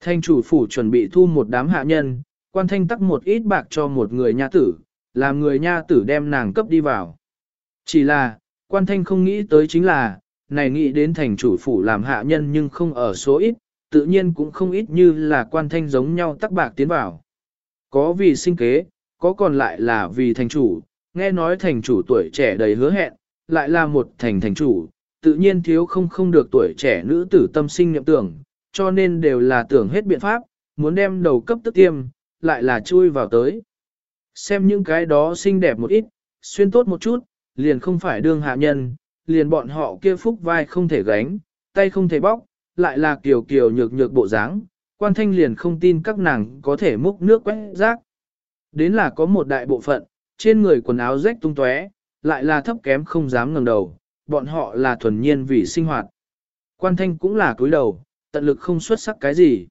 Thành chủ phủ chuẩn bị thu một đám hạ nhân, quan thanh tắc một ít bạc cho một người nha tử, làm người nha tử đem nàng cấp đi vào. Chỉ là, quan thanh không nghĩ tới chính là, này nghĩ đến thành chủ phủ làm hạ nhân nhưng không ở số ít, tự nhiên cũng không ít như là quan thanh giống nhau tắc bạc tiến vào. Có vì sinh kế, có còn lại là vì thành chủ, nghe nói thành chủ tuổi trẻ đầy hứa hẹn, lại là một thành thành chủ, tự nhiên thiếu không không được tuổi trẻ nữ tử tâm sinh niệm tưởng, cho nên đều là tưởng hết biện pháp, muốn đem đầu cấp tức tiêm, lại là chui vào tới. Xem những cái đó xinh đẹp một ít, xuyên tốt một chút, liền không phải đương hạ nhân, liền bọn họ kia phúc vai không thể gánh, tay không thể bóc, lại là kiều kiều nhược nhược bộ dáng, quan thanh liền không tin các nàng có thể múc nước quét rác. Đến là có một đại bộ phận, trên người quần áo rách tung tóe, lại là thấp kém không dám ngẩng đầu, bọn họ là thuần nhiên vì sinh hoạt. Quan thanh cũng là cúi đầu, tận lực không xuất sắc cái gì.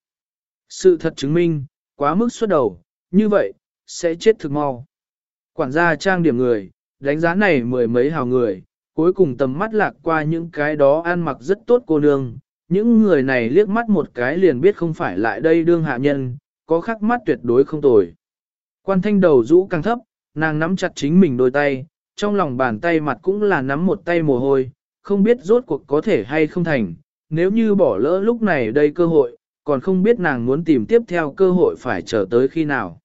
Sự thật chứng minh, quá mức xuất đầu, như vậy, sẽ chết thực mau. Quản gia trang điểm người, đánh giá này mười mấy hào người, cuối cùng tầm mắt lạc qua những cái đó ăn mặc rất tốt cô nương. Những người này liếc mắt một cái liền biết không phải lại đây đương hạ nhân, có khắc mắt tuyệt đối không tồi. Quan thanh đầu rũ càng thấp, nàng nắm chặt chính mình đôi tay, trong lòng bàn tay mặt cũng là nắm một tay mồ hôi, không biết rốt cuộc có thể hay không thành, nếu như bỏ lỡ lúc này đây cơ hội, còn không biết nàng muốn tìm tiếp theo cơ hội phải chờ tới khi nào.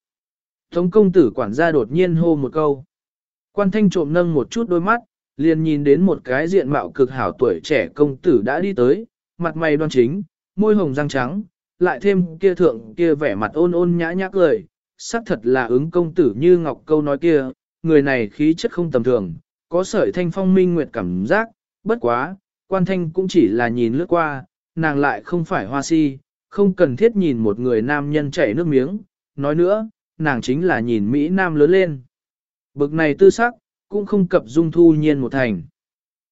Tống công tử quản gia đột nhiên hô một câu. Quan thanh trộm nâng một chút đôi mắt, liền nhìn đến một cái diện mạo cực hảo tuổi trẻ công tử đã đi tới, mặt mày đoan chính, môi hồng răng trắng, lại thêm kia thượng kia vẻ mặt ôn ôn nhã nhã cười, xác thật là ứng công tử như ngọc câu nói kia, người này khí chất không tầm thường, có sợi thanh phong minh nguyệt cảm giác, bất quá, quan thanh cũng chỉ là nhìn lướt qua, nàng lại không phải hoa si, không cần thiết nhìn một người nam nhân chảy nước miếng, nói nữa, nàng chính là nhìn Mỹ Nam lớn lên. Bực này tư sắc, cũng không cập dung thu nhiên một thành.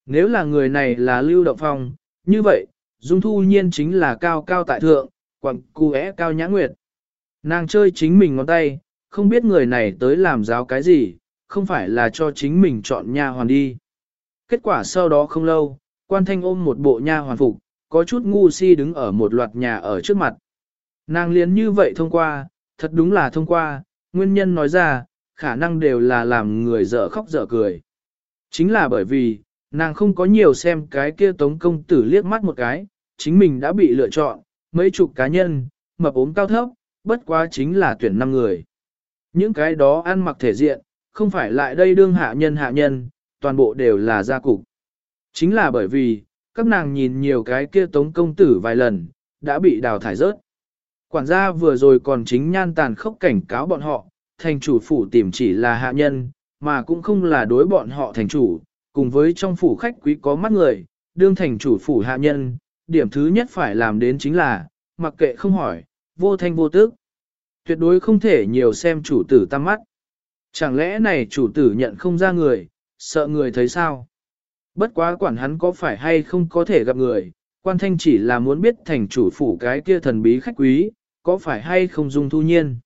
Nếu là người này là Lưu Động Phong, như vậy, dung thu nhiên chính là cao cao tại thượng, quặng cu é cao nhã nguyệt. Nàng chơi chính mình ngón tay, không biết người này tới làm giáo cái gì, không phải là cho chính mình chọn nha hoàn đi. Kết quả sau đó không lâu, quan thanh ôm một bộ nha hoàn phục, có chút ngu si đứng ở một loạt nhà ở trước mặt. Nàng liền như vậy thông qua, thật đúng là thông qua, nguyên nhân nói ra, khả năng đều là làm người dở khóc dở cười. Chính là bởi vì, nàng không có nhiều xem cái kia tống công tử liếc mắt một cái, chính mình đã bị lựa chọn, mấy chục cá nhân, mập ốm cao thấp, bất quá chính là tuyển năm người. Những cái đó ăn mặc thể diện, không phải lại đây đương hạ nhân hạ nhân, toàn bộ đều là gia cục. Chính là bởi vì, các nàng nhìn nhiều cái kia tống công tử vài lần, đã bị đào thải rớt. Quản gia vừa rồi còn chính nhan tàn khốc cảnh cáo bọn họ, thành chủ phủ tìm chỉ là hạ nhân, mà cũng không là đối bọn họ thành chủ, cùng với trong phủ khách quý có mắt người, đương thành chủ phủ hạ nhân, điểm thứ nhất phải làm đến chính là, mặc kệ không hỏi, vô thanh vô tức. Tuyệt đối không thể nhiều xem chủ tử tăng mắt. Chẳng lẽ này chủ tử nhận không ra người, sợ người thấy sao? Bất quá quản hắn có phải hay không có thể gặp người, quan thanh chỉ là muốn biết thành chủ phủ cái kia thần bí khách quý, có phải hay không dung thu nhiên.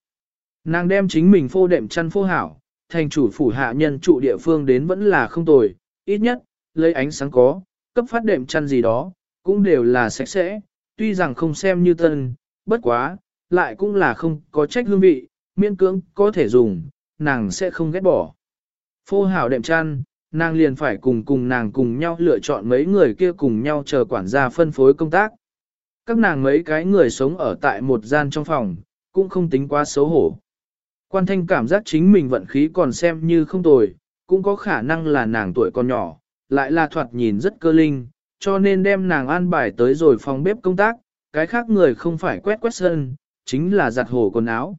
Nàng đem chính mình phô đệm chăn phô hảo, thành chủ phủ hạ nhân trụ địa phương đến vẫn là không tồi, ít nhất, lấy ánh sáng có, cấp phát đệm chăn gì đó, cũng đều là sạch sẽ, tuy rằng không xem như tân, bất quá, lại cũng là không có trách hương vị, miễn cưỡng có thể dùng, nàng sẽ không ghét bỏ. Phô hảo đệm chăn, nàng liền phải cùng cùng nàng cùng nhau lựa chọn mấy người kia cùng nhau chờ quản gia phân phối công tác. Các nàng mấy cái người sống ở tại một gian trong phòng, cũng không tính quá xấu hổ. Quan thanh cảm giác chính mình vận khí còn xem như không tồi, cũng có khả năng là nàng tuổi còn nhỏ, lại là thoạt nhìn rất cơ linh, cho nên đem nàng an bài tới rồi phòng bếp công tác, cái khác người không phải quét quét sân, chính là giặt hồ quần áo.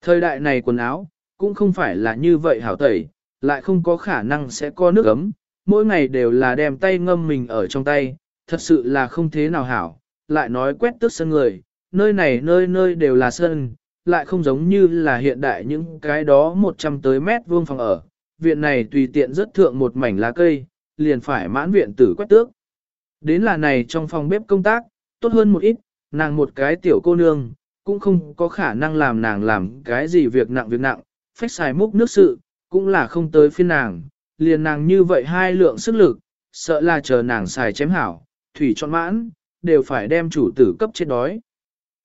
Thời đại này quần áo, cũng không phải là như vậy hảo tẩy, lại không có khả năng sẽ có nước ấm, mỗi ngày đều là đem tay ngâm mình ở trong tay, thật sự là không thế nào hảo, lại nói quét tước sân người, nơi này nơi nơi đều là sân, lại không giống như là hiện đại những cái đó 100 tới mét vuông phòng ở, viện này tùy tiện rất thượng một mảnh lá cây, liền phải mãn viện tử quét tước. Đến là này trong phòng bếp công tác, tốt hơn một ít, nàng một cái tiểu cô nương, cũng không có khả năng làm nàng làm cái gì việc nặng việc nặng, phách xài múc nước sự, cũng là không tới phiên nàng, liền nàng như vậy hai lượng sức lực, sợ là chờ nàng xài chém hảo, thủy trọn mãn, đều phải đem chủ tử cấp chết đói.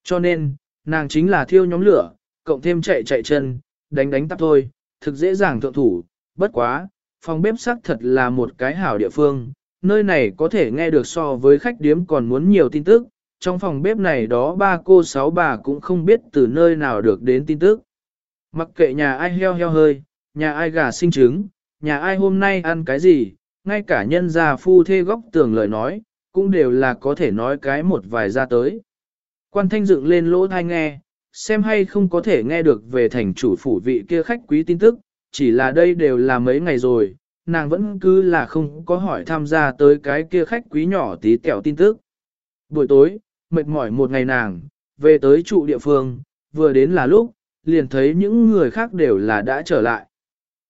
Cho nên, nàng chính là thiêu nhóm lửa, cộng thêm chạy chạy chân, đánh đánh tắp thôi, thực dễ dàng thượng thủ, bất quá, phòng bếp sắc thật là một cái hảo địa phương, nơi này có thể nghe được so với khách điếm còn muốn nhiều tin tức, trong phòng bếp này đó ba cô sáu bà cũng không biết từ nơi nào được đến tin tức. Mặc kệ nhà ai heo heo hơi, nhà ai gà sinh trứng, nhà ai hôm nay ăn cái gì, ngay cả nhân gia phu thê góc tường lời nói, cũng đều là có thể nói cái một vài ra tới. Quan thanh dựng lên lỗ thai nghe, xem hay không có thể nghe được về thành chủ phủ vị kia khách quý tin tức, chỉ là đây đều là mấy ngày rồi, nàng vẫn cứ là không có hỏi tham gia tới cái kia khách quý nhỏ tí tẹo tin tức. Buổi tối, mệt mỏi một ngày nàng, về tới trụ địa phương, vừa đến là lúc, liền thấy những người khác đều là đã trở lại.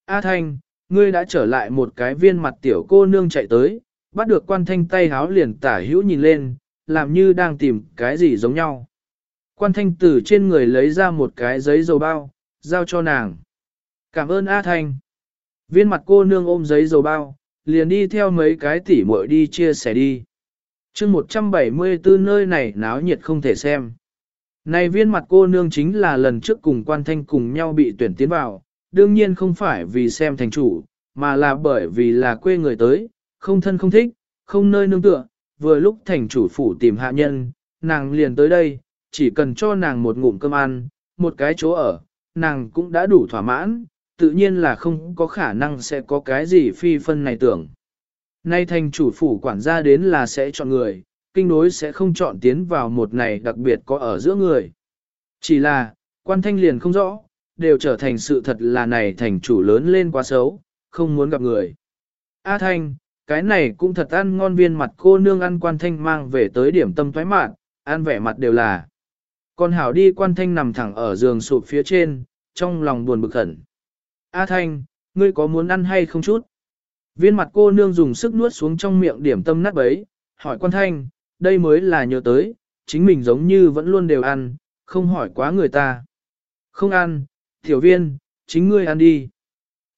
A Thanh, ngươi đã trở lại một cái viên mặt tiểu cô nương chạy tới, bắt được quan thanh tay háo liền tả hữu nhìn lên, làm như đang tìm cái gì giống nhau. Quan thanh từ trên người lấy ra một cái giấy dầu bao, giao cho nàng. Cảm ơn A Thanh. Viên mặt cô nương ôm giấy dầu bao, liền đi theo mấy cái tỉ muội đi chia sẻ đi. chương 174 nơi này náo nhiệt không thể xem. Này viên mặt cô nương chính là lần trước cùng quan thanh cùng nhau bị tuyển tiến vào, đương nhiên không phải vì xem thành chủ, mà là bởi vì là quê người tới, không thân không thích, không nơi nương tựa, vừa lúc thành chủ phủ tìm hạ nhân, nàng liền tới đây, chỉ cần cho nàng một ngụm cơm ăn, một cái chỗ ở, nàng cũng đã đủ thỏa mãn, tự nhiên là không có khả năng sẽ có cái gì phi phân này tưởng. Nay thành chủ phủ quản gia đến là sẽ chọn người, kinh đối sẽ không chọn tiến vào một này đặc biệt có ở giữa người. Chỉ là, quan thanh liền không rõ, đều trở thành sự thật là này thành chủ lớn lên quá xấu, không muốn gặp người. A thanh, cái này cũng thật ăn ngon viên mặt cô nương ăn quan thanh mang về tới điểm tâm thoái mạn, ăn vẻ mặt đều là. Còn hảo đi quan thanh nằm thẳng ở giường sụp phía trên, trong lòng buồn bực khẩn. A thanh, ngươi có muốn ăn hay không chút? Viên mặt cô nương dùng sức nuốt xuống trong miệng điểm tâm nát bấy, hỏi quan thanh, đây mới là nhớ tới, chính mình giống như vẫn luôn đều ăn, không hỏi quá người ta. Không ăn, tiểu viên, chính ngươi ăn đi.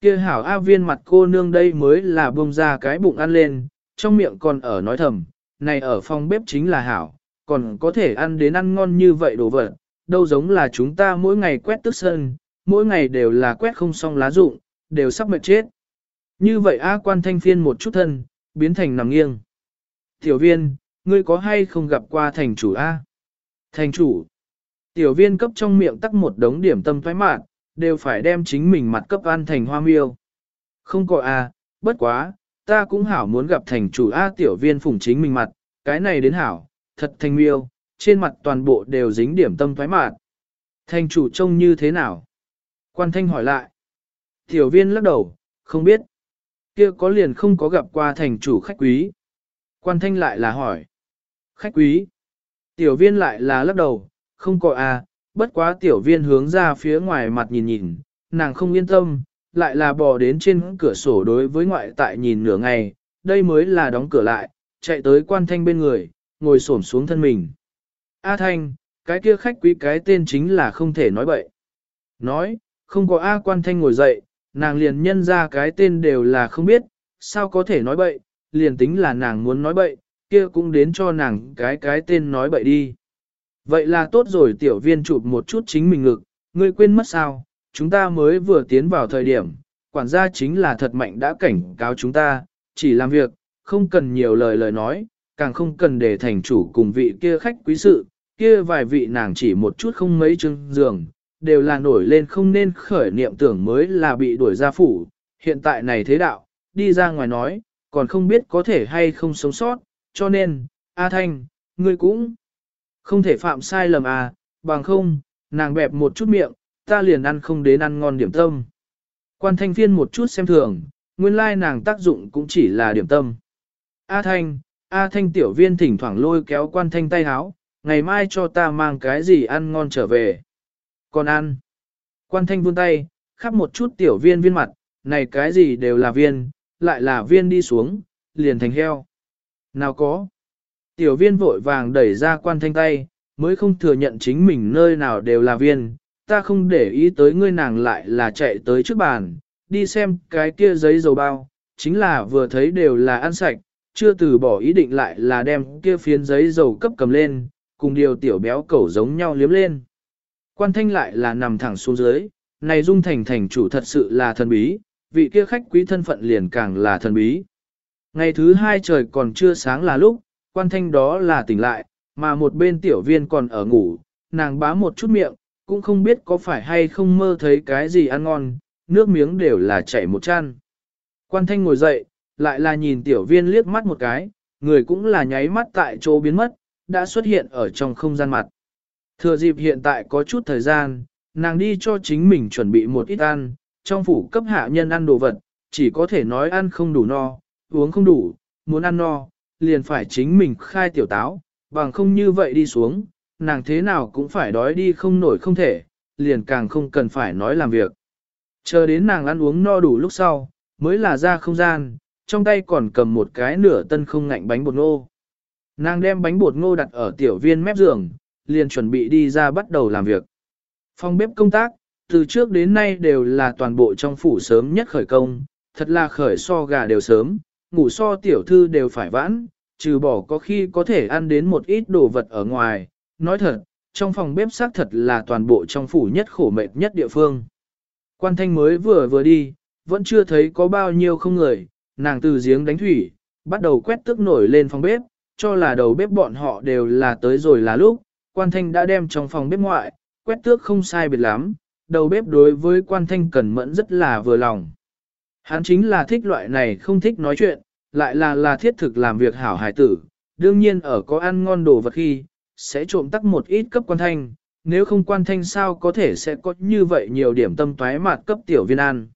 Kia hảo A viên mặt cô nương đây mới là bông ra cái bụng ăn lên, trong miệng còn ở nói thầm, này ở phòng bếp chính là hảo, còn có thể ăn đến ăn ngon như vậy đồ vật, đâu giống là chúng ta mỗi ngày quét tức sân, mỗi ngày đều là quét không xong lá rụng, đều sắp mệt chết. Như vậy A quan thanh phiên một chút thân, biến thành nằm nghiêng. Tiểu viên, ngươi có hay không gặp qua thành chủ A? Thành chủ. Tiểu viên cấp trong miệng tắc một đống điểm tâm thoái mạn, đều phải đem chính mình mặt cấp an thành hoa miêu. Không có A, bất quá, ta cũng hảo muốn gặp thành chủ A tiểu viên phủng chính mình mặt, cái này đến hảo, thật thành miêu, trên mặt toàn bộ đều dính điểm tâm thoái mạn. Thành chủ trông như thế nào? Quan thanh hỏi lại. Tiểu viên lắc đầu, không biết. kia có liền không có gặp qua thành chủ khách quý. Quan thanh lại là hỏi. Khách quý. Tiểu viên lại là lắc đầu, không có à, bất quá tiểu viên hướng ra phía ngoài mặt nhìn nhìn, nàng không yên tâm, lại là bò đến trên cửa sổ đối với ngoại tại nhìn nửa ngày, đây mới là đóng cửa lại, chạy tới quan thanh bên người, ngồi xổm xuống thân mình. A thanh, cái kia khách quý cái tên chính là không thể nói bậy. Nói, không có A quan thanh ngồi dậy, nàng liền nhân ra cái tên đều là không biết, sao có thể nói bậy, liền tính là nàng muốn nói bậy, kia cũng đến cho nàng cái cái tên nói bậy đi. Vậy là tốt rồi tiểu viên chụp một chút chính mình ngực, ngươi quên mất sao, chúng ta mới vừa tiến vào thời điểm, quản gia chính là thật mạnh đã cảnh cáo chúng ta, chỉ làm việc, không cần nhiều lời lời nói, càng không cần để thành chủ cùng vị kia khách quý sự, kia vài vị nàng chỉ một chút không mấy chân giường, đều là nổi lên không nên khởi niệm tưởng mới là bị đuổi ra phủ, hiện tại này thế đạo, đi ra ngoài nói, còn không biết có thể hay không sống sót, cho nên, A Thanh, ngươi cũng không thể phạm sai lầm à, bằng không, nàng bẹp một chút miệng, ta liền ăn không đến ăn ngon điểm tâm. Quan thanh phiên một chút xem thường, nguyên lai nàng tác dụng cũng chỉ là điểm tâm. A Thanh, A Thanh tiểu viên thỉnh thoảng lôi kéo quan thanh tay háo, ngày mai cho ta mang cái gì ăn ngon trở về. Còn ăn. Quan thanh vươn tay, khắp một chút tiểu viên viên mặt, này cái gì đều là viên, lại là viên đi xuống, liền thành heo. Nào có. Tiểu viên vội vàng đẩy ra quan thanh tay, mới không thừa nhận chính mình nơi nào đều là viên, ta không để ý tới ngươi nàng lại là chạy tới trước bàn, đi xem cái kia giấy dầu bao, chính là vừa thấy đều là ăn sạch, chưa từ bỏ ý định lại là đem kia phiến giấy dầu cấp cầm lên, cùng điều tiểu béo cẩu giống nhau liếm lên. Quan thanh lại là nằm thẳng xuống dưới, này dung thành thành chủ thật sự là thần bí, vị kia khách quý thân phận liền càng là thần bí. Ngày thứ hai trời còn chưa sáng là lúc, quan thanh đó là tỉnh lại, mà một bên tiểu viên còn ở ngủ, nàng bá một chút miệng, cũng không biết có phải hay không mơ thấy cái gì ăn ngon, nước miếng đều là chảy một chăn. Quan thanh ngồi dậy, lại là nhìn tiểu viên liếc mắt một cái, người cũng là nháy mắt tại chỗ biến mất, đã xuất hiện ở trong không gian mặt. Thừa dịp hiện tại có chút thời gian, nàng đi cho chính mình chuẩn bị một ít ăn, trong phủ cấp hạ nhân ăn đồ vật, chỉ có thể nói ăn không đủ no, uống không đủ, muốn ăn no, liền phải chính mình khai tiểu táo, bằng không như vậy đi xuống, nàng thế nào cũng phải đói đi không nổi không thể, liền càng không cần phải nói làm việc. Chờ đến nàng ăn uống no đủ lúc sau, mới là ra không gian, trong tay còn cầm một cái nửa tân không ngạnh bánh bột ngô. Nàng đem bánh bột ngô đặt ở tiểu viên mép giường, liền chuẩn bị đi ra bắt đầu làm việc. Phòng bếp công tác, từ trước đến nay đều là toàn bộ trong phủ sớm nhất khởi công, thật là khởi so gà đều sớm, ngủ so tiểu thư đều phải vãn, trừ bỏ có khi có thể ăn đến một ít đồ vật ở ngoài. Nói thật, trong phòng bếp xác thật là toàn bộ trong phủ nhất khổ mệt nhất địa phương. Quan thanh mới vừa vừa đi, vẫn chưa thấy có bao nhiêu không người, nàng từ giếng đánh thủy, bắt đầu quét tức nổi lên phòng bếp, cho là đầu bếp bọn họ đều là tới rồi là lúc, quan thanh đã đem trong phòng bếp ngoại, quét tước không sai biệt lắm, đầu bếp đối với quan thanh cẩn mẫn rất là vừa lòng. Hắn chính là thích loại này không thích nói chuyện, lại là là thiết thực làm việc hảo hài tử, đương nhiên ở có ăn ngon đồ vật khi, sẽ trộm tắc một ít cấp quan thanh, nếu không quan thanh sao có thể sẽ có như vậy nhiều điểm tâm toái mạt cấp tiểu viên ăn.